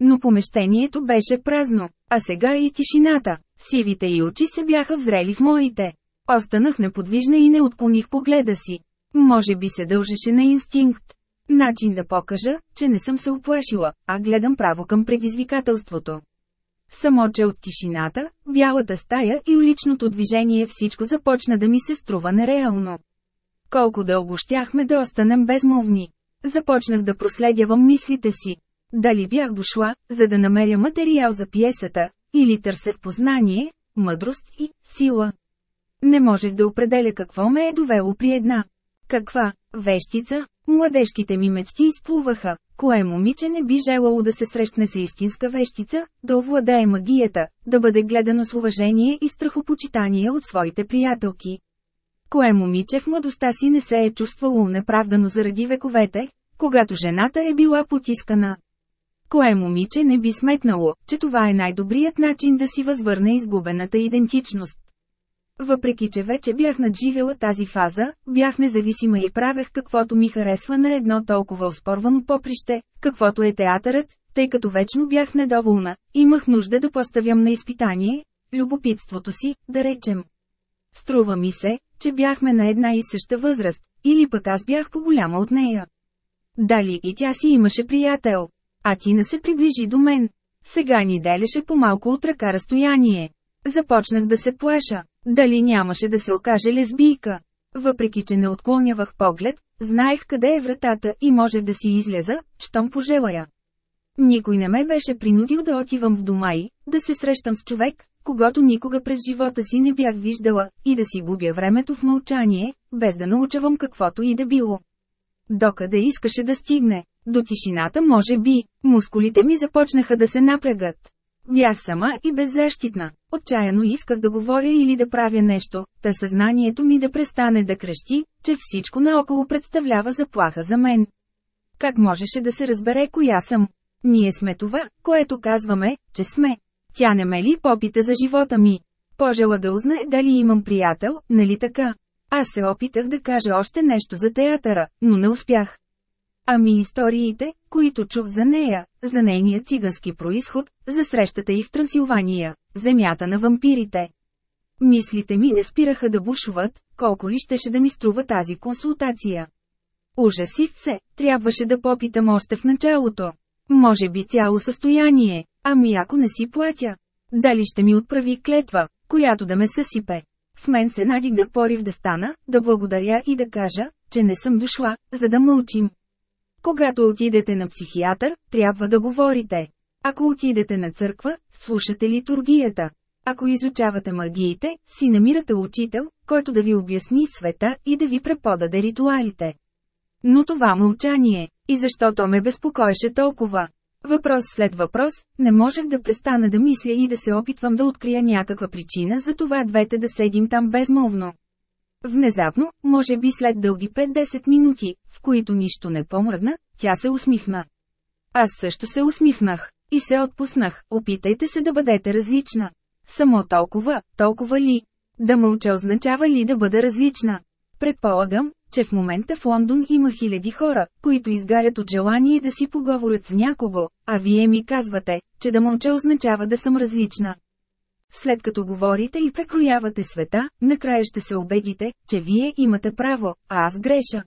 Но помещението беше празно, а сега и тишината. Сивите й очи се бяха взрели в моите. Останах неподвижна и не отклоних погледа си. Може би се дължеше на инстинкт. Начин да покажа, че не съм се оплашила, а гледам право към предизвикателството. Само че от тишината, бялата стая и уличното движение всичко започна да ми се струва нереално. Колко дълго щяхме да останем безмолвни. Започнах да проследявам мислите си. Дали бях дошла, за да намеря материал за пиесата, или търсех познание, мъдрост и сила. Не можех да определя какво ме е довело при една. Каква, вещица, младежките ми мечти изплуваха, кое момиче не би желало да се срещне с истинска вещица, да овладее магията, да бъде гледано с уважение и страхопочитание от своите приятелки. Кое момиче в младостта си не се е чувствало неправдано заради вековете, когато жената е била потискана. Кое момиче не би сметнало, че това е най-добрият начин да си възвърне изгубената идентичност. Въпреки че вече бях надживела тази фаза, бях независима и правех каквото ми харесва на едно толкова оспорвано поприще, каквото е театърът, тъй като вечно бях недоволна, имах нужда да поставям на изпитание, любопитството си, да речем. Струва ми се, че бяхме на една и съща възраст, или пък аз бях по-голяма от нея. Дали и тя си имаше приятел. А Тина се приближи до мен. Сега ни делеше по малко от ръка разстояние. Започнах да се плаша. Дали нямаше да се окаже лесбийка? Въпреки, че не отклонявах поглед, знаех къде е вратата и можех да си излеза, щом пожелая. Никой не ме беше принудил да отивам в дома и, да се срещам с човек, когато никога през живота си не бях виждала, и да си губя времето в мълчание, без да научавам каквото и да било. Докъде искаше да стигне? До тишината може би, мускулите ми започнаха да се напрягат. Бях сама и беззащитна. Отчаяно исках да говоря или да правя нещо, та съзнанието ми да престане да крещи, че всичко наоколо представлява заплаха за мен. Как можеше да се разбере коя съм? Ние сме това, което казваме, че сме. Тя не ме ли попита за живота ми? Пожела да узнае дали имам приятел, нали така? Аз се опитах да кажа още нещо за театъра, но не успях. Ами историите, които чух за нея, за нейния цигански происход, за срещата й в Трансилвания, земята на вампирите. Мислите ми не спираха да бушуват, колко ли щеше да ми струва тази консултация. Ужасив се, трябваше да попитам още в началото. Може би цяло състояние, ами ако не си платя. Дали ще ми отправи клетва, която да ме съсипе. В мен се надигна порив да стана, да благодаря и да кажа, че не съм дошла, за да мълчим. Когато отидете на психиатър, трябва да говорите. Ако отидете на църква, слушате литургията. Ако изучавате магиите, си намирате учител, който да ви обясни света и да ви преподаде ритуалите. Но това мълчание, и защо то ме безпокоеше толкова? Въпрос след въпрос, не можех да престана да мисля и да се опитвам да открия някаква причина за това двете да седим там безмолвно. Внезапно, може би след дълги 5-10 минути, в които нищо не помръдна, тя се усмихна. Аз също се усмихнах. И се отпуснах, опитайте се да бъдете различна. Само толкова, толкова ли? Да мълча означава ли да бъда различна? Предполагам, че в момента в Лондон има хиляди хора, които изгарят от желание да си поговорят с някого, а вие ми казвате, че да мълча означава да съм различна. След като говорите и прекроявате света, накрая ще се убедите, че вие имате право, а аз греша.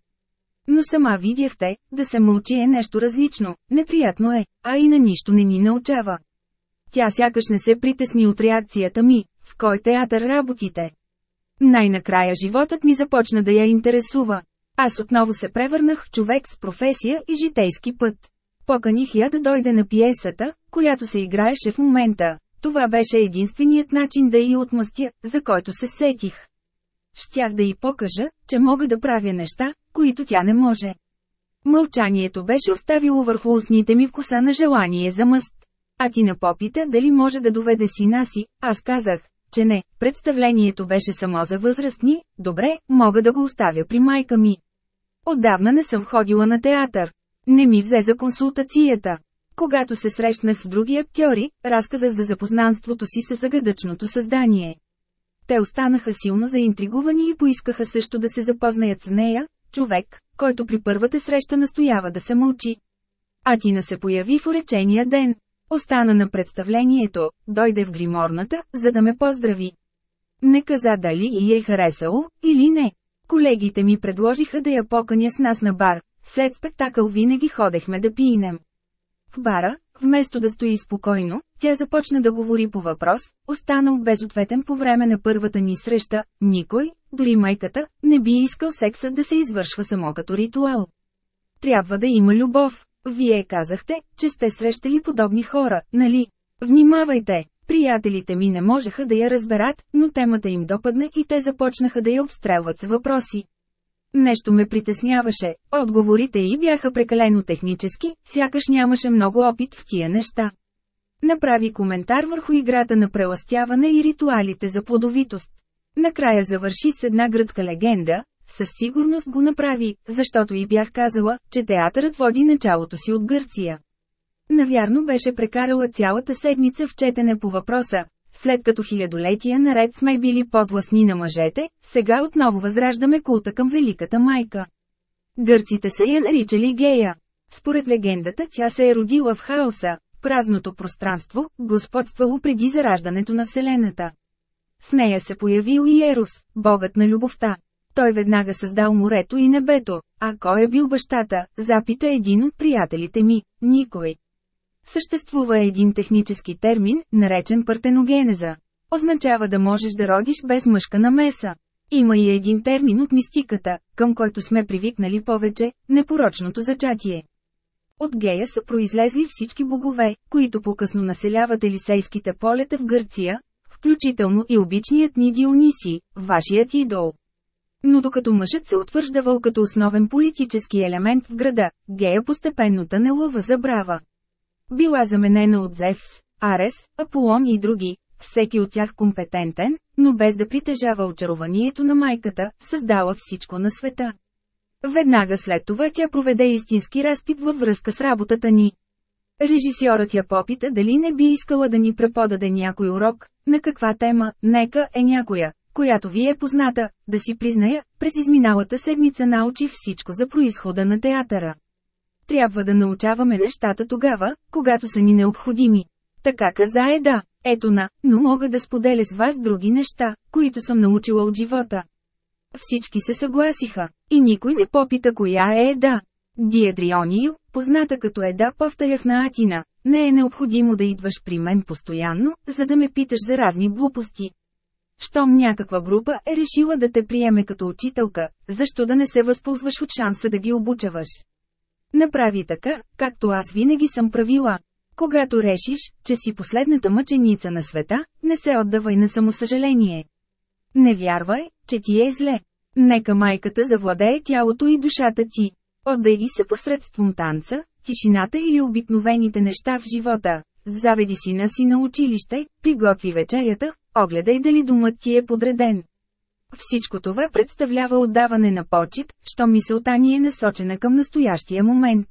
Но сама видяхте, да се мълчи е нещо различно, неприятно е, а и на нищо не ни научава. Тя сякаш не се притесни от реакцията ми, в кой театър работите. Най-накрая животът ми започна да я интересува. Аз отново се превърнах в човек с професия и житейски път. Поканих я да дойде на пиесата, която се играеше в момента. Това беше единственият начин да й отмъстя, за който се сетих. Щях да й покажа, че мога да правя неща, които тя не може. Мълчанието беше оставило върху устните ми вкуса на желание за мъст. А ти не попита дали може да доведе сина си, аз казах, че не, представлението беше само за възрастни, добре, мога да го оставя при майка ми. Отдавна не съм ходила на театър. Не ми взе за консултацията. Когато се срещнах с други актьори, разказах за запознанството си с загадъчното създание. Те останаха силно заинтригувани и поискаха също да се запознаят с нея, човек, който при първата среща настоява да се мълчи. Атина се появи в уречения ден. Остана на представлението, дойде в гриморната, за да ме поздрави. Не каза дали и е харесало, или не. Колегите ми предложиха да я поканя с нас на бар, след спектакъл винаги ходехме да пиенем. В бара, вместо да стои спокойно, тя започна да говори по въпрос, останал безответен по време на първата ни среща, никой, дори майката, не би искал секса да се извършва само като ритуал. Трябва да има любов. Вие казахте, че сте срещали подобни хора, нали? Внимавайте! Приятелите ми не можеха да я разберат, но темата им допадна и те започнаха да я обстрелват с въпроси. Нещо ме притесняваше, отговорите й бяха прекалено технически, сякаш нямаше много опит в тия неща. Направи коментар върху играта на преластяване и ритуалите за плодовитост. Накрая завърши с една гръцка легенда, със сигурност го направи, защото и бях казала, че театърът води началото си от Гърция. Навярно беше прекарала цялата седмица в четене по въпроса. След като хилядолетия наред сме били подвластни на мъжете, сега отново възраждаме култа към Великата майка. Гърците са я наричали гея. Според легендата тя се е родила в хаоса, празното пространство, господствало преди зараждането на Вселената. С нея се появил и Ерос, богът на любовта. Той веднага създал морето и небето, а кой е бил бащата, запита един от приятелите ми, никой. Съществува един технически термин, наречен партеногенеза. Означава да можеш да родиш без мъжка намеса. Има и един термин от мистиката, към който сме привикнали повече – непорочното зачатие. От гея са произлезли всички богове, които по-късно населяват елисейските полета в Гърция, включително и обичният ни Диониси, вашият идол. Но докато мъжът се утвърждавал като основен политически елемент в града, гея постепенно тънела забрава. Била заменена от Зевс, Арес, Аполон и други, всеки от тях компетентен, но без да притежава очарованието на майката, създала всичко на света. Веднага след това тя проведе истински разпит във връзка с работата ни. Режисьорът я попита дали не би искала да ни преподаде някой урок, на каква тема, нека е някоя, която ви е позната, да си призная, през изминалата седмица научи всичко за происхода на театъра. Трябва да научаваме нещата тогава, когато са ни необходими. Така каза е да, ето на, но мога да споделя с вас други неща, които съм научила от живота. Всички се съгласиха, и никой не попита коя е Еда. Диадрионио, позната като Еда, повторях на Атина, не е необходимо да идваш при мен постоянно, за да ме питаш за разни глупости. Щом някаква група е решила да те приеме като учителка, защо да не се възползваш от шанса да ги обучаваш? Направи така, както аз винаги съм правила. Когато решиш, че си последната мъченица на света, не се отдавай на самосъжаление. Не вярвай, че ти е зле. Нека майката завладее тялото и душата ти. Отдай се посредством танца, тишината или обикновените неща в живота. Заведи сина си на училище, приготви вечерята, огледай дали думът ти е подреден. Всичко това представлява отдаване на почет, що мисълта ни е насочена към настоящия момент.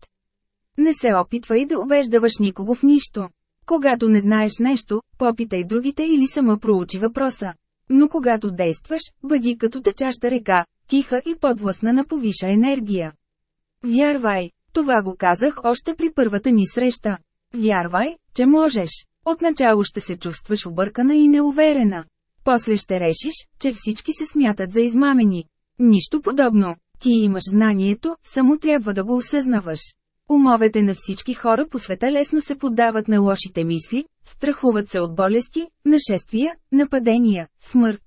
Не се опитвай да убеждаваш никого в нищо. Когато не знаеш нещо, попитай другите или сама проучи въпроса. Но когато действаш, бъди като течаща река, тиха и подвластна на повиша енергия. Вярвай, това го казах още при първата ни среща. Вярвай, че можеш. Отначало ще се чувстваш объркана и неуверена. После ще решиш, че всички се смятат за измамени. Нищо подобно. Ти имаш знанието, само трябва да го осъзнаваш. Умовете на всички хора по света лесно се поддават на лошите мисли, страхуват се от болести, нашествия, нападения, смърт.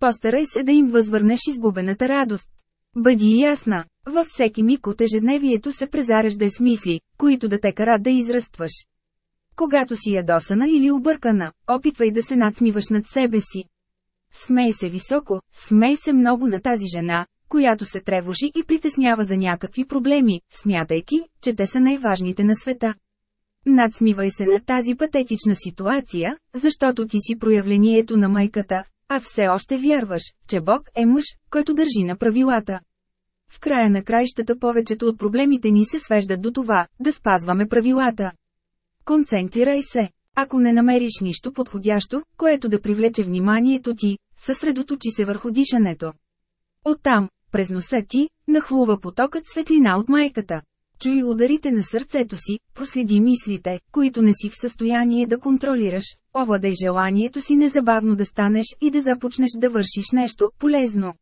Постарай се да им възвърнеш изгубената радост. Бъди ясна, във всеки миг от ежедневието се презарежда с мисли, които да те карат да израстваш. Когато си ядосана или объркана, опитвай да се надсмиваш над себе си. Смей се високо, смей се много на тази жена, която се тревожи и притеснява за някакви проблеми, смятайки, че те са най-важните на света. Надсмивай се на тази патетична ситуация, защото ти си проявлението на майката, а все още вярваш, че Бог е мъж, който държи на правилата. В края на краищата повечето от проблемите ни се свеждат до това, да спазваме правилата. Концентрирай се. Ако не намериш нищо подходящо, което да привлече вниманието ти, съсредоточи се върху дишането. Оттам, през носа ти, нахлува потокът светлина от майката. Чуй ударите на сърцето си, проследи мислите, които не си в състояние да контролираш, овладай желанието си незабавно да станеш и да започнеш да вършиш нещо полезно.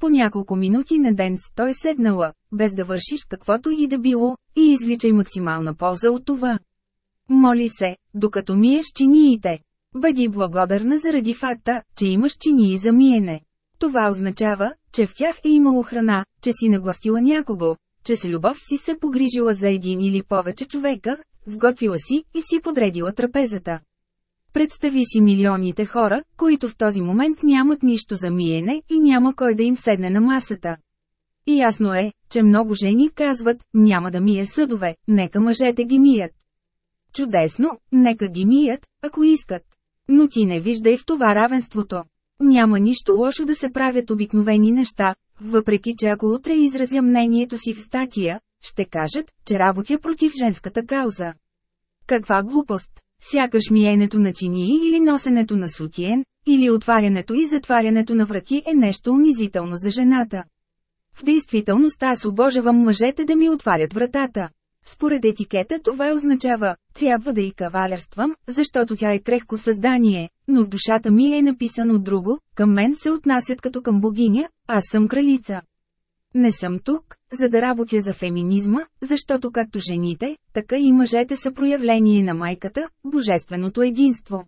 По няколко минути на ден стой седнала, без да вършиш каквото и да било, и извличай максимална полза от това. Моли се, докато миеш чиниите. Бъди благодарна заради факта, че имаш чинии за миене. Това означава, че в тях е имало храна, че си нагластила някого, че с любов си се погрижила за един или повече човека, сготвила си и си подредила трапезата. Представи си милионите хора, които в този момент нямат нищо за миене и няма кой да им седне на масата. И ясно е, че много жени казват, няма да мие съдове, нека мъжете ги мият. Чудесно, нека ги мият, ако искат. Но ти не виждай в това равенството. Няма нищо лошо да се правят обикновени неща, въпреки че ако утре изразя мнението си в статия, ще кажат, че работя против женската кауза. Каква глупост! Сякаш миенето на чинии или носенето на сутиен, или отварянето и затварянето на врати е нещо унизително за жената. В действителност аз обожавам мъжете да ми отварят вратата. Според етикета това означава, трябва да и кавалерствам, защото тя е крехко създание, но в душата ми е написано друго, към мен се отнасят като към богиня, аз съм кралица. Не съм тук, за да работя за феминизма, защото както жените, така и мъжете са проявление на майката, божественото единство.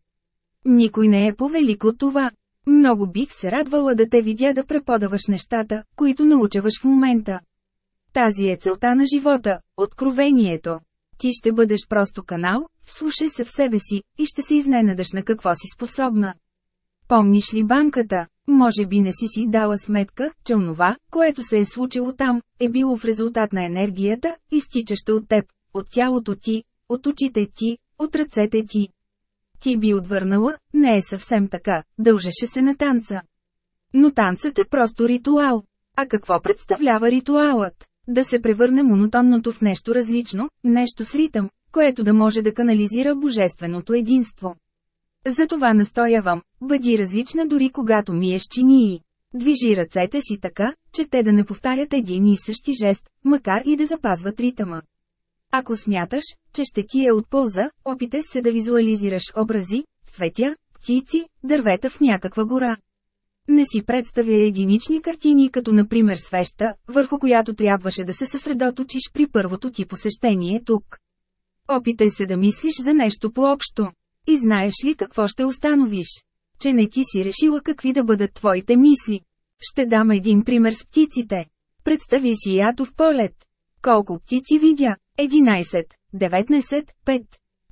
Никой не е повелик от това. Много бих се радвала да те видя да преподаваш нещата, които научаваш в момента. Тази е целта на живота – откровението. Ти ще бъдеш просто канал, слушай се в себе си, и ще се изненадаш на какво си способна. Помниш ли банката? Може би не си си дала сметка, че онова, което се е случило там, е било в резултат на енергията, изтичаща от теб, от тялото ти, от очите ти, от ръцете ти. Ти би отвърнала, не е съвсем така, дължеше се на танца. Но танцът е просто ритуал. А какво представлява ритуалът? Да се превърне монотонното в нещо различно, нещо с ритъм, което да може да канализира божественото единство. Затова настоявам, бъди различна дори когато миеш чинии. Движи ръцете си така, че те да не повтарят един и същи жест, макар и да запазват ритъма. Ако смяташ, че ще ти е от полза, опитай се да визуализираш образи, светя, птици, дървета в някаква гора. Не си представя единични картини като например свеща, върху която трябваше да се съсредоточиш при първото ти посещение тук. Опитай се да мислиш за нещо по-общо. И знаеш ли какво ще установиш? Че не ти си решила какви да бъдат твоите мисли. Ще дам един пример с птиците. Представи си ято в полет. Колко птици видя? 11, 19, 5.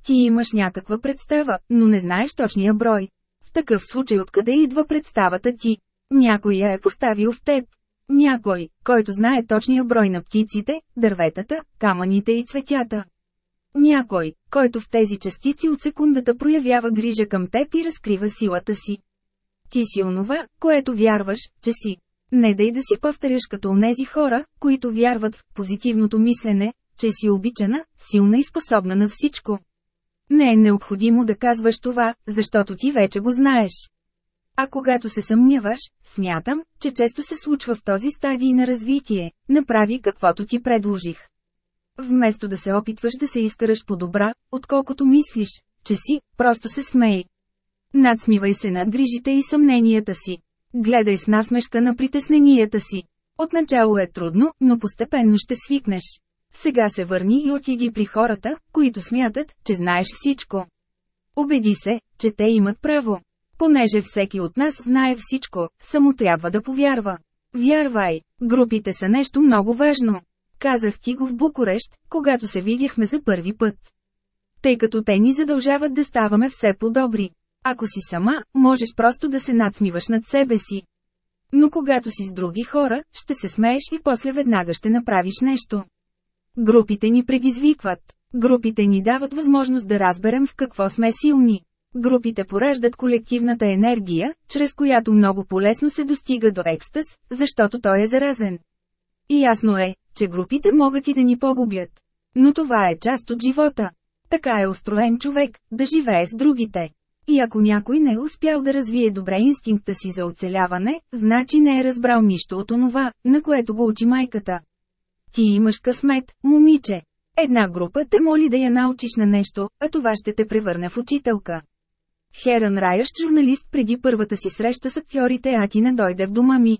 Ти имаш някаква представа, но не знаеш точния брой. Такъв случай откъде идва представата ти? Някой я е поставил в теб. Някой, който знае точния брой на птиците, дърветата, камъните и цветята. Някой, който в тези частици от секундата проявява грижа към теб и разкрива силата си. Ти си онова, което вярваш, че си. Не дай да си повторяш като онези хора, които вярват в позитивното мислене, че си обичана, силна и способна на всичко. Не е необходимо да казваш това, защото ти вече го знаеш. А когато се съмняваш, смятам, че често се случва в този стадий на развитие, направи каквото ти предложих. Вместо да се опитваш да се изкараш по-добра, отколкото мислиш, че си, просто се смей. Надсмивай се над грижите и съмненията си. Гледай с насмешка на притесненията си. Отначало е трудно, но постепенно ще свикнеш. Сега се върни и отиди при хората, които смятат, че знаеш всичко. Обеди се, че те имат право. Понеже всеки от нас знае всичко, само трябва да повярва. Вярвай, групите са нещо много важно. Казах ти го в Букурещ, когато се видяхме за първи път. Тъй като те ни задължават да ставаме все по-добри. Ако си сама, можеш просто да се надсмиваш над себе си. Но когато си с други хора, ще се смееш и после веднага ще направиш нещо. Групите ни предизвикват. Групите ни дават възможност да разберем в какво сме силни. Групите пораждат колективната енергия, чрез която много полезно се достига до екстаз, защото той е заразен. И ясно е, че групите могат и да ни погубят. Но това е част от живота. Така е устроен човек, да живее с другите. И ако някой не е успял да развие добре инстинкта си за оцеляване, значи не е разбрал нищо от онова, на което го учи майката. Ти имаш късмет, момиче. Една група те моли да я научиш на нещо, а това ще те превърне в учителка. Херън Раяш, журналист преди първата си среща с актьорите Атина дойде в дома ми.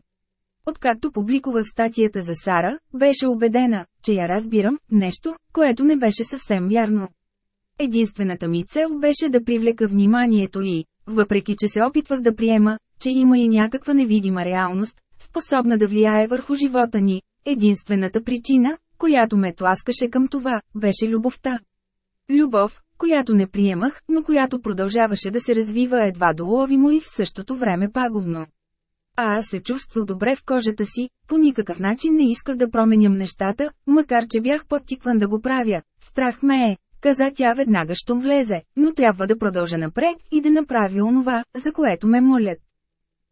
Откакто публикувах статията за Сара, беше убедена, че я разбирам, нещо, което не беше съвсем вярно. Единствената ми цел беше да привлека вниманието и, въпреки че се опитвах да приема, че има и някаква невидима реалност, способна да влияе върху живота ни, единствената причина, която ме тласкаше към това, беше любовта. Любов, която не приемах, но която продължаваше да се развива едва доловимо и в същото време пагубно. А аз се чувствах добре в кожата си, по никакъв начин не исках да променям нещата, макар че бях подтикван да го правя. Страх ме е, каза тя веднага щом влезе, но трябва да продължа напред и да направя онова, за което ме молят.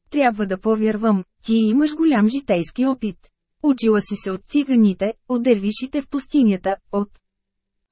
Трябва да повярвам, ти имаш голям житейски опит. Учила си се от циганите, от дервишите в пустинята, от...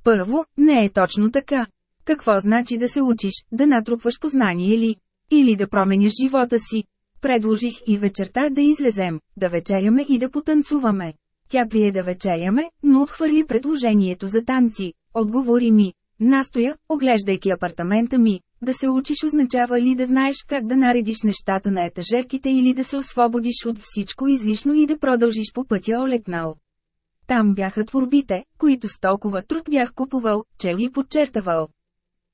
Първо, не е точно така. Какво значи да се учиш, да натрупваш познание или... Или да променяш живота си? Предложих и вечерта да излезем, да вечеряме и да потанцуваме. Тя прие да вечеряме, но отхвърли предложението за танци. Отговори ми. Настоя, оглеждайки апартамента ми, да се учиш означава ли да знаеш как да наредиш нещата на етажерките или да се освободиш от всичко излишно и да продължиш по пътя олекнал. Там бяха творбите, които с толкова труд бях купувал, чел и подчертавал.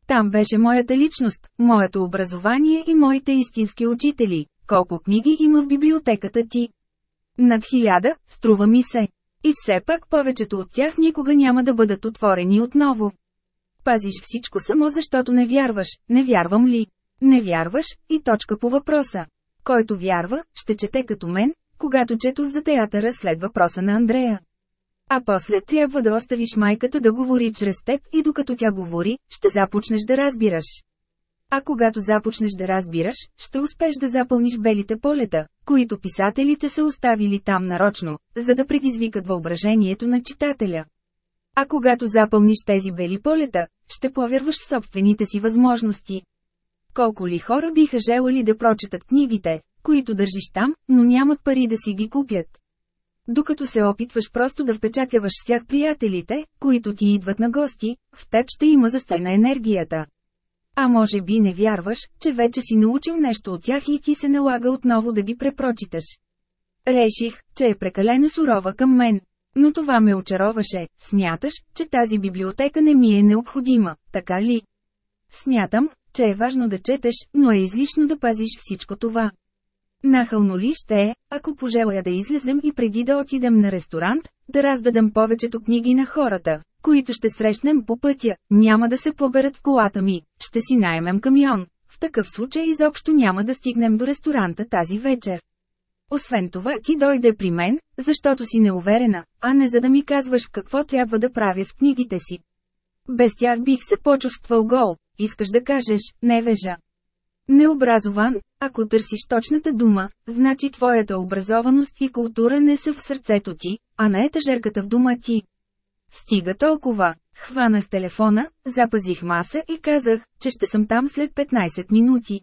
Там беше моята личност, моето образование и моите истински учители. Колко книги има в библиотеката ти? Над хиляда, струва ми се. И все пак повечето от тях никога няма да бъдат отворени отново. Пазиш всичко само защото не вярваш, не вярвам ли? Не вярваш, и точка по въпроса. Който вярва, ще чете като мен, когато четох за театъра след въпроса на Андрея. А после трябва да оставиш майката да говори чрез теб и докато тя говори, ще започнеш да разбираш. А когато започнеш да разбираш, ще успеш да запълниш белите полета, които писателите са оставили там нарочно, за да предизвикат въображението на читателя. А когато запълниш тези бели полета, ще повярваш в собствените си възможности. Колко ли хора биха желали да прочетат книгите, които държиш там, но нямат пари да си ги купят. Докато се опитваш просто да впечатяваш с тях приятелите, които ти идват на гости, в теб ще има застой на енергията. А може би не вярваш, че вече си научил нещо от тях и ти се налага отново да ги препрочиташ. Реших, че е прекалено сурова към мен. Но това ме очароваше, смяташ, че тази библиотека не ми е необходима, така ли? Смятам, че е важно да четеш, но е излишно да пазиш всичко това. Нахално ли ще е, ако пожелая да излезем и преди да отидем на ресторант, да раздадам повечето книги на хората, които ще срещнем по пътя, няма да се поберат в колата ми, ще си наймем камион. В такъв случай изобщо няма да стигнем до ресторанта тази вечер. Освен това ти дойде при мен, защото си неуверена, а не за да ми казваш какво трябва да правя с книгите си. Без тях бих се почувствал гол, искаш да кажеш, невежа. Необразован, ако търсиш точната дума, значи твоята образованост и култура не са в сърцето ти, а на етажерката в дома ти. Стига толкова. Хванах телефона, запазих маса и казах, че ще съм там след 15 минути.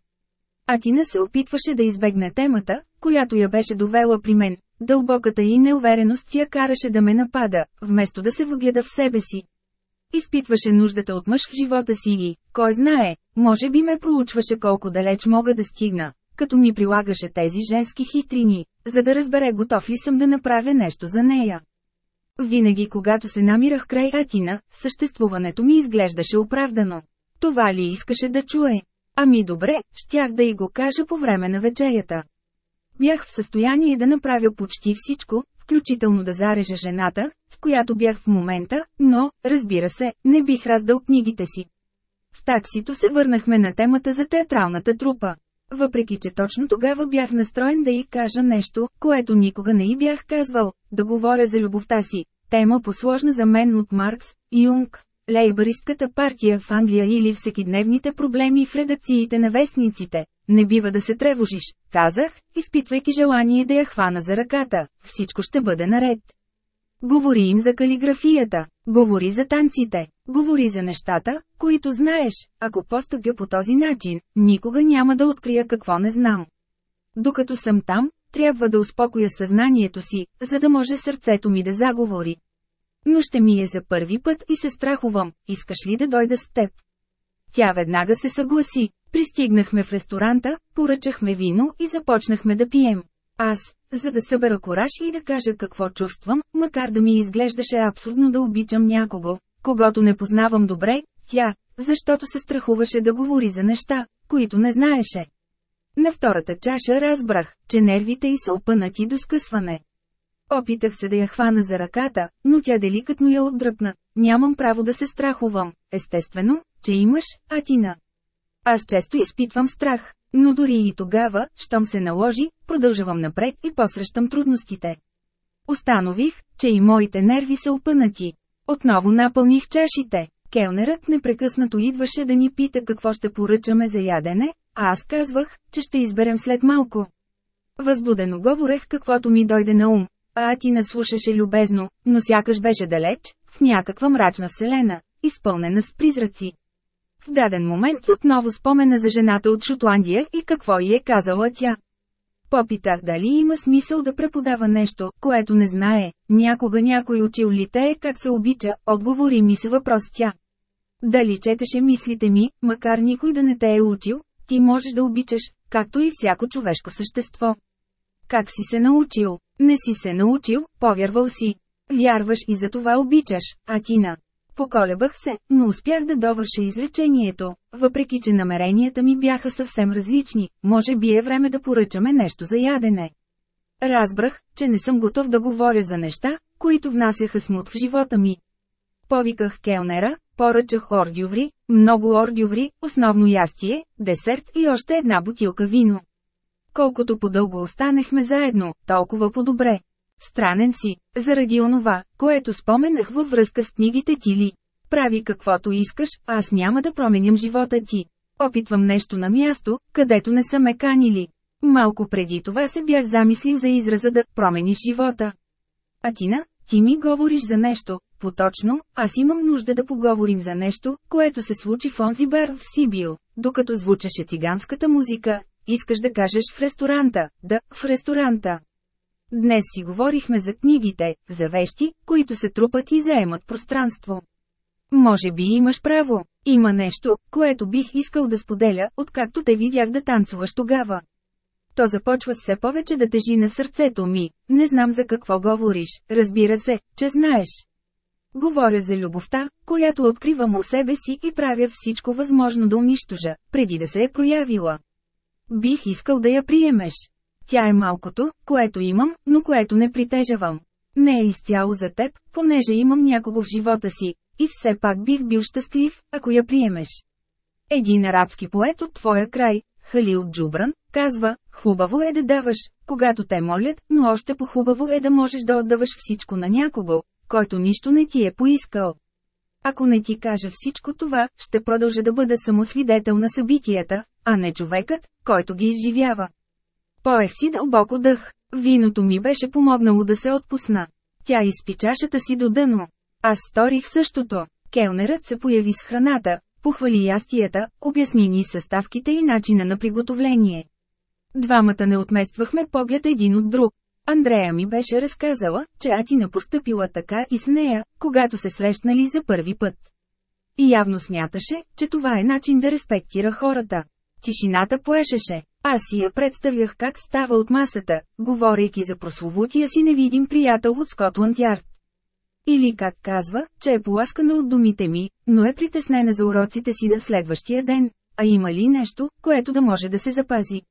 Атина се опитваше да избегне темата, която я беше довела при мен. Дълбоката и неувереност я караше да ме напада, вместо да се въгледа в себе си. Изпитваше нуждата от мъж в живота си и, кой знае, може би ме проучваше колко далеч мога да стигна, като ми прилагаше тези женски хитрини, за да разбере готов ли съм да направя нещо за нея. Винаги когато се намирах край Атина, съществуването ми изглеждаше оправдано. Това ли искаше да чуе? Ами добре, щях да й го кажа по време на вечерята. Бях в състояние да направя почти всичко, включително да зарежа жената, с която бях в момента, но, разбира се, не бих раздал книгите си. В таксито се върнахме на темата за театралната трупа. Въпреки че точно тогава бях настроен да й кажа нещо, което никога не й бях казвал, да говоря за любовта си, тема посложна за мен от Маркс, Юнг, лейбаристката партия в Англия или всекидневните проблеми в редакциите на вестниците. Не бива да се тревожиш, казах, изпитвайки желание да я хвана за ръката, всичко ще бъде наред. Говори им за калиграфията, говори за танците, говори за нещата, които знаеш, ако постъпя по този начин, никога няма да открия какво не знам. Докато съм там, трябва да успокоя съзнанието си, за да може сърцето ми да заговори. Но ще ми е за първи път и се страхувам, искаш ли да дойда с теб? Тя веднага се съгласи. Пристигнахме в ресторанта, поръчахме вино и започнахме да пием. Аз, за да събера кораж и да кажа какво чувствам, макар да ми изглеждаше абсурдно да обичам някого, когато не познавам добре, тя, защото се страхуваше да говори за неща, които не знаеше. На втората чаша разбрах, че нервите й са опънати до скъсване. Опитах се да я хвана за ръката, но тя деликатно я отдръпна. Нямам право да се страхувам, естествено, че имаш, Атина. Аз често изпитвам страх, но дори и тогава, щом се наложи, продължавам напред и посрещам трудностите. Установих, че и моите нерви са опънати. Отново напълних чашите. Келнерът непрекъснато идваше да ни пита какво ще поръчаме за ядене, а аз казвах, че ще изберем след малко. Възбудено говорех каквото ми дойде на ум, а ти наслушаше любезно, но сякаш беше далеч, в някаква мрачна вселена, изпълнена с призраци. В даден момент отново спомена за жената от Шотландия и какво й е казала тя. Попитах дали има смисъл да преподава нещо, което не знае, някога някой учил ли те как се обича, отговори ми се въпрос тя. Дали четеше мислите ми, макар никой да не те е учил, ти можеш да обичаш, както и всяко човешко същество. Как си се научил? Не си се научил, повярвал си. Вярваш и за това обичаш, Атина. Поколебах се, но успях да довърша изречението, въпреки че намеренията ми бяха съвсем различни, може би е време да поръчаме нещо за ядене. Разбрах, че не съм готов да говоря за неща, които внасяха смут в живота ми. Повиках келнера, поръчах ордюври, много ордюври, основно ястие, десерт и още една бутилка вино. Колкото по-дълго останехме заедно, толкова по-добре. Странен си, заради онова, което споменах във връзка с книгите ти ли. Прави каквото искаш, аз няма да променям живота ти. Опитвам нещо на място, където не са ме канили. Малко преди това се бях замислил за израза да промениш живота. Атина, ти ми говориш за нещо, поточно, аз имам нужда да поговорим за нещо, което се случи в онзи бар в Сибил, докато звучеше циганската музика. Искаш да кажеш в ресторанта, да, в ресторанта. Днес си говорихме за книгите, за вещи, които се трупат и заемат пространство. Може би имаш право. Има нещо, което бих искал да споделя, откакто те видях да танцуваш тогава. То започва все повече да тежи на сърцето ми. Не знам за какво говориш, разбира се, че знаеш. Говоря за любовта, която откривам у себе си и правя всичко възможно да унищожа, преди да се е проявила. Бих искал да я приемеш. Тя е малкото, което имам, но което не притежавам. Не е изцяло за теб, понеже имам някого в живота си, и все пак бих бил щастлив, ако я приемеш. Един арабски поет от твоя край, Халил Джубран, казва, хубаво е да даваш, когато те молят, но още по-хубаво е да можеш да отдаваш всичко на някого, който нищо не ти е поискал. Ако не ти кажа всичко това, ще продължа да бъда само свидетел на събитията, а не човекът, който ги изживява. Поех си дълбоко дъх. Виното ми беше помогнало да се отпусна. Тя изпи чашата си до дъно. Аз сторих същото. Келнерът се появи с храната, похвали ястията, обясни ни съставките и начина на приготовление. Двамата не отмествахме поглед един от друг. Андрея ми беше разказала, че Атина постъпила така и с нея, когато се срещнали за първи път. И явно смяташе, че това е начин да респектира хората. Тишината поешеше. Аз си я представях как става от масата, говорейки за прословутия си невидим приятел от Скотланд Ярд. Или как казва, че е поласкана от думите ми, но е притеснена за уроците си на следващия ден, а има ли нещо, което да може да се запази.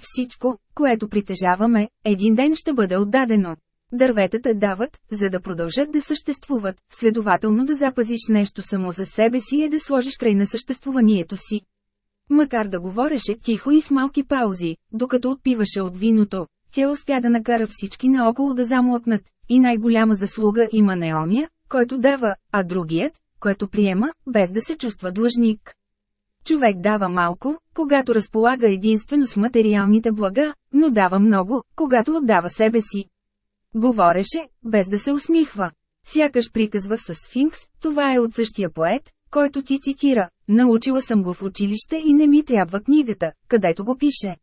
Всичко, което притежаваме, един ден ще бъде отдадено. Дърветата дават, за да продължат да съществуват, следователно да запазиш нещо само за себе си е да сложиш край на съществуванието си. Макар да говореше тихо и с малки паузи, докато отпиваше от виното, тя успя да накара всички наоколо да замлъкнат, и най-голяма заслуга има не ония, който дава, а другият, който приема, без да се чувства длъжник. Човек дава малко, когато разполага единствено с материалните блага, но дава много, когато отдава себе си. Говореше, без да се усмихва. Сякаш приказвах с Сфинкс, това е от същия поет, който ти цитира. Научила съм го в училище и не ми трябва книгата, където го пише.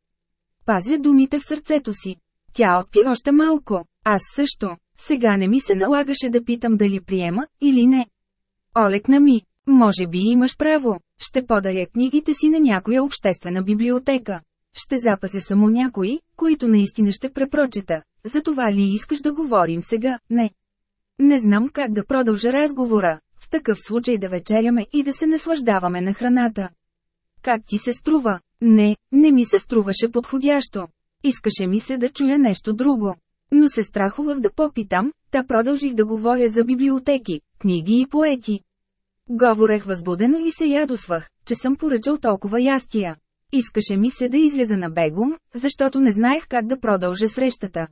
Пазя думите в сърцето си. Тя отпи още малко. Аз също. Сега не ми се налагаше да питам дали приема, или не. Олекна ми. Може би имаш право. Ще подаря книгите си на някоя обществена библиотека. Ще запася само някои, които наистина ще препрочета. За това ли искаш да говорим сега? Не. Не знам как да продължа разговора. В такъв случай да вечеряме и да се наслаждаваме на храната. Как ти се струва? Не, не ми се струваше подходящо. Искаше ми се да чуя нещо друго. Но се страхувах да попитам, та продължих да говоря за библиотеки, книги и поети. Говорех възбудено и се ядосвах, че съм поръчал толкова ястия. Искаше ми се да излеза на бегум, защото не знаех как да продължа срещата.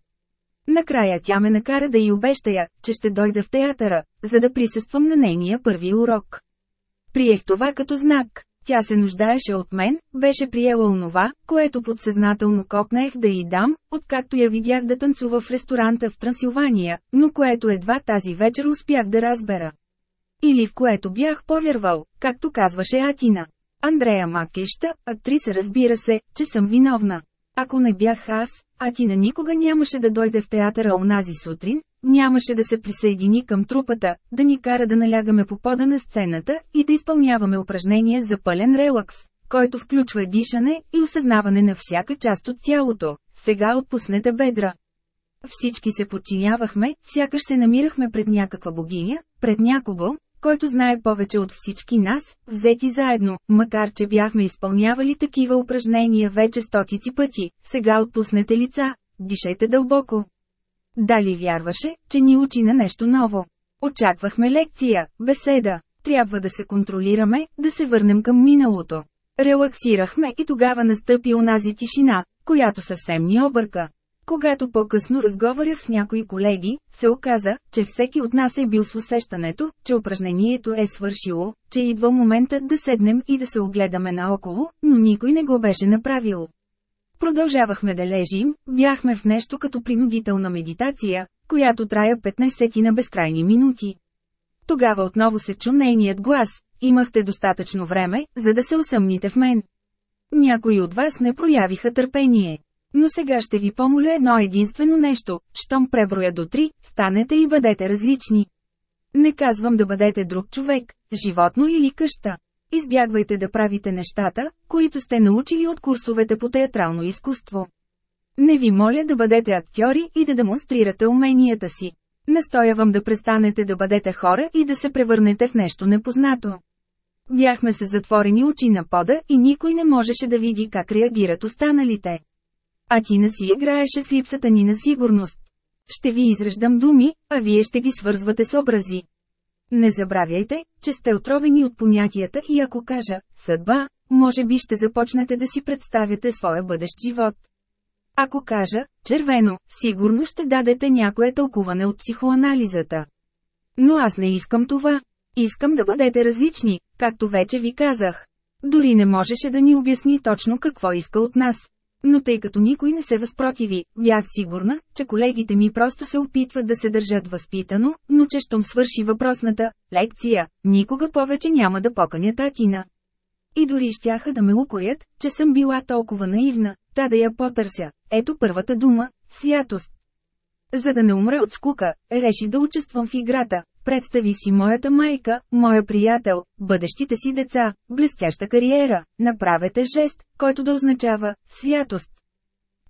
Накрая тя ме накара да й обещая, че ще дойда в театъра, за да присъствам на нейния първи урок. Приех това като знак. Тя се нуждаеше от мен, беше приела онова, което подсъзнателно копнех да й дам, откакто я видях да танцува в ресторанта в Трансилвания, но което едва тази вечер успях да разбера. Или в което бях повярвал, както казваше Атина. Андрея Макеща, актриса разбира се, че съм виновна. Ако не бях аз, Атина никога нямаше да дойде в театъра онази сутрин, нямаше да се присъедини към трупата, да ни кара да налягаме по пода на сцената и да изпълняваме упражнения за пълен релакс, който включва дишане и осъзнаване на всяка част от тялото. Сега отпуснете бедра. Всички се подчинявахме, сякаш се намирахме пред някаква богиня, пред някого, който знае повече от всички нас, взети заедно, макар че бяхме изпълнявали такива упражнения вече стотици пъти, сега отпуснете лица, дишайте дълбоко. Дали вярваше, че ни учи на нещо ново? Очаквахме лекция, беседа. Трябва да се контролираме, да се върнем към миналото. Релаксирахме и тогава настъпи онази тишина, която съвсем ни обърка. Когато по-късно разговарях с някои колеги, се оказа, че всеки от нас е бил с усещането, че упражнението е свършило, че идва моментът да седнем и да се огледаме наоколо, но никой не го беше направил. Продължавахме да лежим, бяхме в нещо като принудителна медитация, която трая 15 на безкрайни минути. Тогава отново се чу нейният глас, имахте достатъчно време, за да се усъмните в мен. Някои от вас не проявиха търпение. Но сега ще ви помоля едно единствено нещо, щом преброя до три, станете и бъдете различни. Не казвам да бъдете друг човек, животно или къща. Избягвайте да правите нещата, които сте научили от курсовете по театрално изкуство. Не ви моля да бъдете актьори и да демонстрирате уменията си. Настоявам да престанете да бъдете хора и да се превърнете в нещо непознато. Бяхме се затворени очи на пода и никой не можеше да види как реагират останалите. А ти не си играеше с липсата ни на сигурност. Ще ви изреждам думи, а вие ще ги свързвате с образи. Не забравяйте, че сте отровени от понятията и ако кажа «съдба», може би ще започнете да си представяте своя бъдещ живот. Ако кажа «червено», сигурно ще дадете някое тълкуване от психоанализата. Но аз не искам това. Искам да бъдете различни, както вече ви казах. Дори не можеше да ни обясни точно какво иска от нас. Но тъй като никой не се възпротиви, бях сигурна, че колегите ми просто се опитват да се държат възпитано, но че щом свърши въпросната лекция, никога повече няма да поканя татина. И дори щяха да ме укорят, че съм била толкова наивна, та да я потърся. Ето първата дума – святост. За да не умра от скука, реших да участвам в играта. Представи си моята майка, моя приятел, бъдещите си деца, блестяща кариера, направете жест, който да означава святост.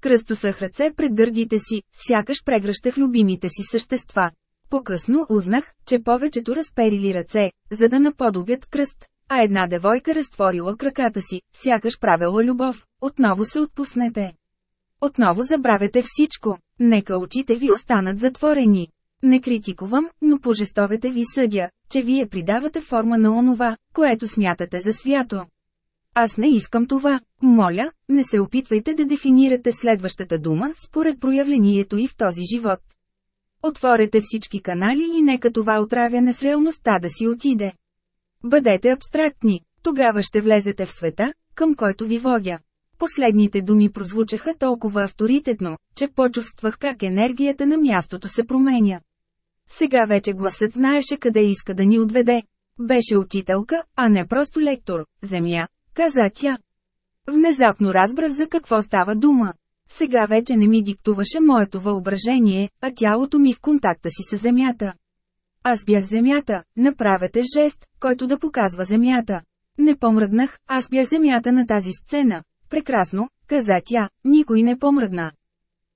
Кръстосах ръце пред гърдите си, сякаш прегръщах любимите си същества. По-късно узнах, че повечето разперили ръце, за да наподобят кръст, а една девойка разтворила краката си, сякаш правила любов. Отново се отпуснете. Отново забравяте всичко. Нека очите ви останат затворени. Не критикувам, но по жестовете ви съдя, че вие придавате форма на онова, което смятате за свято. Аз не искам това. Моля, не се опитвайте да дефинирате следващата дума според проявлението и в този живот. Отворете всички канали и нека това отравяне с реалността да си отиде. Бъдете абстрактни, тогава ще влезете в света, към който ви водя. Последните думи прозвучаха толкова авторитетно, че почувствах как енергията на мястото се променя. Сега вече гласът знаеше къде иска да ни отведе. Беше учителка, а не просто лектор, земя, каза тя. Внезапно разбрах за какво става дума. Сега вече не ми диктуваше моето въображение, а тялото ми в контакта си с земята. Аз бях земята, направете жест, който да показва земята. Не помръднах, аз бях земята на тази сцена. Прекрасно, каза тя, никой не помръдна.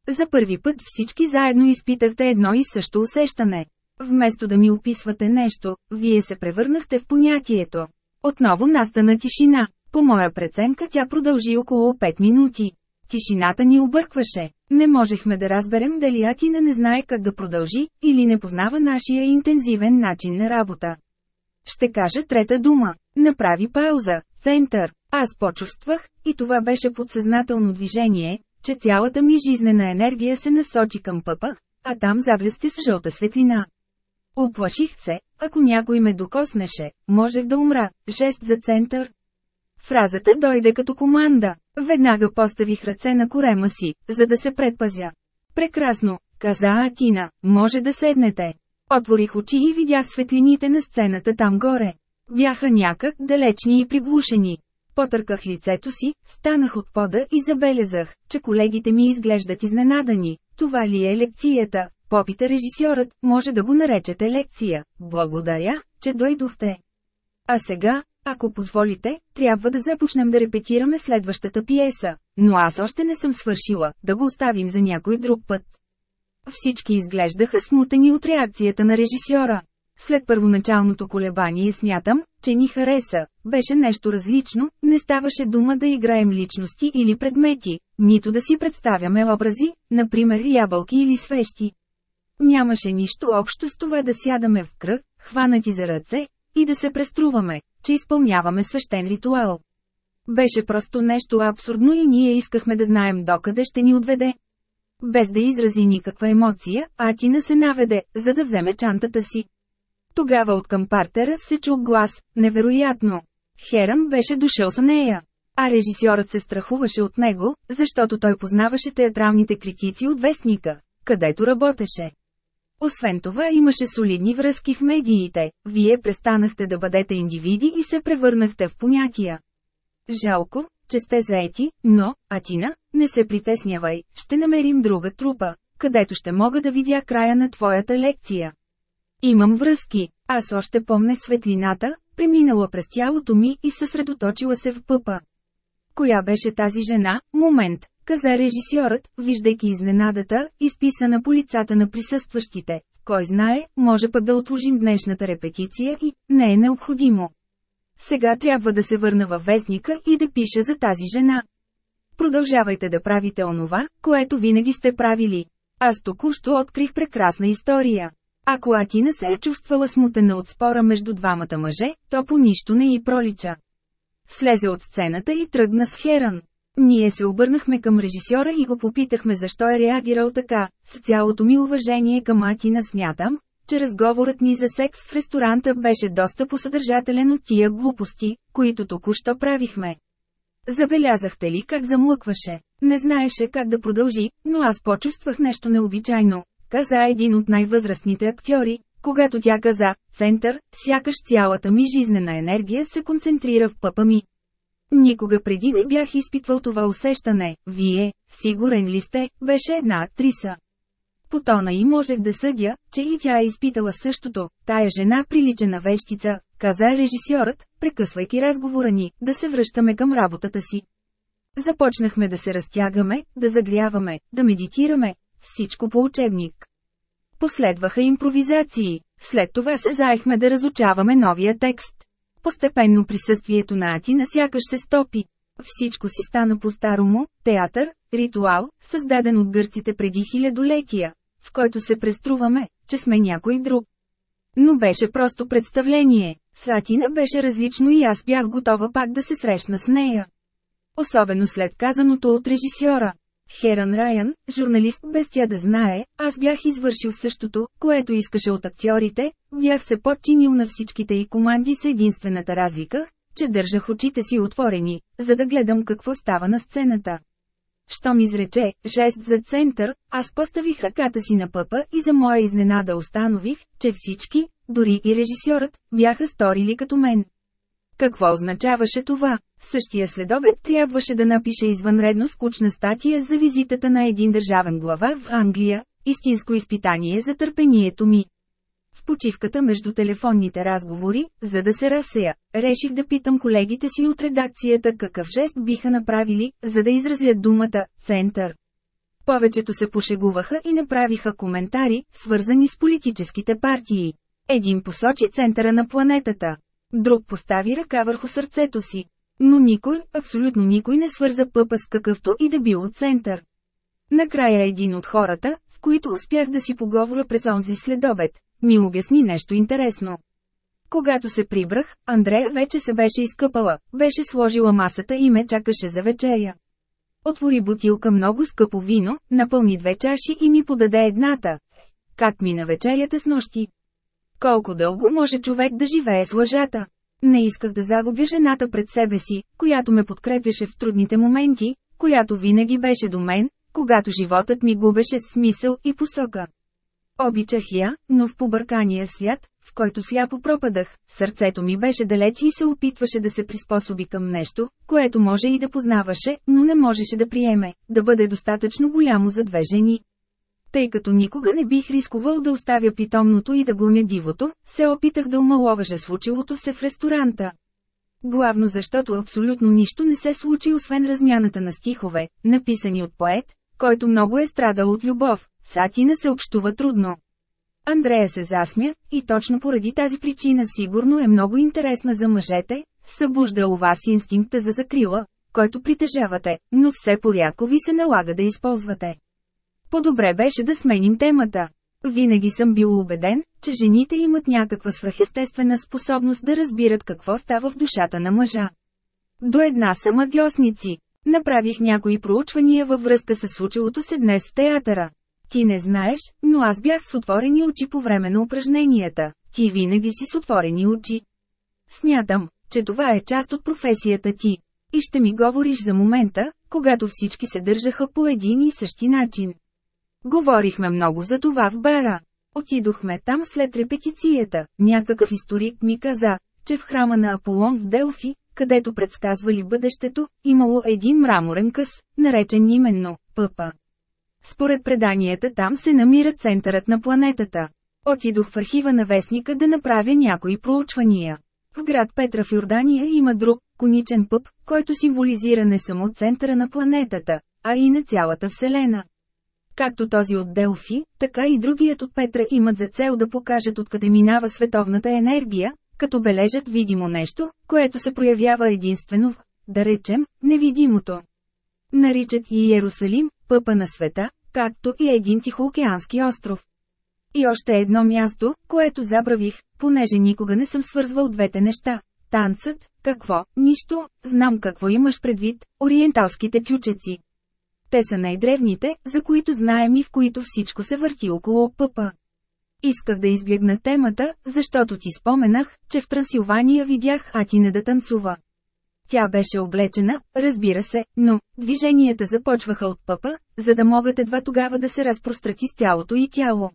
За първи път всички заедно изпитахте едно и също усещане. Вместо да ми описвате нещо, вие се превърнахте в понятието. Отново настана тишина. По моя преценка тя продължи около 5 минути. Тишината ни объркваше. Не можехме да разберем дали Атина не знае как да продължи, или не познава нашия интензивен начин на работа. Ще кажа трета дума. Направи пауза. Център. Аз почувствах, и това беше подсъзнателно движение, че цялата ми жизнена енергия се насочи към пъпа, а там заблести с жълта светлина. Оплаших се, ако някой ме докоснеше, можех да умра. Жест за център. Фразата дойде като команда. Веднага поставих ръце на корема си, за да се предпазя. Прекрасно, каза Атина, може да седнете. Отворих очи и видях светлините на сцената там горе. Бяха някак далечни и приглушени. Потърках лицето си, станах от пода и забелязах, че колегите ми изглеждат изненадани. Това ли е лекцията? Попита режисьорът, може да го наречете лекция. Благодаря, че дойдохте. А сега, ако позволите, трябва да започнем да репетираме следващата пиеса, но аз още не съм свършила, да го оставим за някой друг път. Всички изглеждаха смутени от реакцията на режисьора. След първоначалното колебание смятам, че ни хареса, беше нещо различно, не ставаше дума да играем личности или предмети, нито да си представяме образи, например ябълки или свещи. Нямаше нищо общо с това да сядаме в кръг, хванати за ръце, и да се преструваме, че изпълняваме свещен ритуал. Беше просто нещо абсурдно и ние искахме да знаем докъде ще ни отведе. Без да изрази никаква емоция, Атина се наведе, за да вземе чантата си. Тогава от към партера се чу глас, невероятно. Херън беше дошъл с нея. А режисьорът се страхуваше от него, защото той познаваше театралните критици от вестника, където работеше. Освен това имаше солидни връзки в медиите, вие престанахте да бъдете индивиди и се превърнахте в понятия. Жалко, че сте заети, но, Атина, не се притеснявай, ще намерим друга трупа, където ще мога да видя края на твоята лекция. Имам връзки, аз още помня светлината, преминала през тялото ми и съсредоточила се в пъпа. Коя беше тази жена? Момент, каза режисьорът, виждайки изненадата, изписана по лицата на присъстващите. Кой знае, може пък да отложим днешната репетиция и не е необходимо. Сега трябва да се върна във вестника и да пиша за тази жена. Продължавайте да правите онова, което винаги сте правили. Аз току-що открих прекрасна история. Ако Атина се е чувствала смутена от спора между двамата мъже, то по нищо не й пролича. Слезе от сцената и тръгна с Херан. Ние се обърнахме към режисьора и го попитахме защо е реагирал така. С цялото ми уважение към Атина смятам, че разговорът ни за секс в ресторанта беше доста посъдържателен от тия глупости, които току-що правихме. Забелязахте ли как замлъкваше? Не знаеше как да продължи, но аз почувствах нещо необичайно, каза един от най-възрастните актьори, когато тя каза, център, сякаш цялата ми жизнена енергия се концентрира в пъпа ми. Никога преди не бях изпитвал това усещане, вие, сигурен ли сте, беше една актриса. По тона и можех да съдя, че и тя е изпитала същото, тая жена прилича на вещица, каза режисьорът, прекъсвайки разговора ни, да се връщаме към работата си. Започнахме да се разтягаме, да загряваме, да медитираме, всичко по учебник. Последваха импровизации, след това се заехме да разучаваме новия текст. Постепенно присъствието на Атина сякаш се стопи. Всичко си стана по-старому, театър, ритуал, създаден от гърците преди хилядолетия, в който се преструваме, че сме някой друг. Но беше просто представление. Сатина беше различно и аз бях готова пак да се срещна с нея. Особено след казаното от режисьора. Херан Райан, журналист без тя да знае, аз бях извършил същото, което искаше от актьорите, бях се подчинил на всичките и команди с единствената разлика, че държах очите си отворени, за да гледам какво става на сцената. Щом изрече, жест за център, аз поставих ръката си на пъпа и за моя изненада установих, че всички, дори и режисьорът, бяха сторили като мен. Какво означаваше това? Същия следобед трябваше да напише извънредно скучна статия за визитата на един държавен глава в Англия, истинско изпитание за търпението ми. В почивката между телефонните разговори, за да се разсея, реших да питам колегите си от редакцията какъв жест биха направили, за да изразят думата «център». Повечето се пошегуваха и направиха коментари, свързани с политическите партии. Един посочи центъра на планетата. Друг постави ръка върху сърцето си. Но никой, абсолютно никой не свърза пъпа с какъвто и да бил център. Накрая един от хората, с които успях да си поговоря през онзи следобед, ми обясни нещо интересно. Когато се прибрах, Андрея вече се беше изкъпала, беше сложила масата и ме чакаше за вечеря. Отвори бутилка много скъпо вино, напълни две чаши и ми подаде едната. Как мина вечерята с нощи? Колко дълго може човек да живее с лъжата? Не исках да загубя жената пред себе си, която ме подкрепяше в трудните моменти, която винаги беше до мен, когато животът ми губеше смисъл и посока. Обичах я, но в побъркания свят, в който сляпо пропадах, сърцето ми беше далеч и се опитваше да се приспособи към нещо, което може и да познаваше, но не можеше да приеме, да бъде достатъчно голямо за две жени. Тъй като никога не бих рискувал да оставя питомното и да гоня дивото, се опитах да омаловажа случилото се в ресторанта. Главно защото абсолютно нищо не се случи освен размяната на стихове, написани от поет, който много е страдал от любов, Сатина се общува трудно. Андрея се засмя, и точно поради тази причина сигурно е много интересна за мъжете, събужда у вас инстинкта за закрила, който притежавате, но все порядко ви се налага да използвате. По-добре беше да сменим темата. Винаги съм бил убеден, че жените имат някаква свръхестествена способност да разбират какво става в душата на мъжа. До една са магиосници. Направих някои проучвания във връзка с случилото се днес в театъра. Ти не знаеш, но аз бях с отворени очи по време на упражненията. Ти винаги си с отворени очи. Смятам, че това е част от професията ти. И ще ми говориш за момента, когато всички се държаха по един и същи начин. Говорихме много за това в бара. Отидохме там след репетицията. Някакъв историк ми каза, че в храма на Аполон в Делфи, където предсказвали бъдещето, имало един мраморен къс, наречен именно Пъпа. Според преданията там се намира центърът на планетата. Отидох в архива на вестника да направя някои проучвания. В град Петра в Йордания има друг, коничен пъп, който символизира не само центъра на планетата, а и на цялата Вселена. Както този от Делфи, така и другият от Петра имат за цел да покажат откъде минава световната енергия, като бележат видимо нещо, което се проявява единствено в, да речем, невидимото. Наричат и Иерусалим, пъпа на света, както и един тихоокеански остров. И още едно място, което забравих, понеже никога не съм свързвал двете неща. Танцът, какво, нищо, знам какво имаш предвид, ориенталските ключеци. Те са най-древните, за които знаем и в които всичко се върти около пъпа. Исках да избегна темата, защото ти споменах, че в Трансилвания видях Атина да танцува. Тя беше облечена, разбира се, но движенията започваха от пъпа, за да могат едва тогава да се разпрострати с цялото и тяло.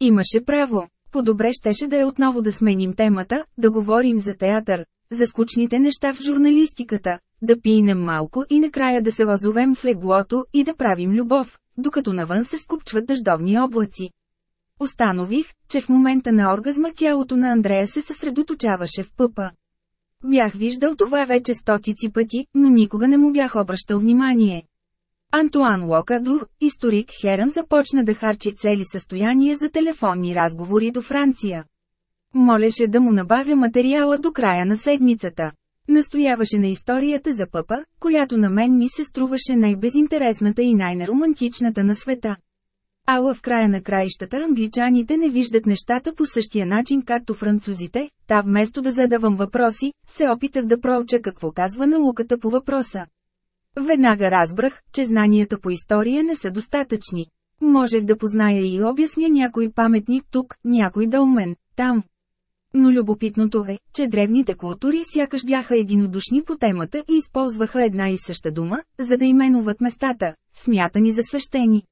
Имаше право. По-добре щеше да е отново да сменим темата, да говорим за театър, за скучните неща в журналистиката, да пинем малко и накрая да се лазовем в леглото и да правим любов, докато навън се скупчват дъждовни облаци. Установих, че в момента на оргазма тялото на Андрея се съсредоточаваше в пъпа. Бях виждал това вече стотици пъти, но никога не му бях обръщал внимание. Антуан Локадур, историк Херън започна да харчи цели състояния за телефонни разговори до Франция. Молеше да му набавя материала до края на седмицата. Настояваше на историята за пъпа, която на мен ми се струваше най-безинтересната и най-неромантичната на света. Ала в края на краищата англичаните не виждат нещата по същия начин както французите, та вместо да задавам въпроси, се опитах да проуча какво казва науката по въпроса. Веднага разбрах, че знанията по история не са достатъчни. Можех да позная и обясня някой паметник тук, някой долмен, там. Но любопитното е, че древните култури сякаш бяха единодушни по темата и използваха една и съща дума, за да именуват местата, смятани за свещени.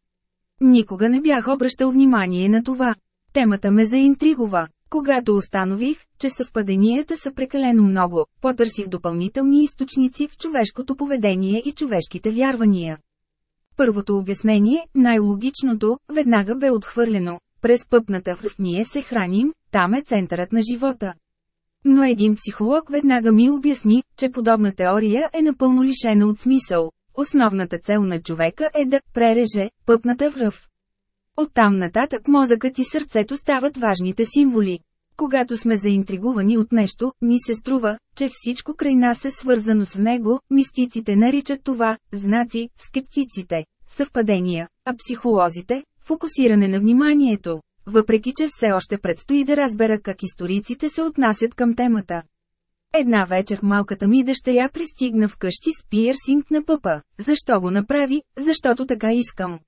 Никога не бях обръщал внимание на това. Темата ме заинтригува. Когато установих, че съвпаденията са прекалено много, потърсих допълнителни източници в човешкото поведение и човешките вярвания. Първото обяснение, най-логичното, веднага бе отхвърлено. През пъпната връв ние се храним, там е центърът на живота. Но един психолог веднага ми обясни, че подобна теория е напълно лишена от смисъл. Основната цел на човека е да пререже пъпната връв. Оттам нататък мозъкът и сърцето стават важните символи. Когато сме заинтригувани от нещо, ни се струва, че всичко край нас е свързано с него, мистиците наричат това знаци, скептиците, съвпадения, а психолозите – фокусиране на вниманието. Въпреки че все още предстои да разбера как историците се отнасят към темата. Една вечер малката ми дъщеря пристигна вкъщи с пиерсинг на пъпа. Защо го направи? Защото така искам.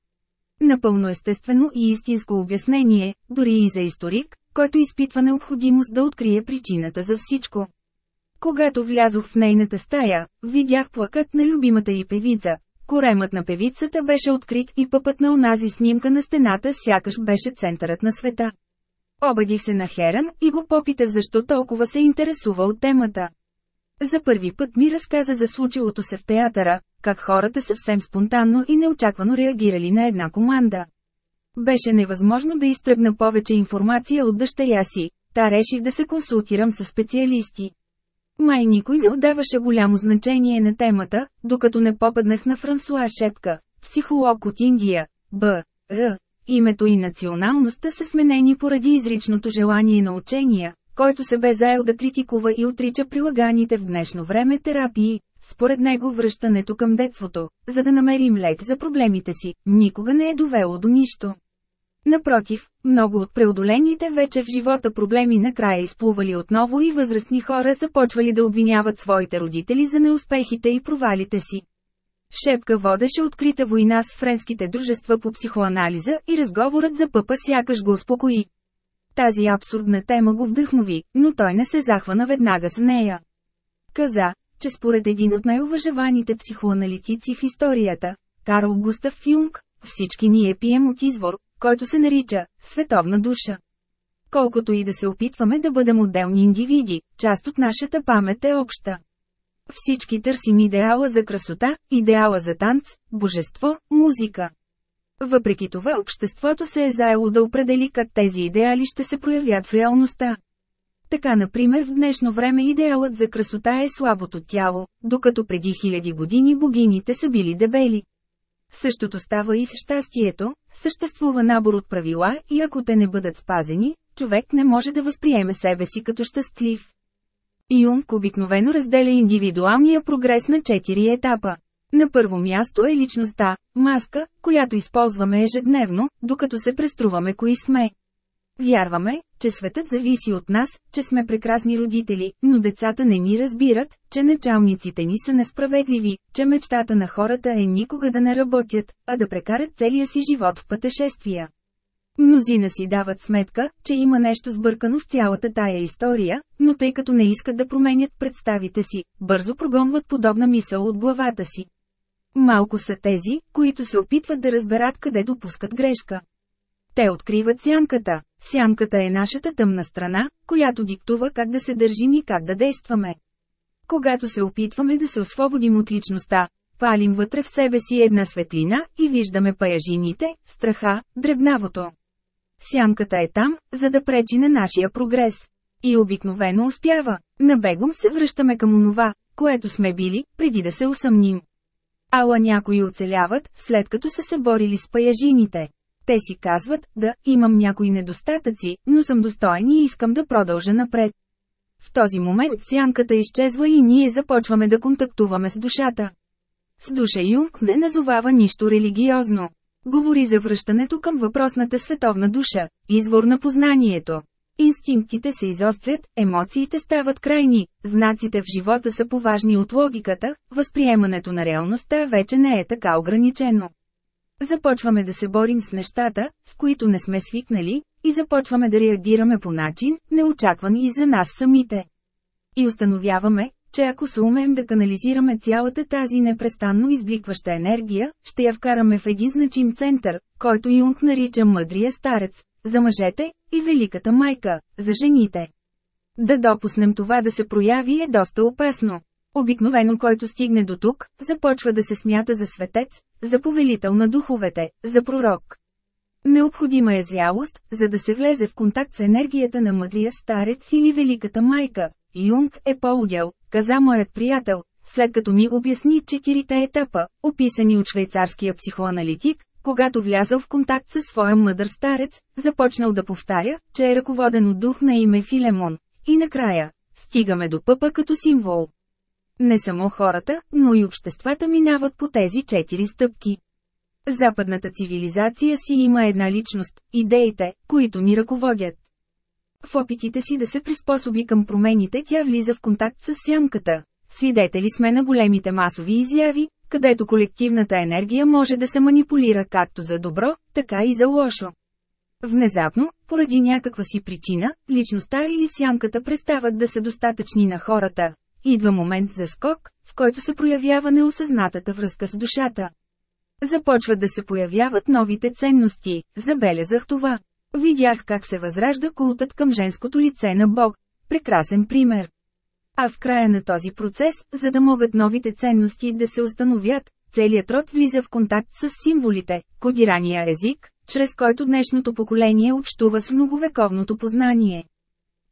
Напълно естествено и истинско обяснение, дори и за историк, който изпитва необходимост да открие причината за всичко. Когато влязох в нейната стая, видях плакът на любимата й певица. Коремът на певицата беше открит и пъпът на онази снимка на стената сякаш беше центърът на света. Обадих се на Херан и го попитах защо толкова се интересува от темата. За първи път ми разказа за случилото се в театъра, как хората съвсем спонтанно и неочаквано реагирали на една команда. Беше невъзможно да изтръгна повече информация от дъщеря си, та реших да се консултирам с специалисти. Май никой не отдаваше голямо значение на темата, докато не попаднах на Франсуа Шепка, психолог от Индия, Б. Р. Името и националността са сменени поради изричното желание на учения, който се бе заел да критикува и отрича прилаганите в днешно време терапии. Според него връщането към детството, за да намерим лек за проблемите си, никога не е довело до нищо. Напротив, много от преодолените вече в живота проблеми накрая изплували отново и възрастни хора започвали да обвиняват своите родители за неуспехите и провалите си. Шепка водеше открита война с френските дружества по психоанализа и разговорът за пъпа сякаш го успокои. Тази абсурдна тема го вдъхнови, но той не се захвана веднага с нея. Каза, че според един от най-уважаваните психоаналитици в историята, Карл Густав Юнг, всички ние пием от извор, който се нарича «световна душа». Колкото и да се опитваме да бъдем отделни индивиди, част от нашата памет е обща. Всички търсим идеала за красота, идеала за танц, божество, музика. Въпреки това обществото се е заело да определи как тези идеали ще се проявят в реалността. Така например в днешно време идеалът за красота е слабото тяло, докато преди хиляди години богините са били дебели. Същото става и с щастието, съществува набор от правила и ако те не бъдат спазени, човек не може да възприеме себе си като щастлив. Юнг обикновено разделя индивидуалния прогрес на четири етапа. На първо място е личността, маска, която използваме ежедневно, докато се преструваме кои сме. Вярваме, че светът зависи от нас, че сме прекрасни родители, но децата не ни разбират, че началниците ни са несправедливи, че мечтата на хората е никога да не работят, а да прекарат целия си живот в пътешествия. Мнозина си дават сметка, че има нещо сбъркано в цялата тая история, но тъй като не искат да променят представите си, бързо прогонват подобна мисъл от главата си. Малко са тези, които се опитват да разберат къде допускат грешка. Те откриват сянката. Сянката е нашата тъмна страна, която диктува как да се държим и как да действаме. Когато се опитваме да се освободим от личността, палим вътре в себе си една светлина и виждаме паяжините, страха, дребнавото. Сянката е там, за да пречи на нашия прогрес. И обикновено успява. Набегом се връщаме към онова, което сме били, преди да се усъмним. Ала някои оцеляват, след като са се борили с паяжините. Те си казват, да, имам някои недостатъци, но съм достоен и искам да продължа напред. В този момент сянката изчезва и ние започваме да контактуваме с душата. С душа Юнг не назовава нищо религиозно. Говори за връщането към въпросната световна душа, извор на познанието. Инстинктите се изострят, емоциите стават крайни, знаците в живота са поважни от логиката, възприемането на реалността вече не е така ограничено. Започваме да се борим с нещата, с които не сме свикнали, и започваме да реагираме по начин, неочакван и за нас самите. И установяваме, че ако се умеем да канализираме цялата тази непрестанно избликваща енергия, ще я вкараме в един значим център, който Юнг нарича мъдрия старец, за мъжете, и великата майка, за жените. Да допуснем това да се прояви е доста опасно. Обикновено който стигне до тук, започва да се смята за светец, за повелител на духовете, за пророк. Необходима е зрялост, за да се влезе в контакт с енергията на мъдрия старец или великата майка. Юнг е полудял, каза моят приятел, след като ми обясни четирите етапа, описани от швейцарския психоаналитик, когато влязъл в контакт със своя мъдър старец, започнал да повтаря, че е ръководен от дух на име Филемон. И накрая, стигаме до пъпа като символ. Не само хората, но и обществата минават по тези четири стъпки. Западната цивилизация си има една личност – идеите, които ни ръководят. В опитите си да се приспособи към промените тя влиза в контакт с сянката. Свидетели сме на големите масови изяви, където колективната енергия може да се манипулира както за добро, така и за лошо. Внезапно, поради някаква си причина, личността или сянката престават да са достатъчни на хората, Идва момент за скок, в който се проявява неосъзнатата връзка с душата. Започват да се появяват новите ценности, забелязах това. Видях как се възражда култът към женското лице на Бог. Прекрасен пример. А в края на този процес, за да могат новите ценности да се установят, целият род влиза в контакт с символите, кодирания език, чрез който днешното поколение общува с многовековното познание.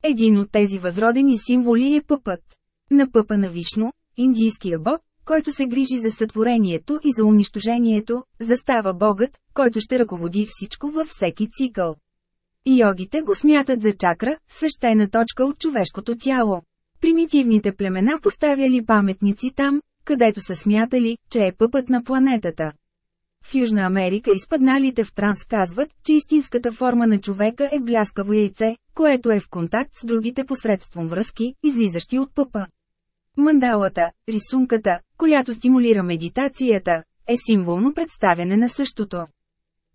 Един от тези възродени символи е пъпът. На пъпа на Вишно, индийския бог, който се грижи за сътворението и за унищожението, застава богът, който ще ръководи всичко във всеки цикъл. Йогите го смятат за чакра, свещена точка от човешкото тяло. Примитивните племена поставяли паметници там, където са смятали, че е пъпът на планетата. В Южна Америка изпадналите в транс казват, че истинската форма на човека е бляскаво яйце, което е в контакт с другите посредством връзки, излизащи от пъпа. Мандалата, рисунката, която стимулира медитацията, е символно представяне на същото.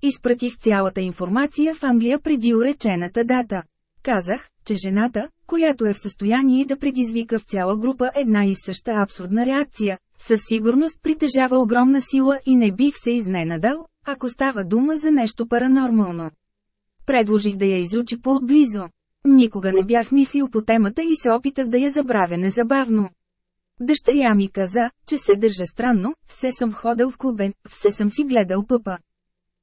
Изпратих цялата информация в Англия преди уречената дата. Казах, че жената, която е в състояние да предизвика в цяла група една и съща абсурдна реакция, със сигурност притежава огромна сила и не бих се изненадал, ако става дума за нещо паранормално. Предложих да я изучи по-отблизо. Никога не бях мислил по темата и се опитах да я забравя незабавно. Дъщеря ми каза, че се държа странно, все съм ходил в клубен, все съм си гледал пъпа.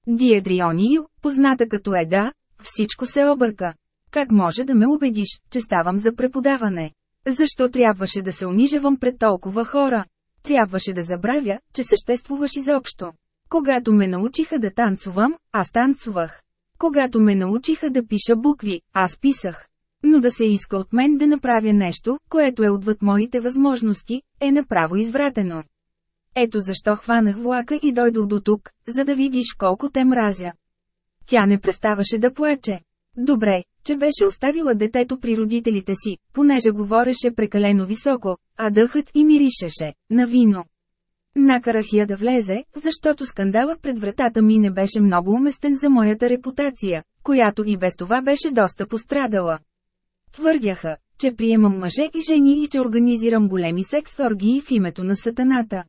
Диедрионио, позната като еда, всичко се обърка. Как може да ме убедиш, че ставам за преподаване? Защо трябваше да се унижавам пред толкова хора? Трябваше да забравя, че съществуваш изобщо. Когато ме научиха да танцувам, аз танцувах. Когато ме научиха да пиша букви, аз писах. Но да се иска от мен да направя нещо, което е отвъд моите възможности, е направо извратено. Ето защо хванах влака и дойдох до тук, за да видиш колко те мразя. Тя не преставаше да плаче. Добре, че беше оставила детето при родителите си, понеже говореше прекалено високо, а дъхът и миришеше на вино. Накарах я да влезе, защото скандалът пред вратата ми не беше много уместен за моята репутация, която и без това беше доста пострадала. Твърдяха, че приемам мъже и жени и че организирам големи секс-оргии в името на сатаната.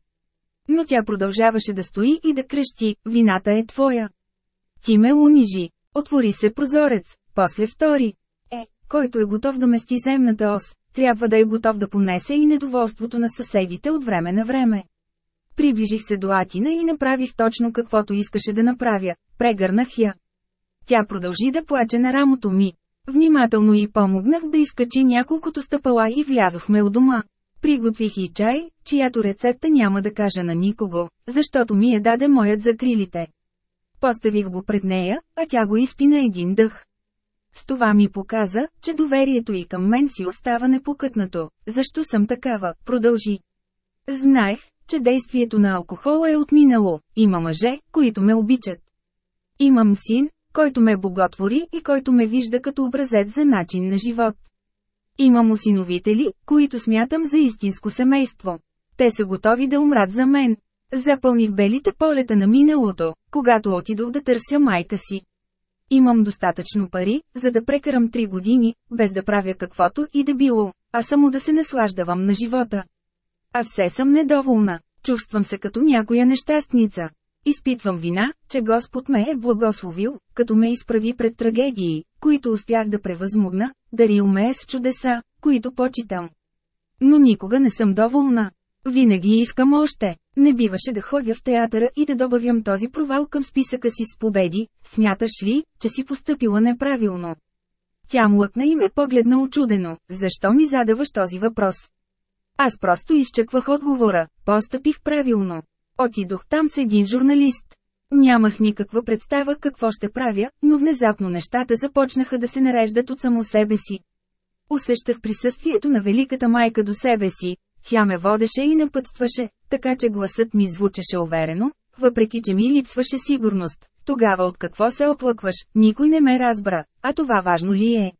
Но тя продължаваше да стои и да крещи, вината е твоя. Ти ме унижи. Отвори се прозорец, после втори. Е, който е готов да мести земната ос, трябва да е готов да понесе и недоволството на съседите от време на време. Приближих се до Атина и направих точно каквото искаше да направя, прегърнах я. Тя продължи да плаче на рамото ми. Внимателно и помогнах да изкачи няколкото стъпала и влязохме у дома. Приготвих и чай, чиято рецепта няма да кажа на никого, защото ми я даде моят за крилите. Поставих го пред нея, а тя го изпи на един дъх. С това ми показа, че доверието и към мен си остава непокътнато. Защо съм такава? Продължи. Знаех, че действието на алкохола е отминало. Има мъже, които ме обичат. Имам син, който ме боготвори и който ме вижда като образец за начин на живот. Имам усиновители, които смятам за истинско семейство. Те са готови да умрат за мен. Запълних белите полета на миналото, когато отидох да търся майка си. Имам достатъчно пари, за да прекарам три години, без да правя каквото и да било, а само да се наслаждавам на живота. А все съм недоволна. Чувствам се като някоя нещастница. Изпитвам вина, че Господ ме е благословил, като ме изправи пред трагедии, които успях да превъзмогна, дарил ме с чудеса, които почитам. Но никога не съм доволна. Винаги искам още. Не биваше да ходя в театъра и да добавям този провал към списъка си с победи, смяташ ли, че си поступила неправилно? Тя млъкна и ме погледна очудено, защо ми задаваш този въпрос? Аз просто изчаквах отговора, постъпих правилно. Отидох там с един журналист. Нямах никаква представа какво ще правя, но внезапно нещата започнаха да се нареждат от само себе си. Усещах присъствието на великата майка до себе си, тя ме водеше и напътстваше, така че гласът ми звучеше уверено, въпреки че ми липсваше сигурност. Тогава от какво се оплъкваш, никой не ме разбра, а това важно ли е?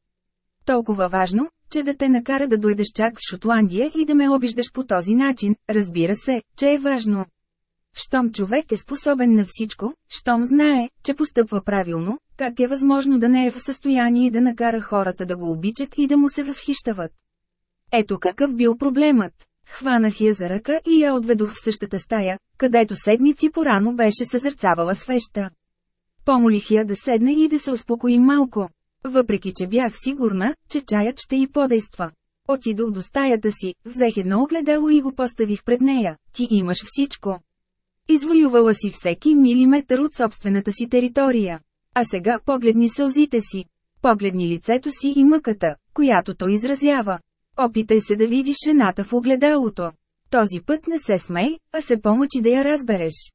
Толкова важно, че да те накара да дойдеш чак в Шотландия и да ме обиждаш по този начин, разбира се, че е важно. Щом човек е способен на всичко, щом знае, че постъпва правилно, как е възможно да не е в състояние да накара хората да го обичат и да му се възхищават. Ето какъв бил проблемът. Хванах я за ръка и я отведох в същата стая, където седмици порано беше съзърцавала свеща. Помолих я да седне и да се успокои малко. Въпреки че бях сигурна, че чаят ще й подейства. Отидох до стаята си, взех едно огледало и го поставих пред нея. Ти имаш всичко. Извоювала си всеки милиметър от собствената си територия. А сега погледни сълзите си. Погледни лицето си и мъката, която той изразява. Опитай се да видиш жената в огледалото. Този път не се смей, а се помъчи да я разбереш.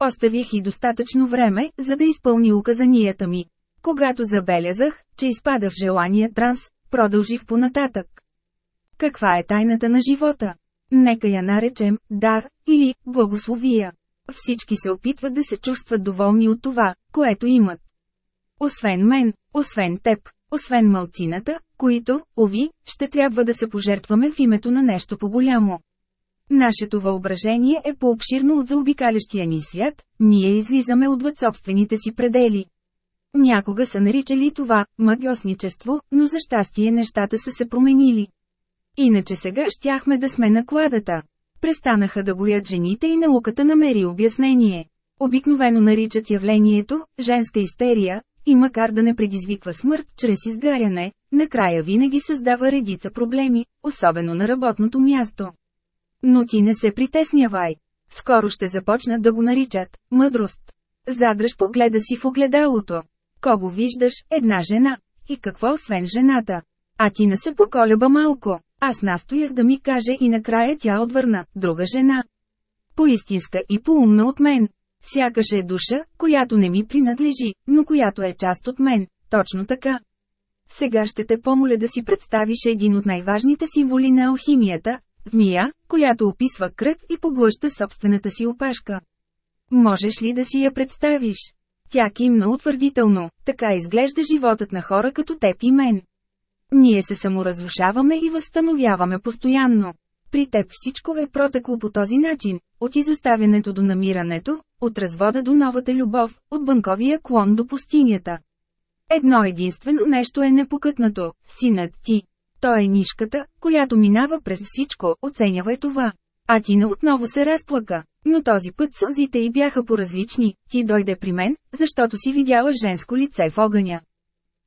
Оставих и достатъчно време, за да изпълни указанията ми. Когато забелязах, че изпада в желания транс, продължих понататък. Каква е тайната на живота? Нека я наречем дар или благословия. Всички се опитват да се чувстват доволни от това, което имат. Освен мен, освен теб, освен малцината, които, ови, ще трябва да се пожертваме в името на нещо по-голямо. Нашето въображение е по-обширно от заобикалящия ни свят, ние излизаме отвъд собствените си предели. Някога са наричали това магиосничество, но за щастие нещата са се променили. Иначе сега щяхме да сме на кладата. Престанаха да горят жените и науката намери обяснение. Обикновено наричат явлението женска истерия, и макар да не предизвиква смърт чрез изгаряне, накрая винаги създава редица проблеми, особено на работното място. Но ти не се притеснявай. Скоро ще започнат да го наричат мъдрост. Задръж погледа си в огледалото. Кого виждаш? Една жена. И какво освен жената? А ти не се поколеба малко. Аз настоях да ми каже и накрая тя отвърна, друга жена. Поистинска и поумна от мен. Сякаш е душа, която не ми принадлежи, но която е част от мен. Точно така. Сега ще те помоля да си представиш един от най-важните символи на алхимията – змия, която описва кръг и поглъща собствената си опашка. Можеш ли да си я представиш? Тя кимна утвърдително, така изглежда животът на хора като теб и мен. Ние се саморазрушаваме и възстановяваме постоянно. При теб всичко е протекло по този начин, от изоставянето до намирането, от развода до новата любов, от банковия клон до пустинята. Едно единствено нещо е непокътнато – синът ти. Той е нишката, която минава през всичко, оценявай това. А Тина отново се разплака. Но този път сълзите й бяха по-различни. Ти дойде при мен, защото си видяла женско лице в огъня.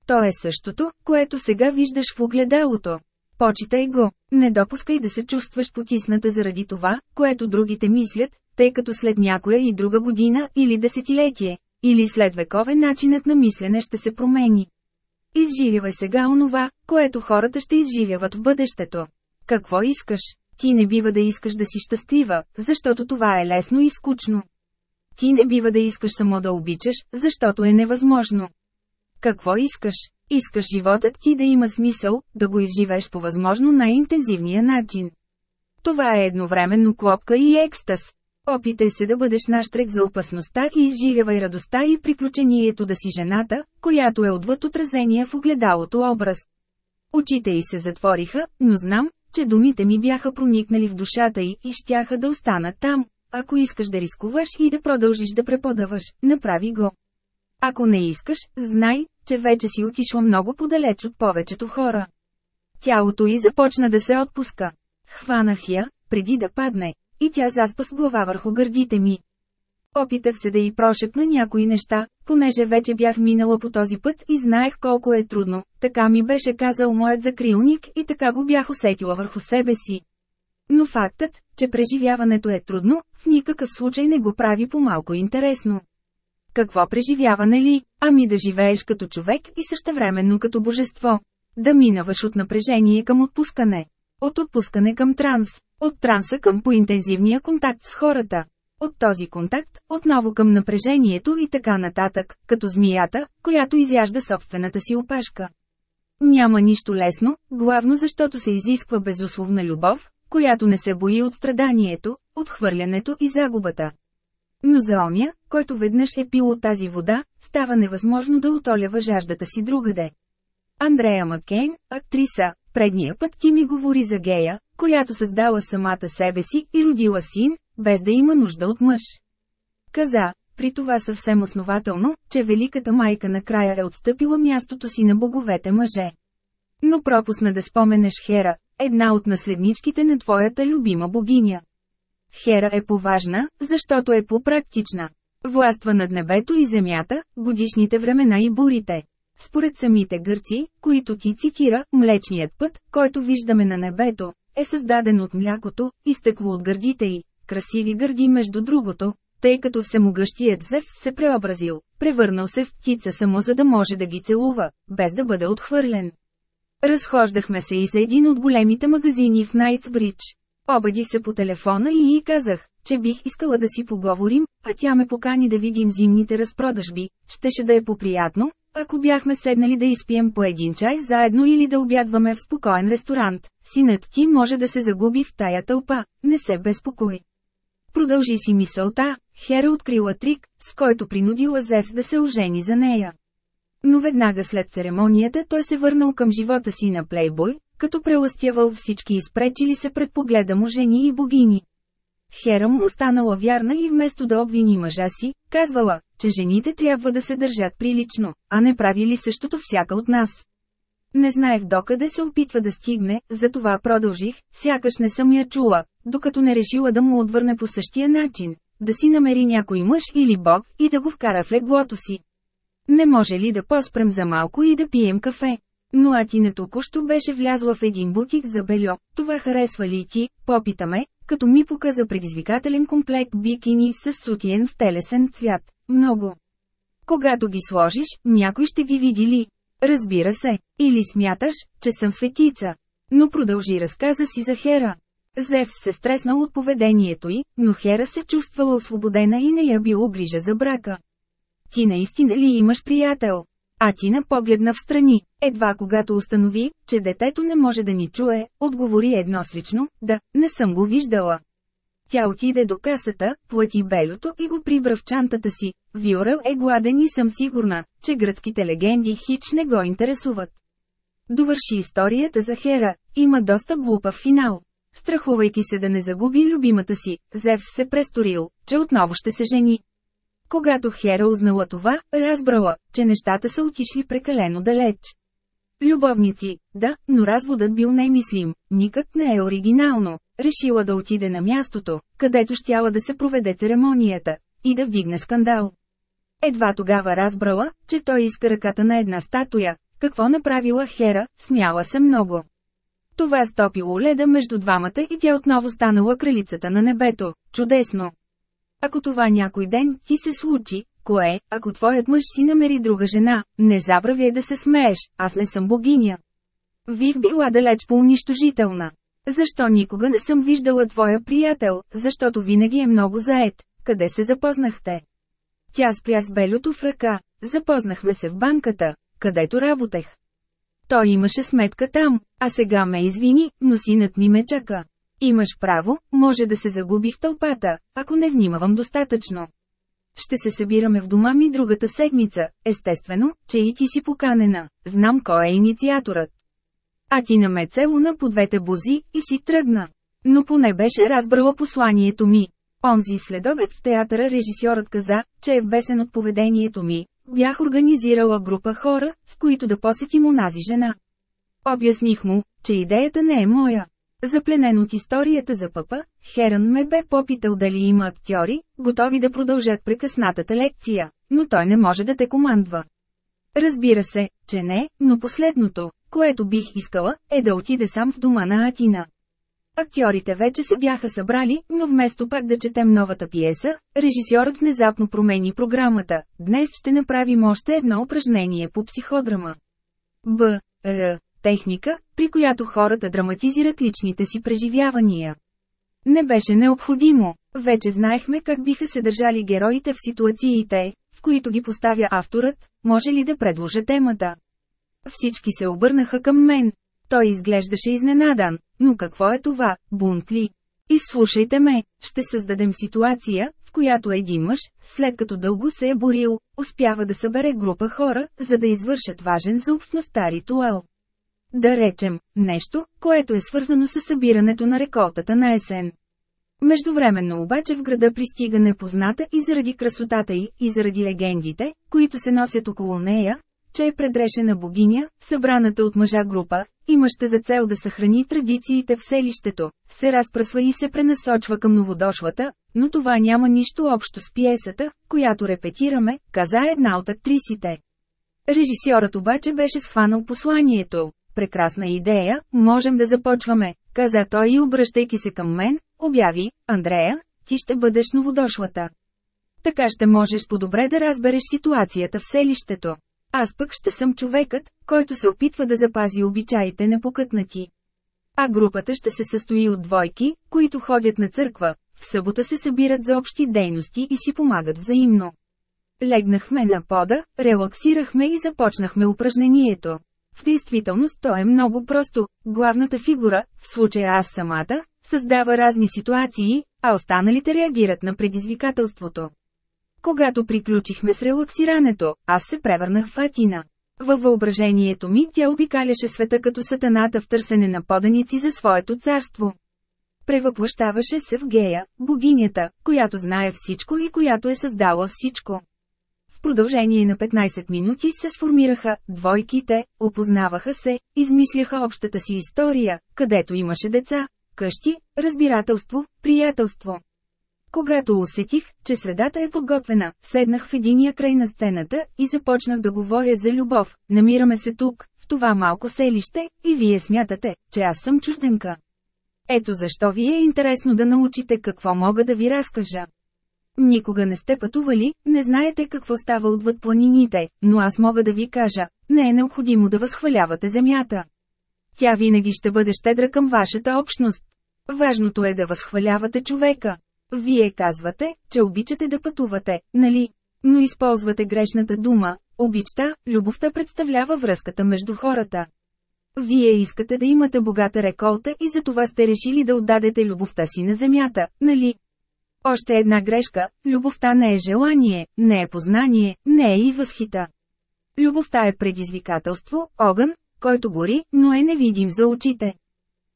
То е същото, което сега виждаш в огледалото. Почитай го, не допускай да се чувстваш потисната заради това, което другите мислят, тъй като след някоя и друга година или десетилетие, или след векове начинът на мислене ще се промени. Изживявай сега онова, което хората ще изживяват в бъдещето. Какво искаш? Ти не бива да искаш да си щастлива, защото това е лесно и скучно. Ти не бива да искаш само да обичаш, защото е невъзможно. Какво искаш? Искаш животът ти да има смисъл, да го изживееш по възможно най-интензивния начин. Това е едновременно клопка и екстаз. Опитай се да бъдеш наштрек за опасността и изживявай радостта и приключението да си жената, която е отвъд отразения в огледалото образ. Очите й се затвориха, но знам, че думите ми бяха проникнали в душата й и щяха да останат там. Ако искаш да рискуваш и да продължиш да преподаваш, направи го. Ако не искаш, знай, че вече си отишла много подалеч от повечето хора. Тялото й започна да се отпуска. Хванах я, преди да падне, и тя заспа с глава върху гърдите ми. Опитах се да й прошепна някои неща, понеже вече бях минала по този път и знаех колко е трудно, така ми беше казал моят закрилник и така го бях усетила върху себе си. Но фактът, че преживяването е трудно, в никакъв случай не го прави по-малко интересно. Какво преживяване ли? Ами да живееш като човек и същевременно като божество. Да минаваш от напрежение към отпускане. От отпускане към транс. От транса към поинтензивния контакт с хората. От този контакт, отново към напрежението и така нататък, като змията, която изяжда собствената си опашка. Няма нищо лесно, главно защото се изисква безусловна любов, която не се бои от страданието, отхвърлянето и загубата. Но за оня, който веднъж е пил от тази вода, става невъзможно да отолява жаждата си другаде. Андрея Маккейн, актриса, предния път ти ми говори за гея, която създала самата себе си и родила син, без да има нужда от мъж. Каза, при това съвсем основателно, че Великата майка накрая е отстъпила мястото си на боговете мъже. Но пропусна да споменеш Хера, една от наследничките на твоята любима богиня. Хера е поважна, защото е по-практична. Властва над небето и земята, годишните времена и бурите. Според самите гърци, които ти цитира, Млечният път, който виждаме на небето, е създаден от млякото, изтекло от гърдите й, красиви гърди между другото, тъй като всемогъщият Зевс се преобразил, превърнал се в птица само за да може да ги целува, без да бъде отхвърлен. Разхождахме се и за един от големите магазини в Найтсбридж. Обадих се по телефона и й казах, че бих искала да си поговорим, а тя ме покани да видим зимните разпродажби. Щеше да е поприятно, ако бяхме седнали да изпием по един чай заедно или да обядваме в спокоен ресторант. Синът ти може да се загуби в тая тълпа, не се безпокой. Продължи си мисълта, Хера открила трик, с който принудила Зевс да се ожени за нея. Но веднага след церемонията той се върнал към живота си на плейбой, като прелъстявал всички изпречили се пред погледа му жени и богини. Хера му останала вярна и вместо да обвини мъжа си, казвала, че жените трябва да се държат прилично, а не правили същото всяка от нас. Не знаех докъде се опитва да стигне, затова продължих, сякаш не съм я чула, докато не решила да му отвърне по същия начин, да си намери някой мъж или бог и да го вкара в леглото си. Не може ли да поспрем за малко и да пием кафе? Но Атина току-що беше влязла в един бутик за бельо. Това харесва ли ти? Попитаме, като ми показа предизвикателен комплект бикини с сутиен в телесен цвят. Много. Когато ги сложиш, някой ще ги види ли? Разбира се. Или смяташ, че съм светица. Но продължи разказа си за Хера. Зев се стреснал от поведението й, но Хера се чувствала освободена и не я било грижа за брака. Ти наистина ли имаш приятел? А Тина погледна в страни. Едва когато установи, че детето не може да ни чуе, отговори едносрично, да, не съм го виждала. Тя отиде до касата, плати белото и го прибра в чантата си. Виорел е гладен и съм сигурна, че гръцките легенди хич не го интересуват. Довърши историята за Хера, има доста глупав финал. Страхувайки се да не загуби любимата си, Зевс се престорил, че отново ще се жени. Когато Хера узнала това, разбрала, че нещата са отишли прекалено далеч. Любовници, да, но разводът бил немислим, никак не е оригинално. Решила да отиде на мястото, където щяла да се проведе церемонията, и да вдигне скандал. Едва тогава разбрала, че той иска ръката на една статуя. Какво направила Хера, смяла се много. Това стопило леда между двамата и тя отново станала кралицата на небето. Чудесно! Ако това някой ден ти се случи, кое, ако твоят мъж си намери друга жена, не забравяй да се смееш, аз не съм богиня. Вих била далеч по-унищожителна. Защо никога не съм виждала твоя приятел, защото винаги е много заед. Къде се запознахте? Тя спря с белото в ръка. Запознахме се в банката, където работех. Той имаше сметка там, а сега ме извини, но синът ми ме чака. Имаш право, може да се загуби в тълпата, ако не внимавам достатъчно. Ще се събираме в дома ми другата седмица, естествено, че и ти си поканена, знам кой е инициаторът. А ти наме целуна по двете бузи и си тръгна. Но поне беше разбрала посланието ми. Онзи следобед в театъра режисьорът каза, че е вбесен от поведението ми. Бях организирала група хора, с които да посетим унази жена. Обясних му, че идеята не е моя. Запленен от историята за пъпа, Херън ме бе попитал дали има актьори, готови да продължат прекъснатата лекция, но той не може да те командва. Разбира се, че не, но последното, което бих искала, е да отиде сам в дома на Атина. Актьорите вече се бяха събрали, но вместо пак да четем новата пиеса, режисьорът внезапно промени програмата. Днес ще направим още едно упражнение по психодрама. Б. Р техника, при която хората драматизират личните си преживявания. Не беше необходимо. Вече знаехме как биха се държали героите в ситуациите, в които ги поставя авторът, може ли да предложа темата. Всички се обърнаха към мен. Той изглеждаше изненадан. Но какво е това, бунт ли? Изслушайте ме, ще създадем ситуация, в която един мъж, след като дълго се е борил, успява да събере група хора, за да извършат важен за общността ритуал. Да речем, нещо, което е свързано с събирането на реколтата на есен. Междувременно обаче в града пристига непозната и заради красотата й, и заради легендите, които се носят около нея, че е предрешена богиня, събраната от мъжа група, имаща за цел да съхрани традициите в селището, се разпръсва и се пренасочва към новодошлата, но това няма нищо общо с пиесата, която репетираме, каза една от актрисите. Режисьорът обаче беше схванал посланието. Прекрасна идея, можем да започваме, каза той и обръщайки се към мен, обяви, Андрея, ти ще бъдеш новодошлата. Така ще можеш по-добре да разбереш ситуацията в селището. Аз пък ще съм човекът, който се опитва да запази обичаите непокътнати. А групата ще се състои от двойки, които ходят на църква, в събота се събират за общи дейности и си помагат взаимно. Легнахме на пода, релаксирахме и започнахме упражнението. В действителност то е много просто. Главната фигура, в случая аз самата, създава разни ситуации, а останалите реагират на предизвикателството. Когато приключихме с релаксирането, аз се превърнах в Атина. Във въображението ми тя обикаляше света като сатаната в търсене на поданици за своето царство. Превъплащаваше се в Гея, богинята, която знае всичко и която е създала всичко продължение на 15 минути се сформираха, двойките, опознаваха се, измисляха общата си история, където имаше деца, къщи, разбирателство, приятелство. Когато усетих, че средата е подготвена, седнах в единия край на сцената и започнах да говоря за любов. Намираме се тук, в това малко селище, и вие смятате, че аз съм чужденка. Ето защо ви е интересно да научите какво мога да ви разкажа. Никога не сте пътували, не знаете какво става отвъд планините, но аз мога да ви кажа, не е необходимо да възхвалявате земята. Тя винаги ще бъде щедра към вашата общност. Важното е да възхвалявате човека. Вие казвате, че обичате да пътувате, нали? Но използвате грешната дума. Обичта, любовта представлява връзката между хората. Вие искате да имате богата реколта и затова сте решили да отдадете любовта си на земята, нали? Още една грешка – любовта не е желание, не е познание, не е и възхита. Любовта е предизвикателство, огън, който гори, но е невидим за очите.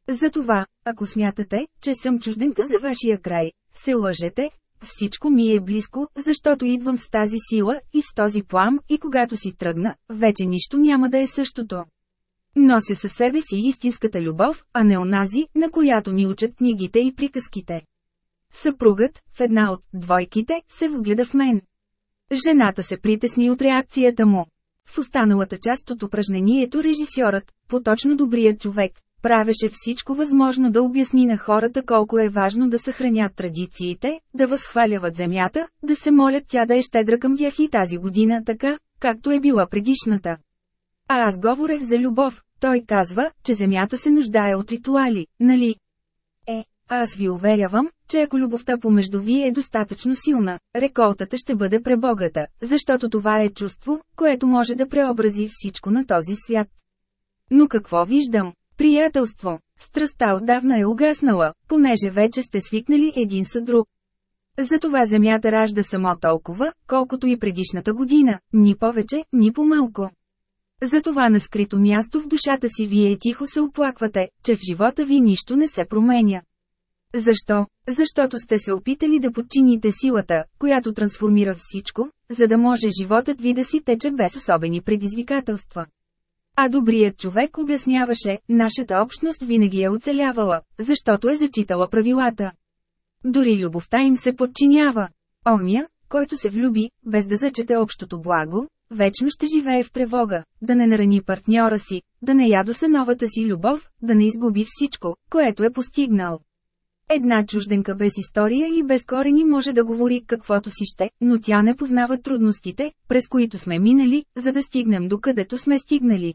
Затова, ако смятате, че съм чужденка за вашия край, се лъжете, всичко ми е близко, защото идвам с тази сила и с този плам и когато си тръгна, вече нищо няма да е същото. Нося със себе си истинската любов, а не онази, на която ни учат книгите и приказките. Съпругът, в една от двойките, се вгледа в мен. Жената се притесни от реакцията му. В останалата част от упражнението режисьорът, поточно добрият човек, правеше всичко възможно да обясни на хората колко е важно да съхранят традициите, да възхваляват земята, да се молят тя да е щедра към тях и тази година така, както е била предишната. А аз говорех за любов, той казва, че земята се нуждае от ритуали, нали? Аз ви уверявам, че ако любовта помежду ви е достатъчно силна, реколтата ще бъде пребогата, защото това е чувство, което може да преобрази всичко на този свят. Но какво виждам? Приятелство. Страстта отдавна е угаснала, понеже вече сте свикнали един с друг. Затова земята ражда само толкова, колкото и предишната година, ни повече, ни по-малко. Затова на скрито място в душата си вие тихо се оплаквате, че в живота ви нищо не се променя. Защо? Защото сте се опитали да подчините силата, която трансформира всичко, за да може животът ви да си тече без особени предизвикателства. А добрият човек обясняваше, нашата общност винаги е оцелявала, защото е зачитала правилата. Дори любовта им се подчинява. Оня, който се влюби, без да зачете общото благо, вечно ще живее в тревога, да не нарани партньора си, да не ядоса новата си любов, да не изгуби всичко, което е постигнал. Една чужденка без история и без корени може да говори каквото си ще, но тя не познава трудностите, през които сме минали, за да стигнем до където сме стигнали.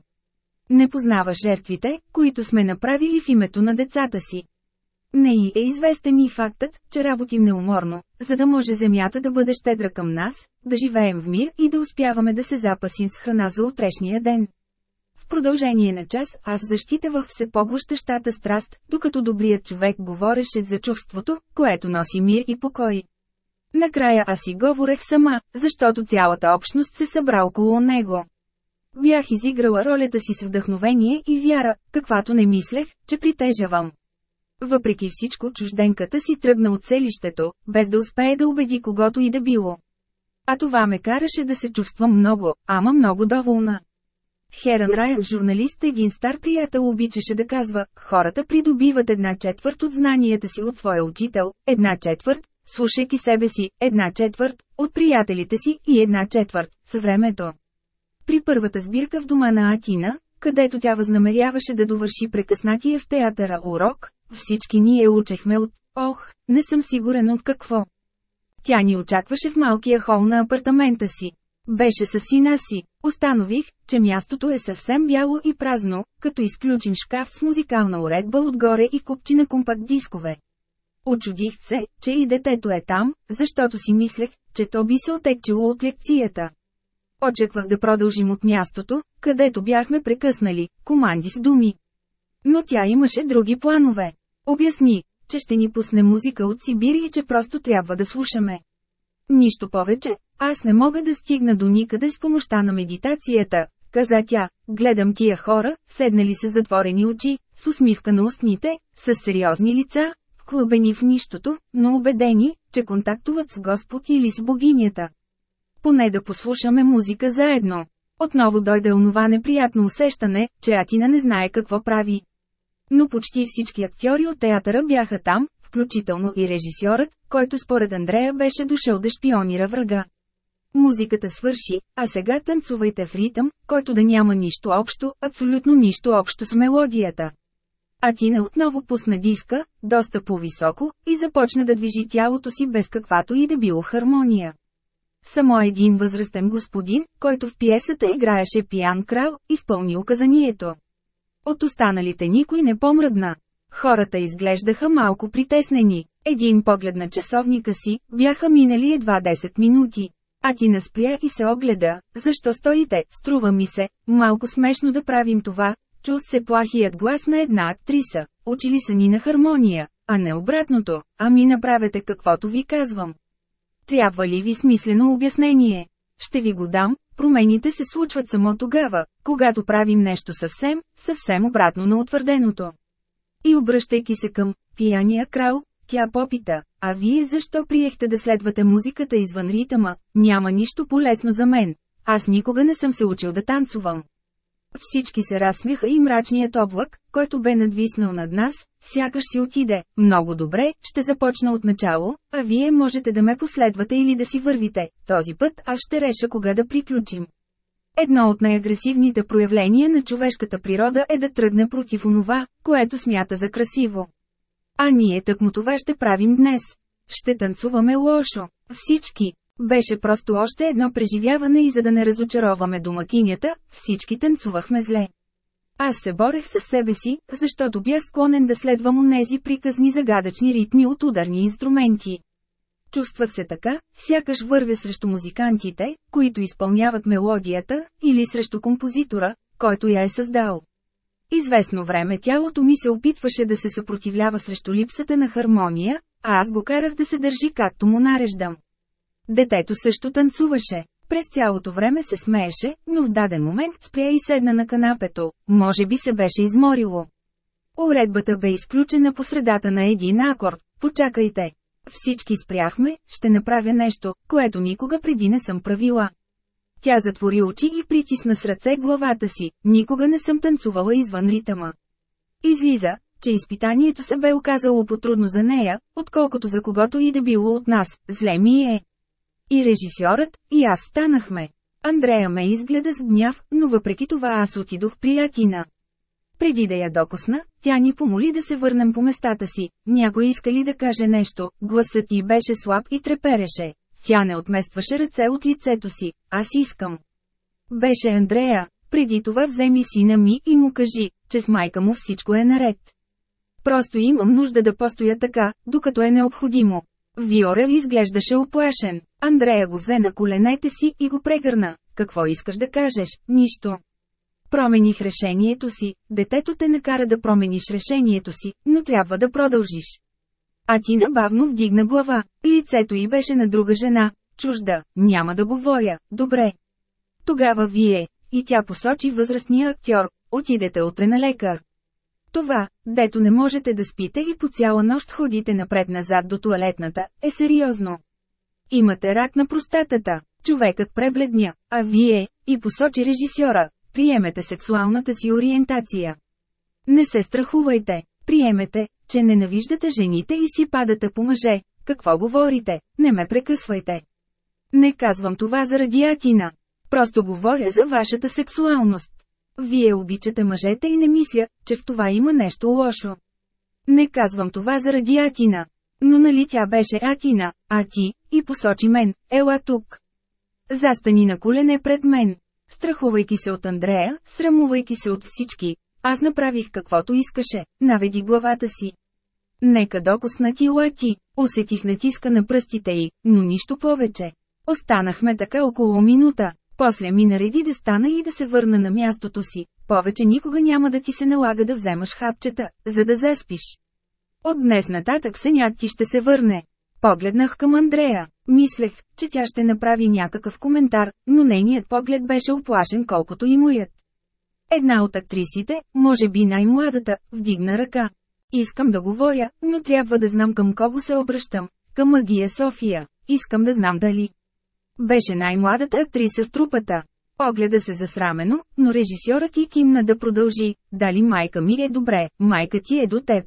Не познава жертвите, които сме направили в името на децата си. Не и е известен и фактът, че работим неуморно, за да може земята да бъде щедра към нас, да живеем в мир и да успяваме да се запасим с храна за утрешния ден. В продължение на час аз защитавах все поглъщащата страст, докато добрият човек говореше за чувството, което носи мир и покой. Накрая аз си говорех сама, защото цялата общност се събра около него. Бях изиграла ролята си с вдъхновение и вяра, каквато не мислех, че притежавам. Въпреки всичко чужденката си тръгна от селището, без да успее да убеди когото и да било. А това ме караше да се чувствам много, ама много доволна. Херан Райан, журналист, един стар приятел обичаше да казва, хората придобиват една четвърт от знанията си от своя учител, една четвърт, слушайки себе си, една четвърт, от приятелите си и една четвърт, с времето. При първата сбирка в дома на Атина, където тя възнамеряваше да довърши прекъснатия в театъра урок, всички ние учехме от «Ох, не съм сигурен от какво». Тя ни очакваше в малкия хол на апартамента си. Беше със сина си. Установих, че мястото е съвсем бяло и празно, като изключен шкаф с музикална уредба отгоре и купчина компакт дискове. Очудих се, че и детето е там, защото си мислех, че то би се отекчило от лекцията. Очаквах да продължим от мястото, където бяхме прекъснали, команди с думи. Но тя имаше други планове. Обясни, че ще ни пусне музика от Сибир и че просто трябва да слушаме. Нищо повече, аз не мога да стигна до никъде с помощта на медитацията, каза тя. Гледам тия хора, седнали с затворени очи, с усмивка на устните, с сериозни лица, вклубени в нищото, но убедени, че контактуват с Господ или с богинята. Поне да послушаме музика заедно. Отново дойде онова неприятно усещане, че Атина не знае какво прави. Но почти всички актьори от театъра бяха там, включително и режисьорът, който според Андрея беше дошъл да шпионира врага. Музиката свърши, а сега танцувайте в ритъм, който да няма нищо общо, абсолютно нищо общо с мелодията. Атина отново пусна диска, доста по-високо, и започна да движи тялото си без каквато и да било хармония. Само един възрастен господин, който в пиесата играеше пиян крал, изпълни указанието. От останалите никой не помръдна. Хората изглеждаха малко притеснени. Един поглед на часовника си, бяха минали едва 10 минути. А ти наспря и се огледа, защо стоите, струва ми се, малко смешно да правим това, чу се плахият глас на една актриса, учили са ни на хармония, а не обратното, ами направете каквото ви казвам. Трябва ли ви смислено обяснение? Ще ви го дам, промените се случват само тогава, когато правим нещо съвсем, съвсем обратно на утвърденото. И обръщайки се към пияния крал, тя попита, а вие защо приехте да следвате музиката извън ритъма, няма нищо полезно за мен. Аз никога не съм се учил да танцувам. Всички се разсмяха и мрачният облак, който бе надвиснал над нас, сякаш си отиде. Много добре, ще започна от начало, а вие можете да ме последвате или да си вървите. Този път аз ще реша кога да приключим. Едно от най-агресивните проявления на човешката природа е да тръгне против онова, което смята за красиво. А ние тъкмо това ще правим днес. Ще танцуваме лошо. Всички. Беше просто още едно преживяване и за да не разочароваме домакинята, всички танцувахме зле. Аз се борех със себе си, защото бях склонен да следвам онези приказни загадъчни ритми от ударни инструменти. Чувствах се така, сякаш вървя срещу музикантите, които изпълняват мелодията, или срещу композитора, който я е създал. Известно време тялото ми се опитваше да се съпротивлява срещу липсата на хармония, а аз го карах да се държи както му нареждам. Детето също танцуваше. През цялото време се смееше, но в даден момент спря и седна на канапето, може би се беше изморило. Уредбата бе изключена по средата на един акорд. Почакайте. Всички спряхме, ще направя нещо, което никога преди не съм правила. Тя затвори очи и притисна с ръце главата си, никога не съм танцувала извън ритъма. Излиза, че изпитанието се бе оказало потрудно за нея, отколкото за когото и да било от нас, зле ми е. И режисьорът, и аз станахме. Андрея ме изгледа с гняв, но въпреки това аз отидох при Атина. Преди да я докосна, тя ни помоли да се върнем по местата си. Някой иска ли да каже нещо, гласът й беше слаб и трепереше. Тя не отместваше ръце от лицето си, аз искам. Беше Андрея, преди това вземи сина ми и му кажи, че с майка му всичко е наред. Просто имам нужда да постоя така, докато е необходимо. Виора изглеждаше оплашен. Андрея го взе на коленете си и го прегърна. Какво искаш да кажеш? Нищо. Промених решението си, детето те накара да промениш решението си, но трябва да продължиш. А ти набавно вдигна глава, лицето й беше на друга жена, чужда, няма да говоря, добре. Тогава вие, и тя посочи възрастния актьор, отидете утре на лекар. Това, дето не можете да спите и по цяла нощ ходите напред-назад до туалетната, е сериозно. Имате рак на простатата. Човекът пребледня, а вие, и посочи режисьора, приемете сексуалната си ориентация. Не се страхувайте, приемете, че ненавиждате жените и си падате по мъже. Какво говорите? Не ме прекъсвайте. Не казвам това заради Атина. Просто говоря за вашата сексуалност. Вие обичате мъжете и не мисля, че в това има нещо лошо. Не казвам това заради Атина. Но нали тя беше Атина, а ти, и посочи мен, ела тук. Застани на колене пред мен. Страхувайки се от Андрея, срамувайки се от всички, аз направих каквото искаше, наведи главата си. Нека докосна ти лати, усетих натиска на пръстите й, но нищо повече. Останахме така около минута. После ми нареди да стана и да се върна на мястото си. Повече никога няма да ти се налага да вземаш хапчета, за да заспиш. От днес нататък сенят ти ще се върне. Погледнах към Андрея. Мислех, че тя ще направи някакъв коментар, но нейният поглед беше оплашен колкото и моят. Една от актрисите, може би най-младата, вдигна ръка. Искам да говоря, но трябва да знам към кого се обръщам. Към Магия София. Искам да знам дали. Беше най-младата актриса в трупата. Огледа се засрамено, но режисьорът и кимна да продължи. Дали майка ми е добре, майка ти е до теб.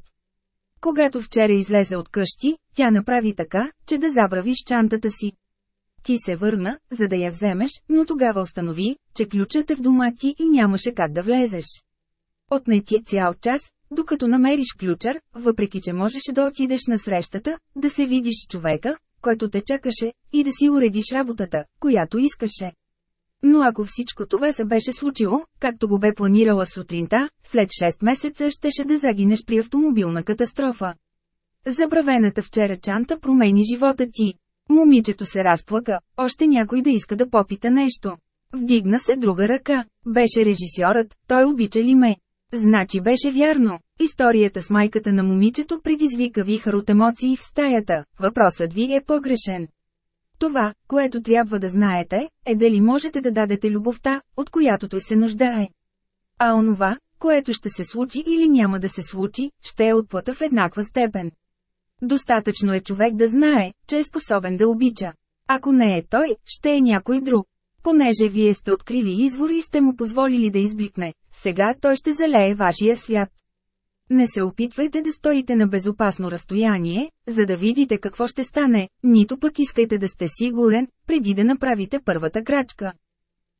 Когато вчера излезе от къщи, тя направи така, че да забравиш чантата си. Ти се върна, за да я вземеш, но тогава установи, че ключът е в дома ти и нямаше как да влезеш. Отне ти цял час, докато намериш ключар, въпреки че можеше да отидеш на срещата, да се видиш човека, който те чакаше, и да си уредиш работата, която искаше. Но ако всичко това се беше случило, както го бе планирала сутринта, след 6 месеца щеше да загинеш при автомобилна катастрофа. Забравената вчера чанта промени живота ти. Момичето се разплака, още някой да иска да попита нещо. Вдигна се друга ръка. Беше режисьорът, той обича ли ме? Значи беше вярно. Историята с майката на момичето предизвика вихър от емоции в стаята. Въпросът ви е погрешен. Това, което трябва да знаете, е дали можете да дадете любовта, от която той се нуждае. А онова, което ще се случи или няма да се случи, ще е отплата в еднаква степен. Достатъчно е човек да знае, че е способен да обича. Ако не е той, ще е някой друг. Понеже вие сте открили извор и сте му позволили да избликне, сега той ще залее вашия свят. Не се опитвайте да стоите на безопасно разстояние, за да видите какво ще стане, нито пък искайте да сте сигурен, преди да направите първата крачка.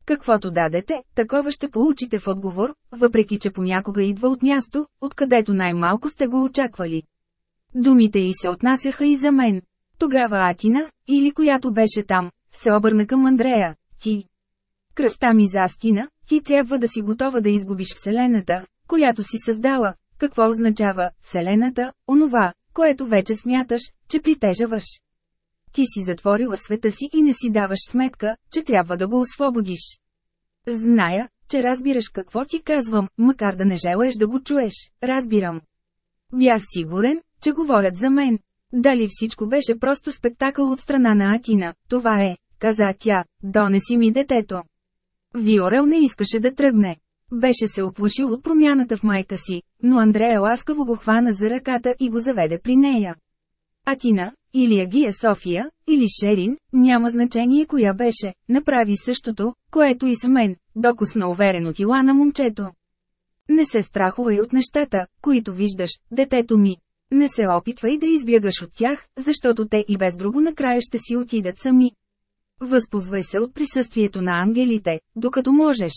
Каквото дадете, такова ще получите в отговор, въпреки че понякога идва от място, откъдето най-малко сте го очаквали. Думите й се отнасяха и за мен. Тогава Атина, или която беше там, се обърна към Андрея. Ти. Кръвта ми застина, ти трябва да си готова да изгубиш Вселената, която си създала. Какво означава Вселената, онова, което вече смяташ, че притежаваш? Ти си затворила света си и не си даваш сметка, че трябва да го освободиш. Зная, че разбираш какво ти казвам, макар да не желаеш да го чуеш, разбирам. Бях сигурен, че говорят за мен. Дали всичко беше просто спектакъл от страна на Атина, това е, каза тя, донеси ми детето. Виорел не искаше да тръгне. Беше се оплашил от промяната в майка си, но Андрея ласкаво го хвана за ръката и го заведе при нея. Атина, или Агия София, или Шерин, няма значение коя беше, направи същото, което и с мен, докосна уверено тила на момчето. Не се страхувай от нещата, които виждаш, детето ми. Не се опитвай да избягаш от тях, защото те и без друго накрая ще си отидат сами. Възползвай се от присъствието на ангелите, докато можеш.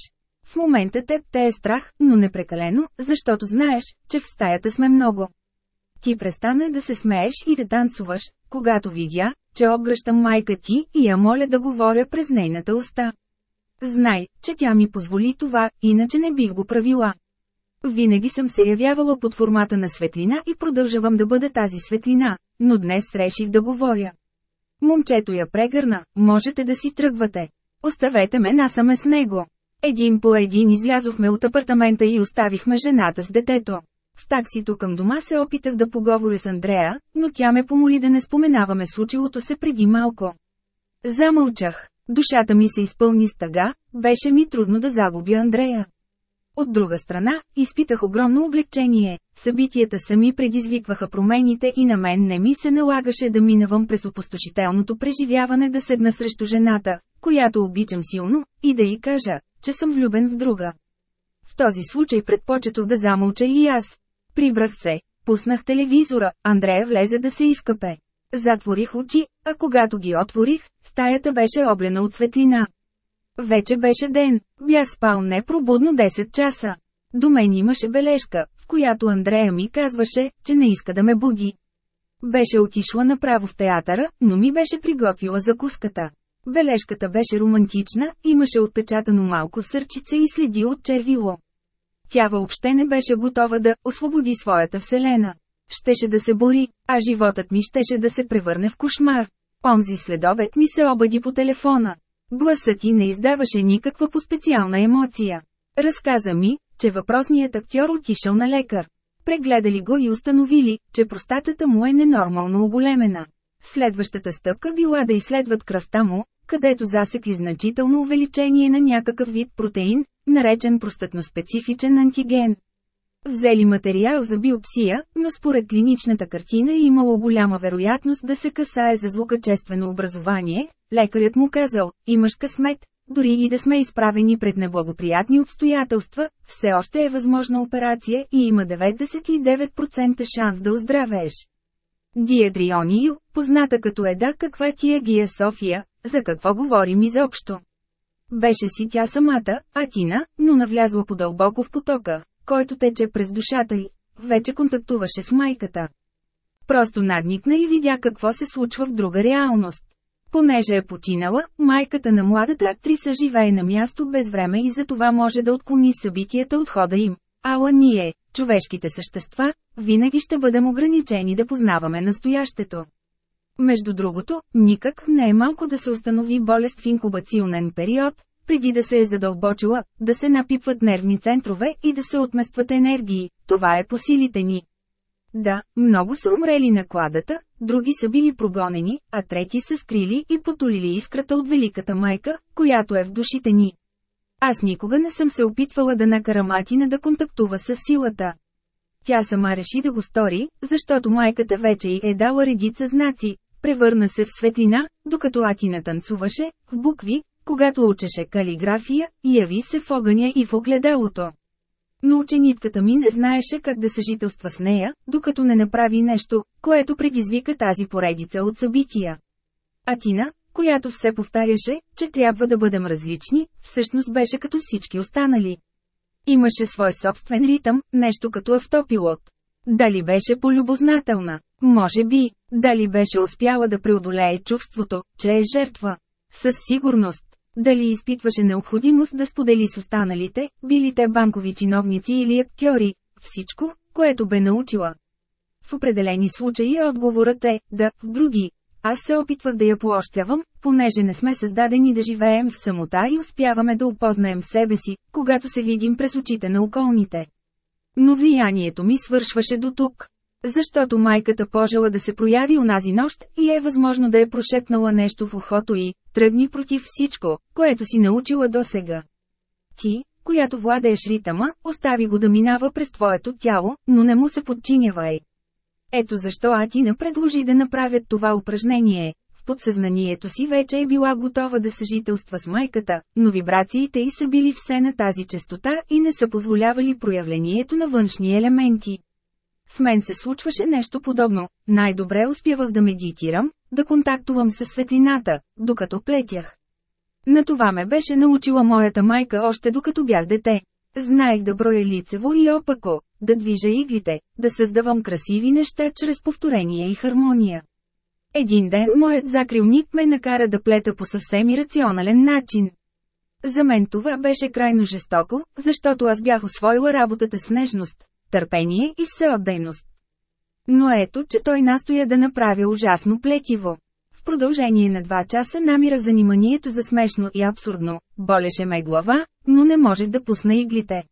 В момента теб те е страх, но не прекалено, защото знаеш, че в стаята сме много. Ти престана да се смееш и да танцуваш, когато видя, че обгръщам майка ти и я моля да говоря през нейната уста. Знай, че тя ми позволи това, иначе не бих го правила. Винаги съм се явявала под формата на светлина и продължавам да бъда тази светлина, но днес реших да говоря. Момчето я прегърна, можете да си тръгвате. Оставете ме насаме с него. Един по един излязохме от апартамента и оставихме жената с детето. В таксито към дома се опитах да поговоря с Андрея, но тя ме помоли да не споменаваме случилото се преди малко. Замълчах. Душата ми се изпълни с тъга, беше ми трудно да загубя Андрея. От друга страна, изпитах огромно облегчение, събитията сами предизвикваха промените и на мен не ми се налагаше да минавам през опустошителното преживяване да седна срещу жената, която обичам силно, и да й кажа, че съм влюбен в друга. В този случай предпочетох да замълча и аз. Прибрах се, пуснах телевизора, Андрея влезе да се изкъпе. Затворих очи, а когато ги отворих, стаята беше облена от светлина. Вече беше ден, бях спал непробудно 10 часа. До мен имаше бележка, в която Андрея ми казваше, че не иска да ме буди. Беше отишла направо в театъра, но ми беше приготвила закуската. Бележката беше романтична, имаше отпечатано малко сърчице и следи от червило. Тя въобще не беше готова да освободи своята вселена. Щеше да се бори, а животът ми щеше да се превърне в кошмар. Онзи следобед ми се обади по телефона. Гласът ти не издаваше никаква по-специална емоция. Разказа ми, че въпросният актьор отишъл на лекар. Прегледали го и установили, че простатата му е ненормално оголемена. Следващата стъпка била да изследват кръвта му, където засекли значително увеличение на някакъв вид протеин, наречен простатно-специфичен антиген. Взели материал за биопсия, но според клиничната картина е имало голяма вероятност да се касае за злокачествено образование, лекарят му казал, имаш късмет, дори и да сме изправени пред неблагоприятни обстоятелства, все още е възможна операция и има 99% шанс да оздравееш. Диедрионио, позната като еда каква ти е Гия София, за какво говорим изобщо. Беше си тя самата, Атина, но навлязла по-дълбоко в потока, който тече през душата й, вече контактуваше с майката. Просто надникна и видя какво се случва в друга реалност. Понеже е починала, майката на младата актриса живее на място без време и за това може да отклони събитията от хода им. Ала ние, човешките същества, винаги ще бъдем ограничени да познаваме настоящето. Между другото, никак не е малко да се установи болест в инкубационен период, преди да се е задълбочила, да се напипват нервни центрове и да се отместват енергии, това е по силите ни. Да, много са умрели на кладата, други са били прогонени, а трети са скрили и потолили искрата от великата майка, която е в душите ни. Аз никога не съм се опитвала да накара Матина да контактува с силата. Тя сама реши да го стори, защото майката вече й е дала редица знаци, превърна се в светлина, докато Атина танцуваше, в букви, когато учеше калиграфия, яви се в огъня и в огледалото. Но ученитката ми не знаеше как да съжителства с нея, докато не направи нещо, което предизвика тази поредица от събития. Атина, която все повтаряше, че трябва да бъдем различни, всъщност беше като всички останали. Имаше свой собствен ритъм, нещо като автопилот. Дали беше полюбознателна? Може би. Дали беше успяла да преодолее чувството, че е жертва? Със сигурност. Дали изпитваше необходимост да сподели с останалите, били те банкови чиновници или актьори, всичко, което бе научила. В определени случаи отговорът е да, в други. Аз се опитвах да я поощрявам, понеже не сме създадени да живеем в самота и успяваме да опознаем себе си, когато се видим през очите на околните. Но влиянието ми свършваше до тук. Защото майката пожела да се прояви унази нощ и е възможно да е прошепнала нещо в ухото й, тръгни против всичко, което си научила досега. Ти, която владееш ритъма, остави го да минава през твоето тяло, но не му се подчинявай. Ето защо Атина предложи да направят това упражнение. В подсъзнанието си вече е била готова да съжителства с майката, но вибрациите й са били все на тази частота и не са позволявали проявлението на външни елементи. С мен се случваше нещо подобно, най-добре успявах да медитирам, да контактувам с светлината, докато плетях. На това ме беше научила моята майка още докато бях дете. Знаех да броя лицево и опако, да движа иглите, да създавам красиви неща чрез повторение и хармония. Един ден моят закрилник ме накара да плета по съвсем ирационален начин. За мен това беше крайно жестоко, защото аз бях освоила работата с нежност, търпение и всеотдайност. Но ето, че той настоя да направя ужасно плетиво. В продължение на два часа намирах заниманието за смешно и абсурдно, болеше ме глава, но не можех да пусна иглите.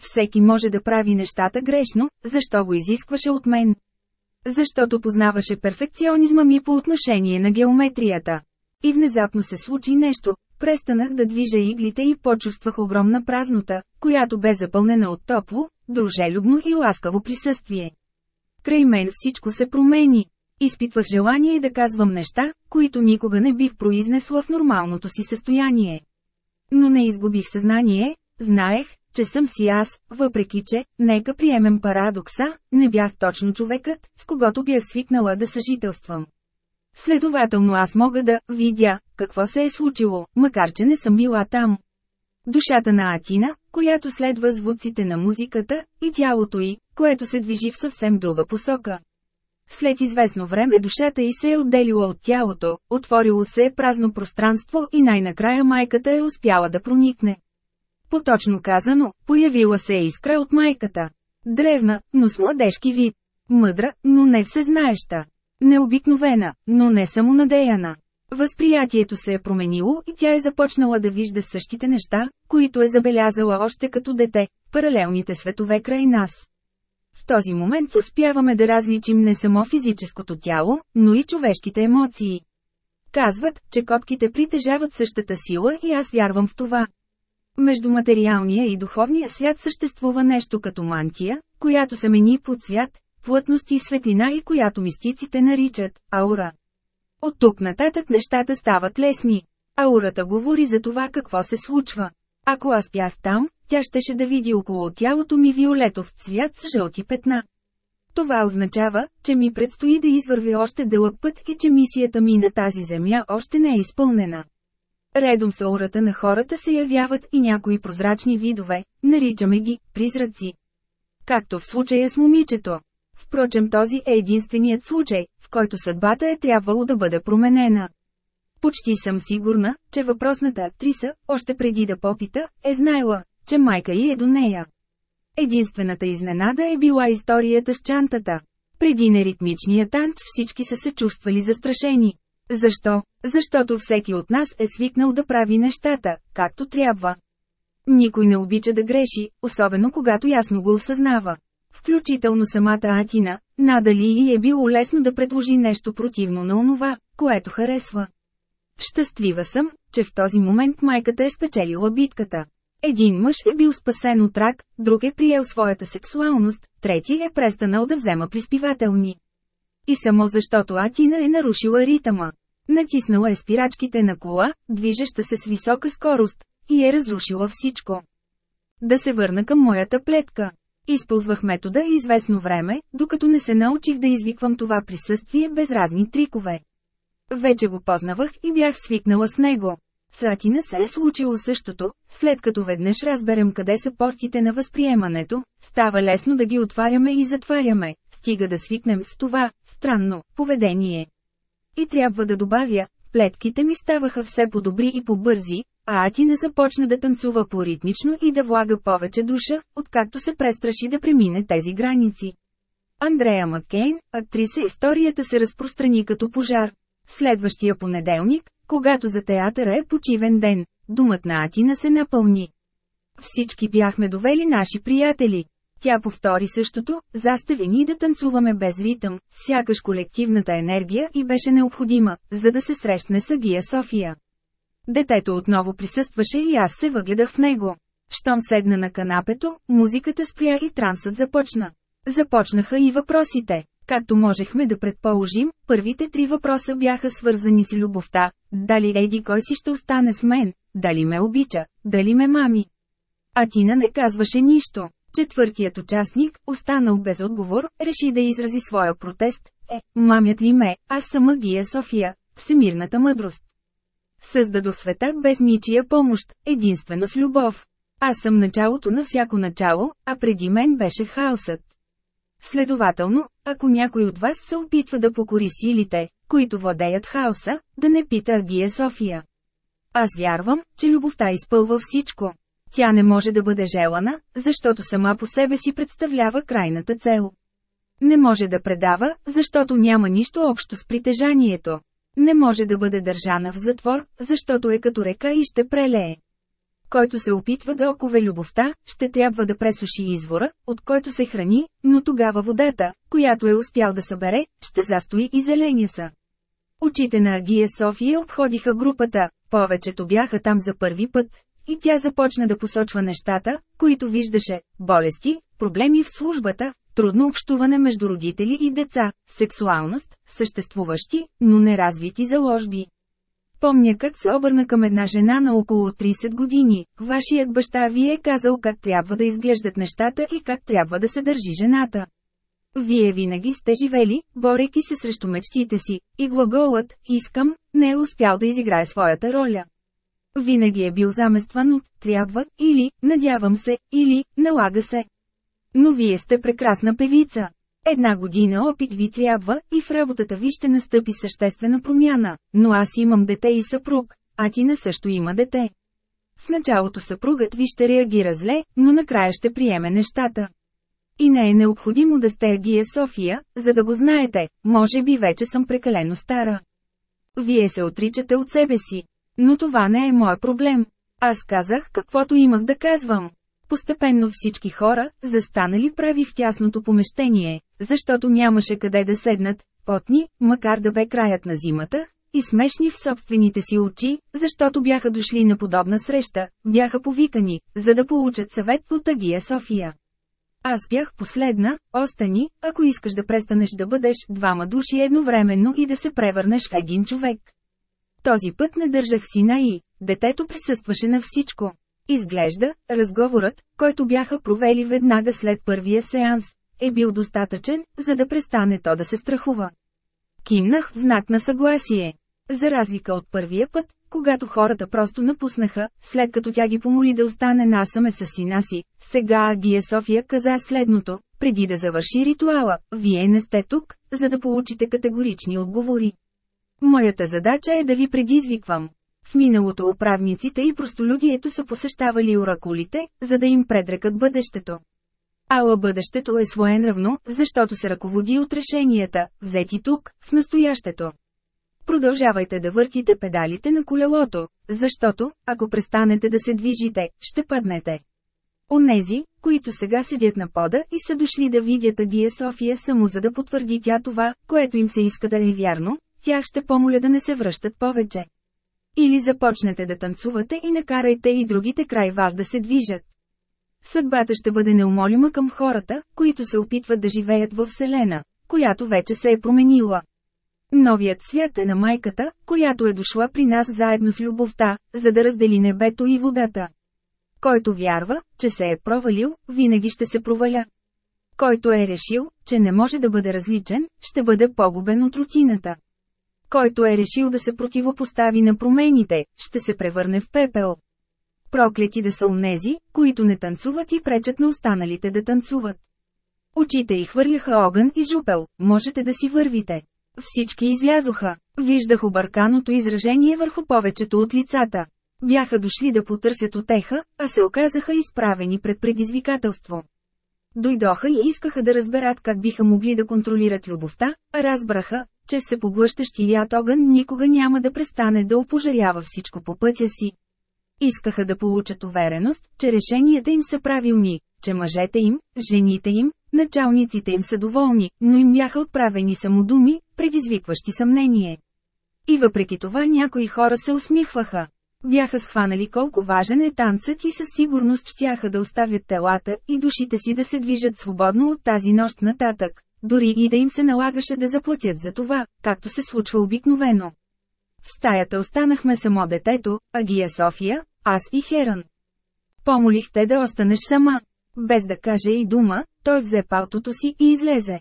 Всеки може да прави нещата грешно, защо го изискваше от мен? Защото познаваше перфекционизма ми по отношение на геометрията. И внезапно се случи нещо, престанах да движа иглите и почувствах огромна празнота, която бе запълнена от топло, дружелюбно и ласкаво присъствие. Край мен всичко се промени. Изпитвах желание да казвам неща, които никога не бих произнесла в нормалното си състояние. Но не изгубих съзнание, знаех, че съм си аз, въпреки че, нека приемем парадокса, не бях точно човекът, с когото бях свикнала да съжителствам. Следователно аз мога да видя какво се е случило, макар че не съм била там. Душата на Атина, която следва звуците на музиката, и тялото й, което се движи в съвсем друга посока. След известно време душата й се е отделила от тялото, отворило се е празно пространство и най-накрая майката е успяла да проникне. Поточно казано, появила се е искра от майката. Древна, но с младежки вид. Мъдра, но не всезнаеща. Необикновена, но не самонадеяна. Възприятието се е променило и тя е започнала да вижда същите неща, които е забелязала още като дете, паралелните светове край нас. В този момент успяваме да различим не само физическото тяло, но и човешките емоции. Казват, че котките притежават същата сила и аз вярвам в това. Между материалния и духовния свят съществува нещо като мантия, която се мени по цвят, плътност и светлина и която мистиците наричат аура. От тук нататък нещата стават лесни. Аурата говори за това какво се случва. Ако аз бях там, тя щеше да види около тялото ми виолетов цвят с жълти петна. Това означава, че ми предстои да извървя още дълъг път и че мисията ми на тази земя още не е изпълнена. Редом с аурата на хората се явяват и някои прозрачни видове, наричаме ги призраци. Както в случая с момичето. Впрочем този е единственият случай, в който съдбата е трябвало да бъде променена. Почти съм сигурна, че въпросната актриса, още преди да попита, е знаела, че майка й е до нея. Единствената изненада е била историята с чантата. Преди неритмичния танц всички са се чувствали застрашени. Защо? Защото всеки от нас е свикнал да прави нещата, както трябва. Никой не обича да греши, особено когато ясно го осъзнава. Включително самата Атина, надали и е било лесно да предложи нещо противно на онова, което харесва. Щастлива съм, че в този момент майката е спечелила битката. Един мъж е бил спасен от рак, друг е приел своята сексуалност, трети е престанал да взема приспивателни. И само защото Атина е нарушила ритъма. Натиснала е спирачките на кола, движеща се с висока скорост, и е разрушила всичко. Да се върна към моята плетка. Използвах метода известно време, докато не се научих да извиквам това присъствие без разни трикове. Вече го познавах и бях свикнала с него. С Атина се е случило същото, след като веднъж разберем къде са портите на възприемането, става лесно да ги отваряме и затваряме, стига да свикнем с това, странно, поведение. И трябва да добавя, плетките ми ставаха все по-добри и по-бързи, а Атина започна да танцува по-ритмично и да влага повече душа, откакто се престраши да премине тези граници. Андрея Маккейн, актриса историята се разпространи като пожар. Следващия понеделник, когато за театъра е почивен ден, думът на Атина се напълни. Всички бяхме довели наши приятели. Тя повтори същото, застави ни да танцуваме без ритъм, сякаш колективната енергия и беше необходима, за да се срещне с Агия София. Детето отново присъстваше и аз се въгледах в него. Щом седна на канапето, музиката спря и трансът започна. Започнаха и въпросите. Както можехме да предположим, първите три въпроса бяха свързани с любовта, дали Еди кой си ще остане с мен, дали ме обича, дали ме мами. А Тина не казваше нищо. Четвъртият участник, останал без отговор, реши да изрази своя протест. Е, мамят ли ме, аз съм магия София, всемирната мъдрост. Създадох света без ничия помощ, единствено с любов. Аз съм началото на всяко начало, а преди мен беше хаосът. Следователно, ако някой от вас се опитва да покори силите, които владеят хаоса, да не пита Агия София. Аз вярвам, че любовта изпълва всичко. Тя не може да бъде желана, защото сама по себе си представлява крайната цел. Не може да предава, защото няма нищо общо с притежанието. Не може да бъде държана в затвор, защото е като река и ще прелее. Който се опитва да окове любовта, ще трябва да пресуши извора, от който се храни, но тогава водата, която е успял да събере, ще застои и зеления са. Очите на Агия София обходиха групата, повечето бяха там за първи път, и тя започна да посочва нещата, които виждаше – болести, проблеми в службата, трудно общуване между родители и деца, сексуалност, съществуващи, но неразвити заложби. Помня как се обърна към една жена на около 30 години. Вашият баща ви е казал как трябва да изглеждат нещата и как трябва да се държи жената. Вие винаги сте живели, борейки се срещу мечтите си, и глаголът «искам» не е успял да изиграе своята роля. Винаги е бил заместван от «трябва» или «надявам се» или «налага се». Но вие сте прекрасна певица. Една година опит ви трябва и в работата ви ще настъпи съществена промяна, но аз имам дете и съпруг, а ти не също има дете. В началото съпругът ви ще реагира зле, но накрая ще приеме нещата. И не е необходимо да сте Агия София, за да го знаете, може би вече съм прекалено стара. Вие се отричате от себе си. Но това не е мой проблем. Аз казах каквото имах да казвам. Постепенно всички хора, застанали прави в тясното помещение, защото нямаше къде да седнат, потни, макар да бе краят на зимата, и смешни в собствените си очи, защото бяха дошли на подобна среща, бяха повикани, за да получат съвет от Агия София. Аз бях последна, остани, ако искаш да престанеш да бъдеш двама души едновременно и да се превърнеш в един човек. Този път не държах сина и, детето присъстваше на всичко. Изглежда, разговорът, който бяха провели веднага след първия сеанс, е бил достатъчен, за да престане то да се страхува. Кимнах в знак на съгласие. За разлика от първия път, когато хората просто напуснаха, след като тя ги помоли да остане насаме с сина си, сега Агия София каза следното, преди да завърши ритуала, вие не сте тук, за да получите категорични отговори. Моята задача е да ви предизвиквам. В миналото управниците и простолюдието са посещавали оракулите, за да им предрекат бъдещето. Ала бъдещето е своенравно, защото се ръководи от решенията, взети тук, в настоящето. Продължавайте да въртите педалите на колелото, защото, ако престанете да се движите, ще паднете. Онези, които сега седят на пода и са дошли да видят Агия София само за да потвърди тя това, което им се иска да е вярно, тях ще помоля да не се връщат повече. Или започнете да танцувате и накарайте и другите край вас да се движат. Съдбата ще бъде неумолима към хората, които се опитват да живеят в Вселена, която вече се е променила. Новият свят е на майката, която е дошла при нас заедно с любовта, за да раздели небето и водата. Който вярва, че се е провалил, винаги ще се проваля. Който е решил, че не може да бъде различен, ще бъде погубен от рутината. Който е решил да се противопостави на промените, ще се превърне в пепел. Проклети да са унези, които не танцуват и пречат на останалите да танцуват. Очите й хвърляха огън и жупел, можете да си вървите. Всички излязоха. Виждах обърканото изражение върху повечето от лицата. Бяха дошли да потърсят отеха, а се оказаха изправени пред предизвикателство. Дойдоха и искаха да разберат как биха могли да контролират любовта, а разбраха, че всепоглъщащият огън никога няма да престане да опожарява всичко по пътя си. Искаха да получат увереност, че решенията им са правилни, че мъжете им, жените им, началниците им са доволни, но им бяха отправени само думи, предизвикващи съмнение. И въпреки това някои хора се усмихваха. Бяха схванали колко важен е танцът и със сигурност щяха да оставят телата и душите си да се движат свободно от тази нощ нататък, дори и да им се налагаше да заплатят за това, както се случва обикновено. В стаята останахме само детето, Агия София, аз и Херън. Помолих те да останеш сама. Без да каже и дума, той взе палтото си и излезе.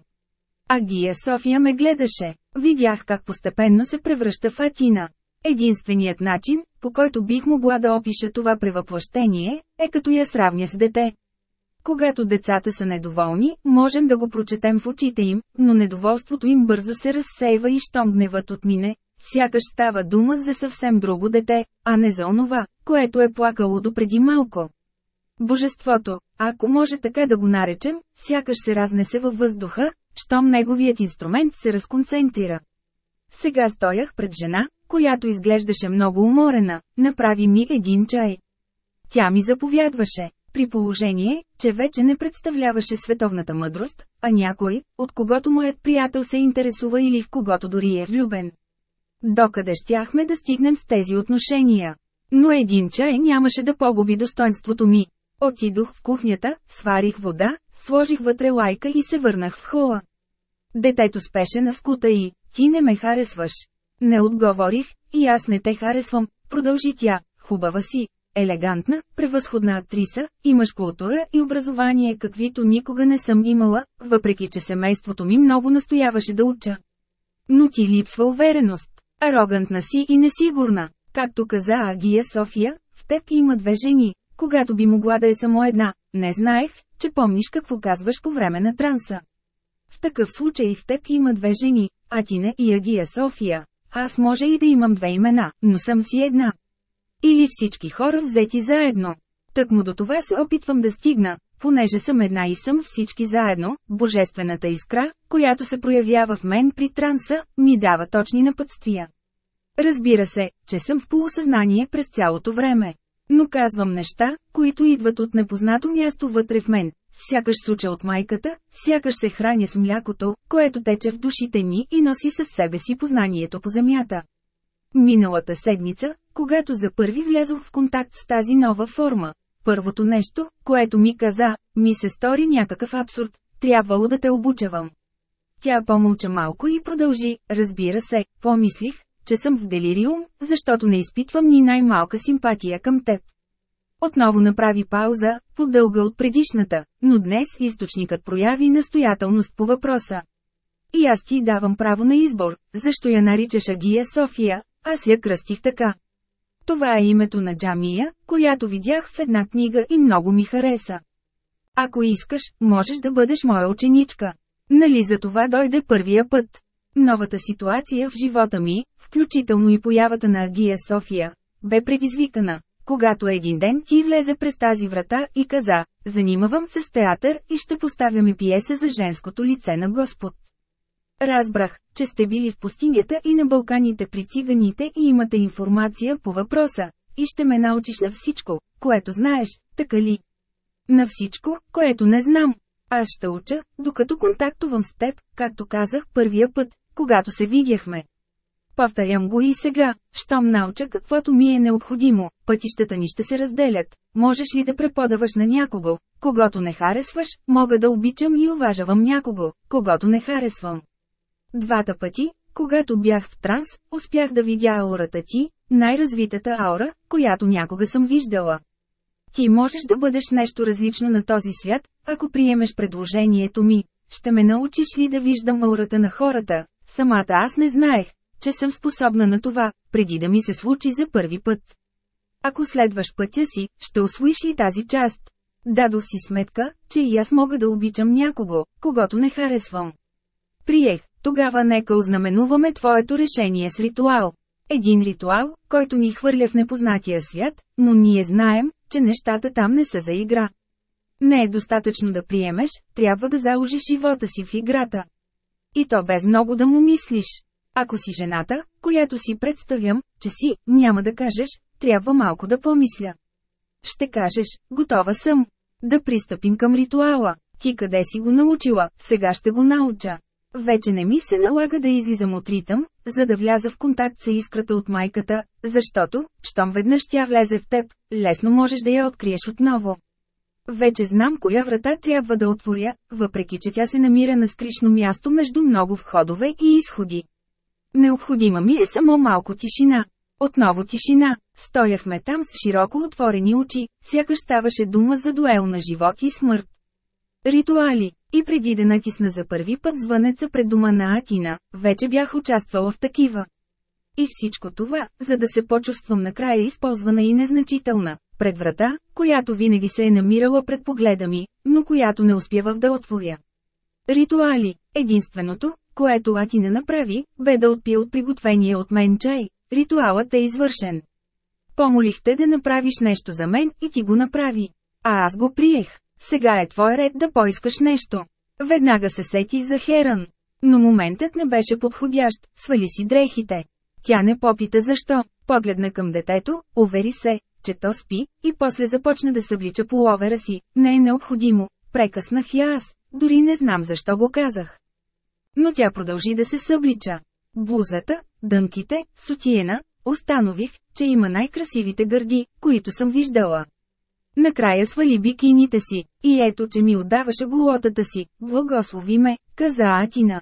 Агия София ме гледаше. Видях как постепенно се превръща в Атина. Единственият начин, по който бих могла да опиша това превъплъщение, е като я сравня с дете. Когато децата са недоволни, можем да го прочетем в очите им, но недоволството им бързо се разсейва и щом гневът отмине, сякаш става дума за съвсем друго дете, а не за онова, което е плакало до преди малко. Божеството, ако може така да го наречем, сякаш се разнесе във въздуха, щом неговият инструмент се разконцентрира. Сега стоях пред жена, която изглеждаше много уморена, направи ми един чай. Тя ми заповядваше, при положение, че вече не представляваше световната мъдрост, а някой, от когото моят приятел се интересува или в когото дори е влюбен. Докъде щяхме да стигнем с тези отношения? Но един чай нямаше да погуби достоинството ми. Отидох в кухнята, сварих вода, сложих вътре лайка и се върнах в хола. Детето спеше на скута и, ти не ме харесваш. Не отговорих, и аз не те харесвам, продължи тя, хубава си, елегантна, превъзходна актриса, имаш култура и образование каквито никога не съм имала, въпреки че семейството ми много настояваше да уча. Но ти липсва увереност, арогантна си и несигурна, както каза Агия София, в теб има две жени, когато би могла да е само една, не знаех, че помниш какво казваш по време на транса. В такъв случай в теб има две жени, Атина и Агия София. Аз може и да имам две имена, но съм си една. Или всички хора взети заедно. Тък му до това се опитвам да стигна, понеже съм една и съм всички заедно, божествената искра, която се проявява в мен при транса, ми дава точни напътствия. Разбира се, че съм в полусъзнание през цялото време. Но казвам неща, които идват от непознато място вътре в мен, сякаш суча от майката, сякаш се храня с млякото, което тече в душите ни и носи със себе си познанието по земята. Миналата седмица, когато за първи влязох в контакт с тази нова форма, първото нещо, което ми каза, ми се стори някакъв абсурд, трябвало да те обучавам. Тя помълча малко и продължи, разбира се, помислих, че съм в делириум, защото не изпитвам ни най-малка симпатия към теб. Отново направи пауза, по-дълга от предишната, но днес източникът прояви настоятелност по въпроса. И аз ти давам право на избор, защо я наричаш Агия София, аз я кръстих така. Това е името на джамия, която видях в една книга и много ми хареса. Ако искаш, можеш да бъдеш моя ученичка. Нали за това дойде първия път? Новата ситуация в живота ми, включително и появата на Агия София, бе предизвикана, когато един ден ти влезе през тази врата и каза, занимавам се с театър и ще поставяме пиеса за женското лице на Господ. Разбрах, че сте били в пустинята и на Балканите при циганите и имате информация по въпроса, и ще ме научиш на всичко, което знаеш, така ли? На всичко, което не знам. Аз ще уча, докато контактувам с теб, както казах първия път, когато се видяхме. Повторям го и сега, щом науча каквото ми е необходимо, пътищата ни ще се разделят. Можеш ли да преподаваш на някого, когато не харесваш, мога да обичам и уважавам някого, когато не харесвам. Двата пъти, когато бях в транс, успях да видя аурата ти, най-развитата аура, която някога съм виждала. Ти можеш да бъдеш нещо различно на този свят, ако приемеш предложението ми. Ще ме научиш ли да виждам аурата на хората? Самата аз не знаех, че съм способна на това, преди да ми се случи за първи път. Ако следваш пътя си, ще освоиш ли тази част? Дадох си сметка, че и аз мога да обичам някого, когато не харесвам. Приех, тогава нека ознаменуваме твоето решение с ритуал. Един ритуал, който ни хвърля в непознатия свят, но ние знаем, че нещата там не са за игра. Не е достатъчно да приемеш, трябва да заложиш живота си в играта. И то без много да му мислиш. Ако си жената, която си представям, че си, няма да кажеш, трябва малко да помисля. Ще кажеш, готова съм. Да пристъпим към ритуала. Ти къде си го научила, сега ще го науча. Вече не ми се налага да излизам от ритъм, за да вляза в контакт с искрата от майката, защото, щом веднъж тя влезе в теб, лесно можеш да я откриеш отново. Вече знам коя врата трябва да отворя, въпреки че тя се намира на скришно място между много входове и изходи. Необходима ми е само малко тишина. Отново тишина. Стояхме там с широко отворени очи, сякаш ставаше дума за дуел на живот и смърт. Ритуали. И преди да натисна за първи път звънеца пред дома на Атина, вече бях участвала в такива. И всичко това, за да се почувствам накрая използвана и незначителна, пред врата, която винаги се е намирала пред погледа ми, но която не успявах да отворя. Ритуали. Единственото, което Атина направи, бе да отпи от приготвение от мен чай. Ритуалът е извършен. Помолихте да направиш нещо за мен и ти го направи. А аз го приех. Сега е твой ред да поискаш нещо. Веднага се сети за Херан. Но моментът не беше подходящ, свали си дрехите. Тя не попита защо, погледна към детето, увери се, че то спи, и после започна да съблича по ловера си. Не е необходимо, прекъснах и аз, дори не знам защо го казах. Но тя продължи да се съблича. Блузата, дънките, сутиена, установих, че има най-красивите гърди, които съм виждала. Накрая свали бикините си, и ето че ми отдаваше голотата си, благослови ме, каза Атина.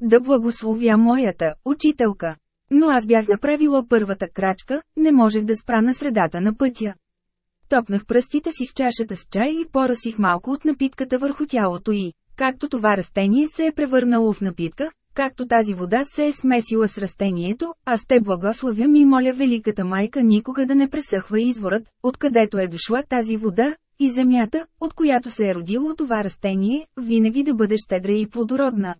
Да благословя моята, учителка. Но аз бях направила първата крачка, не можех да спра на средата на пътя. Топнах пръстите си в чашата с чай и поръсих малко от напитката върху тялото й. Както това растение се е превърнало в напитка, както тази вода се е смесила с растението, аз те благословям и моля Великата майка никога да не пресъхва изворът, откъдето е дошла тази вода, и земята, от която се е родило това растение, винаги да бъде щедра и плодородна.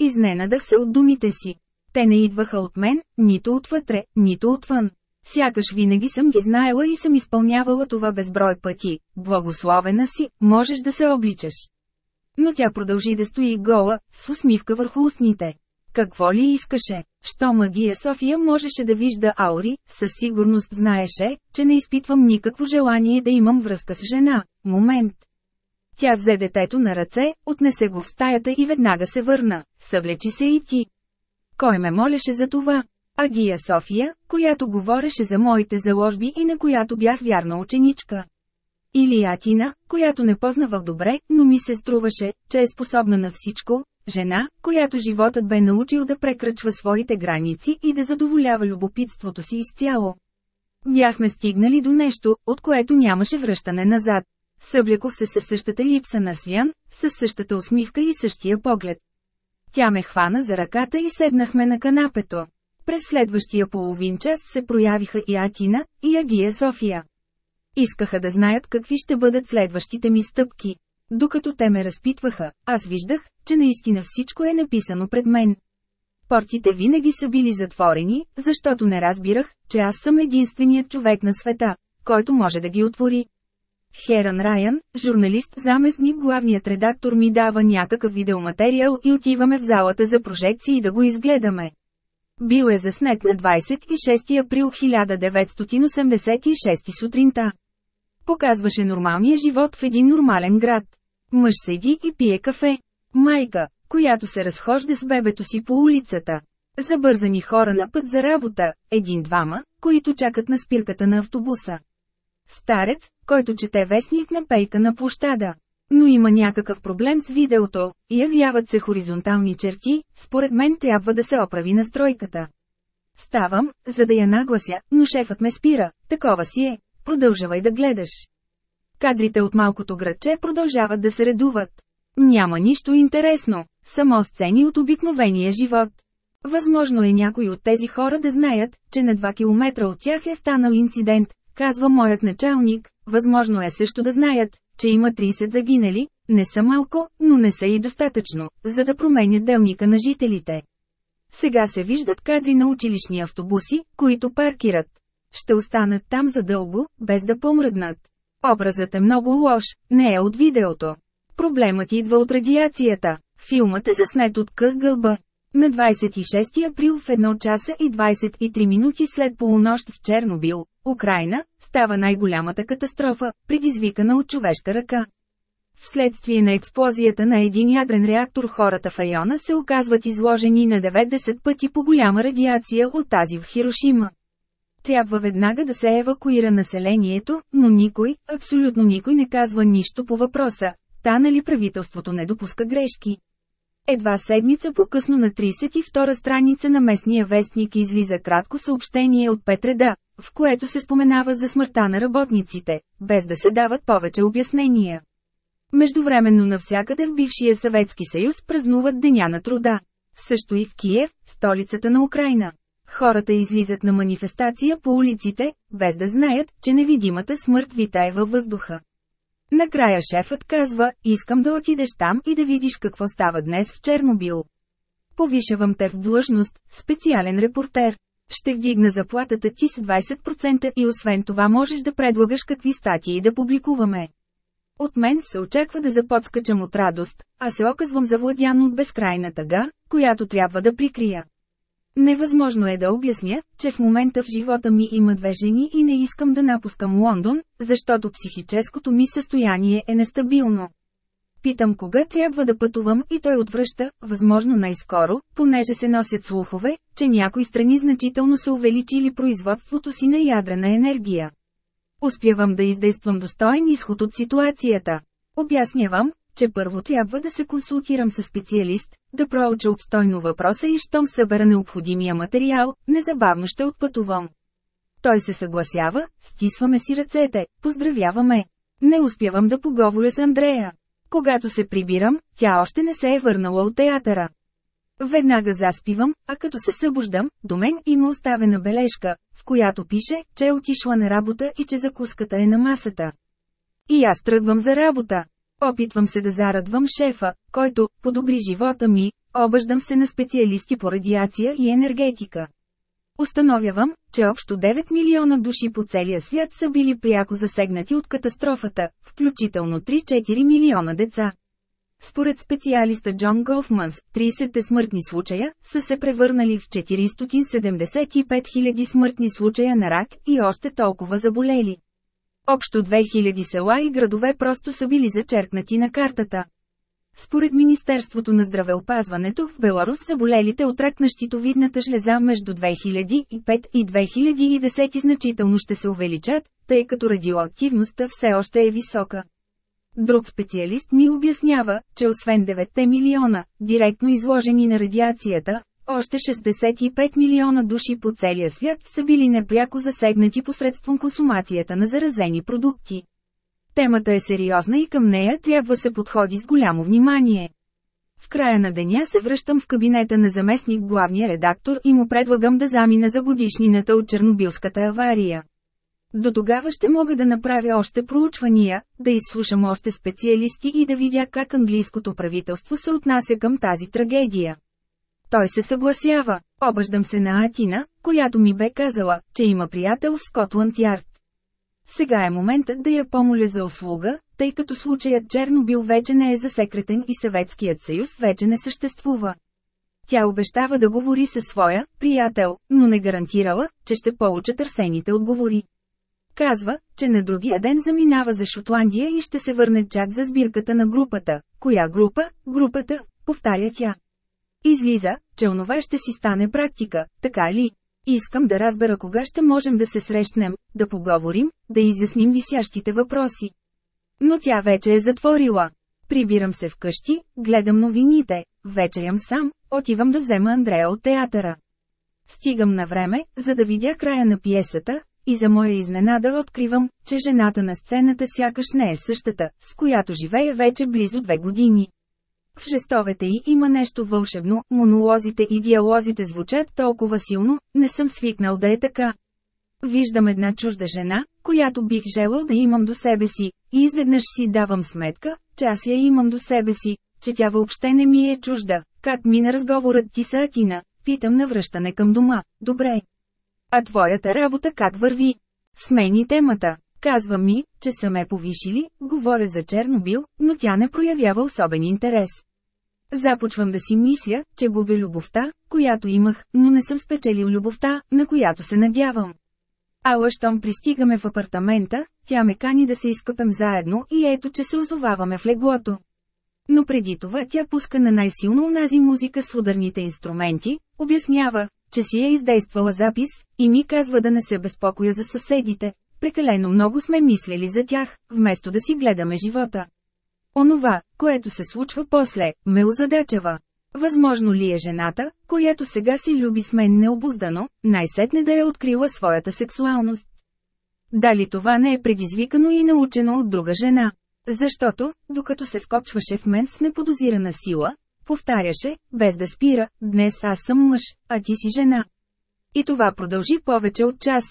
Изненадах се от думите си. Те не идваха от мен, нито отвътре, нито отвън. Сякаш винаги съм ги знаела и съм изпълнявала това безброй пъти. Благословена си, можеш да се обличаш. Но тя продължи да стои гола, с усмивка върху устните. Какво ли искаше? Що магия София можеше да вижда аури, със сигурност знаеше, че не изпитвам никакво желание да имам връзка с жена. Момент. Тя взе детето на ръце, отнесе го в стаята и веднага се върна. Съвлечи се и ти. Кой ме молеше за това? Агия София, която говореше за моите заложби и на която бях вярна ученичка. Или Атина, която не познавах добре, но ми се струваше, че е способна на всичко, жена, която животът бе научил да прекрачва своите граници и да задоволява любопитството си изцяло. Бяхме стигнали до нещо, от което нямаше връщане назад. Съблякох се със същата липса на свян, със същата усмивка и същия поглед. Тя ме хвана за ръката и седнахме на канапето. През следващия половин час се проявиха и Атина, и Агия София. Искаха да знаят какви ще бъдат следващите ми стъпки. Докато те ме разпитваха, аз виждах, че наистина всичко е написано пред мен. Портите винаги са били затворени, защото не разбирах, че аз съм единственият човек на света, който може да ги отвори. Херан Райан, журналист заместник главният редактор ми дава някакъв видеоматериал и отиваме в залата за прожекции да го изгледаме. Бил е заснет на 26 април 1986 сутринта. Показваше нормалния живот в един нормален град. Мъж седи и пие кафе. Майка, която се разхожда с бебето си по улицата. Забързани хора на път за работа, един-двама, които чакат на спирката на автобуса. Старец, който чете вестник на пейка на площада. Но има някакъв проблем с видеото, и явяват се хоризонтални черти, според мен трябва да се оправи настройката. Ставам, за да я наглася, но шефът ме спира, такова си е, продължавай да гледаш. Кадрите от малкото градче продължават да се редуват. Няма нищо интересно, само сцени от обикновения живот. Възможно е някой от тези хора да знаят, че на 2 километра от тях е станал инцидент, казва моят началник, възможно е също да знаят, че има 30 загинали, не са малко, но не са и достатъчно, за да променят делника на жителите. Сега се виждат кадри на училищни автобуси, които паркират. Ще останат там задълго, без да помръднат. Образът е много лош, не е от видеото. Проблемът идва от радиацията. Филмът е заснет от КГБ. На 26 април в 1 часа и 23 минути след полунощ в Чернобил, Украина, става най-голямата катастрофа, предизвикана от човешка ръка. Вследствие на експлозията на един ядрен реактор хората в района се оказват изложени на 90 пъти по голяма радиация от тази в Хирошима. Трябва веднага да се евакуира населението, но никой, абсолютно никой не казва нищо по въпроса, та нали правителството не допуска грешки. Едва седмица по-късно на 32 страница на местния вестник излиза кратко съобщение от Петреда, в което се споменава за смъртта на работниците, без да се дават повече обяснения. Междувременно навсякъде в бившия Съветски съюз празнуват Деня на труда. Също и в Киев, столицата на Украина. Хората излизат на манифестация по улиците, без да знаят, че невидимата смърт витае във въздуха. Накрая шефът казва, искам да отидеш там и да видиш какво става днес в Чернобил. Повишавам те в длъжност, специален репортер. Ще вдигна заплатата ти с 20% и освен това можеш да предлагаш какви статии да публикуваме. От мен се очаква да заподскачам от радост, а се оказвам завладян от безкрайна тъга, която трябва да прикрия. Невъзможно е да обясня, че в момента в живота ми има две жени и не искам да напускам Лондон, защото психическото ми състояние е нестабилно. Питам кога трябва да пътувам и той отвръща, възможно най-скоро, понеже се носят слухове, че някои страни значително са увеличили производството си на ядрена енергия. Успявам да издействам достоен изход от ситуацията. Обяснявам, че първо трябва да се консултирам с специалист, да проуча обстойно въпроса и щом събера необходимия материал, незабавно ще отпътувам. Той се съгласява, стисваме си ръцете, поздравяваме. Не успявам да поговоря с Андрея. Когато се прибирам, тя още не се е върнала от театъра. Веднага заспивам, а като се събуждам, до мен има оставена бележка, в която пише, че е отишла на работа и че закуската е на масата. И аз тръгвам за работа. Опитвам се да зарадвам шефа, който подобри живота ми, обаждам се на специалисти по радиация и енергетика. Установявам, че общо 9 милиона души по целия свят са били пряко засегнати от катастрофата, включително 3-4 милиона деца. Според специалиста Джон Гофманс, 30-те смъртни случая са се превърнали в 475 000 смъртни случая на рак и още толкова заболели. Общо 2000 села и градове просто са били зачеркнати на картата. Според Министерството на здравеопазването в Беларус заболелите от рак на щитовидната жлеза между 2005 и 2010 значително ще се увеличат, тъй като радиоактивността все още е висока. Друг специалист ми обяснява, че освен 9 милиона, директно изложени на радиацията, още 65 милиона души по целия свят са били непряко засегнати посредством консумацията на заразени продукти. Темата е сериозна и към нея трябва се подходи с голямо внимание. В края на деня се връщам в кабинета на заместник главния редактор и му предлагам да замина за годишнината от Чернобилската авария. До тогава ще мога да направя още проучвания, да изслушам още специалисти и да видя как английското правителство се отнася към тази трагедия. Той се съгласява. Обаждам се на Атина, която ми бе казала, че има приятел в Скотланд Ярд. Сега е моментът да я помоля за услуга, тъй като случаят Чернобил вече не е засекретен и Съветският съюз вече не съществува. Тя обещава да говори със своя приятел, но не гарантирала, че ще получа търсените отговори. Казва, че на другия ден заминава за Шотландия и ще се върне чак за сбирката на групата. Коя група? Групата, повтаря тя. Излиза, че онова ще си стане практика, така ли? Искам да разбера кога ще можем да се срещнем, да поговорим, да изясним висящите въпроси. Но тя вече е затворила. Прибирам се вкъщи, гледам новините, вечерям сам, отивам да взема Андрея от театъра. Стигам на време, за да видя края на пиесата, и за моя изненада откривам, че жената на сцената сякаш не е същата, с която живея вече близо две години. В жестовете й има нещо вълшебно, монолозите и диалозите звучат толкова силно, не съм свикнал да е така. Виждам една чужда жена, която бих желал да имам до себе си, и изведнъж си давам сметка, че аз я имам до себе си, че тя въобще не ми е чужда. Как мина разговорът ти са Атина? Питам на връщане към дома. Добре. А твоята работа как върви? Смени темата. Казва ми, че са ме повишили, говоря за Чернобил, но тя не проявява особен интерес. Започвам да си мисля, че губя любовта, която имах, но не съм спечелил любовта, на която се надявам. Ала щом пристигаме в апартамента, тя ме кани да се изкъпем заедно и ето че се озоваваме в леглото. Но преди това тя пуска на най-силно унази музика с ударните инструменти, обяснява, че си е издействала запис, и ми казва да не се безпокоя за съседите. Прекалено много сме мислили за тях, вместо да си гледаме живота. Онова, което се случва после, ме озадачава. Възможно ли е жената, която сега си люби с мен необуздано, най-сетне да е открила своята сексуалност? Дали това не е предизвикано и научено от друга жена? Защото, докато се скопчваше в мен с неподозирана сила, повтаряше, без да спира, днес аз съм мъж, а ти си жена. И това продължи повече от час.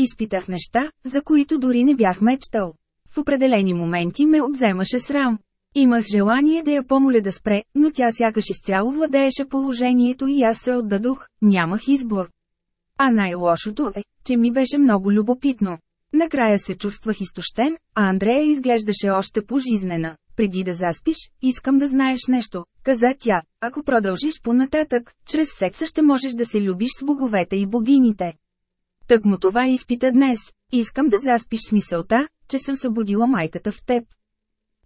Изпитах неща, за които дори не бях мечтал. В определени моменти ме обземаше срам. Имах желание да я помоля да спре, но тя сякаш изцяло владееше положението и аз се отдадох, нямах избор. А най-лошото е, че ми беше много любопитно. Накрая се чувствах изтощен, а Андрея изглеждаше още по-жизнена. Преди да заспиш, искам да знаеш нещо, каза тя. Ако продължиш по-нататък, чрез секса ще можеш да се любиш с боговете и богините. Тък му това изпита днес. Искам да заспиш с мисълта, че съм събудила майката в теб.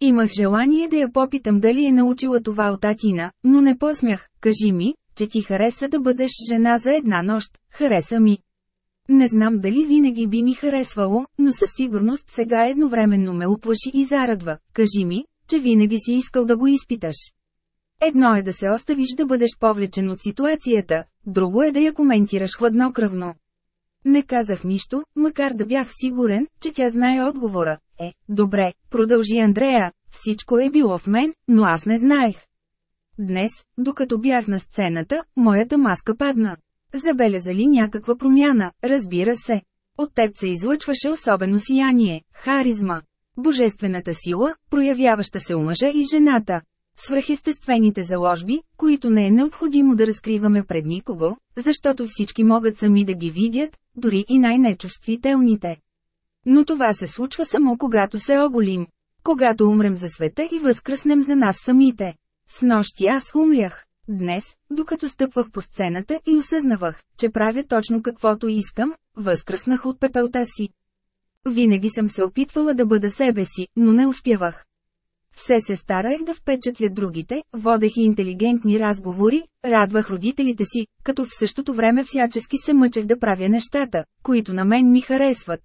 Имах желание да я попитам дали е научила това от Атина, но не посмях. Кажи ми, че ти хареса да бъдеш жена за една нощ. Хареса ми. Не знам дали винаги би ми харесвало, но със сигурност сега едновременно ме оплаши и зарадва. Кажи ми, че винаги си искал да го изпиташ. Едно е да се оставиш да бъдеш повлечен от ситуацията, друго е да я коментираш хладнокръвно. Не казах нищо, макар да бях сигурен, че тя знае отговора. Е, добре, продължи Андрея, всичко е било в мен, но аз не знаех. Днес, докато бях на сцената, моята маска падна. Забеляза ли някаква промяна, разбира се. От теб се излъчваше особено сияние, харизма. Божествената сила, проявяваща се у мъжа и жената. Свръхестествените заложби, които не е необходимо да разкриваме пред никого, защото всички могат сами да ги видят, дори и най-нечувствителните. Но това се случва само когато се оголим. Когато умрем за света и възкръснем за нас самите. С нощи аз умрях. Днес, докато стъпвах по сцената и осъзнавах, че правя точно каквото искам, възкръснах от пепелта си. Винаги съм се опитвала да бъда себе си, но не успявах. Все се стараех да впечатля другите, водех интелигентни разговори, радвах родителите си, като в същото време всячески се мъчех да правя нещата, които на мен ми харесват.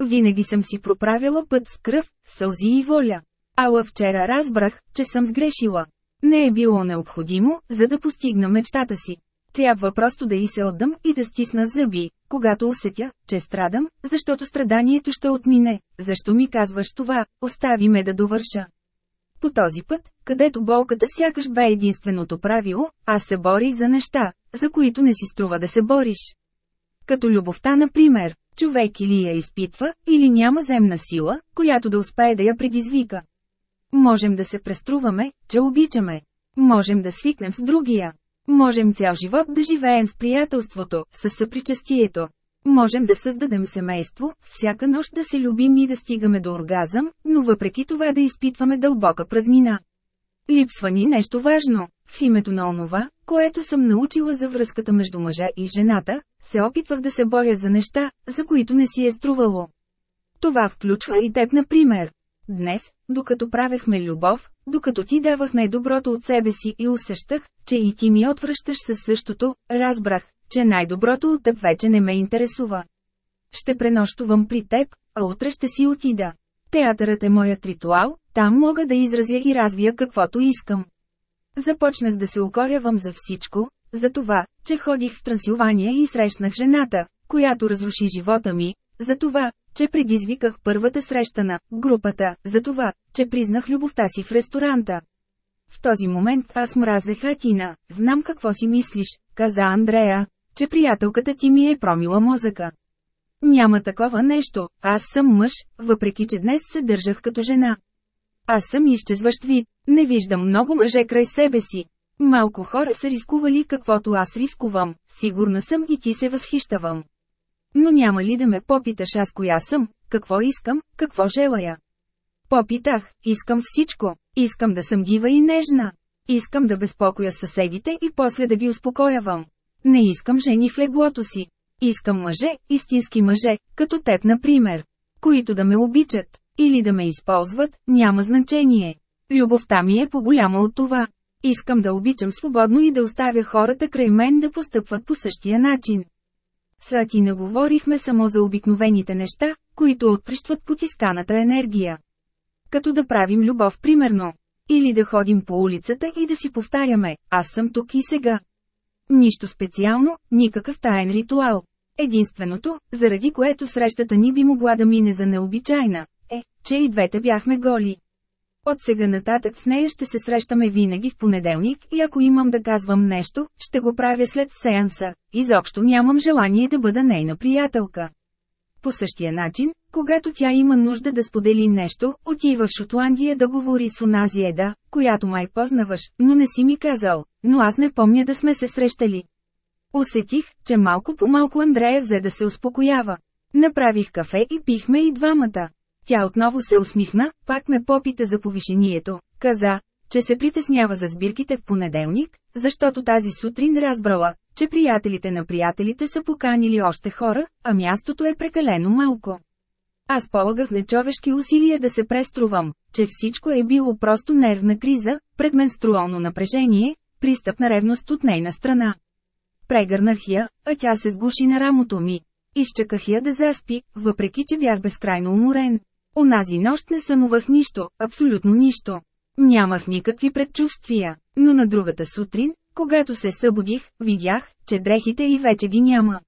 Винаги съм си проправила път с кръв, сълзи и воля. Ала вчера разбрах, че съм сгрешила. Не е било необходимо, за да постигна мечтата си. Трябва просто да и се отдам и да стисна зъби, когато усетя, че страдам, защото страданието ще отмине. Защо ми казваш това, остави ме да довърша. По този път, където болката сякаш бе единственото правило, аз се борих за неща, за които не си струва да се бориш. Като любовта, например, човек или я изпитва, или няма земна сила, която да успее да я предизвика. Можем да се преструваме, че обичаме. Можем да свикнем с другия. Можем цял живот да живеем с приятелството, с съпричастието. Можем да създадем семейство, всяка нощ да се любим и да стигаме до оргазъм, но въпреки това да изпитваме дълбока празнина. Липсва ни нещо важно. В името на онова, което съм научила за връзката между мъжа и жената, се опитвах да се боря за неща, за които не си е струвало. Това включва и теб, например. Днес, докато правехме любов, докато ти давах най-доброто от себе си и усещах, че и ти ми отвръщаш със същото, разбрах, че най-доброто от теб вече не ме интересува. Ще пренощувам при теб, а утре ще си отида. Театърът е моят ритуал, там мога да изразя и развия каквото искам. Започнах да се укорявам за всичко, за това, че ходих в Трансилвания и срещнах жената, която разруши живота ми, за това, че предизвиках първата среща на групата, за това, че признах любовта си в ресторанта. В този момент аз мразех Атина, знам какво си мислиш, каза Андрея, че приятелката ти ми е промила мозъка. Няма такова нещо, аз съм мъж, въпреки че днес се държах като жена. Аз съм изчезващ вид, не виждам много мъже край себе си. Малко хора са рискували каквото аз рискувам, сигурна съм и ти се възхищавам. Но няма ли да ме попиташ аз коя съм, какво искам, какво желая? Попитах, искам всичко, искам да съм дива и нежна. Искам да безпокоя съседите и после да ги успокоявам. Не искам жени в леглото си. Искам мъже, истински мъже, като теб например. Които да ме обичат, или да ме използват, няма значение. Любовта ми е по-голяма от това. Искам да обичам свободно и да оставя хората край мен да постъпват по същия начин. Сати не говорихме само за обикновените неща, които отприщват потисканата енергия. Като да правим любов примерно. Или да ходим по улицата и да си повтаряме, аз съм тук и сега. Нищо специално, никакъв таен ритуал. Единственото, заради което срещата ни би могла да мине за необичайна, е, че и двете бяхме голи. От сега нататък с нея ще се срещаме винаги в понеделник и ако имам да казвам нещо, ще го правя след сеанса. Изобщо нямам желание да бъда нейна приятелка. По същия начин, когато тя има нужда да сподели нещо, отива в Шотландия да говори с онази еда, която май познаваш, но не си ми казал, но аз не помня да сме се срещали. Усетих, че малко по малко Андрея взе да се успокоява. Направих кафе и пихме и двамата. Тя отново се усмихна, пак ме попита за повишението, каза, че се притеснява за сбирките в понеделник, защото тази сутрин разбрала, че приятелите на приятелите са поканили още хора, а мястото е прекалено малко. Аз полагах нечовешки усилия да се преструвам, че всичко е било просто нервна криза, предменструално напрежение, пристъп на ревност от нейна страна. Прегърнах я, а тя се сгуши на рамото ми. Изчаках я да заспи, въпреки че бях безкрайно уморен. Онази нощ не сънувах нищо, абсолютно нищо. Нямах никакви предчувствия, но на другата сутрин, когато се събудих, видях, че дрехите и вече ги няма.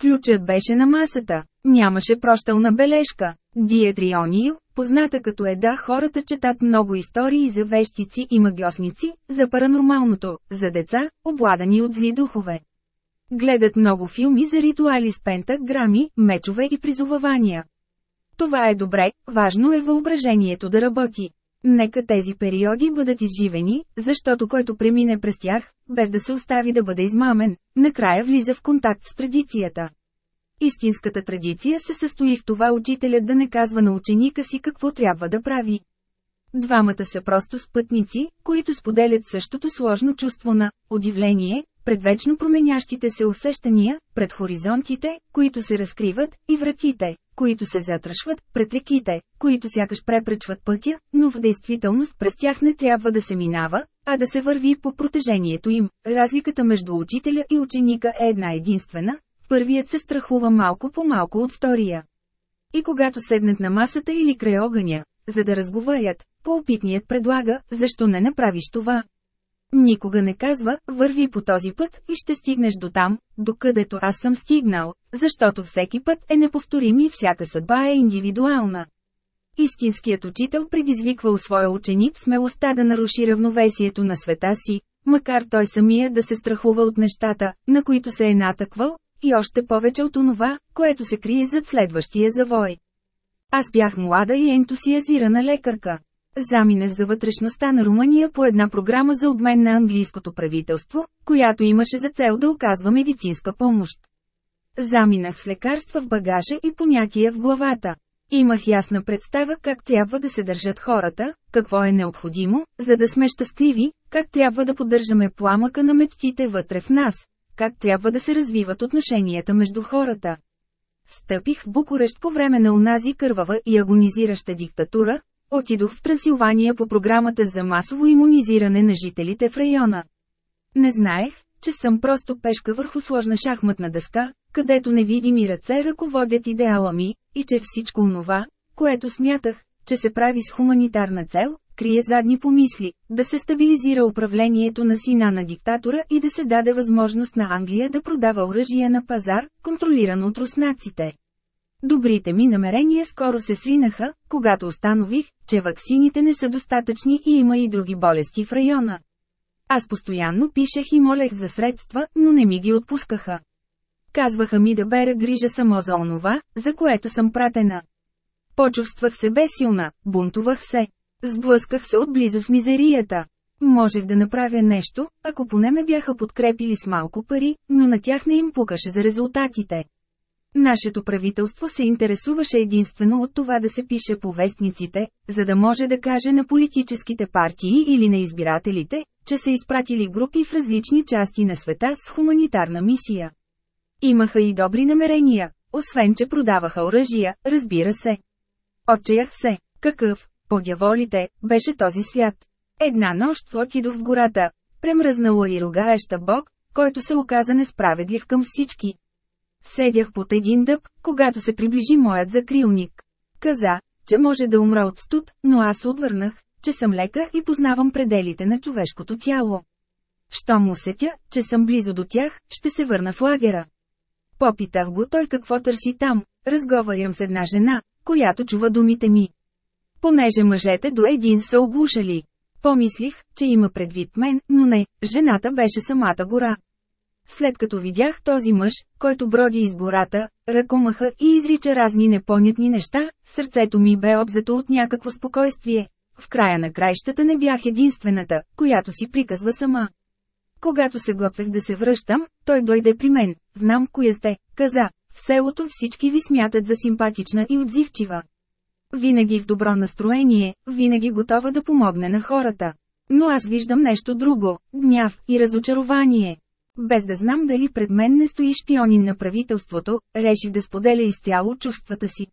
Ключът беше на масата, нямаше прощална бележка. Диетрионил, позната като еда хората четат много истории за вещици и магиосници, за паранормалното, за деца, обладани от зли духове. Гледат много филми за ритуали с пентаграми, мечове и призовавания. Това е добре, важно е въображението да работи. Нека тези периоди бъдат изживени, защото който премине през тях, без да се остави да бъде измамен, накрая влиза в контакт с традицията. Истинската традиция се състои в това учителят да не казва на ученика си какво трябва да прави. Двамата са просто спътници, които споделят същото сложно чувство на удивление, пред вечно променящите се усещания, пред хоризонтите, които се разкриват, и вратите, които се затрашват, пред реките, които сякаш препречват пътя, но в действителност през тях не трябва да се минава, а да се върви по протежението им. Разликата между учителя и ученика е една единствена, първият се страхува малко по малко от втория. И когато седнат на масата или край огъня, за да разговарят, по-опитният предлага, защо не направиш това. Никога не казва, върви по този път и ще стигнеш до там, докъдето аз съм стигнал, защото всеки път е неповторим и всяка съдба е индивидуална. Истинският учител предизвиква у своя ученик смелостта да наруши равновесието на света си, макар той самия да се страхува от нещата, на които се е натъквал, и още повече от онова, което се крие зад следващия завой. Аз бях млада и ентусиазирана лекарка. Заминах за вътрешността на Румъния по една програма за обмен на английското правителство, която имаше за цел да оказва медицинска помощ. Заминах с лекарства в багажа и понятия в главата. Имах ясна представа как трябва да се държат хората, какво е необходимо, за да сме щастливи, как трябва да поддържаме пламъка на мечтите вътре в нас, как трябва да се развиват отношенията между хората. Стъпих в Букурещ по време на унази кървава и агонизираща диктатура, отидох в Трансилвания по програмата за масово иммунизиране на жителите в района. Не знаех, че съм просто пешка върху сложна шахматна дъска, където невидими ръце ръководят идеала ми, и че всичко онова, което смятах, че се прави с хуманитарна цел, крие задни помисли, да се стабилизира управлението на сина на диктатора и да се даде възможност на Англия да продава оръжие на пазар, контролиран от руснаците. Добрите ми намерения скоро се сринаха, когато установих, че ваксините не са достатъчни и има и други болести в района. Аз постоянно пишех и молех за средства, но не ми ги отпускаха. Казваха ми да бера грижа само за онова, за което съм пратена. Почувствах се безсилна, бунтувах се. Сблъсках се отблизо с мизерията. Можех да направя нещо, ако поне ме бяха подкрепили с малко пари, но на тях не им пукаше за резултатите. Нашето правителство се интересуваше единствено от това да се пише по вестниците, за да може да каже на политическите партии или на избирателите, че са изпратили групи в различни части на света с хуманитарна мисия. Имаха и добри намерения, освен че продаваха оръжия, разбира се. Отчаях се, какъв, по дяволите, беше този свят. Една нощ отидох в гората, премръзнала и ругаеща бог, който се оказа несправедлив към всички. Седях под един дъб, когато се приближи моят закрилник. Каза, че може да умра от студ, но аз отвърнах, че съм лекар и познавам пределите на човешкото тяло. Щом усетя, че съм близо до тях, ще се върна в лагера. Попитах го той какво търси там, разговарям с една жена, която чува думите ми. Понеже мъжете до един са оглушали. Помислих, че има предвид мен, но не, жената беше самата гора. След като видях този мъж, който броди из гората, ръкомаха и изрича разни непонятни неща, сърцето ми бе обзето от някакво спокойствие. В края на краищата не бях единствената, която си приказва сама. Когато се готвех да се връщам, той дойде при мен. Знам коя сте, каза. В селото всички ви смятат за симпатична и отзивчива. Винаги в добро настроение, винаги готова да помогне на хората. Но аз виждам нещо друго – гняв и разочарование. Без да знам дали пред мен не стои шпионин на правителството, реших да споделя изцяло чувствата си.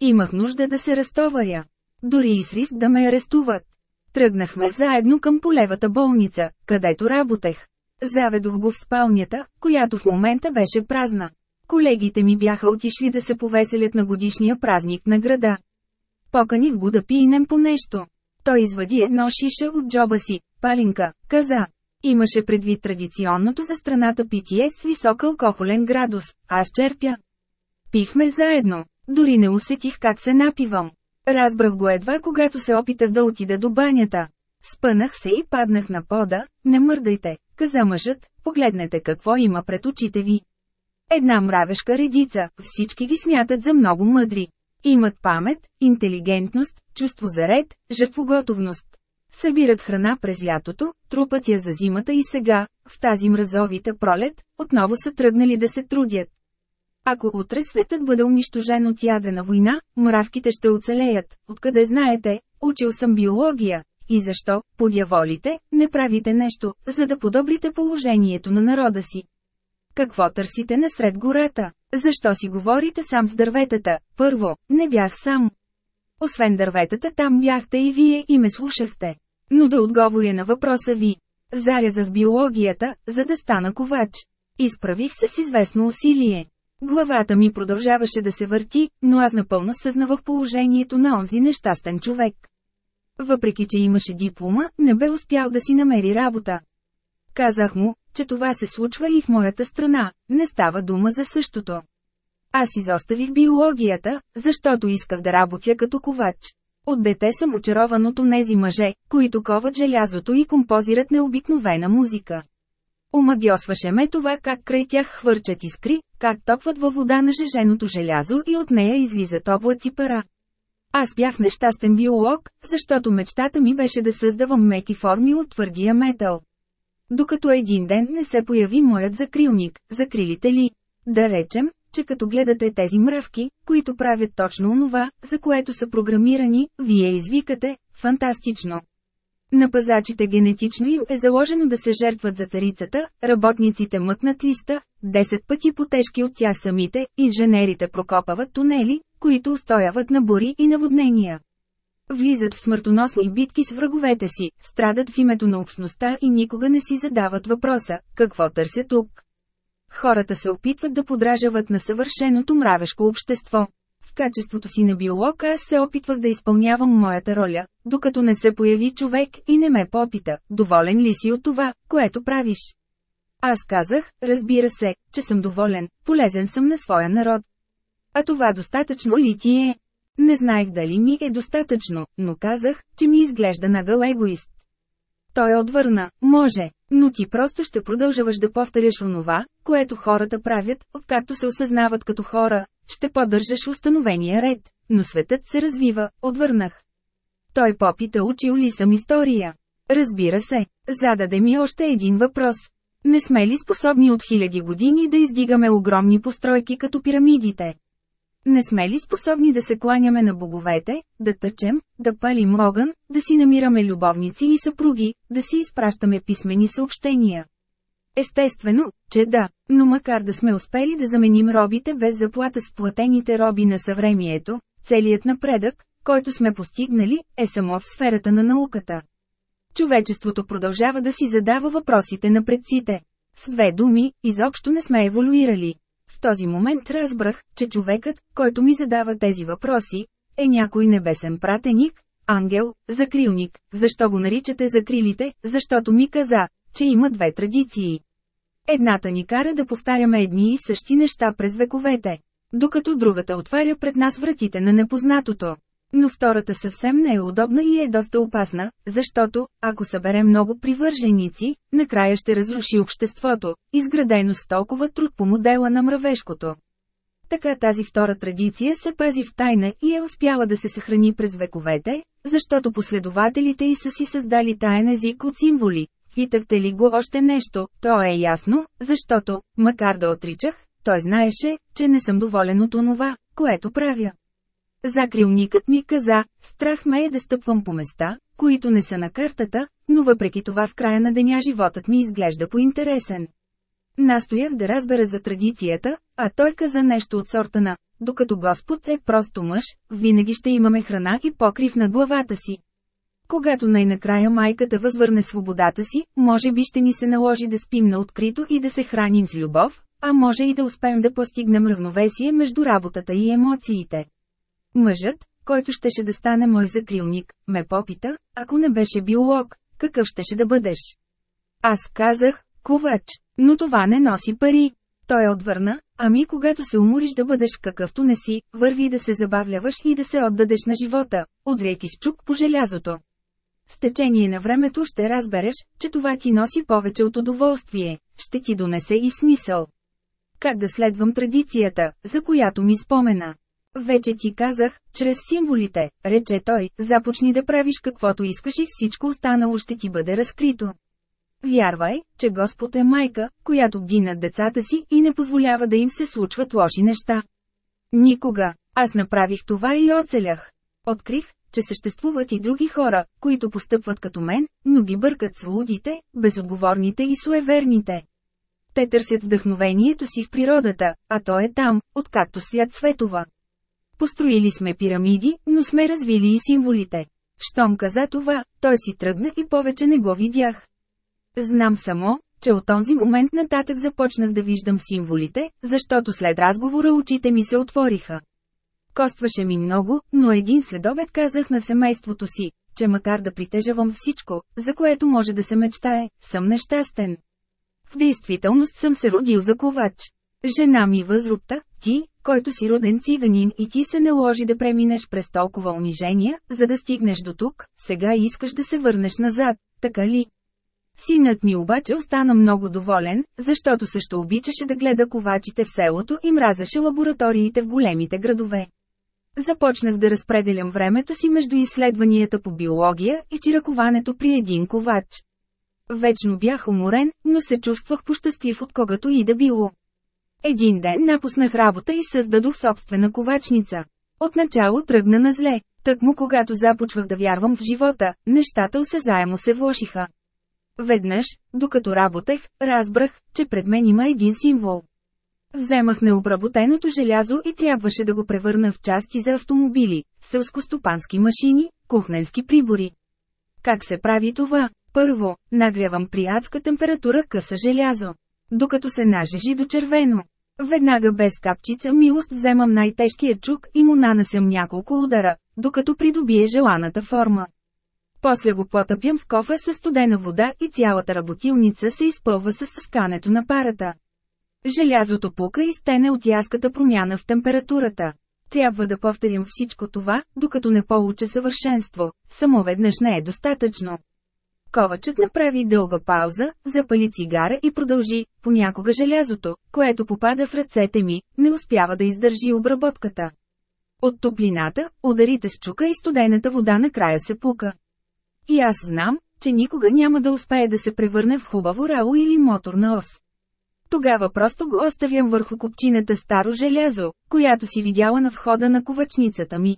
Имах нужда да се разтоваря. Дори и с риск да ме арестуват. Тръгнахме заедно към полевата болница, където работех. Заведох го в спалнята, която в момента беше празна. Колегите ми бяха отишли да се повеселят на годишния празник на града. Поканих го да пинем по нещо. Той извади едно шише от джоба си, палинка, каза. Имаше предвид традиционното за страната питие с висок алкохолен градус, аз черпя. Пихме заедно, дори не усетих как се напивам. Разбрах го едва когато се опитах да отида до банята. Спънах се и паднах на пода, не мърдайте, каза мъжът, погледнете какво има пред очите ви. Една мравешка редица, всички ги смятат за много мъдри. Имат памет, интелигентност, чувство за ред, жертвоготовност. Събират храна през лятото, трупат я за зимата и сега, в тази мразовита пролет, отново са тръгнали да се трудят. Ако утре светът бъде унищожен от ядрена война, мравките ще оцелеят. Откъде знаете, учил съм биология. И защо, подяволите, не правите нещо, за да подобрите положението на народа си? Какво търсите насред гората? Защо си говорите сам с дърветата? Първо, не бях сам. Освен дърветата там бяхте и вие и ме слушахте. Но да отговоря на въпроса ви. Зарязах биологията, за да стана ковач. Изправих се с известно усилие. Главата ми продължаваше да се върти, но аз напълно съзнавах положението на онзи нещастен човек. Въпреки, че имаше диплома, не бе успял да си намери работа. Казах му, че това се случва и в моята страна, не става дума за същото. Аз изоставих биологията, защото исках да работя като ковач. От дете съм очарован от онези мъже, които коват желязото и композират необикновена музика. Омагиосваше ме това как край тях хвърчат искри, как топват във вода на жеженото желязо и от нея излизат облаци пара. Аз бях нещастен биолог, защото мечтата ми беше да създавам меки форми от твърдия метал. Докато един ден не се появи моят закрилник, закрилите ли? Да речем, че като гледате тези мръвки, които правят точно онова, за което са програмирани, вие извикате «фантастично». На пазачите генетично им е заложено да се жертват за царицата, работниците мъкнат листа, 10 пъти по-тежки от тях самите, инженерите прокопават тунели, които устояват на бури и наводнения. Влизат в смъртоносни битки с враговете си, страдат в името на общността и никога не си задават въпроса, какво търся тук. Хората се опитват да подражават на съвършеното мравешко общество. В качеството си на биолог аз се опитвах да изпълнявам моята роля, докато не се появи човек и не ме попита, доволен ли си от това, което правиш. Аз казах, разбира се, че съм доволен, полезен съм на своя народ. А това достатъчно ли ти е? Не знаех дали ми е достатъчно, но казах, че ми изглежда нагъл егоист. Той отвърна, може, но ти просто ще продължаваш да повторяш онова, което хората правят, откакто се осъзнават като хора, ще поддържаш установения ред, но светът се развива, отвърнах. Той попита учил ли съм история. Разбира се, зададе ми още един въпрос. Не сме ли способни от хиляди години да издигаме огромни постройки като пирамидите? Не сме ли способни да се кланяме на боговете, да тъчем, да палим огън, да си намираме любовници и съпруги, да си изпращаме писмени съобщения? Естествено, че да, но макар да сме успели да заменим робите без заплата с платените роби на съвремието, целият напредък, който сме постигнали, е само в сферата на науката. Човечеството продължава да си задава въпросите на предците. С две думи, изобщо не сме еволюирали. В този момент разбрах, че човекът, който ми задава тези въпроси, е някой небесен пратеник, ангел, закрилник. Защо го наричате закрилите? Защото ми каза, че има две традиции. Едната ни кара да повтаряме едни и същи неща през вековете, докато другата отваря пред нас вратите на непознатото. Но втората съвсем не е удобна и е доста опасна, защото, ако събере много привърженици, накрая ще разруши обществото, изградено с толкова труд по модела на мравешкото. Така тази втора традиция се пази в тайна и е успяла да се съхрани през вековете, защото последователите й са си създали таен език от символи. Питахте ли го още нещо, то е ясно, защото, макар да отричах, той знаеше, че не съм доволен от онова, което правя. Закрилникът ми каза, страх ме е да стъпвам по места, които не са на картата, но въпреки това в края на деня животът ми изглежда поинтересен. Настоях да разбера за традицията, а той каза нещо от сорта на «Докато Господ е просто мъж, винаги ще имаме храна и покрив на главата си». Когато най-накрая майката възвърне свободата си, може би ще ни се наложи да спим на открито и да се храним с любов, а може и да успеем да постигнем равновесие между работата и емоциите. Мъжът, който щеше да стане мой закрилник, ме попита, ако не беше биолог, какъв щеше да бъдеш? Аз казах, ковач, но това не носи пари. Той отвърна, ами когато се умориш да бъдеш какъвто не си, върви да се забавляваш и да се отдадеш на живота, отрейки с чук по желязото. С течение на времето ще разбереш, че това ти носи повече от удоволствие, ще ти донесе и смисъл. Как да следвам традицията, за която ми спомена? Вече ти казах, чрез символите, рече той, започни да правиш каквото искаш и всичко останало ще ти бъде разкрито. Вярвай, че Господ е майка, която бди децата си и не позволява да им се случват лоши неща. Никога. Аз направих това и оцелях. Открих, че съществуват и други хора, които постъпват като мен, но ги бъркат с лудите, безотговорните и суеверните. Те търсят вдъхновението си в природата, а то е там, откакто свят светова. Построили сме пирамиди, но сме развили и символите. Щом каза това, той си тръгна и повече не го видях. Знам само, че от този момент нататък започнах да виждам символите, защото след разговора очите ми се отвориха. Костваше ми много, но един следобед казах на семейството си, че макар да притежавам всичко, за което може да се мечтае, съм нещастен. В действителност съм се родил за ковач. Жена ми възрубта, ти, който си роден циганин и ти се наложи да преминеш през толкова унижения, за да стигнеш до тук, сега искаш да се върнеш назад, така ли? Синът ми обаче остана много доволен, защото също обичаше да гледа ковачите в селото и мразеше лабораториите в големите градове. Започнах да разпределям времето си между изследванията по биология и чиракуването при един ковач. Вечно бях уморен, но се чувствах пощастлив от когато и да било. Един ден напуснах работа и създадох собствена ковачница. Отначало тръгна на зле, тъкмо когато започвах да вярвам в живота, нещата осезаемо се влошиха. Веднъж, докато работех, разбрах, че пред мен има един символ. Вземах необработеното желязо и трябваше да го превърна в части за автомобили, селскостопански машини, кухненски прибори. Как се прави това? Първо, нагрявам при адска температура къса желязо. Докато се нажежи до червено. Веднага без капчица милост вземам най-тежкия чук и му нанасям няколко удара, докато придобие желаната форма. После го потъпям в кофа с студена вода и цялата работилница се изпълва с скането на парата. Желязото пука и стене от яската промяна в температурата. Трябва да повторим всичко това, докато не получа съвършенство. Само веднъж не е достатъчно. Ковачът направи дълга пауза, запали цигара и продължи, понякога желязото, което попада в ръцете ми, не успява да издържи обработката. От топлината, ударите с чука и студената вода накрая се пука. И аз знам, че никога няма да успее да се превърне в хубаво рао или моторна ос. Тогава просто го оставям върху копчината старо желязо, която си видяла на входа на ковачницата ми.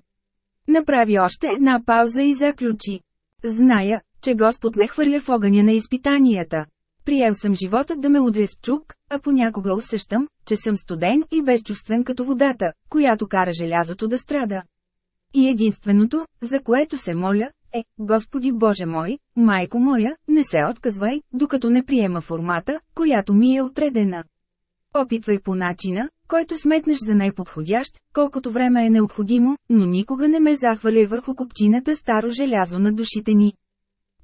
Направи още една пауза и заключи. Зная, че Господ не хвърля в огъня на изпитанията. Приел съм живота да ме удря с чук, а понякога усещам, че съм студен и безчувствен като водата, която кара желязото да страда. И единственото, за което се моля, е, Господи Боже мой, майко моя, не се отказвай, докато не приема формата, която ми е отредена. Опитвай по начина, който сметнеш за най-подходящ, колкото време е необходимо, но никога не ме захваляй върху копчината старо желязо на душите ни.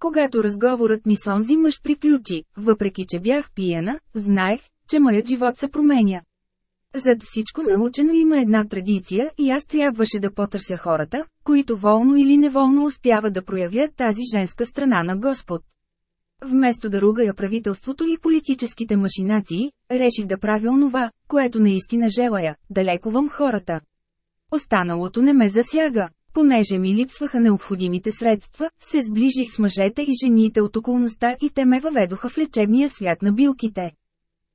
Когато разговорът ми с онзи мъж приключи, въпреки че бях пиена, знаех, че моят живот се променя. Зад всичко научено има една традиция и аз трябваше да потърся хората, които волно или неволно успяват да проявят тази женска страна на Господ. Вместо да ругая правителството и политическите машинации, реших да правя онова, което наистина желая – да лекувам хората. Останалото не ме засяга. Понеже ми липсваха необходимите средства, се сближих с мъжете и жените от околността и те ме въведоха в лечебния свят на билките.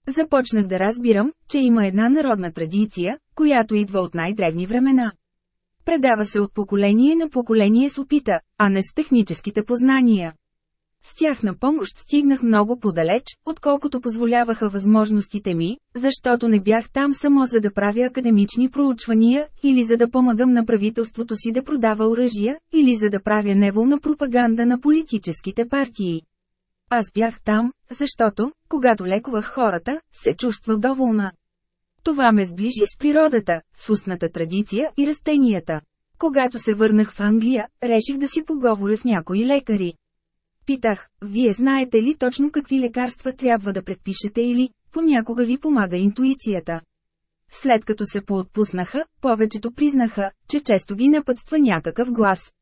Започнах да разбирам, че има една народна традиция, която идва от най-древни времена. Предава се от поколение на поколение с опита, а не с техническите познания. С тях на помощ стигнах много подалеч, отколкото позволяваха възможностите ми, защото не бях там само за да правя академични проучвания, или за да помагам на правителството си да продава оръжия, или за да правя неволна пропаганда на политическите партии. Аз бях там, защото, когато лекувах хората, се чувствах доволна. Това ме сближи с природата, с устната традиция и растенията. Когато се върнах в Англия, реших да си поговоря с някои лекари. Питах, вие знаете ли точно какви лекарства трябва да предпишете или, понякога ви помага интуицията. След като се поотпуснаха, повечето признаха, че често ги напътства някакъв глас.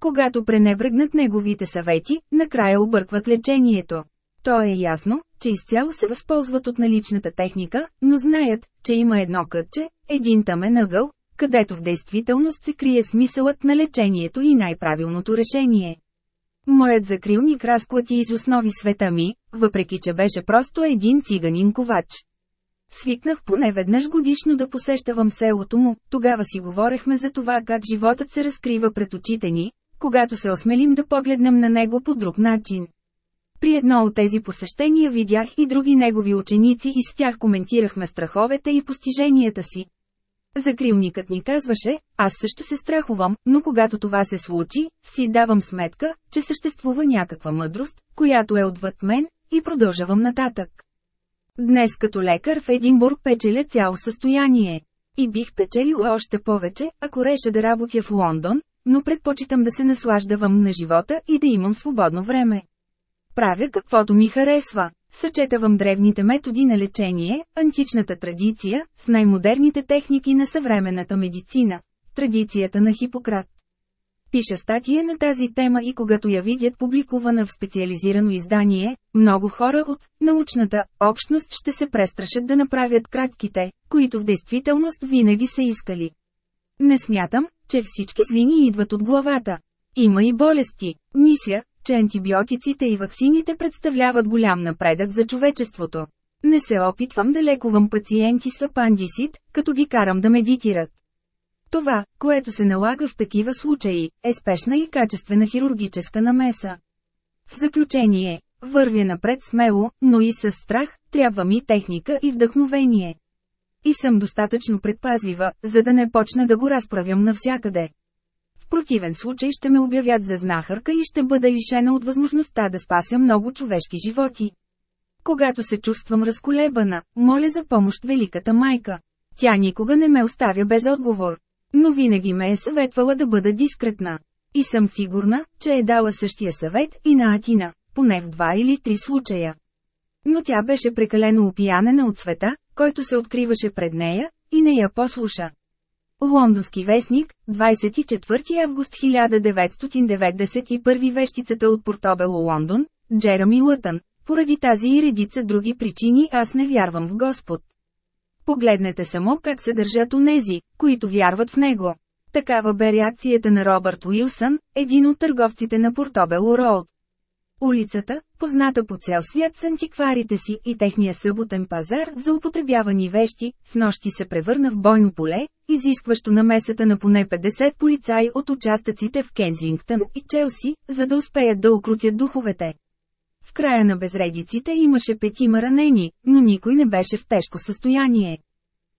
Когато пренебръгнат неговите съвети, накрая объркват лечението. То е ясно, че изцяло се възползват от наличната техника, но знаят, че има едно кътче, един тъмен ъгъл, където в действителност се крие смисълът на лечението и най-правилното решение. Моят закрилник разклати из основи света ми, въпреки че беше просто един циганин ковач. Свикнах поне веднъж годишно да посещавам селото му, тогава си говорехме за това как животът се разкрива пред очите ни, когато се осмелим да погледнем на него по друг начин. При едно от тези посещения видях и други негови ученици и с тях коментирахме страховете и постиженията си. Закрилникът ни казваше, аз също се страхувам, но когато това се случи, си давам сметка, че съществува някаква мъдрост, която е отвъд мен, и продължавам нататък. Днес като лекар в Единбург печеля цяло състояние. И бих печелила още повече, ако реша да работя в Лондон, но предпочитам да се наслаждавам на живота и да имам свободно време. Правя каквото ми харесва. Съчетавам древните методи на лечение, античната традиция, с най-модерните техники на съвременната медицина. Традицията на Хипократ. Пиша статия на тази тема и когато я видят публикувана в специализирано издание, много хора от научната общност ще се престрашат да направят кратките, които в действителност винаги са искали. Не смятам, че всички злини идват от главата. Има и болести. Мисля, че антибиотиците и ваксините представляват голям напредък за човечеството. Не се опитвам да лекувам пациенти с апандисит, като ги карам да медитират. Това, което се налага в такива случаи, е спешна и качествена хирургическа намеса. В заключение, вървя напред смело, но и с страх, трябва ми техника и вдъхновение. И съм достатъчно предпазлива, за да не почна да го разправям навсякъде. Противен случай ще ме обявят за знахарка и ще бъда лишена от възможността да спася много човешки животи. Когато се чувствам разколебана, моля за помощ Великата майка. Тя никога не ме оставя без отговор. Но винаги ме е съветвала да бъда дискретна. И съм сигурна, че е дала същия съвет и на Атина, поне в два или три случая. Но тя беше прекалено опиянена от света, който се откриваше пред нея, и не я послуша. Лондонски вестник, 24 август 1991 вещицата от Портобело Лондон, Джерами Лътън. Поради тази и редица други причини аз не вярвам в Господ. Погледнете само как се държат онези, които вярват в него. Такава бе реакцията на Робърт Уилсън, един от търговците на Портобело Роуд. Улицата, позната по цял свят с антикварите си и техния съботен пазар за употребявани вещи, с нощи се превърна в бойно поле, изискващо намесата на поне 50 полицаи от участъците в Кензингтън и Челси, за да успеят да окрутят духовете. В края на безредиците имаше петима ранени, но никой не беше в тежко състояние.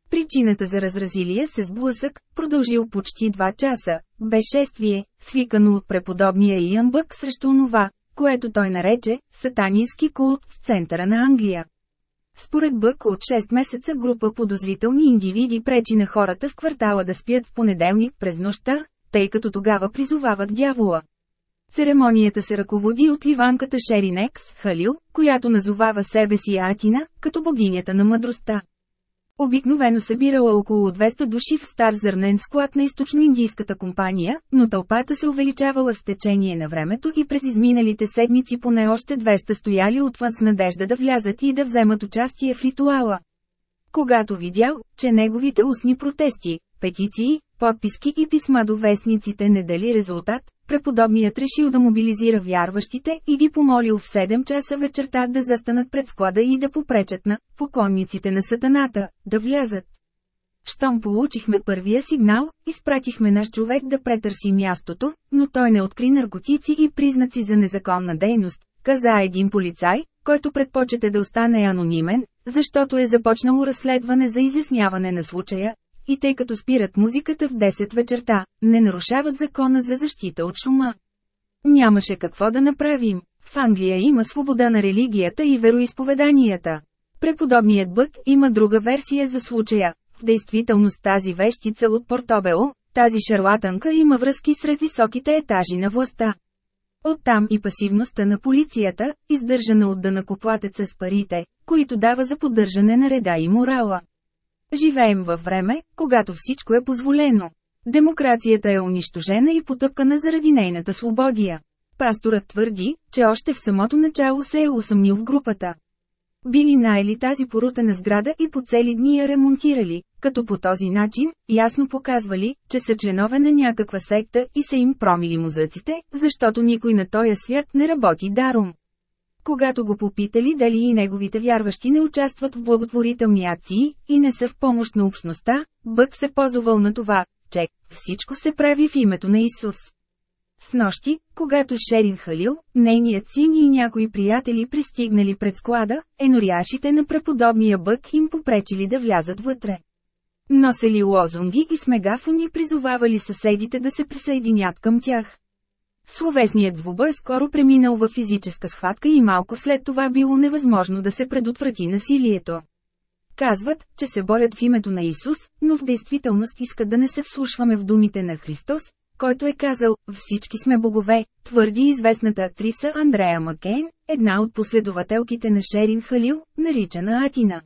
Причината за разразилия се сблъсък, продължил почти два часа, бе шествие, свикано от преподобния Иан Бък срещу онова, което той нарече «сатанински култ» в центъра на Англия. Според Бък от 6 месеца група подозрителни индивиди пречи на хората в квартала да спят в понеделник през нощта, тъй като тогава призовават дявола. Церемонията се ръководи от ливанката Шеринекс Халил, която назовава себе си Атина, като богинята на мъдростта. Обикновено събирала около 200 души в стар зърнен склад на източно-индийската компания, но тълпата се увеличавала с течение на времето и през изминалите седмици поне още 200 стояли отвън с надежда да влязат и да вземат участие в ритуала. Когато видял, че неговите устни протести, петиции, подписки и писма до вестниците не дали резултат, преподобният решил да мобилизира вярващите и ги помолил в 7 часа вечерта да застанат пред склада и да попречат на поклонниците на сатаната, да влязат. Щом получихме първия сигнал, изпратихме наш човек да претърси мястото, но той не откри наркотици и признаци за незаконна дейност, каза един полицай, който предпочете да остане анонимен, защото е започнало разследване за изясняване на случая, и тъй като спират музиката в 10 вечерта, не нарушават закона за защита от шума. Нямаше какво да направим. В Англия има свобода на религията и вероисповеданията. Преподобният Бък има друга версия за случая. В действителност тази вещица от Портобело, тази шарлатанка има връзки сред високите етажи на властта. Оттам и пасивността на полицията, издържана от дънакоплатеца с парите, които дава за поддържане на реда и морала. Живеем във време, когато всичко е позволено. Демокрацията е унищожена и потъпкана заради нейната свободия. Пасторът твърди, че още в самото начало се е усъмнил в групата. Били найли тази порутена сграда и по цели дни я ремонтирали, като по този начин, ясно показвали, че са членове на някаква секта и са им промили музъците, защото никой на този свят не работи даром. Когато го попитали дали и неговите вярващи не участват в благотворителни акции и не са в помощ на общността, Бък се позовал на това, че всичко се прави в името на Исус. С нощи, когато Шерин Халил, нейният син и някои приятели пристигнали пред склада, еноряшите на преподобния Бък им попречили да влязат вътре. Носели лозунги и с мегафони призовавали съседите да се присъединят към тях. Словесният двубой скоро преминал във физическа схватка и малко след това било невъзможно да се предотврати насилието. Казват, че се борят в името на Исус, но в действителност искат да не се вслушваме в думите на Христос, който е казал «Всички сме богове», твърди известната актриса Андрея Маккейн, една от последователките на Шерин Халил, наричана Атина.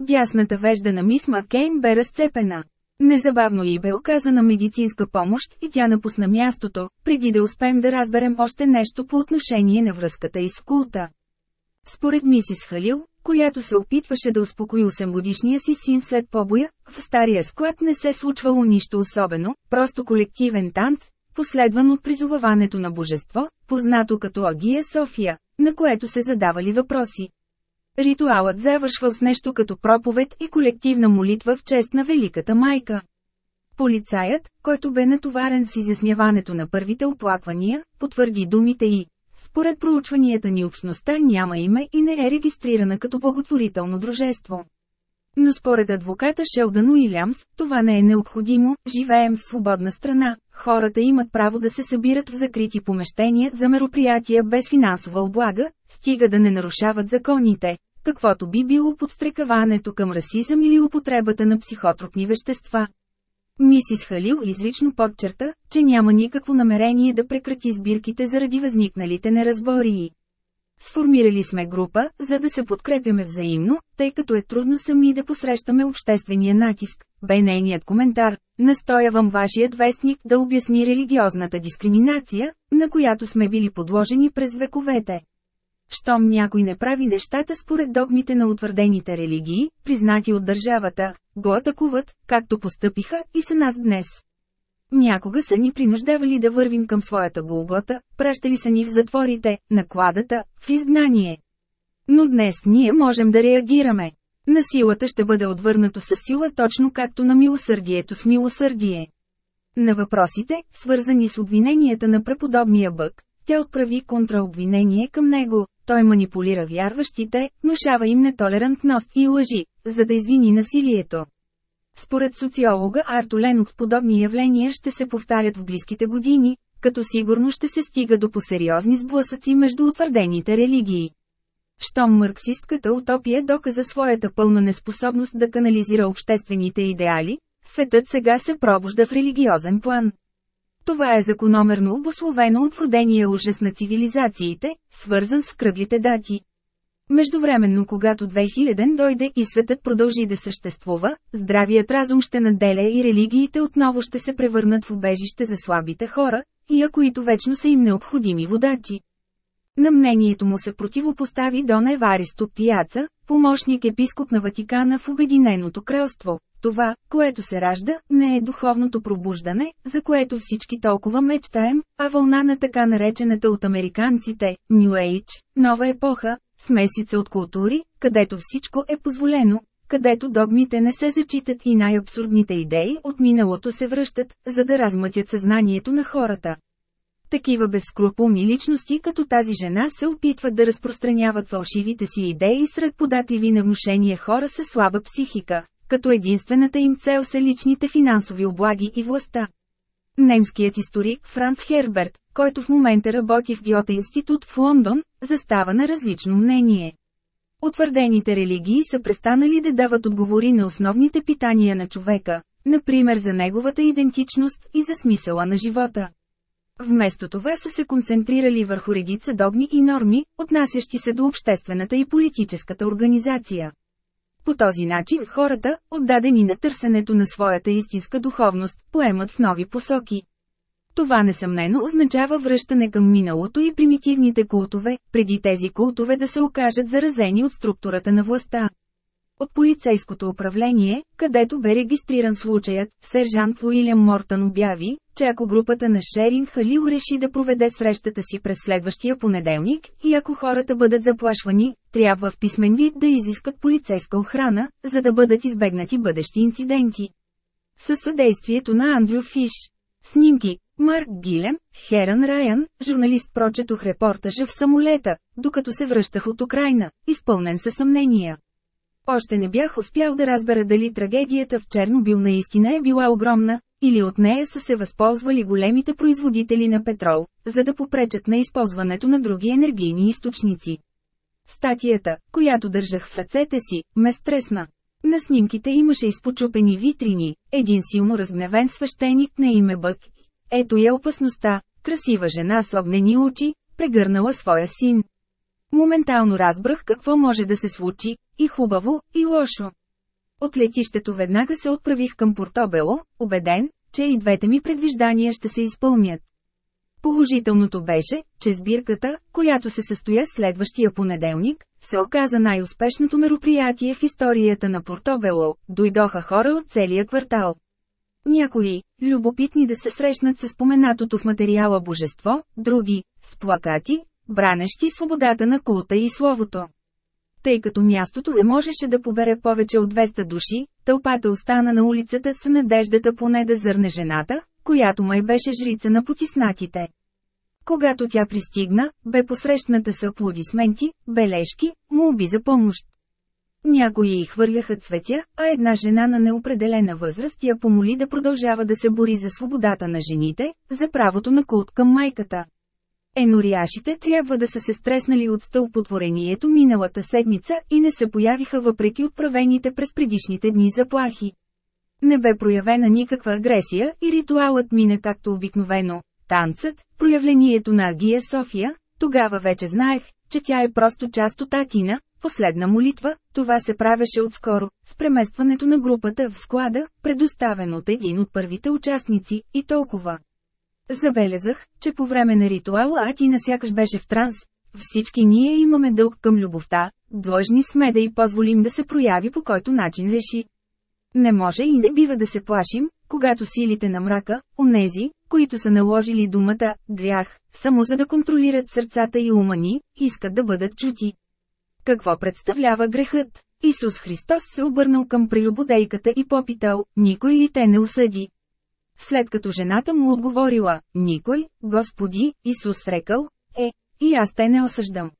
Дясната вежда на мис Маккейн бе разцепена. Незабавно й бе оказана медицинска помощ и тя напусна мястото, преди да успеем да разберем още нещо по отношение на връзката и с култа. Според мисис Халил, която се опитваше да успокои 8-годишния си син след побоя, в стария склад не се случвало нищо особено, просто колективен танц, последван от призоваването на божество, познато като Агия София, на което се задавали въпроси. Ритуалът завършвал с нещо като проповед и колективна молитва в чест на Великата майка. Полицаят, който бе натоварен с изясняването на първите оплаквания, потвърди думите и според проучванията ни общността няма име и не е регистрирана като благотворително дружество. Но според адвоката Шелдън Уилямс, това не е необходимо, живеем в свободна страна, хората имат право да се събират в закрити помещения за мероприятия без финансова облага, стига да не нарушават законите, каквото би било подстрекаването към расизъм или употребата на психотропни вещества. Мисис Халил изрично подчерта, че няма никакво намерение да прекрати сбирките заради възникналите неразбории. Сформирали сме група, за да се подкрепяме взаимно, тъй като е трудно сами да посрещаме обществения натиск. Бе нейният коментар. Настоявам вашият вестник да обясни религиозната дискриминация, на която сме били подложени през вековете. Щом някой не прави нещата според догмите на утвърдените религии, признати от държавата, го атакуват, както постъпиха и са нас днес. Някога са ни принуждавали да вървим към своята голгота, пращали са ни в затворите, на кладата, в изгнание. Но днес ние можем да реагираме. Насилата ще бъде отвърнато с сила точно както на милосърдието с милосърдие. На въпросите, свързани с обвиненията на преподобния бък, тя отправи контраобвинение към него, той манипулира вярващите, внушава им нетолерантност и лъжи, за да извини насилието. Според социолога Арто Ленок подобни явления ще се повтарят в близките години, като сигурно ще се стига до посериозни сблъсъци между утвърдените религии. Щом марксистката утопия доказа своята пълна неспособност да канализира обществените идеали, светът сега се пробужда в религиозен план. Това е закономерно обословено от вродения ужас на цивилизациите, свързан с кръглите дати. Междувременно когато 2000 дойде и светът продължи да съществува, здравият разум ще наделя и религиите отново ще се превърнат в убежище за слабите хора, и ако които вечно са им необходими водачи. На мнението му се противопостави Дон Еваристо Пияца, помощник епископ на Ватикана в Обединеното кралство. Това, което се ражда, не е духовното пробуждане, за което всички толкова мечтаем, а вълна на така наречената от американците New Age, нова епоха, смесица от култури, където всичко е позволено, където догмите не се зачитат и най-абсурдните идеи от миналото се връщат, за да размътят съзнанието на хората. Такива безскрупулни личности като тази жена се опитват да разпространяват фалшивите си идеи сред податливи на внушение хора със слаба психика, като единствената им цел са личните финансови облаги и властта. Немският историк Франц Херберт, който в момента работи в Гьота институт в Лондон, застава на различно мнение. Утвърдените религии са престанали да дават отговори на основните питания на човека, например за неговата идентичност и за смисъла на живота. Вместо това са се концентрирали върху редица догми и норми, отнасящи се до обществената и политическата организация. По този начин хората, отдадени на търсенето на своята истинска духовност, поемат в нови посоки. Това несъмнено означава връщане към миналото и примитивните култове, преди тези култове да се окажат заразени от структурата на властта. От полицейското управление, където бе регистриран случаят, сержант Уилям Мортън обяви, че ако групата на Шерин Халил реши да проведе срещата си през следващия понеделник, и ако хората бъдат заплашвани, трябва в писмен вид да изискат полицейска охрана, за да бъдат избегнати бъдещи инциденти. Със съдействието на Андрю Фиш. Снимки Марк Гилем, Херан Райан, журналист прочетох репортажа в самолета, докато се връщах от Украина, изпълнен със съмнения. Още не бях успял да разбера дали трагедията в Чернобил наистина е била огромна, или от нея са се възползвали големите производители на петрол, за да попречат на използването на други енергийни източници. Статията, която държах в ръцете си, ме стресна. На снимките имаше изпочупени витрини, един силно разгневен свещеник на име Бък ето я опасността, красива жена с огнени очи, прегърнала своя син. Моментално разбрах какво може да се случи, и хубаво, и лошо. От летището веднага се отправих към Портобело, убеден, че и двете ми предвиждания ще се изпълнят. Положителното беше, че сбирката, която се състоя следващия понеделник, се оказа най-успешното мероприятие в историята на Портобело, дойдоха хора от целия квартал. Някои, любопитни да се срещнат с споменатото в материала божество, други, с плакати, бранещи свободата на култа и словото. Тъй като мястото не можеше да побере повече от 200 души, тълпата остана на улицата с надеждата поне да зърне жената, която май беше жрица на потиснатите. Когато тя пристигна, бе посрещната с аплодисменти, бележки, молби за помощ. Някои й хвърляха цветя, а една жена на неопределена възраст я помоли да продължава да се бори за свободата на жените, за правото на култ към майката. Енорияшите трябва да са се стреснали от стълпотворението миналата седмица и не се появиха въпреки отправените през предишните дни заплахи. Не бе проявена никаква агресия и ритуалът мине както обикновено. Танцът, проявлението на Агия София, тогава вече знаех, че тя е просто част от Атина, последна молитва, това се правеше отскоро, с преместването на групата в склада, предоставен от един от първите участници, и толкова. Забелязах, че по време на ритуала Атина сякаш беше в транс. Всички ние имаме дълг към любовта, длъжни сме да й позволим да се прояви по който начин реши. Не може и не бива да се плашим, когато силите на мрака, онези, които са наложили думата «грях», само за да контролират сърцата и ума ни, искат да бъдат чути. Какво представлява грехът? Исус Христос се обърнал към прелюбодейката и попитал, никой ли те не осъди? След като жената му отговорила, никой, Господи, Исус рекал, е, и аз те не осъждам.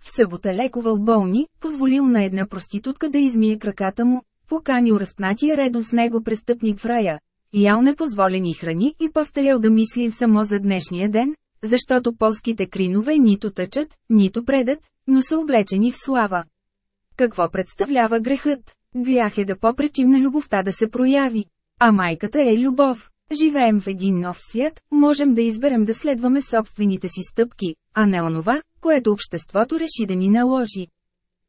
В събота лекувал болни, позволил на една проститутка да измие краката му, поканил разпнатия редом с него престъпник в рая, ял непозволени храни и повторял да мислим само за днешния ден, защото полските кринове нито тъчат, нито предат, но са облечени в слава. Какво представлява грехът? Грях е да попречим на любовта да се прояви. А майката е любов. Живеем в един нов свят, можем да изберем да следваме собствените си стъпки, а не онова, което обществото реши да ни наложи.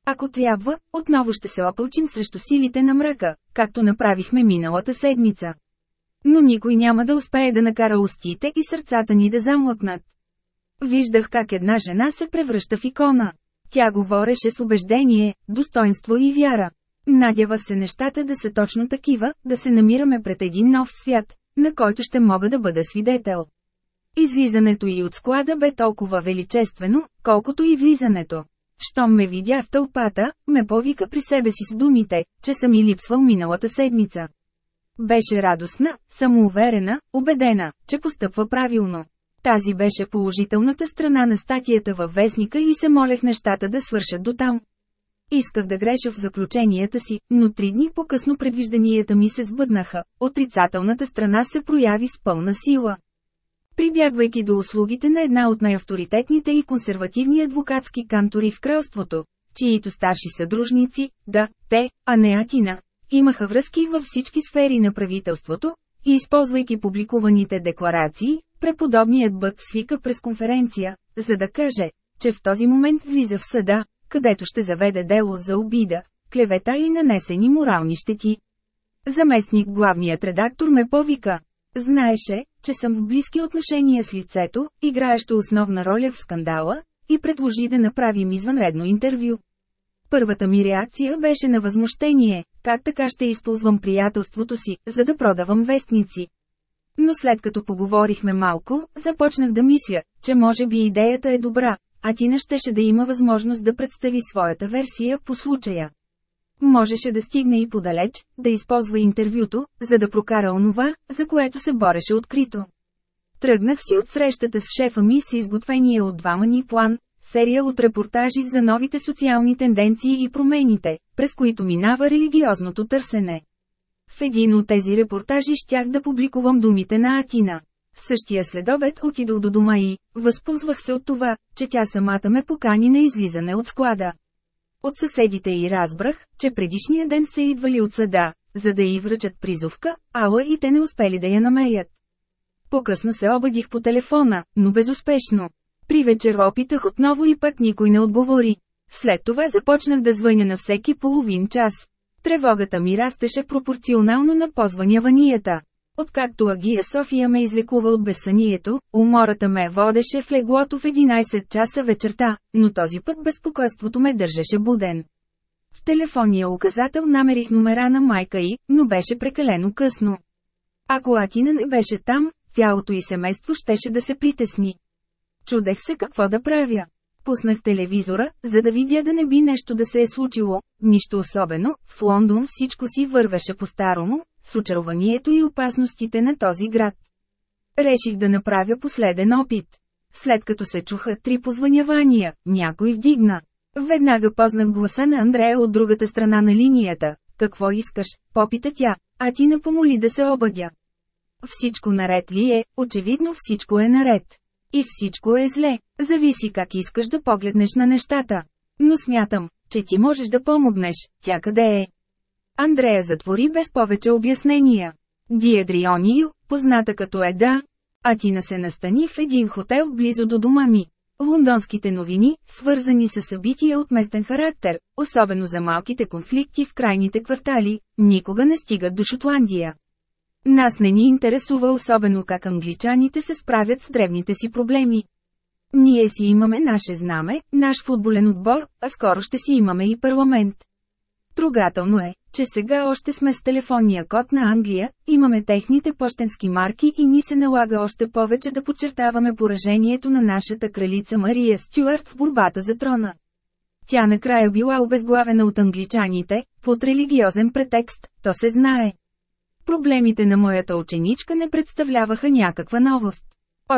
Ако трябва, отново ще се опълчим срещу силите на мрака, както направихме миналата седмица. Но никой няма да успее да накара устите и сърцата ни да замлъкнат. Виждах как една жена се превръща в икона. Тя говореше с убеждение, достоинство и вяра. Надявах се нещата да са точно такива, да се намираме пред един нов свят, на който ще мога да бъда свидетел. Излизането и от склада бе толкова величествено, колкото и влизането. Щом ме видя в тълпата, ме повика при себе си с думите, че съм и липсвал миналата седмица. Беше радостна, самоуверена, убедена, че постъпва правилно. Тази беше положителната страна на статията във вестника и се молех нещата да свършат до там. Исках да греша в заключенията си, но три дни по-късно предвижданията ми се сбъднаха, отрицателната страна се прояви с пълна сила. Прибягвайки до услугите на една от най-авторитетните и консервативни адвокатски кантори в кралството, чието старши съдружници, да, те, а не Атина, имаха връзки във всички сфери на правителството, и използвайки публикуваните декларации, преподобният Бък свика през конференция, за да каже, че в този момент влиза в съда, където ще заведе дело за обида, клевета и нанесени морални щети. Заместник главният редактор ме повика. Знаеше, че съм в близки отношения с лицето, играещо основна роля в скандала, и предложи да направим извънредно интервю. Първата ми реакция беше на възмущение, как така ще използвам приятелството си, за да продавам вестници. Но след като поговорихме малко, започнах да мисля, че може би идеята е добра, а Тина щеше да има възможност да представи своята версия по случая. Можеше да стигне и подалеч, да използва интервюто, за да прокара онова, за което се бореше открито. Тръгнах си от срещата с шефа ми с изготвение от двама ни план, серия от репортажи за новите социални тенденции и промените, през които минава религиозното търсене. В един от тези репортажи щях да публикувам думите на Атина. Същия следобед отидох до дома и, възползвах се от това, че тя самата ме покани на излизане от склада. От съседите й разбрах, че предишния ден са идвали от съда, за да й връчат призовка, ала и те не успели да я намерят. По-късно се обадих по телефона, но безуспешно. При вечер опитах отново и пак никой не отговори. След това започнах да звъня на всеки половин час. Тревогата ми растеше пропорционално на позваняванията. Откакто Агия София ме излекува от безсънието, умората ме водеше в леглото в 11 часа вечерта, но този път безпокойството ме държеше буден. В телефонния указател намерих номера на майка й, но беше прекалено късно. Ако Атина не беше там, цялото й семейство щеше да се притесни. Чудех се какво да правя. Пуснах телевизора, за да видя да не би нещо да се е случило, нищо особено, в Лондон всичко си вървеше по-старому, с очарованието и опасностите на този град. Реших да направя последен опит. След като се чуха три позванявания, някой вдигна. Веднага познах гласа на Андрея от другата страна на линията. Какво искаш? Попита тя, а ти не помоли да се обадя. Всичко наред ли е? Очевидно всичко е наред. И всичко е зле, зависи как искаш да погледнеш на нещата. Но смятам, че ти можеш да помогнеш, тя къде е. Андрея затвори без повече обяснения. Диедрионио, позната като Еда, Атина се настани в един хотел близо до дома ми. Лондонските новини, свързани с събития от местен характер, особено за малките конфликти в крайните квартали, никога не стигат до Шотландия. Нас не ни интересува особено как англичаните се справят с древните си проблеми. Ние си имаме наше знаме, наш футболен отбор, а скоро ще си имаме и парламент. Трогателно е, че сега още сме с телефонния код на Англия, имаме техните почтенски марки и ни се налага още повече да подчертаваме поражението на нашата кралица Мария Стюарт в борбата за трона. Тя накрая била обезглавена от англичаните, под религиозен претекст, то се знае. Проблемите на моята ученичка не представляваха някаква новост.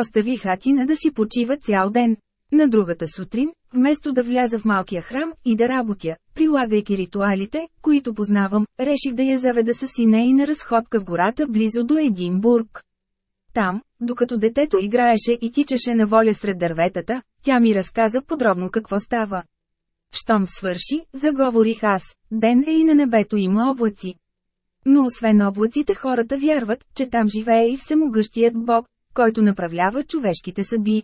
Оставих Атина да си почива цял ден. На другата сутрин, вместо да вляза в малкия храм и да работя, прилагайки ритуалите, които познавам, реших да я заведа с сине и на разходка в гората близо до Единбург. Там, докато детето играеше и тичаше на воля сред дърветата, тя ми разказа подробно какво става. Щом свърши, заговорих аз, ден е и на небето има облаци. Но освен облаците хората вярват, че там живее и всемогъщият Бог, който направлява човешките съби.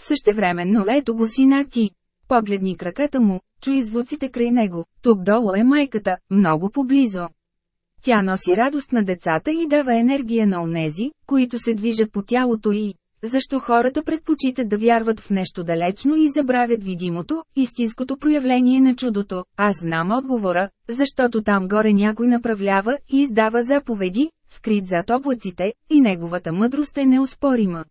Същевременно ето го сина ти. Погледни краката му, чуй звуците край него, тук долу е майката, много поблизо. Тя носи радост на децата и дава енергия на онези, които се движат по тялото и, защо хората предпочитат да вярват в нещо далечно и забравят видимото, истинското проявление на чудото? Аз знам отговора, защото там горе някой направлява и издава заповеди, скрит зад облаците, и неговата мъдрост е неоспорима.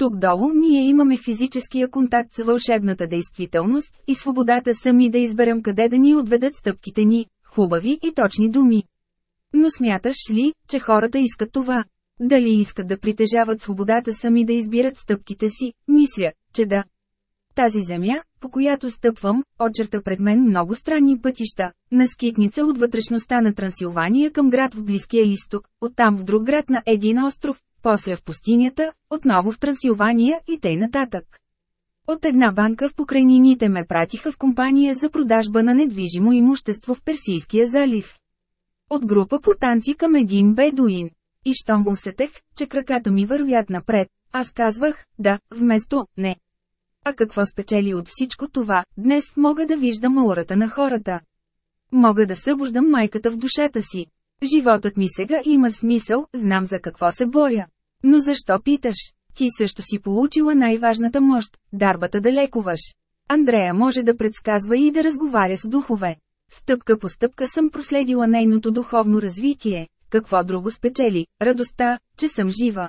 Тук долу ние имаме физическия контакт с вълшебната действителност и свободата сами да изберем къде да ни отведат стъпките ни, хубави и точни думи. Но смяташ ли, че хората искат това? Дали искат да притежават свободата сами да избират стъпките си, мисля, че да. Тази земя, по която стъпвам, очерта пред мен много странни пътища, на скитница от вътрешността на Трансилвания към град в Близкия изток, оттам в друг град на един остров, после в пустинята, отново в Трансилвания и тъй нататък. От една банка в покрайнините ме пратиха в компания за продажба на недвижимо имущество в Персийския залив. От група по танци към един бедуин. И щом усетех, че краката ми вървят напред, аз казвах, да, вместо, не. А какво спечели от всичко това, днес мога да виждам аурата на хората. Мога да събуждам майката в душата си. Животът ми сега има смисъл, знам за какво се боя. Но защо питаш? Ти също си получила най-важната мощ – дарбата да лекуваш. Андрея може да предсказва и да разговаря с духове. Стъпка по стъпка съм проследила нейното духовно развитие, какво друго спечели? Радостта, че съм жива.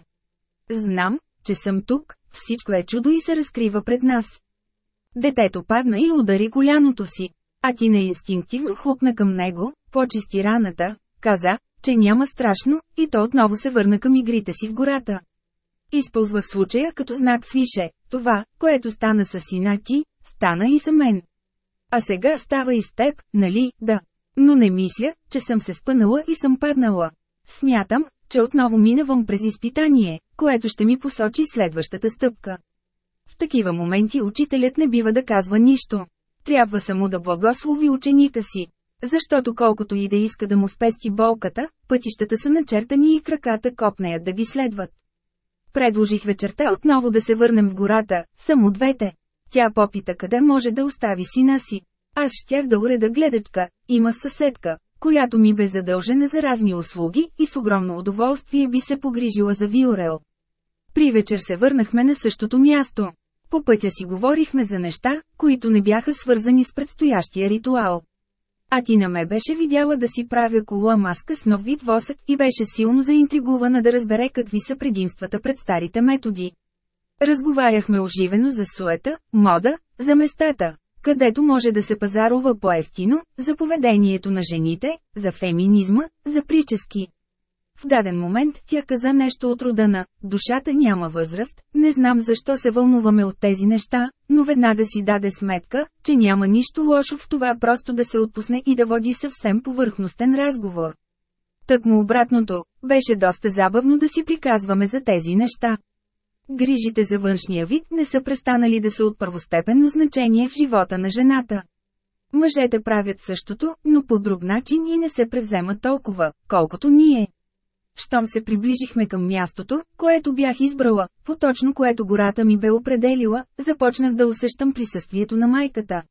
Знам, че съм тук, всичко е чудо и се разкрива пред нас. Детето падна и удари коляното си. А ти не инстинктивно хлопна към него, почисти раната, каза, че няма страшно, и то отново се върна към игрите си в гората. Използвах случая като знак свише, това, което стана с сина ти, стана и за мен. А сега става и с теб, нали, да. Но не мисля, че съм се спънала и съм паднала. Смятам, че отново минавам през изпитание, което ще ми посочи следващата стъпка. В такива моменти учителят не бива да казва нищо. Трябва само да благослови ученика си. Защото колкото и да иска да му спести болката, пътищата са начертани и краката копнеят да ги следват. Предложих вечерта отново да се върнем в гората, само двете. Тя попита къде може да остави сина си. Аз щях да уреда гледачка, имах съседка, която ми бе задължена за разни услуги и с огромно удоволствие би се погрижила за Виорел. При вечер се върнахме на същото място. По пътя си говорихме за неща, които не бяха свързани с предстоящия ритуал. А Тина ме беше видяла да си правя кола маска с нов вид восък и беше силно заинтригувана да разбере какви са предимствата пред старите методи. Разговаряхме оживено за суета, мода, за местата, където може да се пазарува по-ефтино, за поведението на жените, за феминизма, за прически. В даден момент тя каза нещо от рода на «Душата няма възраст, не знам защо се вълнуваме от тези неща, но веднага си даде сметка, че няма нищо лошо в това просто да се отпусне и да води съвсем повърхностен разговор. Тък му обратното, беше доста забавно да си приказваме за тези неща. Грижите за външния вид не са престанали да са от първостепенно значение в живота на жената. Мъжете правят същото, но по друг начин и не се превземат толкова, колкото ние. Щом се приближихме към мястото, което бях избрала, поточно което гората ми бе определила, започнах да усещам присъствието на майката.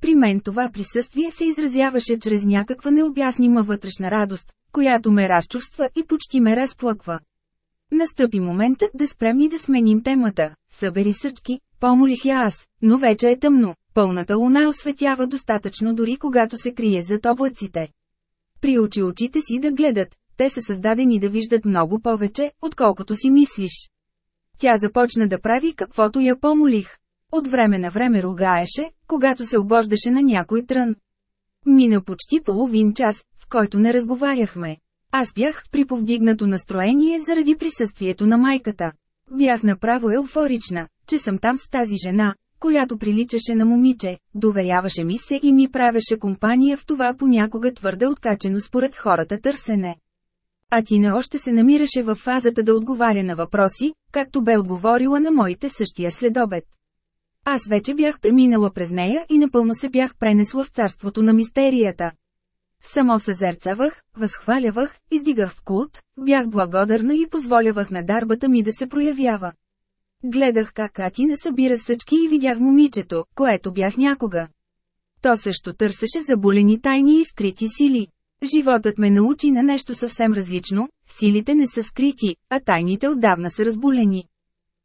При мен това присъствие се изразяваше чрез някаква необяснима вътрешна радост, която ме разчувства и почти ме разплъква. Настъпи моментът да спрем и да сменим темата. Събери съчки, помолих я аз, но вече е тъмно. Пълната луна осветява достатъчно дори когато се крие зад облаците. Приучи очите си да гледат, те са създадени да виждат много повече, отколкото си мислиш. Тя започна да прави каквото я помолих. От време на време ругаеше, когато се обождаше на някой трън. Мина почти половин час, в който не разговаряхме. Аз бях в приповдигнато настроение заради присъствието на майката. Бях направо еуфорична, че съм там с тази жена, която приличаше на момиче, доверяваше ми се и ми правеше компания в това понякога твърде откачено според хората търсене. А Тина още се намираше в фазата да отговаря на въпроси, както бе отговорила на моите същия следобед. Аз вече бях преминала през нея и напълно се бях пренесла в царството на мистерията. Само съзерцавах, възхвалявах, издигах в култ, бях благодарна и позволявах на дарбата ми да се проявява. Гледах как Атина събира съчки и видях момичето, което бях някога. То също търсеше заболени тайни и скрити сили. Животът ме научи на нещо съвсем различно, силите не са скрити, а тайните отдавна са разболени.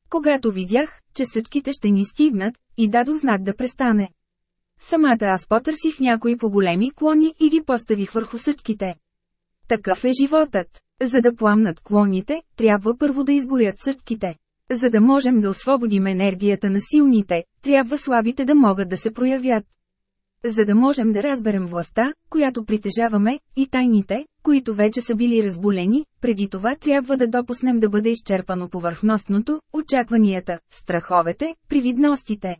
Когато видях, че съчките ще ни стигнат, и дадох знак да престане. Самата аз потърсих някои по-големи клони и ги поставих върху съчките. Такъв е животът. За да пламнат клоните, трябва първо да изгорят съчките. За да можем да освободим енергията на силните, трябва слабите да могат да се проявят. За да можем да разберем властта, която притежаваме, и тайните, които вече са били разболени, преди това трябва да допуснем да бъде изчерпано повърхностното, очакванията, страховете, привидностите.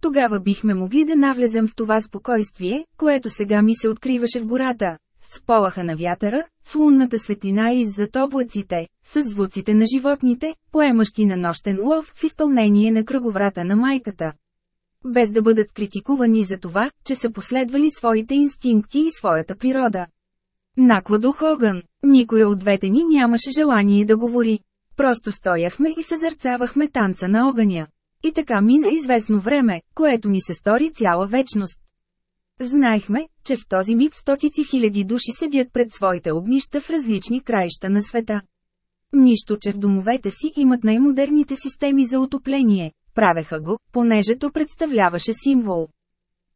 Тогава бихме могли да навлезем в това спокойствие, което сега ми се откриваше в гората, с полаха на вятъра, с лунната светлина и зад облаците, с звуците на животните, поемащи на нощен лов в изпълнение на кръговрата на майката без да бъдат критикувани за това, че са последвали своите инстинкти и своята природа. Накладох огън, никой от двете ни нямаше желание да говори. Просто стояхме и съзърцавахме танца на огъня. И така мина известно време, което ни се стори цяла вечност. Знаехме, че в този миг стотици хиляди души седят пред своите огнища в различни краища на света. Нищо, че в домовете си имат най-модерните системи за отопление, Правеха го, понеже то представляваше символ.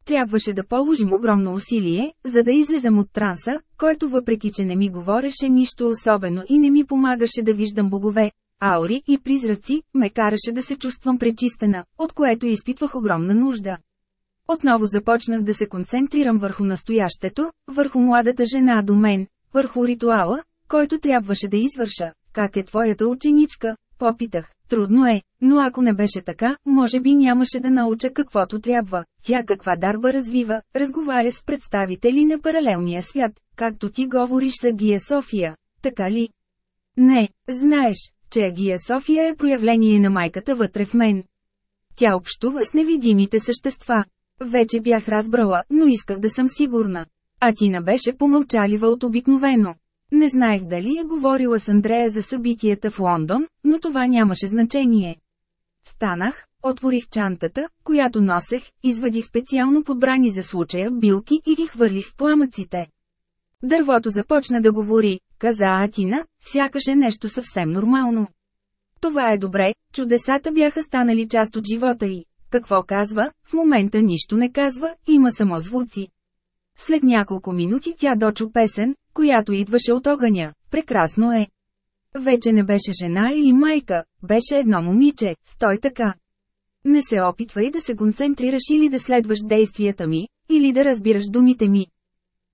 Трябваше да положим огромно усилие, за да излезем от транса, който въпреки че не ми говореше нищо особено и не ми помагаше да виждам богове, аури и призраци, ме караше да се чувствам пречистена, от което изпитвах огромна нужда. Отново започнах да се концентрирам върху настоящето, върху младата жена до мен, върху ритуала, който трябваше да извърша. Как е твоята ученичка? Попитах. Трудно е, но ако не беше така, може би нямаше да науча каквото трябва. Тя каква дарба развива, разговаря с представители на паралелния свят, както ти говориш с Агия София. Така ли? Не, знаеш, че Агия София е проявление на майката вътре в мен. Тя общува с невидимите същества. Вече бях разбрала, но исках да съм сигурна. А Тина беше помълчалива от обикновено. Не знаех дали е говорила с Андрея за събитията в Лондон, но това нямаше значение. Станах, отворих чантата, която носех, извадих специално подбрани за случая билки и ги хвърлих в пламъците. Дървото започна да говори, каза Атина, сякаше нещо съвсем нормално. Това е добре, чудесата бяха станали част от живота й. Какво казва? В момента нищо не казва, има само звуци. След няколко минути тя дочу песен, която идваше от огъня. Прекрасно е. Вече не беше жена или майка, беше едно момиче, стой така. Не се опитвай да се концентрираш или да следваш действията ми, или да разбираш думите ми.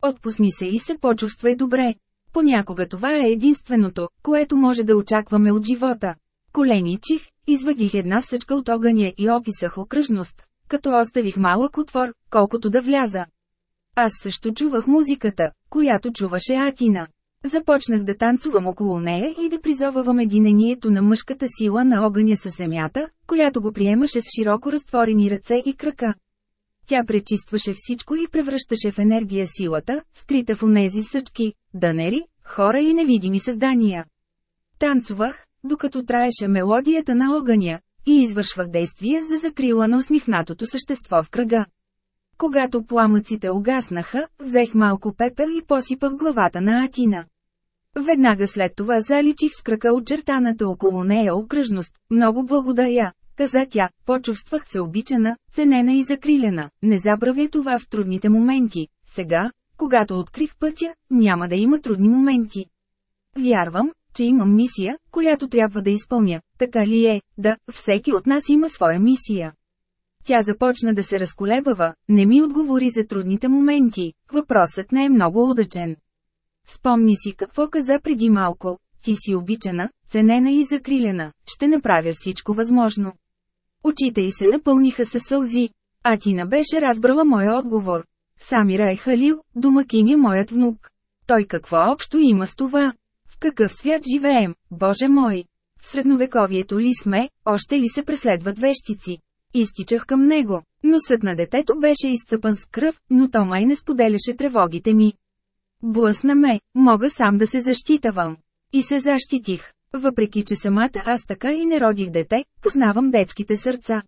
Отпусни се и се почувствай добре. Понякога това е единственото, което може да очакваме от живота. Коленичих, извадих една съчка от огъня и описах окръжност, като оставих малък отвор, колкото да вляза. Аз също чувах музиката, която чуваше Атина. Започнах да танцувам около нея и да призовавам единението на мъжката сила на огъня със земята, която го приемаше с широко разтворени ръце и крака. Тя пречистваше всичко и превръщаше в енергия силата, скрита в онези съчки, дънери, хора и невидими създания. Танцувах, докато траеше мелодията на огъня, и извършвах действия за закрила на усмихнатото същество в кръга. Когато пламъците угаснаха, взех малко пепел и посипах главата на Атина. Веднага след това заличих с крака очертаната около нея окръжност. Много благодаря, каза тя, почувствах се обичана, ценена и закрилена. Не забравя това в трудните моменти. Сега, когато открих пътя, няма да има трудни моменти. Вярвам, че имам мисия, която трябва да изпълня. Така ли е? Да, всеки от нас има своя мисия. Тя започна да се разколебава, не ми отговори за трудните моменти, въпросът не е много удачен. Спомни си какво каза преди малко, ти си обичана, ценена и закрилена, ще направя всичко възможно. Очите й се напълниха със сълзи. Атина беше разбрала моя отговор. Самира е Халил, домакин е моят внук. Той какво общо има с това? В какъв свят живеем, Боже мой? В средновековието ли сме, още ли се преследват вещици? Изтичах към него. Носът на детето беше изцъпан с кръв, но то май не споделяше тревогите ми. Блъсна ме, мога сам да се защитавам. И се защитих. Въпреки, че самата аз така и не родих дете, познавам детските сърца.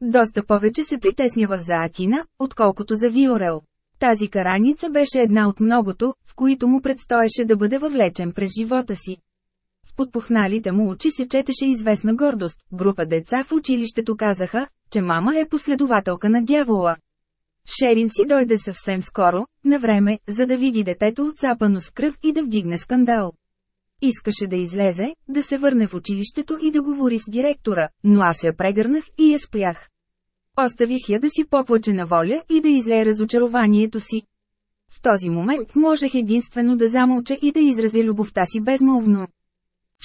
Доста повече се притеснявах за Атина, отколкото за Виорел. Тази караница беше една от многото, в които му предстоеше да бъде въвлечен през живота си. Подпухналите му очи се четеше известна гордост. Група деца в училището казаха, че мама е последователка на дявола. Шерин си дойде съвсем скоро, на време, за да види детето отцапано с кръв и да вдигне скандал. Искаше да излезе, да се върне в училището и да говори с директора, но аз я прегърнах и я спрях. Оставих я да си поплаче на воля и да излее разочарованието си. В този момент можех единствено да замълча и да изразя любовта си безмолвно.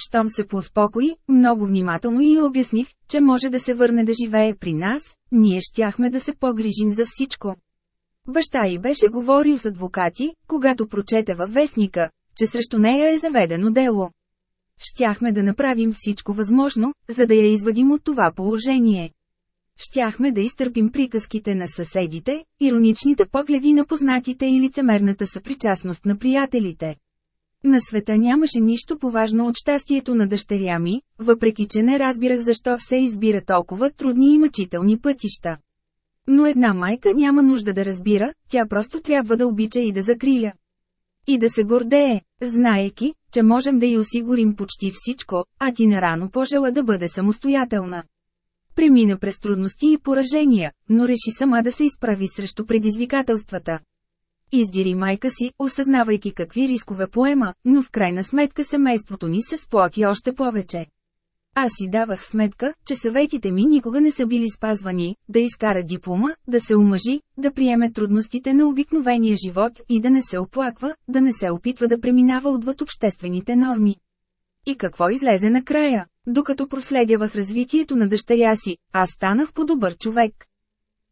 Щом се поуспокои, много внимателно и обясних, че може да се върне да живее при нас, ние щяхме да се погрижим за всичко. Баща й беше говорил с адвокати, когато прочете във вестника, че срещу нея е заведено дело. Щяхме да направим всичко възможно, за да я извадим от това положение. Щяхме да изтърпим приказките на съседите, ироничните погледи на познатите и лицемерната съпричастност на приятелите. На света нямаше нищо поважно от щастието на дъщеря ми, въпреки че не разбирах защо все избира толкова трудни и мъчителни пътища. Но една майка няма нужда да разбира, тя просто трябва да обича и да закриля. И да се гордее, знаеки, че можем да й осигурим почти всичко, а ти нарано пожела да бъде самостоятелна. Премина през трудности и поражения, но реши сама да се изправи срещу предизвикателствата. Издири майка си, осъзнавайки какви рискове поема, но в крайна сметка семейството ни се сплоти още повече. Аз си давах сметка, че съветите ми никога не са били спазвани, да изкара диплома, да се омъжи, да приеме трудностите на обикновения живот и да не се оплаква, да не се опитва да преминава отвъд обществените норми. И какво излезе накрая? Докато проследявах развитието на дъщеря си, аз станах по-добър човек.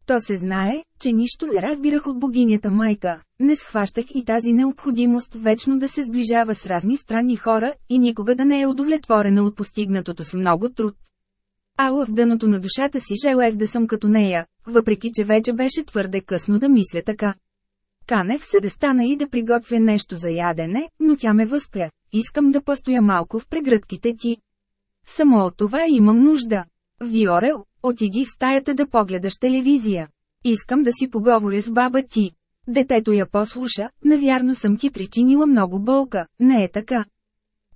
То се знае, че нищо не разбирах от богинята майка, не схващах и тази необходимост вечно да се сближава с разни странни хора и никога да не е удовлетворена от постигнатото с много труд. Ала в дъното на душата си желаях да съм като нея, въпреки че вече беше твърде късно да мисля така. Канех се да стана и да приготвя нещо за ядене, но тя ме възпря. Искам да постоя малко в прегръдките ти. Само от това имам нужда. Виорел, отиди в стаята да погледаш телевизия. Искам да си поговоря с баба ти. Детето я послуша, навярно съм ти причинила много болка, не е така.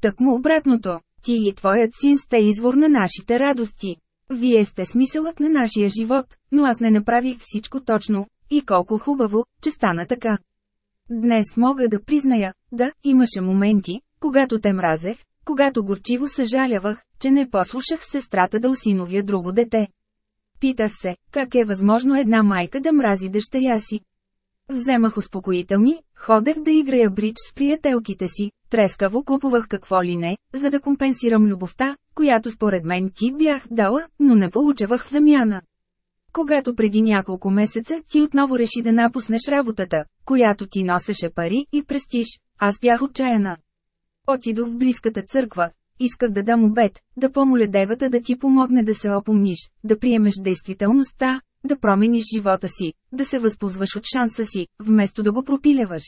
Так му обратното, ти и твоят син сте извор на нашите радости. Вие сте смисълът на нашия живот, но аз не направих всичко точно, и колко хубаво, че стана така. Днес мога да призная, да, имаше моменти, когато те мразех, когато горчиво съжалявах, че не послушах сестрата да осиновя друго дете. Питах се, как е възможно една майка да мрази дъщеря си. Вземах успокоителни, ходех да играя бридж с приятелките си, трескаво купувах какво ли не, за да компенсирам любовта, която според мен ти бях дала, но не получавах в замяна. Когато преди няколко месеца ти отново реши да напуснеш работата, която ти носеше пари и престиж, аз бях отчаяна. Отидох в близката църква, исках да дам обед, да помоля девата да ти помогне да се опомниш, да приемеш действителността, да промениш живота си, да се възползваш от шанса си, вместо да го пропиляваш.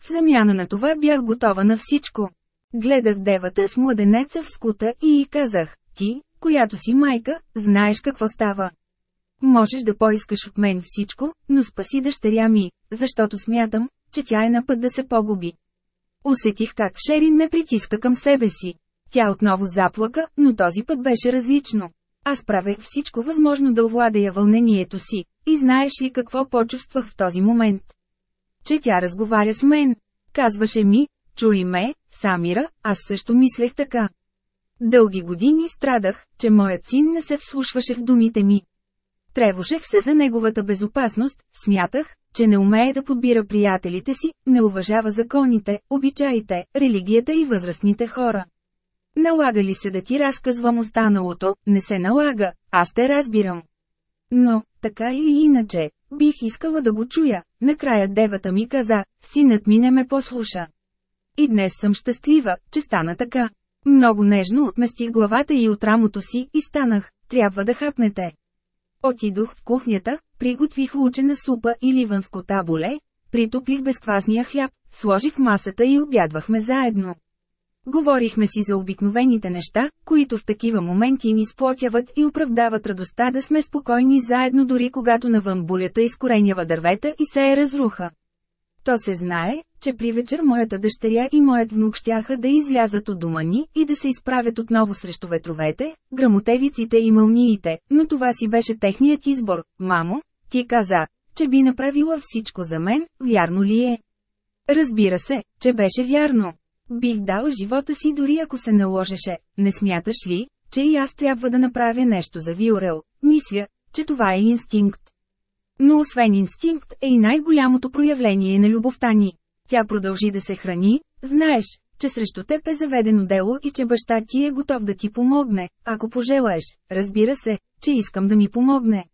В замяна на това бях готова на всичко. Гледах девата с младенеца в скута и й казах, ти, която си майка, знаеш какво става. Можеш да поискаш от мен всичко, но спаси дъщеря ми, защото смятам, че тя е на път да се погуби. Усетих как Шерин ме притиска към себе си. Тя отново заплака, но този път беше различно. Аз правех всичко възможно да овладея вълнението си, и знаеш ли какво почувствах в този момент? Че тя разговаря с мен. Казваше ми, чуй ме, Самира, аз също мислех така. Дълги години страдах, че моят син не се вслушваше в думите ми. Тревожех се за неговата безопасност, смятах, че не умее да подбира приятелите си, не уважава законите, обичаите, религията и възрастните хора. Налага ли се да ти разказвам останалото, не се налага, аз те разбирам. Но, така или иначе, бих искала да го чуя. Накрая девата ми каза, синът ми не ме послуша. И днес съм щастлива, че стана така. Много нежно отместих главата и от рамото си и станах, трябва да хапнете. Отидох в кухнята, приготвих лучена супа и ливанско табуле, притоплих безквасния хляб, сложих масата и обядвахме заедно. Говорихме си за обикновените неща, които в такива моменти ни сплотяват и оправдават радостта да сме спокойни заедно дори когато навън бурята изкоренява дървета и се е разруха. То се знае, че при вечер моята дъщеря и моят внук щяха да излязат от дома ни и да се изправят отново срещу ветровете, грамотевиците и мълниите, но това си беше техният избор. Мамо, ти каза, че би направила всичко за мен, вярно ли е? Разбира се, че беше вярно. Бих дал живота си дори ако се наложеше, не смяташ ли, че и аз трябва да направя нещо за Виорел, мисля, че това е инстинкт. Но освен инстинкт е и най-голямото проявление на любовта ни. Тя продължи да се храни, знаеш, че срещу теб е заведено дело и че баща ти е готов да ти помогне, ако пожелаеш, разбира се, че искам да ми помогне.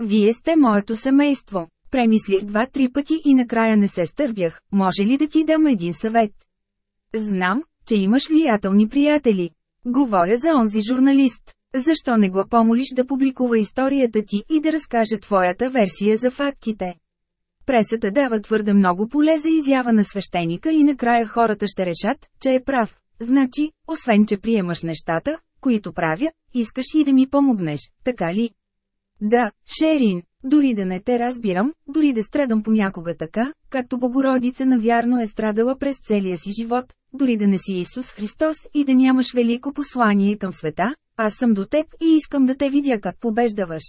Вие сте моето семейство. Премислих два-три пъти и накрая не се стърбях, може ли да ти дам един съвет? Знам, че имаш влиятелни приятели. Говоря за онзи журналист. Защо не го помолиш да публикува историята ти и да разкаже твоята версия за фактите? Пресата дава твърде много поле за изява на свещеника и накрая хората ще решат, че е прав. Значи, освен че приемаш нещата, които правя, искаш и да ми помогнеш, така ли? Да, Шерин, дори да не те разбирам, дори да страдам понякога така, както Богородица навярно е страдала през целия си живот, дори да не си Исус Христос и да нямаш велико послание към света, аз съм до теб и искам да те видя как побеждаваш.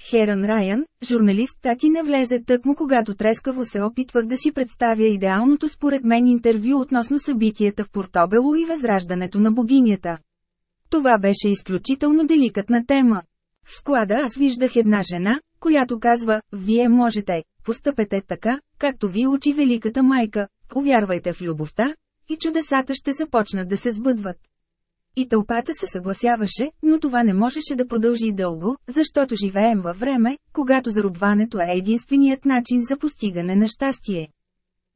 Херан Райан, журналист Тати не влезе тъкмо когато трескаво се опитвах да си представя идеалното според мен интервю относно събитията в Портобело и възраждането на богинята. Това беше изключително деликатна тема. В склада аз виждах една жена, която казва, вие можете, постъпете така, както ви учи великата майка, повярвайте в любовта, и чудесата ще започнат да се сбъдват. И тълпата се съгласяваше, но това не можеше да продължи дълго, защото живеем във време, когато зарубването е единственият начин за постигане на щастие.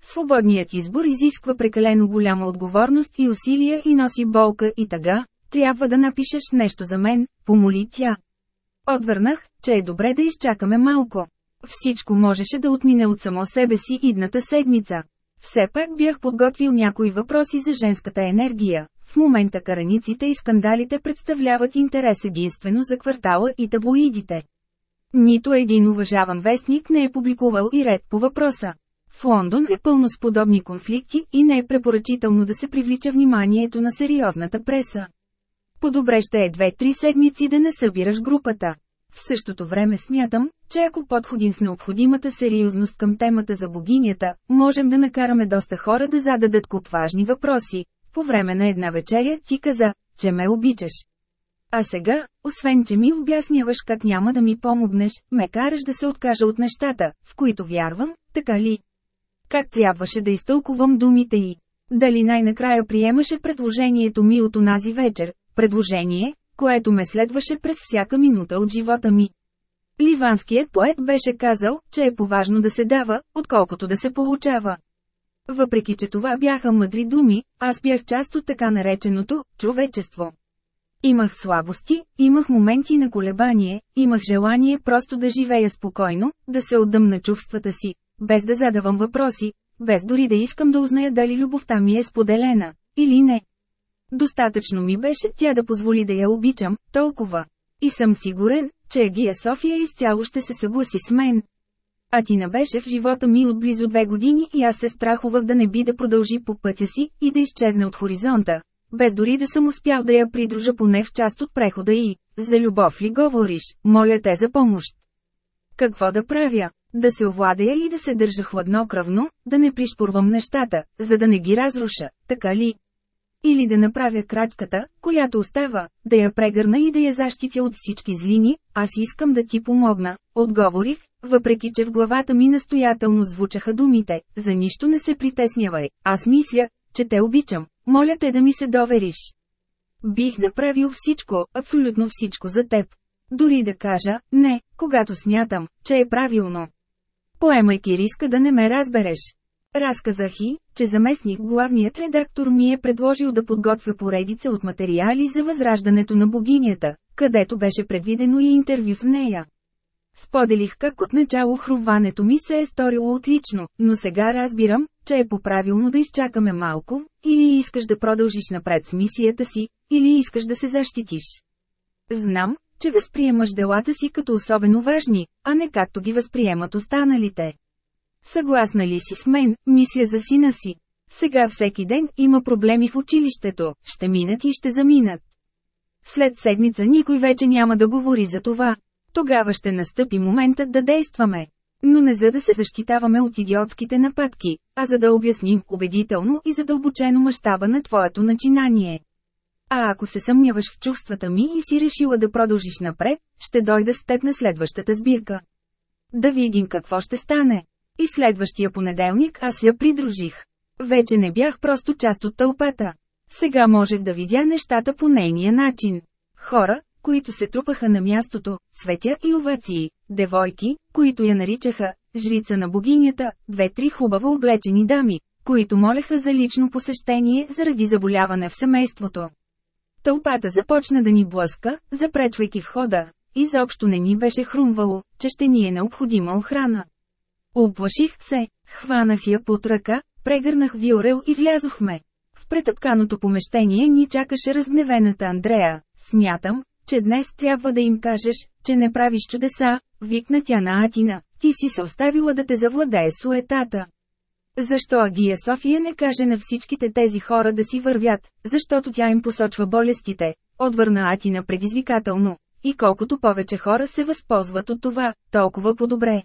Свободният избор изисква прекалено голяма отговорност и усилия и носи болка и тъга, трябва да напишеш нещо за мен, помоли тя. Отвърнах, че е добре да изчакаме малко. Всичко можеше да отмине от само себе си идната седмица. Все пак бях подготвил някои въпроси за женската енергия. В момента караниците и скандалите представляват интерес единствено за квартала и таблоидите. Нито един уважаван вестник не е публикувал и ред по въпроса. В Лондон е пълно с подобни конфликти и не е препоръчително да се привлича вниманието на сериозната преса. По-добре ще е две-три седмици да не събираш групата. В същото време смятам, че ако подходим с необходимата сериозност към темата за богинята, можем да накараме доста хора да зададат куп важни въпроси. По време на една вечеря ти каза, че ме обичаш. А сега, освен че ми обясняваш как няма да ми помогнеш, ме караш да се откажа от нещата, в които вярвам, така ли? Как трябваше да изтълкувам думите й? Дали най-накрая приемаше предложението ми от онази вечер, предложение, което ме следваше през всяка минута от живота ми. Ливанският поет беше казал, че е поважно да се дава, отколкото да се получава. Въпреки че това бяха мъдри думи, аз бях част от така нареченото «човечество». Имах слабости, имах моменти на колебание, имах желание просто да живея спокойно, да се отдам на чувствата си, без да задавам въпроси, без дори да искам да узная дали любовта ми е споделена, или не. Достатъчно ми беше тя да позволи да я обичам, толкова. И съм сигурен, че Агия София изцяло ще се съгласи с мен. Атина беше в живота ми от близо две години и аз се страхувах да не би да продължи по пътя си и да изчезне от хоризонта, без дори да съм успял да я придружа поне в част от прехода и «За любов ли говориш? Моля те за помощ». Какво да правя? Да се овладея и да се държа хладнокръвно, да не пришпорвам нещата, за да не ги разруша, така ли? Или да направя крачката, която остава, да я прегърна и да я защитя от всички злини, аз искам да ти помогна, отговорих, въпреки че в главата ми настоятелно звучаха думите, за нищо не се притеснявай, аз мисля, че те обичам, моля те да ми се довериш. Бих направил всичко, абсолютно всичко за теб. Дори да кажа, не, когато смятам, че е правилно. Поемайки риска да не ме разбереш. Разказах и, че заместник главният редактор ми е предложил да подготвя поредица от материали за възраждането на богинята, където беше предвидено и интервю с нея. Споделих как отначало хруването ми се е сторило отлично, но сега разбирам, че е поправилно да изчакаме малко, или искаш да продължиш напред с мисията си, или искаш да се защитиш. Знам, че възприемаш делата си като особено важни, а не както ги възприемат останалите. Съгласна ли си с мен, мисля за сина си. Сега всеки ден има проблеми в училището, ще минат и ще заминат. След седмица никой вече няма да говори за това. Тогава ще настъпи моментът да действаме. Но не за да се защитаваме от идиотските нападки, а за да обясним убедително и задълбочено мащаба на твоето начинание. А ако се съмняваш в чувствата ми и си решила да продължиш напред, ще дойда с теб на следващата сбирка. Да видим какво ще стане. И следващия понеделник аз я придружих. Вече не бях просто част от тълпата. Сега можех да видя нещата по нейния начин. Хора, които се трупаха на мястото, светя и овации, девойки, които я наричаха жрица на богинята, две-три хубаво облечени дами, които молеха за лично посещение заради заболяване в семейството. Тълпата започна да ни блъска, запречвайки входа. Изобщо не ни беше хрумвало, че ще ни е необходима охрана. Оплаших се, хванах я под ръка, прегърнах Виорел и влязохме. В претъпканото помещение ни чакаше разгневената Андрея. Смятам, че днес трябва да им кажеш, че не правиш чудеса, викна тя на Атина. Ти си се оставила да те завладее суетата. Защо Агия София не каже на всичките тези хора да си вървят, защото тя им посочва болестите, отвърна Атина предизвикателно. И колкото повече хора се възползват от това, толкова по-добре.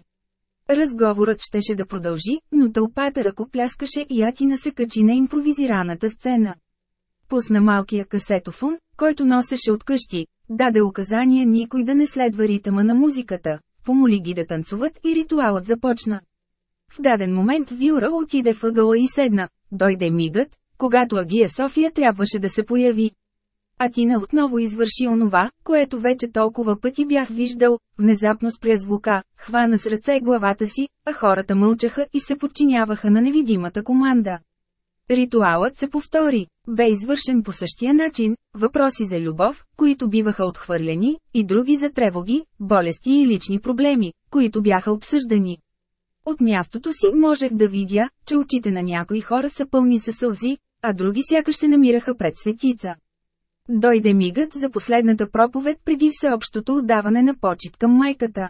Разговорът щеше да продължи, но тълпата ръкопляскаше и Атина се качи на импровизираната сцена. Пусна малкия касетофон, който носеше от къщи, даде указания никой да не следва ритъма на музиката, помоли ги да танцуват и ритуалът започна. В даден момент Вюра отиде въгъла и седна. Дойде мигът, когато Агия София трябваше да се появи. Атина отново извърши онова, което вече толкова пъти бях виждал, внезапно спря звука, хвана с ръце главата си, а хората мълчаха и се подчиняваха на невидимата команда. Ритуалът се повтори, бе извършен по същия начин, въпроси за любов, които биваха отхвърлени, и други за тревоги, болести и лични проблеми, които бяха обсъждани. От мястото си можех да видя, че очите на някои хора са пълни със сълзи, а други сякаш се намираха пред светица. Дойде мигът за последната проповед преди всеобщото отдаване на почет към майката.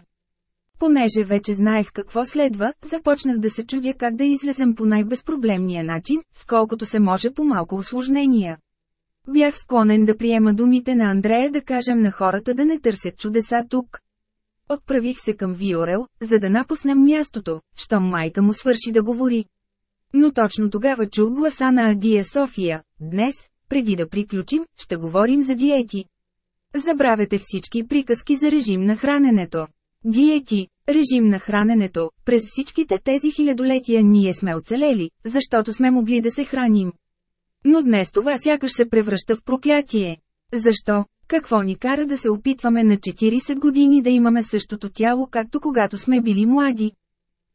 Понеже вече знаех какво следва, започнах да се чудя как да излезем по най-безпроблемния начин, сколкото се може по малко осложнения. Бях склонен да приема думите на Андрея да кажем на хората да не търсят чудеса тук. Отправих се към Виорел, за да напуснем мястото, щом майка му свърши да говори. Но точно тогава чух гласа на Агия София. Днес, преди да приключим, ще говорим за диети. Забравяте всички приказки за режим на храненето. Диети, режим на храненето, през всичките тези хилядолетия ние сме оцелели, защото сме могли да се храним. Но днес това сякаш се превръща в проклятие. Защо? Какво ни кара да се опитваме на 40 години да имаме същото тяло, както когато сме били млади?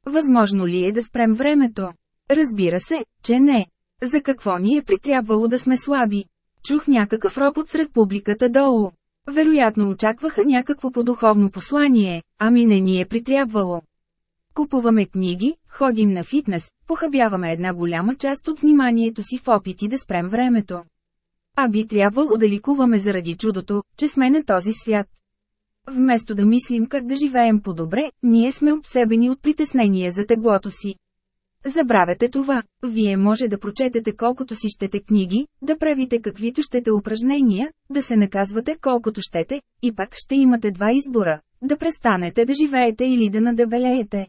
Възможно ли е да спрем времето? Разбира се, че не. За какво ни е притрябвало да сме слаби? Чух някакъв робот сред публиката долу. Вероятно очакваха някакво подуховно послание, ами не ни е притрябвало. Купуваме книги, ходим на фитнес, похабяваме една голяма част от вниманието си в опити да спрем времето. А би трябвало да ликуваме заради чудото, че сме на този свят. Вместо да мислим как да живеем по-добре, ние сме обсебени от притеснение за теглото си. Забравете това. Вие може да прочетете колкото си щете книги, да правите каквито щете упражнения, да се наказвате колкото щете, и пак ще имате два избора – да престанете да живеете или да надебелеете.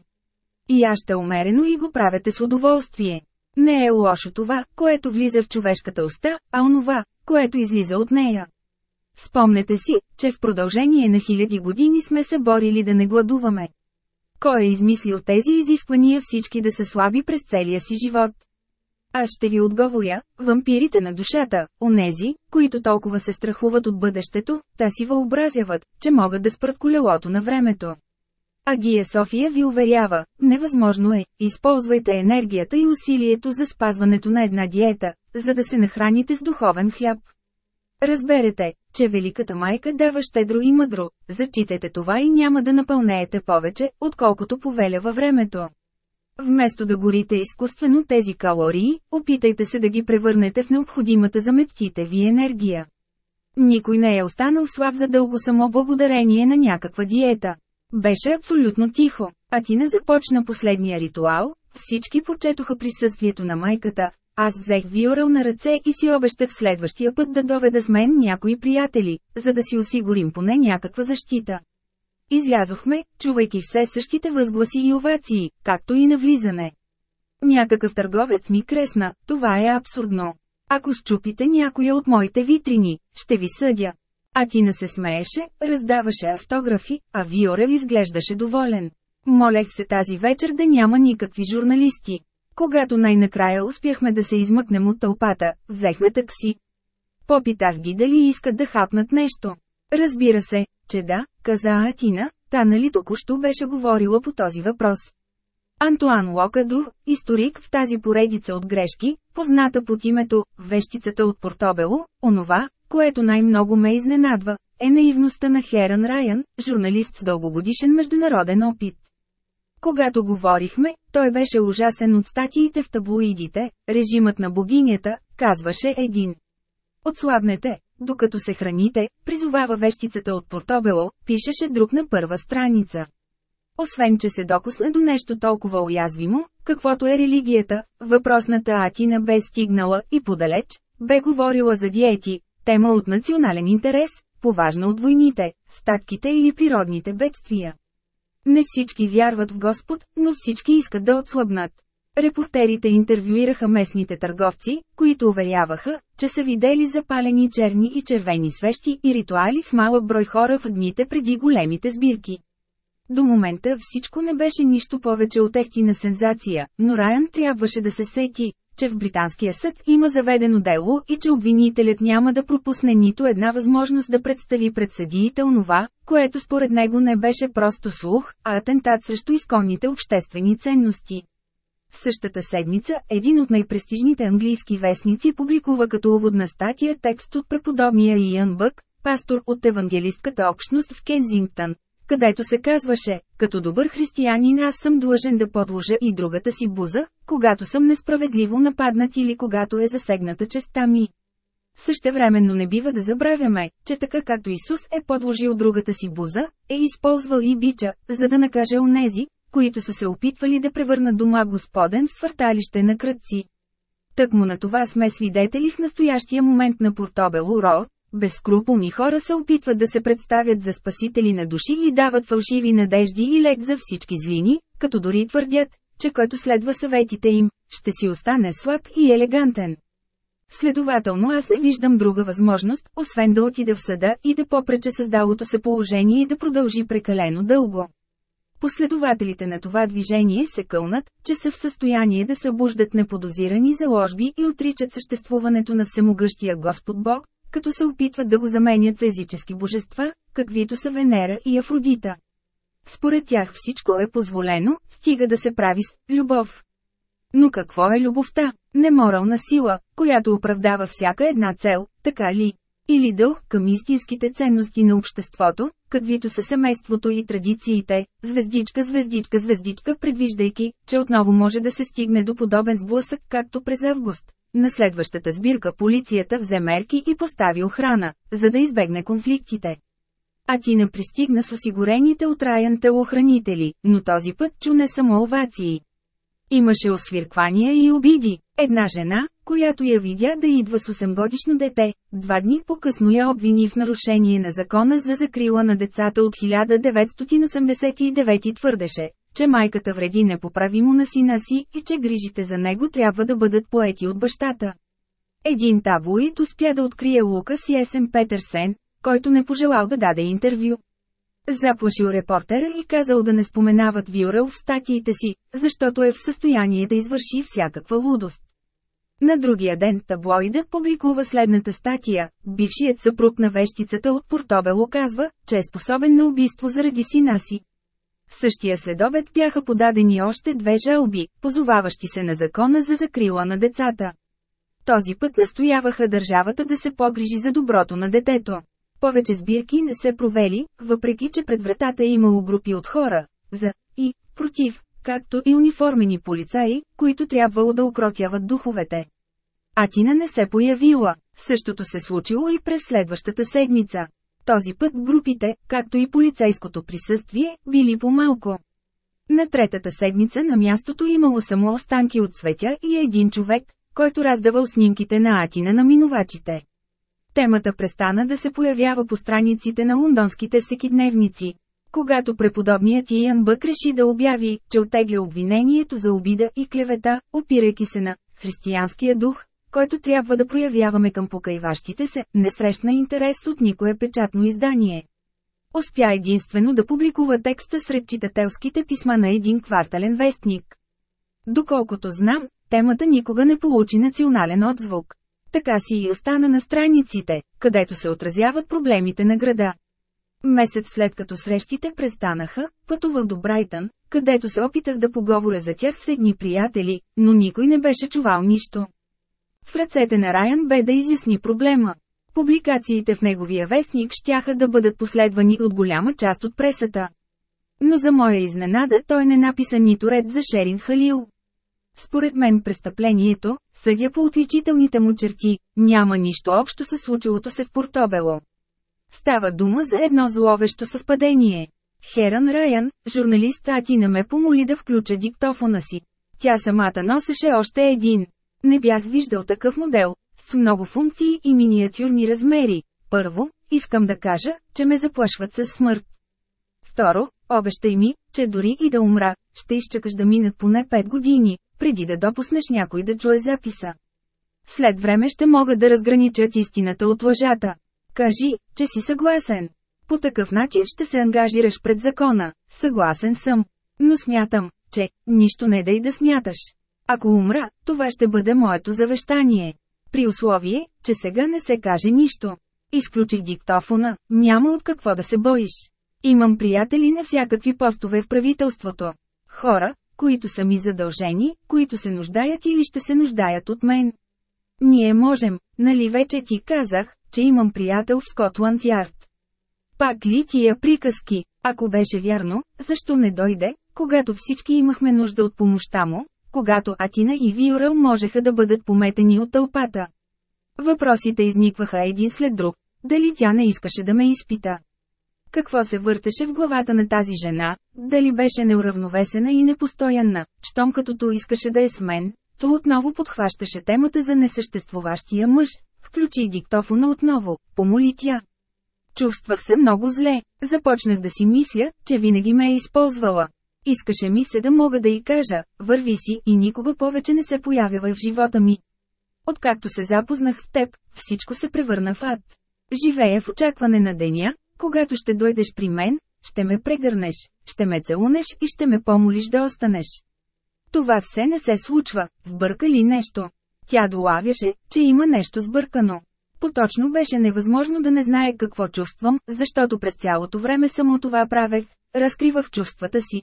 И аз ще умерено и го правете с удоволствие. Не е лошо това, което влиза в човешката уста, а онова, което излиза от нея. Спомнете си, че в продължение на хиляди години сме се борили да не гладуваме. Кой е измислил тези изисквания всички да са слаби през целия си живот? Аз ще ви отговоря, вампирите на душата, онези, които толкова се страхуват от бъдещето, та си въобразяват, че могат да спрат колелото на времето. Агия София ви уверява, невъзможно е, използвайте енергията и усилието за спазването на една диета, за да се нахраните с духовен хляб. Разберете, че Великата майка дава щедро и мъдро, зачитайте това и няма да напълнеете повече, отколкото повеля във времето. Вместо да горите изкуствено тези калории, опитайте се да ги превърнете в необходимата за мечтите ви енергия. Никой не е останал слаб за дълго само благодарение на някаква диета. Беше абсолютно тихо, а ти не започна последния ритуал, всички почетоха присъствието на майката, аз взех виорел на ръце и си обещах следващия път да доведа с мен някои приятели, за да си осигурим поне някаква защита. Излязохме, чувайки все същите възгласи и овации, както и на влизане. Някакъв търговец ми кресна, това е абсурдно. Ако щупите някоя от моите витрини, ще ви съдя. А Тина се смееше, раздаваше автографи, а Виорел изглеждаше доволен. Молех се тази вечер да няма никакви журналисти. Когато най-накрая успяхме да се измъкнем от тълпата, взехме такси. Попитах ги дали искат да хапнат нещо. Разбира се, че да, каза Атина, та нали току-що беше говорила по този въпрос. Антуан Локадур, историк в тази поредица от грешки, позната под името «Вещицата от Портобело», онова, което най-много ме изненадва, е наивността на Херан Райан, журналист с дългогодишен международен опит. Когато говорихме, той беше ужасен от статиите в таблоидите, режимът на богинята, казваше един. Отслабнете, докато се храните, призовава вещицата от Портобело, пишеше друг на първа страница. Освен, че се докосна до нещо толкова уязвимо, каквото е религията, въпросната Атина бе стигнала и подалеч, бе говорила за диети, тема от национален интерес, поважна от войните, статките или природните бедствия. Не всички вярват в Господ, но всички искат да отслабнат. Репортерите интервюираха местните търговци, които уверяваха, че са видели запалени черни и червени свещи и ритуали с малък брой хора в дните преди големите сбирки. До момента всичко не беше нищо повече от ефтина сензация, но Райан трябваше да се сети, че в британския съд има заведено дело и че обвинителят няма да пропусне нито една възможност да представи пред съдиите онова, което според него не беше просто слух, а атентат срещу изконните обществени ценности. Същата седмица, един от най-престижните английски вестници публикува като уводна статия текст от преподобния Иан Бък, пастор от евангелистката общност в Кензингтън, където се казваше, като добър християнин аз съм длъжен да подложа и другата си буза, когато съм несправедливо нападнат или когато е засегната честа ми. Същевременно не бива да забравяме, че така както Исус е подложил другата си буза, е използвал и бича, за да накаже онези, които са се опитвали да превърнат дома Господен в свърталище на кръци. Тъкмо на това сме свидетели в настоящия момент на Портобело Ро, безскруполни хора се опитват да се представят за спасители на души и дават фалшиви надежди и лек за всички злини, като дори твърдят, че който следва съветите им, ще си остане слаб и елегантен. Следователно аз не виждам друга възможност, освен да отида в съда и да попрече създалото се положение и да продължи прекалено дълго. Последователите на това движение се кълнат, че са в състояние да събуждат неподозирани заложби и отричат съществуването на всемогъщия Господ Бог, като се опитват да го заменят с езически божества, каквито са Венера и Афродита. Според тях всичко е позволено, стига да се прави с любов. Но какво е любовта? Неморална сила, която оправдава всяка една цел, така ли? Или дълг към истинските ценности на обществото, каквито са семейството и традициите, звездичка, звездичка, звездичка, предвиждайки, че отново може да се стигне до подобен сблъсък, както през август. На следващата сбирка полицията взе мерки и постави охрана, за да избегне конфликтите. А ти пристигна с осигурените от Райан телохранители, но този път чу не само овации. Имаше освирквания и обиди. Една жена, която я видя да идва с 8-годишно дете, два дни по-късно я обвини в нарушение на закона за закрила на децата от 1989 и твърдеше, че майката вреди непоправимо на сина си и че грижите за него трябва да бъдат поети от бащата. Един таблоид успя да открие Лукас и Есен Петърсен, който не пожелал да даде интервю. Заплашил репортера и казал да не споменават Вюрел в статиите си, защото е в състояние да извърши всякаква лудост. На другия ден таблоидът публикува следната статия. Бившият съпруг на вещицата от Портобело казва, че е способен на убийство заради сина си. Същия следобед бяха подадени още две жалби, позоваващи се на закона за закрила на децата. Този път настояваха държавата да се погрижи за доброто на детето. Повече сбирки не се провели, въпреки че пред вратата е имало групи от хора, за и против, както и униформени полицаи, които трябвало да укротяват духовете. Атина не се появила. Същото се случило и през следващата седмица. Този път групите, както и полицейското присъствие, били по-малко. На третата седмица на мястото имало само останки от цветя и един човек, който раздавал снимките на Атина на минувачите. Темата престана да се появява по страниците на лондонските всекидневници. Когато преподобният Иан Бък реши да обяви, че отегля обвинението за обида и клевета, опирайки се на християнския дух, който трябва да проявяваме към покайващите се, не срещна интерес от никое печатно издание. Успя единствено да публикува текста сред читателските писма на един квартален вестник. Доколкото знам, темата никога не получи национален отзвук. Така си и остана на страниците, където се отразяват проблемите на града. Месец след като срещите престанаха, пътувах до Брайтън, където се опитах да поговоря за тях с едни приятели, но никой не беше чувал нищо. В ръцете на Райан бе да изясни проблема. Публикациите в неговия вестник щяха да бъдат последвани от голяма част от пресата. Но за моя изненада той не написа нито ред за Шерин Халил. Според мен престъплението, съдя по отличителните му черти, няма нищо общо с случилото се в Портобело. Става дума за едно зловещо съвпадение. Херан Райан, журналист Атина ме помоли да включа диктофона си. Тя самата носеше още един. Не бях виждал такъв модел, с много функции и миниатюрни размери. Първо, искам да кажа, че ме заплашват със смърт. Второ, обещай ми, че дори и да умра, ще изчакаш да минат поне 5 години, преди да допуснеш някой да чуе записа. След време ще могат да разграничат истината от лъжата. Кажи, че си съгласен. По такъв начин ще се ангажираш пред закона. Съгласен съм. Но смятам, че нищо не дай да смяташ. Ако умра, това ще бъде моето завещание. При условие, че сега не се каже нищо. Изключих диктофона, няма от какво да се боиш. Имам приятели на всякакви постове в правителството. Хора, които са ми задължени, които се нуждаят или ще се нуждаят от мен. Ние можем, нали вече ти казах, че имам приятел в Скотланд Ярд. Пак ли тия приказки? Ако беше вярно, защо не дойде, когато всички имахме нужда от помощта му, когато Атина и Виорел можеха да бъдат пометени от тълпата. Въпросите изникваха един след друг, дали тя не искаше да ме изпита. Какво се въртеше в главата на тази жена, дали беше неуравновесена и непостоянна, щом като то искаше да е с мен, то отново подхващаше темата за несъществуващия мъж, включи диктофона отново, помоли тя. Чувствах се много зле, започнах да си мисля, че винаги ме е използвала. Искаше ми се да мога да й кажа, върви си и никога повече не се появява в живота ми. Откакто се запознах с теб, всичко се превърна в ад. Живея в очакване на деня, когато ще дойдеш при мен, ще ме прегърнеш, ще ме целунеш и ще ме помолиш да останеш. Това все не се случва, сбърка ли нещо? Тя долавяше, че има нещо сбъркано. Поточно беше невъзможно да не знае какво чувствам, защото през цялото време само това правех, разкривах чувствата си.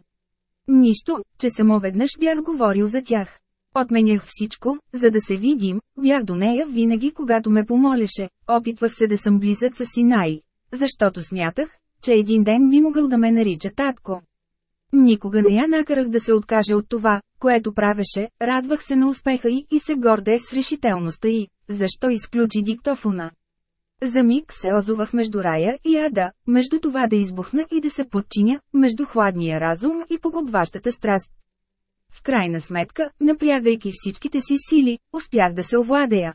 Нищо, че само веднъж бях говорил за тях. Отменях всичко, за да се видим, бях до нея винаги когато ме помолеше, опитвах се да съм близък с Синай. Защото смятах, че един ден би могъл да ме нарича татко. Никога не я накарах да се откаже от това, което правеше, радвах се на успеха й и се гордех с решителността й. Защо изключи диктофона? За миг се озовах между рая и ада, между това да избухна и да се подчиня, между хладния разум и погубващата страст. В крайна сметка, напрягайки всичките си сили, успях да се овладея.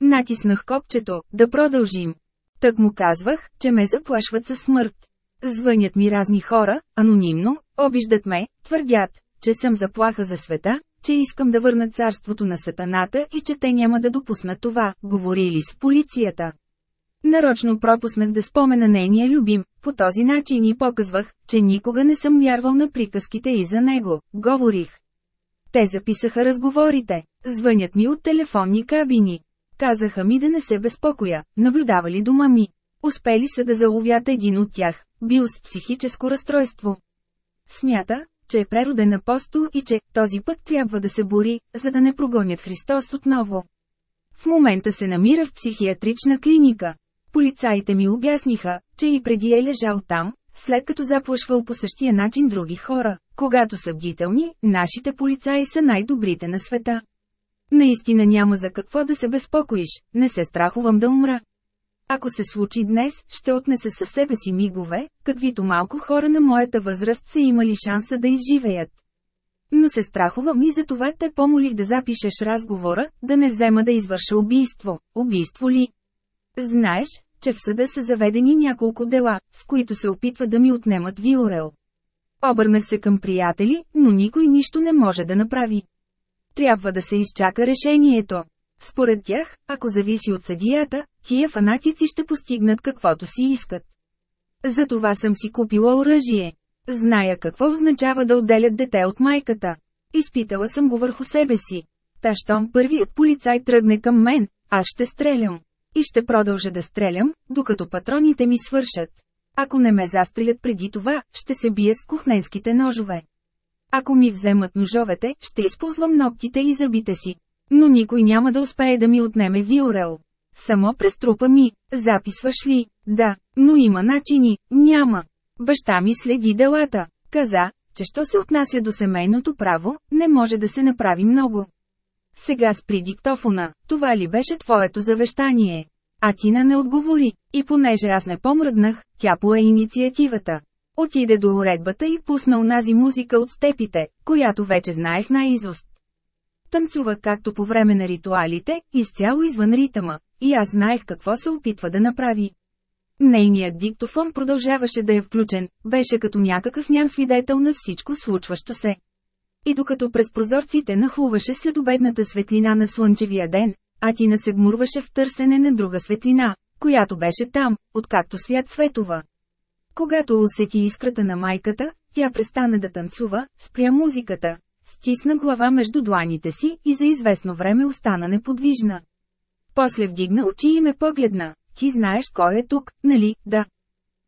Натиснах копчето, да продължим. Так му казвах, че ме заплашват със смърт. Звънят ми разни хора, анонимно, обиждат ме, твърдят, че съм заплаха за света, че искам да върна царството на сатаната и че те няма да допуснат това, говорили с полицията. Нарочно пропуснах да спомена нейния любим, по този начин и показвах, че никога не съм вярвал на приказките и за него, говорих. Те записаха разговорите, звънят ми от телефонни кабини. Казаха ми да не се безпокоя, наблюдавали дома ми. Успели са да заловят един от тях, бил с психическо разстройство. Смята, че е прероден апостол и че този път трябва да се бори, за да не прогонят Христос отново. В момента се намира в психиатрична клиника. Полицаите ми обясниха, че и преди е лежал там, след като заплашвал по същия начин други хора. Когато са бдителни, нашите полицаи са най-добрите на света. Наистина няма за какво да се безпокоиш, не се страхувам да умра. Ако се случи днес, ще отнесе със себе си мигове, каквито малко хора на моята възраст са имали шанса да изживеят. Но се страхувам и за това те помолих да запишеш разговора, да не взема да извърша убийство. Убийство ли? Знаеш, че в съда са заведени няколко дела, с които се опитва да ми отнемат Виорел. Обърнах се към приятели, но никой нищо не може да направи. Трябва да се изчака решението. Според тях, ако зависи от съдията, тия фанатици ще постигнат каквото си искат. Затова съм си купила оръжие. Зная какво означава да отделят дете от майката. Изпитала съм го върху себе си. Та щом първият полицай тръгне към мен, аз ще стрелям. И ще продължа да стрелям, докато патроните ми свършат. Ако не ме застрелят преди това, ще се бие с кухненските ножове. Ако ми вземат ножовете, ще използвам ногтите и зъбите си. Но никой няма да успее да ми отнеме Виорел. Само през трупа ми, записваш ли? Да, но има начини, няма. Баща ми следи делата. Каза, че що се отнася до семейното право, не може да се направи много. Сега спри диктофона, това ли беше твоето завещание? А Тина не отговори, и понеже аз не помръднах, тя пое инициативата. Отиде до уредбата и пусна унази музика от степите, която вече знаех наизуст. Танцува както по време на ритуалите, изцяло извън ритъма, и аз знаех какво се опитва да направи. Нейният диктофон продължаваше да е включен, беше като някакъв ням свидетел на всичко случващо се. И докато през прозорците нахлуваше следобедната светлина на слънчевия ден, Атина се гмурваше в търсене на друга светлина, която беше там, откакто свят светова. Когато усети искрата на майката, тя престана да танцува, спря музиката, стисна глава между дланите си и за известно време остана неподвижна. После вдигна очи и ме погледна. Ти знаеш кой е тук, нали, да.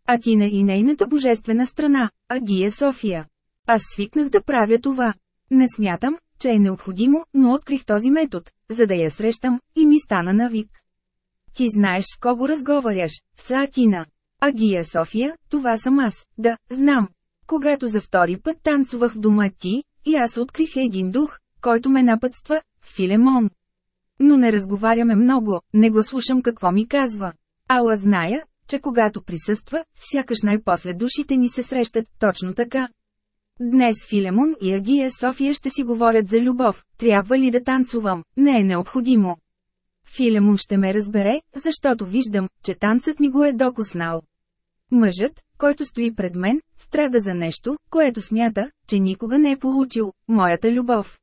Атина и нейната божествена страна, Агия София. Аз свикнах да правя това. Не смятам, че е необходимо, но открих този метод, за да я срещам, и ми стана навик. Ти знаеш с кого разговаряш, с Атина. Агия София, това съм аз, да, знам. Когато за втори път танцувах в дома ти, и аз открих един дух, който ме напътства, Филемон. Но не разговаряме много, не го слушам какво ми казва. Ала зная, че когато присъства, сякаш най-после душите ни се срещат, точно така. Днес Филемон и Агия София ще си говорят за любов, трябва ли да танцувам, не е необходимо. Филемон ще ме разбере, защото виждам, че танцът ми го е докоснал. Мъжът, който стои пред мен, страда за нещо, което смята, че никога не е получил – моята любов.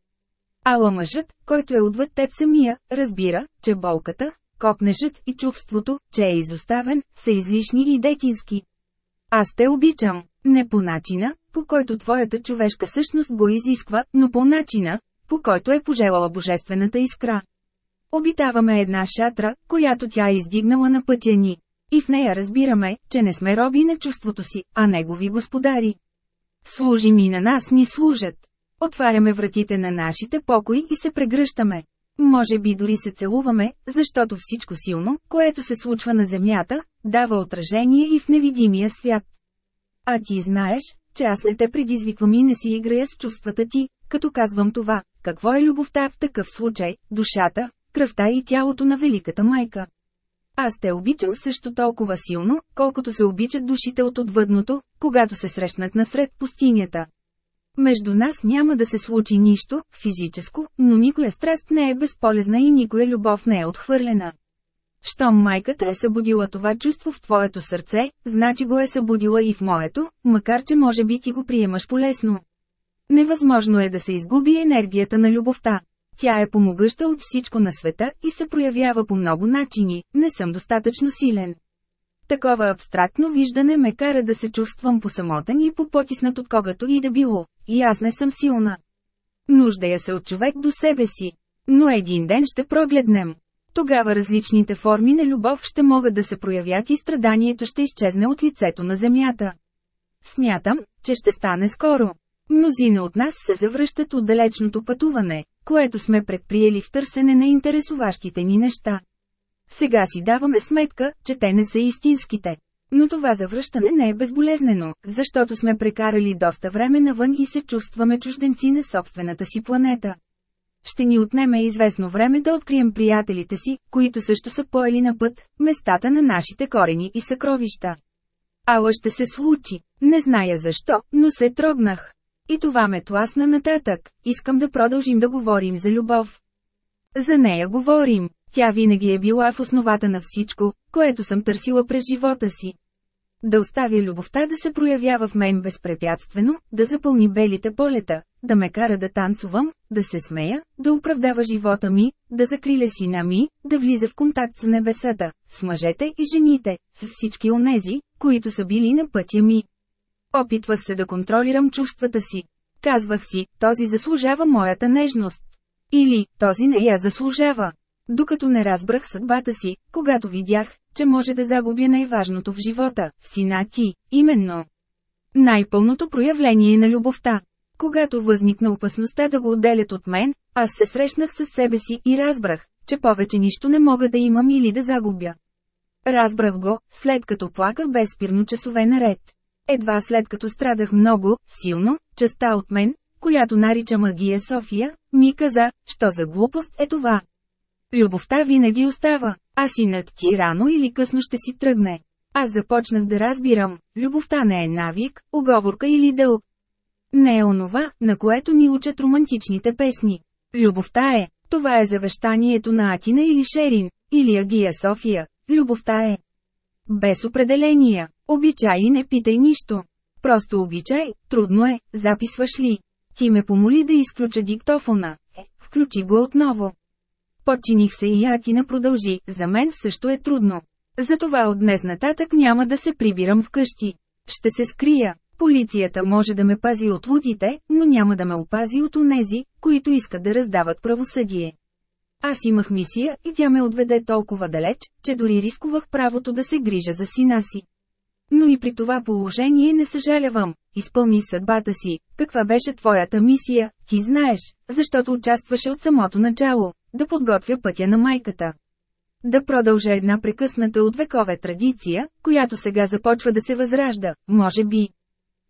Ала мъжът, който е отвъд теб самия, разбира, че болката, копнежът и чувството, че е изоставен, са излишни и детински. Аз те обичам, не по начина, по който твоята човешка същност го изисква, но по начина, по който е пожелала божествената искра. Обитаваме една шатра, която тя е издигнала на пътя ни. И в нея разбираме, че не сме роби на чувството си, а негови господари. Служи ми на нас ни служат. Отваряме вратите на нашите покои и се прегръщаме. Може би дори се целуваме, защото всичко силно, което се случва на земята, дава отражение и в невидимия свят. А ти знаеш, че аз не те предизвиквам и не си играя с чувствата ти, като казвам това, какво е любовта в такъв случай, душата, кръвта и тялото на Великата майка. Аз те обичам също толкова силно, колкото се обичат душите от отвъдното, когато се срещнат насред пустинята. Между нас няма да се случи нищо, физическо, но никоя страст не е безполезна и никоя любов не е отхвърлена. Щом майката е събудила това чувство в твоето сърце, значи го е събудила и в моето, макар че може би ти го приемаш полезно. Невъзможно е да се изгуби енергията на любовта. Тя е помогъща от всичко на света и се проявява по много начини, не съм достатъчно силен. Такова абстрактно виждане ме кара да се чувствам по-самотен и по-потиснат от когато и да било, и аз не съм силна. Нуждая се от човек до себе си. Но един ден ще прогледнем. Тогава различните форми на любов ще могат да се проявят и страданието ще изчезне от лицето на земята. Смятам, че ще стане скоро. Мнозина от нас се завръщат от далечното пътуване, което сме предприели в търсене на интересуващите ни неща. Сега си даваме сметка, че те не са истинските. Но това завръщане не е безболезнено, защото сме прекарали доста време навън и се чувстваме чужденци на собствената си планета. Ще ни отнеме известно време да открием приятелите си, които също са поели на път, местата на нашите корени и съкровища. Ала ще се случи. Не зная защо, но се трогнах. И това ме тласна нататък. Искам да продължим да говорим за любов. За нея говорим. Тя винаги е била в основата на всичко, което съм търсила през живота си. Да оставя любовта да се проявява в мен безпрепятствено, да запълни белите полета, да ме кара да танцувам, да се смея, да оправдава живота ми, да закриля сина ми, да влиза в контакт с небесата, с мъжете и жените, с всички онези, които са били на пътя ми. Опитвах се да контролирам чувствата си. Казвах си, този заслужава моята нежност. Или, този не я заслужава. Докато не разбрах съдбата си, когато видях, че може да загубя най-важното в живота – сина ти, именно. Най-пълното проявление на любовта. Когато възникна опасността да го отделят от мен, аз се срещнах с себе си и разбрах, че повече нищо не мога да имам или да загубя. Разбрах го, след като плаках безспирно часове наред. Едва след като страдах много, силно, частта от мен, която нарича магия София, ми каза, що за глупост е това. Любовта винаги остава, а синът ти рано или късно ще си тръгне. Аз започнах да разбирам, любовта не е навик, оговорка или дълг. Не е онова, на което ни учат романтичните песни. Любовта е, това е завещанието на Атина или Шерин, или Агия София, любовта е. Без определения, обичай и не питай нищо. Просто обичай, трудно е, записваш ли. Ти ме помоли да изключа диктофона. Е, включи го отново. Подчиних се и Атина продължи, за мен също е трудно. Затова от днес нататък няма да се прибирам вкъщи. Ще се скрия. Полицията може да ме пази от лудите, но няма да ме опази от онези, които искат да раздават правосъдие. Аз имах мисия и тя ме отведе толкова далеч, че дори рискувах правото да се грижа за сина си. Но и при това положение не съжалявам, изпълни съдбата си. Каква беше твоята мисия, ти знаеш, защото участваше от самото начало, да подготвя пътя на майката. Да продължа една прекъсната от векове традиция, която сега започва да се възражда, може би.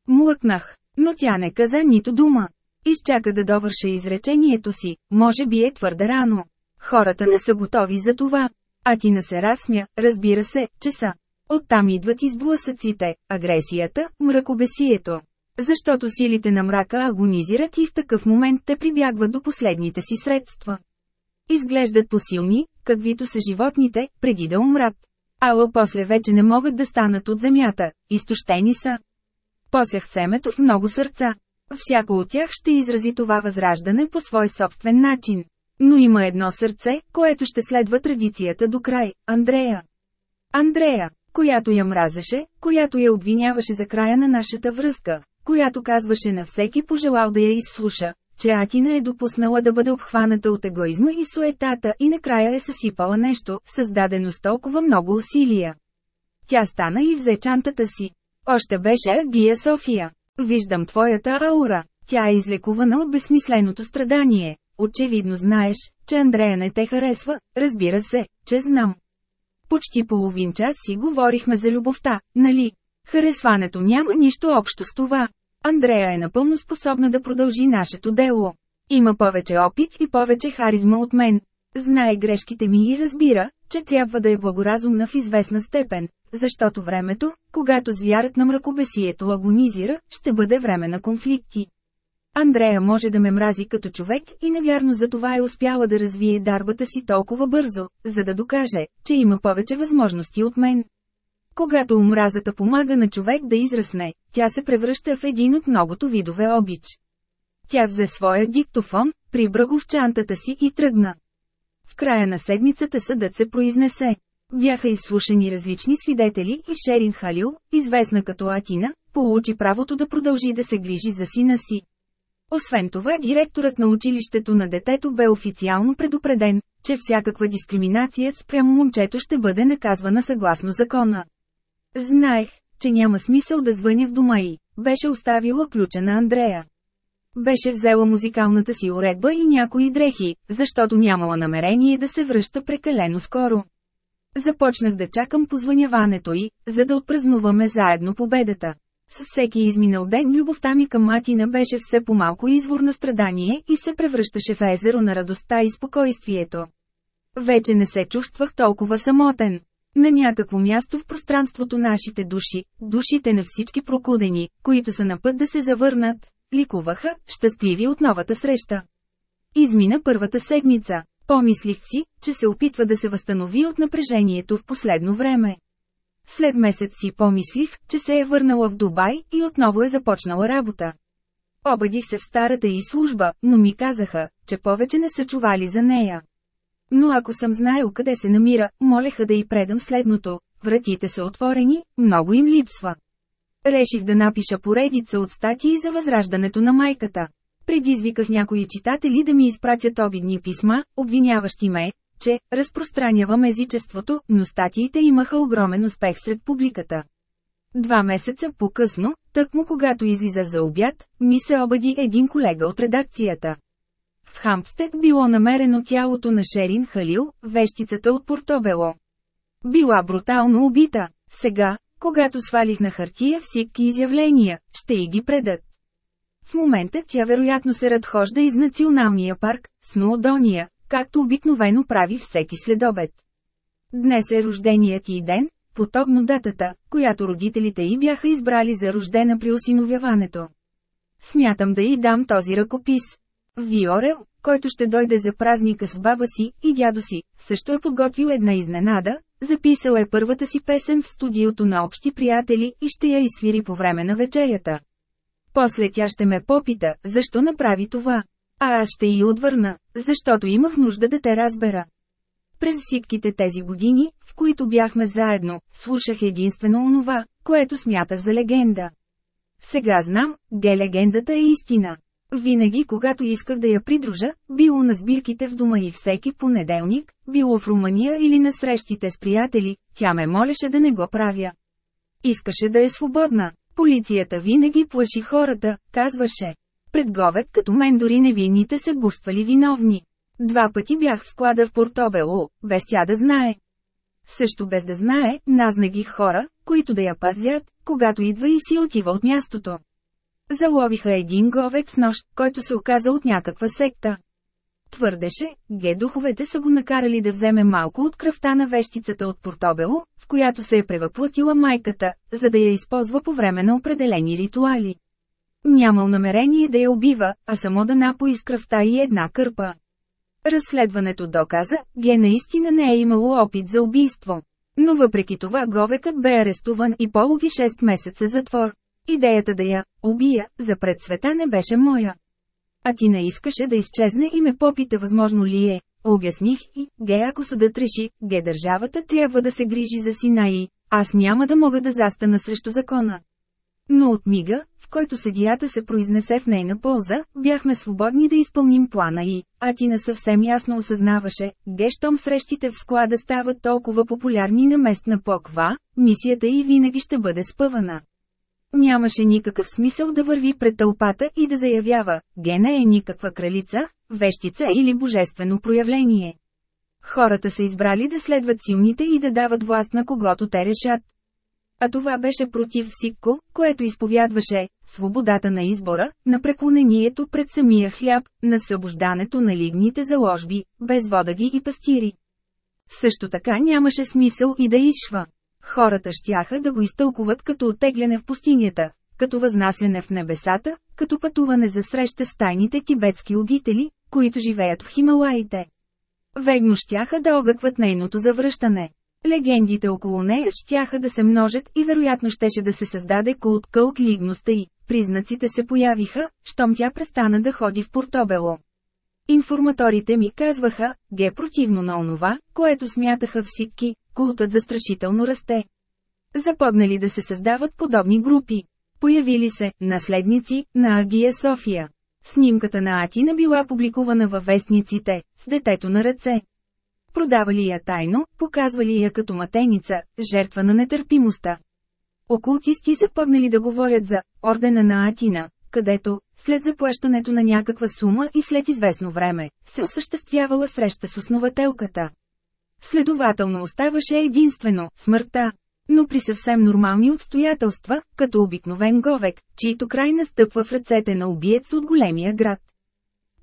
Млъкнах, но тя не каза нито дума. Изчака да довърша изречението си, може би е твърде рано. Хората не са готови за това. А ти не се разсмя, разбира се, че са. Оттам идват изблъсъците, агресията, мракобесието. Защото силите на мрака агонизират и в такъв момент те прибягват до последните си средства. Изглеждат посилни, каквито са животните, преди да умрат. Ала после вече не могат да станат от земята, изтощени са. Посях семето в много сърца. Всяко от тях ще изрази това възраждане по свой собствен начин. Но има едно сърце, което ще следва традицията до край – Андрея. Андрея, която я мразеше, която я обвиняваше за края на нашата връзка, която казваше на всеки пожелал да я изслуша, че Атина е допуснала да бъде обхваната от егоизма и суетата и накрая е съсипала нещо, създадено с толкова много усилия. Тя стана и взе чантата си. Още беше Агия София. Виждам твоята аура. Тя е излекувана от безсмисленото страдание. Очевидно знаеш, че Андрея не те харесва, разбира се, че знам. Почти половин час си говорихме за любовта, нали? Харесването няма нищо общо с това. Андрея е напълно способна да продължи нашето дело. Има повече опит и повече харизма от мен. Знае грешките ми и разбира, че трябва да е благоразумна в известна степен, защото времето, когато звярат на мракобесието агонизира, ще бъде време на конфликти. Андрея може да ме мрази като човек и навярно за това е успяла да развие дарбата си толкова бързо, за да докаже, че има повече възможности от мен. Когато омразата помага на човек да израсне, тя се превръща в един от многото видове обич. Тя взе своя диктофон, прибра го в чантата си и тръгна. В края на седмицата съдът се произнесе. Бяха изслушани различни свидетели и Шерин Халил, известна като Атина, получи правото да продължи да се грижи за сина си. Освен това, директорът на училището на детето бе официално предупреден, че всякаква дискриминация спрямо момчето ще бъде наказвана съгласно закона. Знаех, че няма смисъл да звъня в дома й. Беше оставила ключа на Андрея. Беше взела музикалната си уредба и някои дрехи, защото нямала намерение да се връща прекалено скоро. Започнах да чакам позвъняването й, за да отпразнуваме заедно победата. С всеки изминал ден любовта ми към Матина беше все по-малко извор на страдание и се превръщаше в езеро на радостта и спокойствието. Вече не се чувствах толкова самотен. На някакво място в пространството нашите души, душите на всички прокудени, които са на път да се завърнат, ликуваха, щастливи от новата среща. Измина първата седмица. Помислих си, че се опитва да се възстанови от напрежението в последно време. След месец си помислих, че се е върнала в Дубай и отново е започнала работа. Обадих се в старата и служба, но ми казаха, че повече не са чували за нея. Но ако съм знаел къде се намира, молеха да й предам следното. Вратите са отворени, много им липсва. Реших да напиша поредица от статии за възраждането на майката. Предизвиках някои читатели да ми изпратят обидни писма, обвиняващи ме, че разпространявам езичеството, но статиите имаха огромен успех сред публиката. Два месеца по-късно, тъкмо когато излиза за обяд, ми се обади един колега от редакцията. В Хампстед било намерено тялото на Шерин Халил, вещицата от Портобело. Била брутално убита. Сега, когато свалих на хартия всички изявления, ще и ги предат. В момента тя вероятно се разхожда из националния парк, Сноудония, както обикновено прави всеки следобед. Днес е рожденият ти ден, потогно датата, която родителите й бяха избрали за рождена при осиновяването. Смятам да й дам този ръкопис. Виорел, който ще дойде за празника с баба си и дядо си, също е подготвил една изненада, записал е първата си песен в студиото на общи приятели и ще я изсвири по време на вечерята. После тя ще ме попита, защо направи това. А аз ще й отвърна, защото имах нужда да те разбера. През всичките тези години, в които бяхме заедно, слушах единствено онова, което смятах за легенда. Сега знам, ге легендата е истина. Винаги когато исках да я придружа, било на сбирките в дома и всеки понеделник, било в Румъния или на срещите с приятели, тя ме молеше да не го правя. Искаше да е свободна. Полицията винаги плаши хората, казваше. Пред говед като мен дори невинните се густвали виновни. Два пъти бях в склада в Портобело, без тя да знае. Също без да знае, назнегих хора, които да я пазят, когато идва и си отива от мястото. Заловиха един говек с нож, който се оказа от някаква секта. Твърдеше, ге духовете са го накарали да вземе малко от кръвта на вещицата от Портобело, в която се е превъплатила майката, за да я използва по време на определени ритуали. Нямал намерение да я убива, а само да напои с кръвта и една кърпа. Разследването доказа, Ге наистина не е имало опит за убийство. Но въпреки това Говекът бе арестуван и получи 6 месеца затвор. Идеята да я убия за пред света не беше моя. А ти не искаше да изчезне и ме попита възможно ли е. Обясних и, ге ако съдът реши, ге държавата трябва да се грижи за сина и, аз няма да мога да застана срещу закона. Но от мига, в който съдията се произнесе в нейна полза, бяхме свободни да изпълним плана и, Атина съвсем ясно осъзнаваше, ге щом срещите в склада стават толкова популярни на местна поква, мисията й винаги ще бъде спъвана. Нямаше никакъв смисъл да върви пред тълпата и да заявява, Гена е никаква кралица, вещица или божествено проявление. Хората са избрали да следват силните и да дават власт на когото те решат. А това беше против всичко, което изповядваше свободата на избора, на преклонението пред самия хляб, на събуждането на лигните заложби, без водаги и пастири. Също така нямаше смисъл и да изшва. Хората щяха да го изтълкуват като оттегляне в пустинята, като възнасяне в небесата, като пътуване за среща с тайните тибетски удители, които живеят в Хималаите. Вегно щяха да огъкват нейното завръщане. Легендите около нея щяха да се множат и вероятно щеше да се създаде култ кълк лигността и признаците се появиха, щом тя престана да ходи в Портобело. Информаторите ми казваха, ге противно на онова, което смятаха всички, култът застрашително расте. Запогнали да се създават подобни групи. Появили се наследници на Агия София. Снимката на Атина била публикувана във вестниците, с детето на ръце. Продавали я тайно, показвали я като матеница, жертва на нетърпимостта. Окултисти запъгнали да говорят за ордена на Атина, където, след заплащането на някаква сума и след известно време, се осъществявала среща с основателката. Следователно оставаше единствено смъртта. Но при съвсем нормални обстоятелства, като обикновен говек, чието край настъпва в ръцете на убиец от големия град.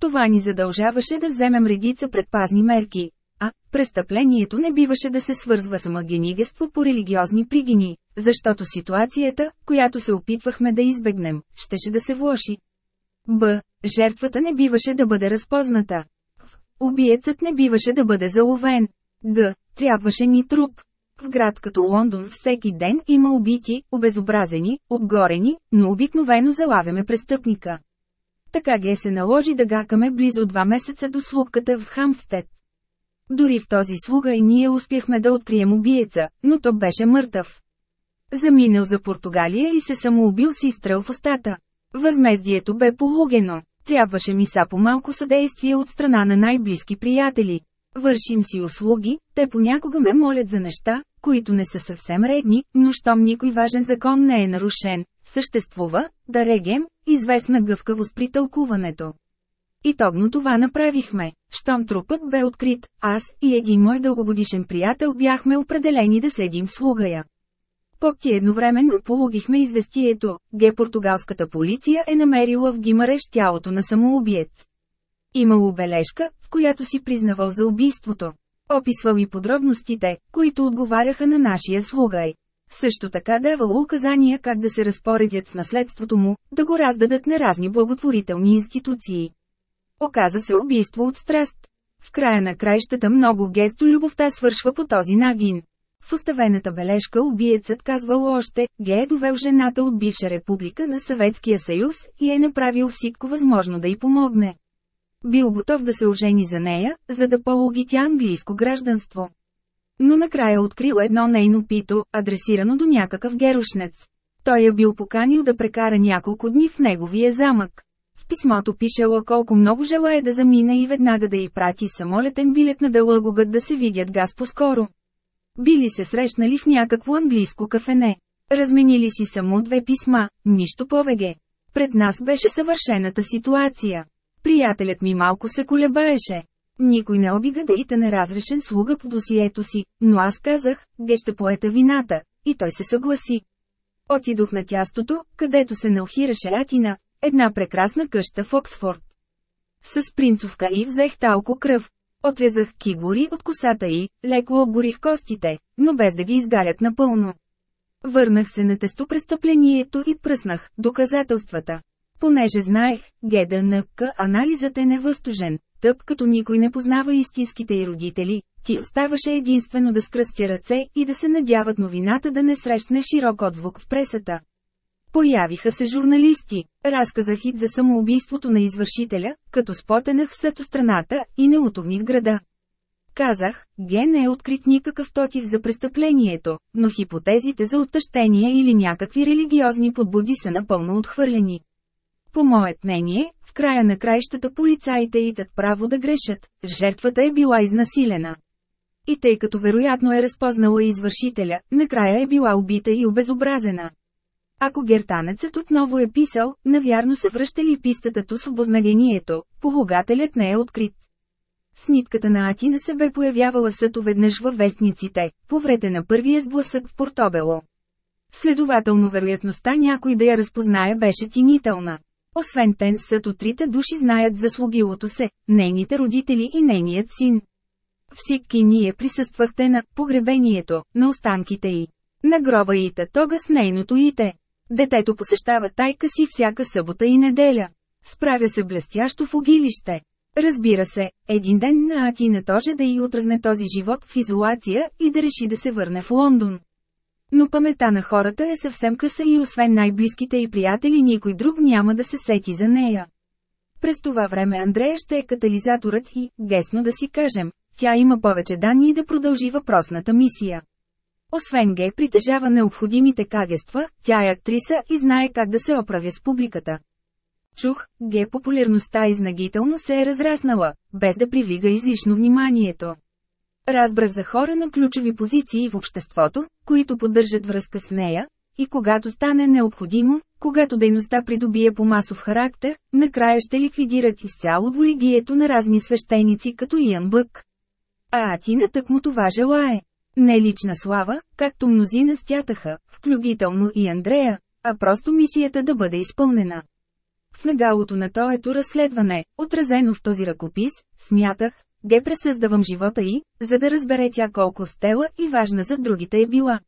Това ни задължаваше да вземем редица предпазни мерки, а престъплението не биваше да се свързва с магенигество по религиозни пригини, защото ситуацията, която се опитвахме да избегнем, щеше да се влоши. Б. Жертвата не биваше да бъде разпозната. Убиецът не биваше да бъде заловен. Г. Трябваше ни труп. В град като Лондон всеки ден има убити, обезобразени, обгорени, но обикновено залавяме престъпника. Така ге се наложи да гакаме близо два месеца до слугката в Хамстед. Дори в този слуга и ние успяхме да открием убиеца, но то беше мъртъв. Заминал за Португалия и се самоубил си изстрел в устата. Възмездието бе полугено. Трябваше ми са по малко съдействие от страна на най-близки приятели. Вършим си услуги, те понякога ме молят за неща, които не са съвсем редни, но щом никой важен закон не е нарушен, съществува, да регем, известна гъвкавост при тълкуването. И тогно това направихме. Щом трупът бе открит, аз и един мой дългогодишен приятел бяхме определени да следим слугая. Покти едновременно полугихме известието, ге португалската полиция е намерила в Гимареш тялото на самоубиец. Имало бележка, която си признавал за убийството. Описвал и подробностите, които отговаряха на нашия слугай. Също така давал указания как да се разпоредят с наследството му, да го раздадат на разни благотворителни институции. Оказа се убийство от страст. В края на краищата много гесто любовта свършва по този нагин. В оставената бележка убиецът казвал още, Ге е довел жената от бивша република на Съветския съюз и е направил всичко възможно да й помогне. Бил готов да се ожени за нея, за да получи тя английско гражданство. Но накрая открил едно нейно пито, адресирано до някакъв герушнец. Той я бил поканил да прекара няколко дни в неговия замък. В писмото пишела колко много желая да замине и веднага да й прати самолетен билет на Дълъгогът да се видят газ по-скоро. Били се срещнали в някакво английско кафене. Разменили си само две писма, нищо повеге. Пред нас беше съвършената ситуация. Приятелят ми малко се колебаеше. Никой не обига да ита неразрешен слуга по досието си, но аз казах, ге ще поета вината, и той се съгласи. Отидох на тястото, където се наухираше Атина, една прекрасна къща в Оксфорд. С принцовка и взех талко кръв. Отрезах кигори от косата й, леко обгорих костите, но без да ги изгарят напълно. Върнах се на тестопрестъплението и пръснах доказателствата. Понеже знаех, ГДНК анализът е невъстожен, тъп като никой не познава истинските й родители, ти оставаше единствено да скръстя ръце и да се надяват новината да не срещне широк отзвук в пресата. Появиха се журналисти, разказах и за самоубийството на извършителя, като спотенах съто страната и не в града. Казах, Ге не е открит никакъв тотив за престъплението, но хипотезите за оттъщение или някакви религиозни подбуди са напълно отхвърлени. По мое мнение, в края на краищата полицаите идат право да грешат, жертвата е била изнасилена. И тъй като вероятно е разпознала извършителя, накрая е била убита и обезобразена. Ако гертанецът отново е писал, навярно са връщали пистата с обознагението, пологателят не е открит. Снитката на Атина се бе появявала съто веднъж във вестниците, по време на първия сблъсък в Портобело. Следователно вероятността някой да я разпознае беше тинителна. Освен тен съто трите души знаят за слугилото се, нейните родители и нейният син. Всички ние присъствахте на погребението, на останките й. На гроба и тога с нейното ите. Детето посещава тайка си всяка събота и неделя. Справя се блестящо в огилище. Разбира се, един ден на Атина тоже да й отразне този живот в изолация и да реши да се върне в Лондон. Но памета на хората е съвсем къса и освен най-близките и приятели никой друг няма да се сети за нея. През това време Андрея ще е катализаторът и, гесно да си кажем, тя има повече данни да продължи въпросната мисия. Освен Ге притежава необходимите кагества, тя е актриса и знае как да се оправя с публиката. Чух, Ге популярността изнагително се е разраснала, без да привига излишно вниманието. Разбрах за хора на ключови позиции в обществото, които поддържат връзка с нея, и когато стане необходимо, когато дейността придобие по масов характер, накрая ще ликвидират изцяло дволигието на разни свещеници като Иан Бък. А Атина тъкмо това желае. Не лична слава, както мнозина стятаха, включително и Андрея, а просто мисията да бъде изпълнена. В нагалото на тоето разследване, отразено в този ръкопис, смятах, ге пресъздавам живота й, за да разбере тя колко стела и важна за другите е била.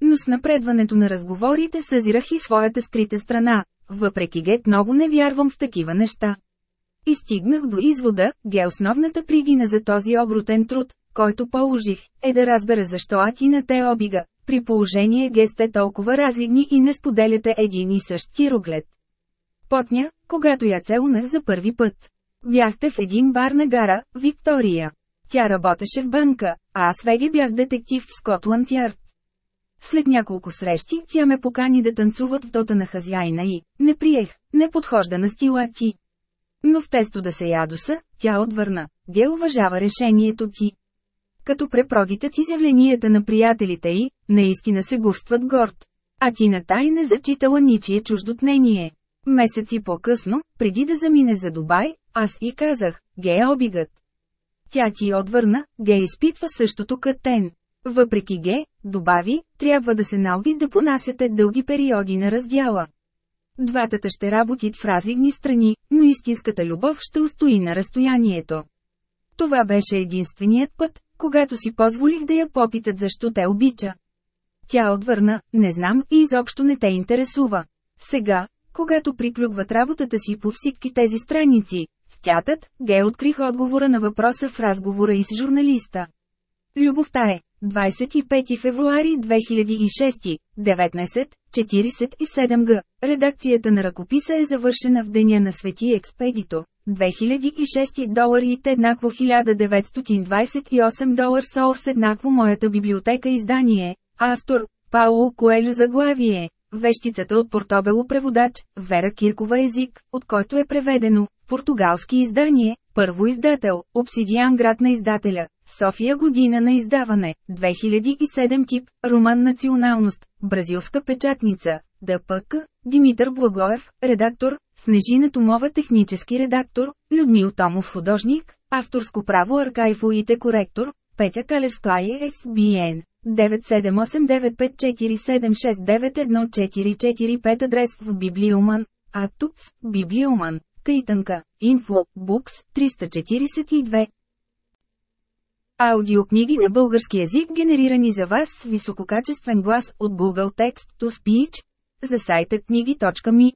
Но с напредването на разговорите съзирах и своята скрита страна, въпреки гет много не вярвам в такива неща. И стигнах до извода, ге основната пригина за този огротен труд, който положих, е да разбера защо Атина те обига, при положение ге сте толкова разлигни и не споделяте един и същ тироглед. Потня, когато я целунах за първи път. Бяхте в един бар на гара, Виктория. Тя работеше в банка, а аз веге бях детектив в Скотланд Ярд. След няколко срещи, тя ме покани да танцуват в дота на хазяина и, не приех, не подхожда на стила ти. Но в тесто да се ядоса, тя отвърна, ге уважава решението ти. Като препрогитат изявленията на приятелите й, наистина се густват горд. А ти на тай не зачитала ничие чуждо мнение. Месеци по-късно, преди да замине за Дубай, аз и казах, ге е обигът. Тя ти отвърна, ге изпитва същото катен. Въпреки ге, добави, трябва да се науби да понасяте дълги периоди на раздяла. Двата ще работят в различни страни, но истинската любов ще устои на разстоянието. Това беше единственият път, когато си позволих да я попитат защо те обича. Тя отвърна, не знам и изобщо не те интересува. Сега, когато приключват работата си по всички тези страници, стятът, Ге открих отговора на въпроса в разговора и с журналиста. Любовта е 25 февруари 2006, 19.47 г. Редакцията на ръкописа е завършена в деня на Свети Експедито, 2006 долари и еднакво 1928 долар Соурс еднакво моята библиотека издание, автор, Пауло Коелю заглавие, вещицата от Портобело преводач, Вера Киркова език, от който е преведено, португалски издание, първо издател, Обсидиан град на издателя, София година на издаване, 2007 тип, роман националност, бразилска печатница, ДПК, Димитър Благоев, редактор, Снежина Томова технически редактор, Людмил Томов художник, Авторско право аркайфоите коректор, Петя Калевская SBN 9789547691445 адрес в Библиуман, Атукс, Библиуман, Кайтънка, Инфо, Букс, 342. Аудиокниги на български язик генерирани за вас с висококачествен глас от Google Text to Speech за сайта книги.ми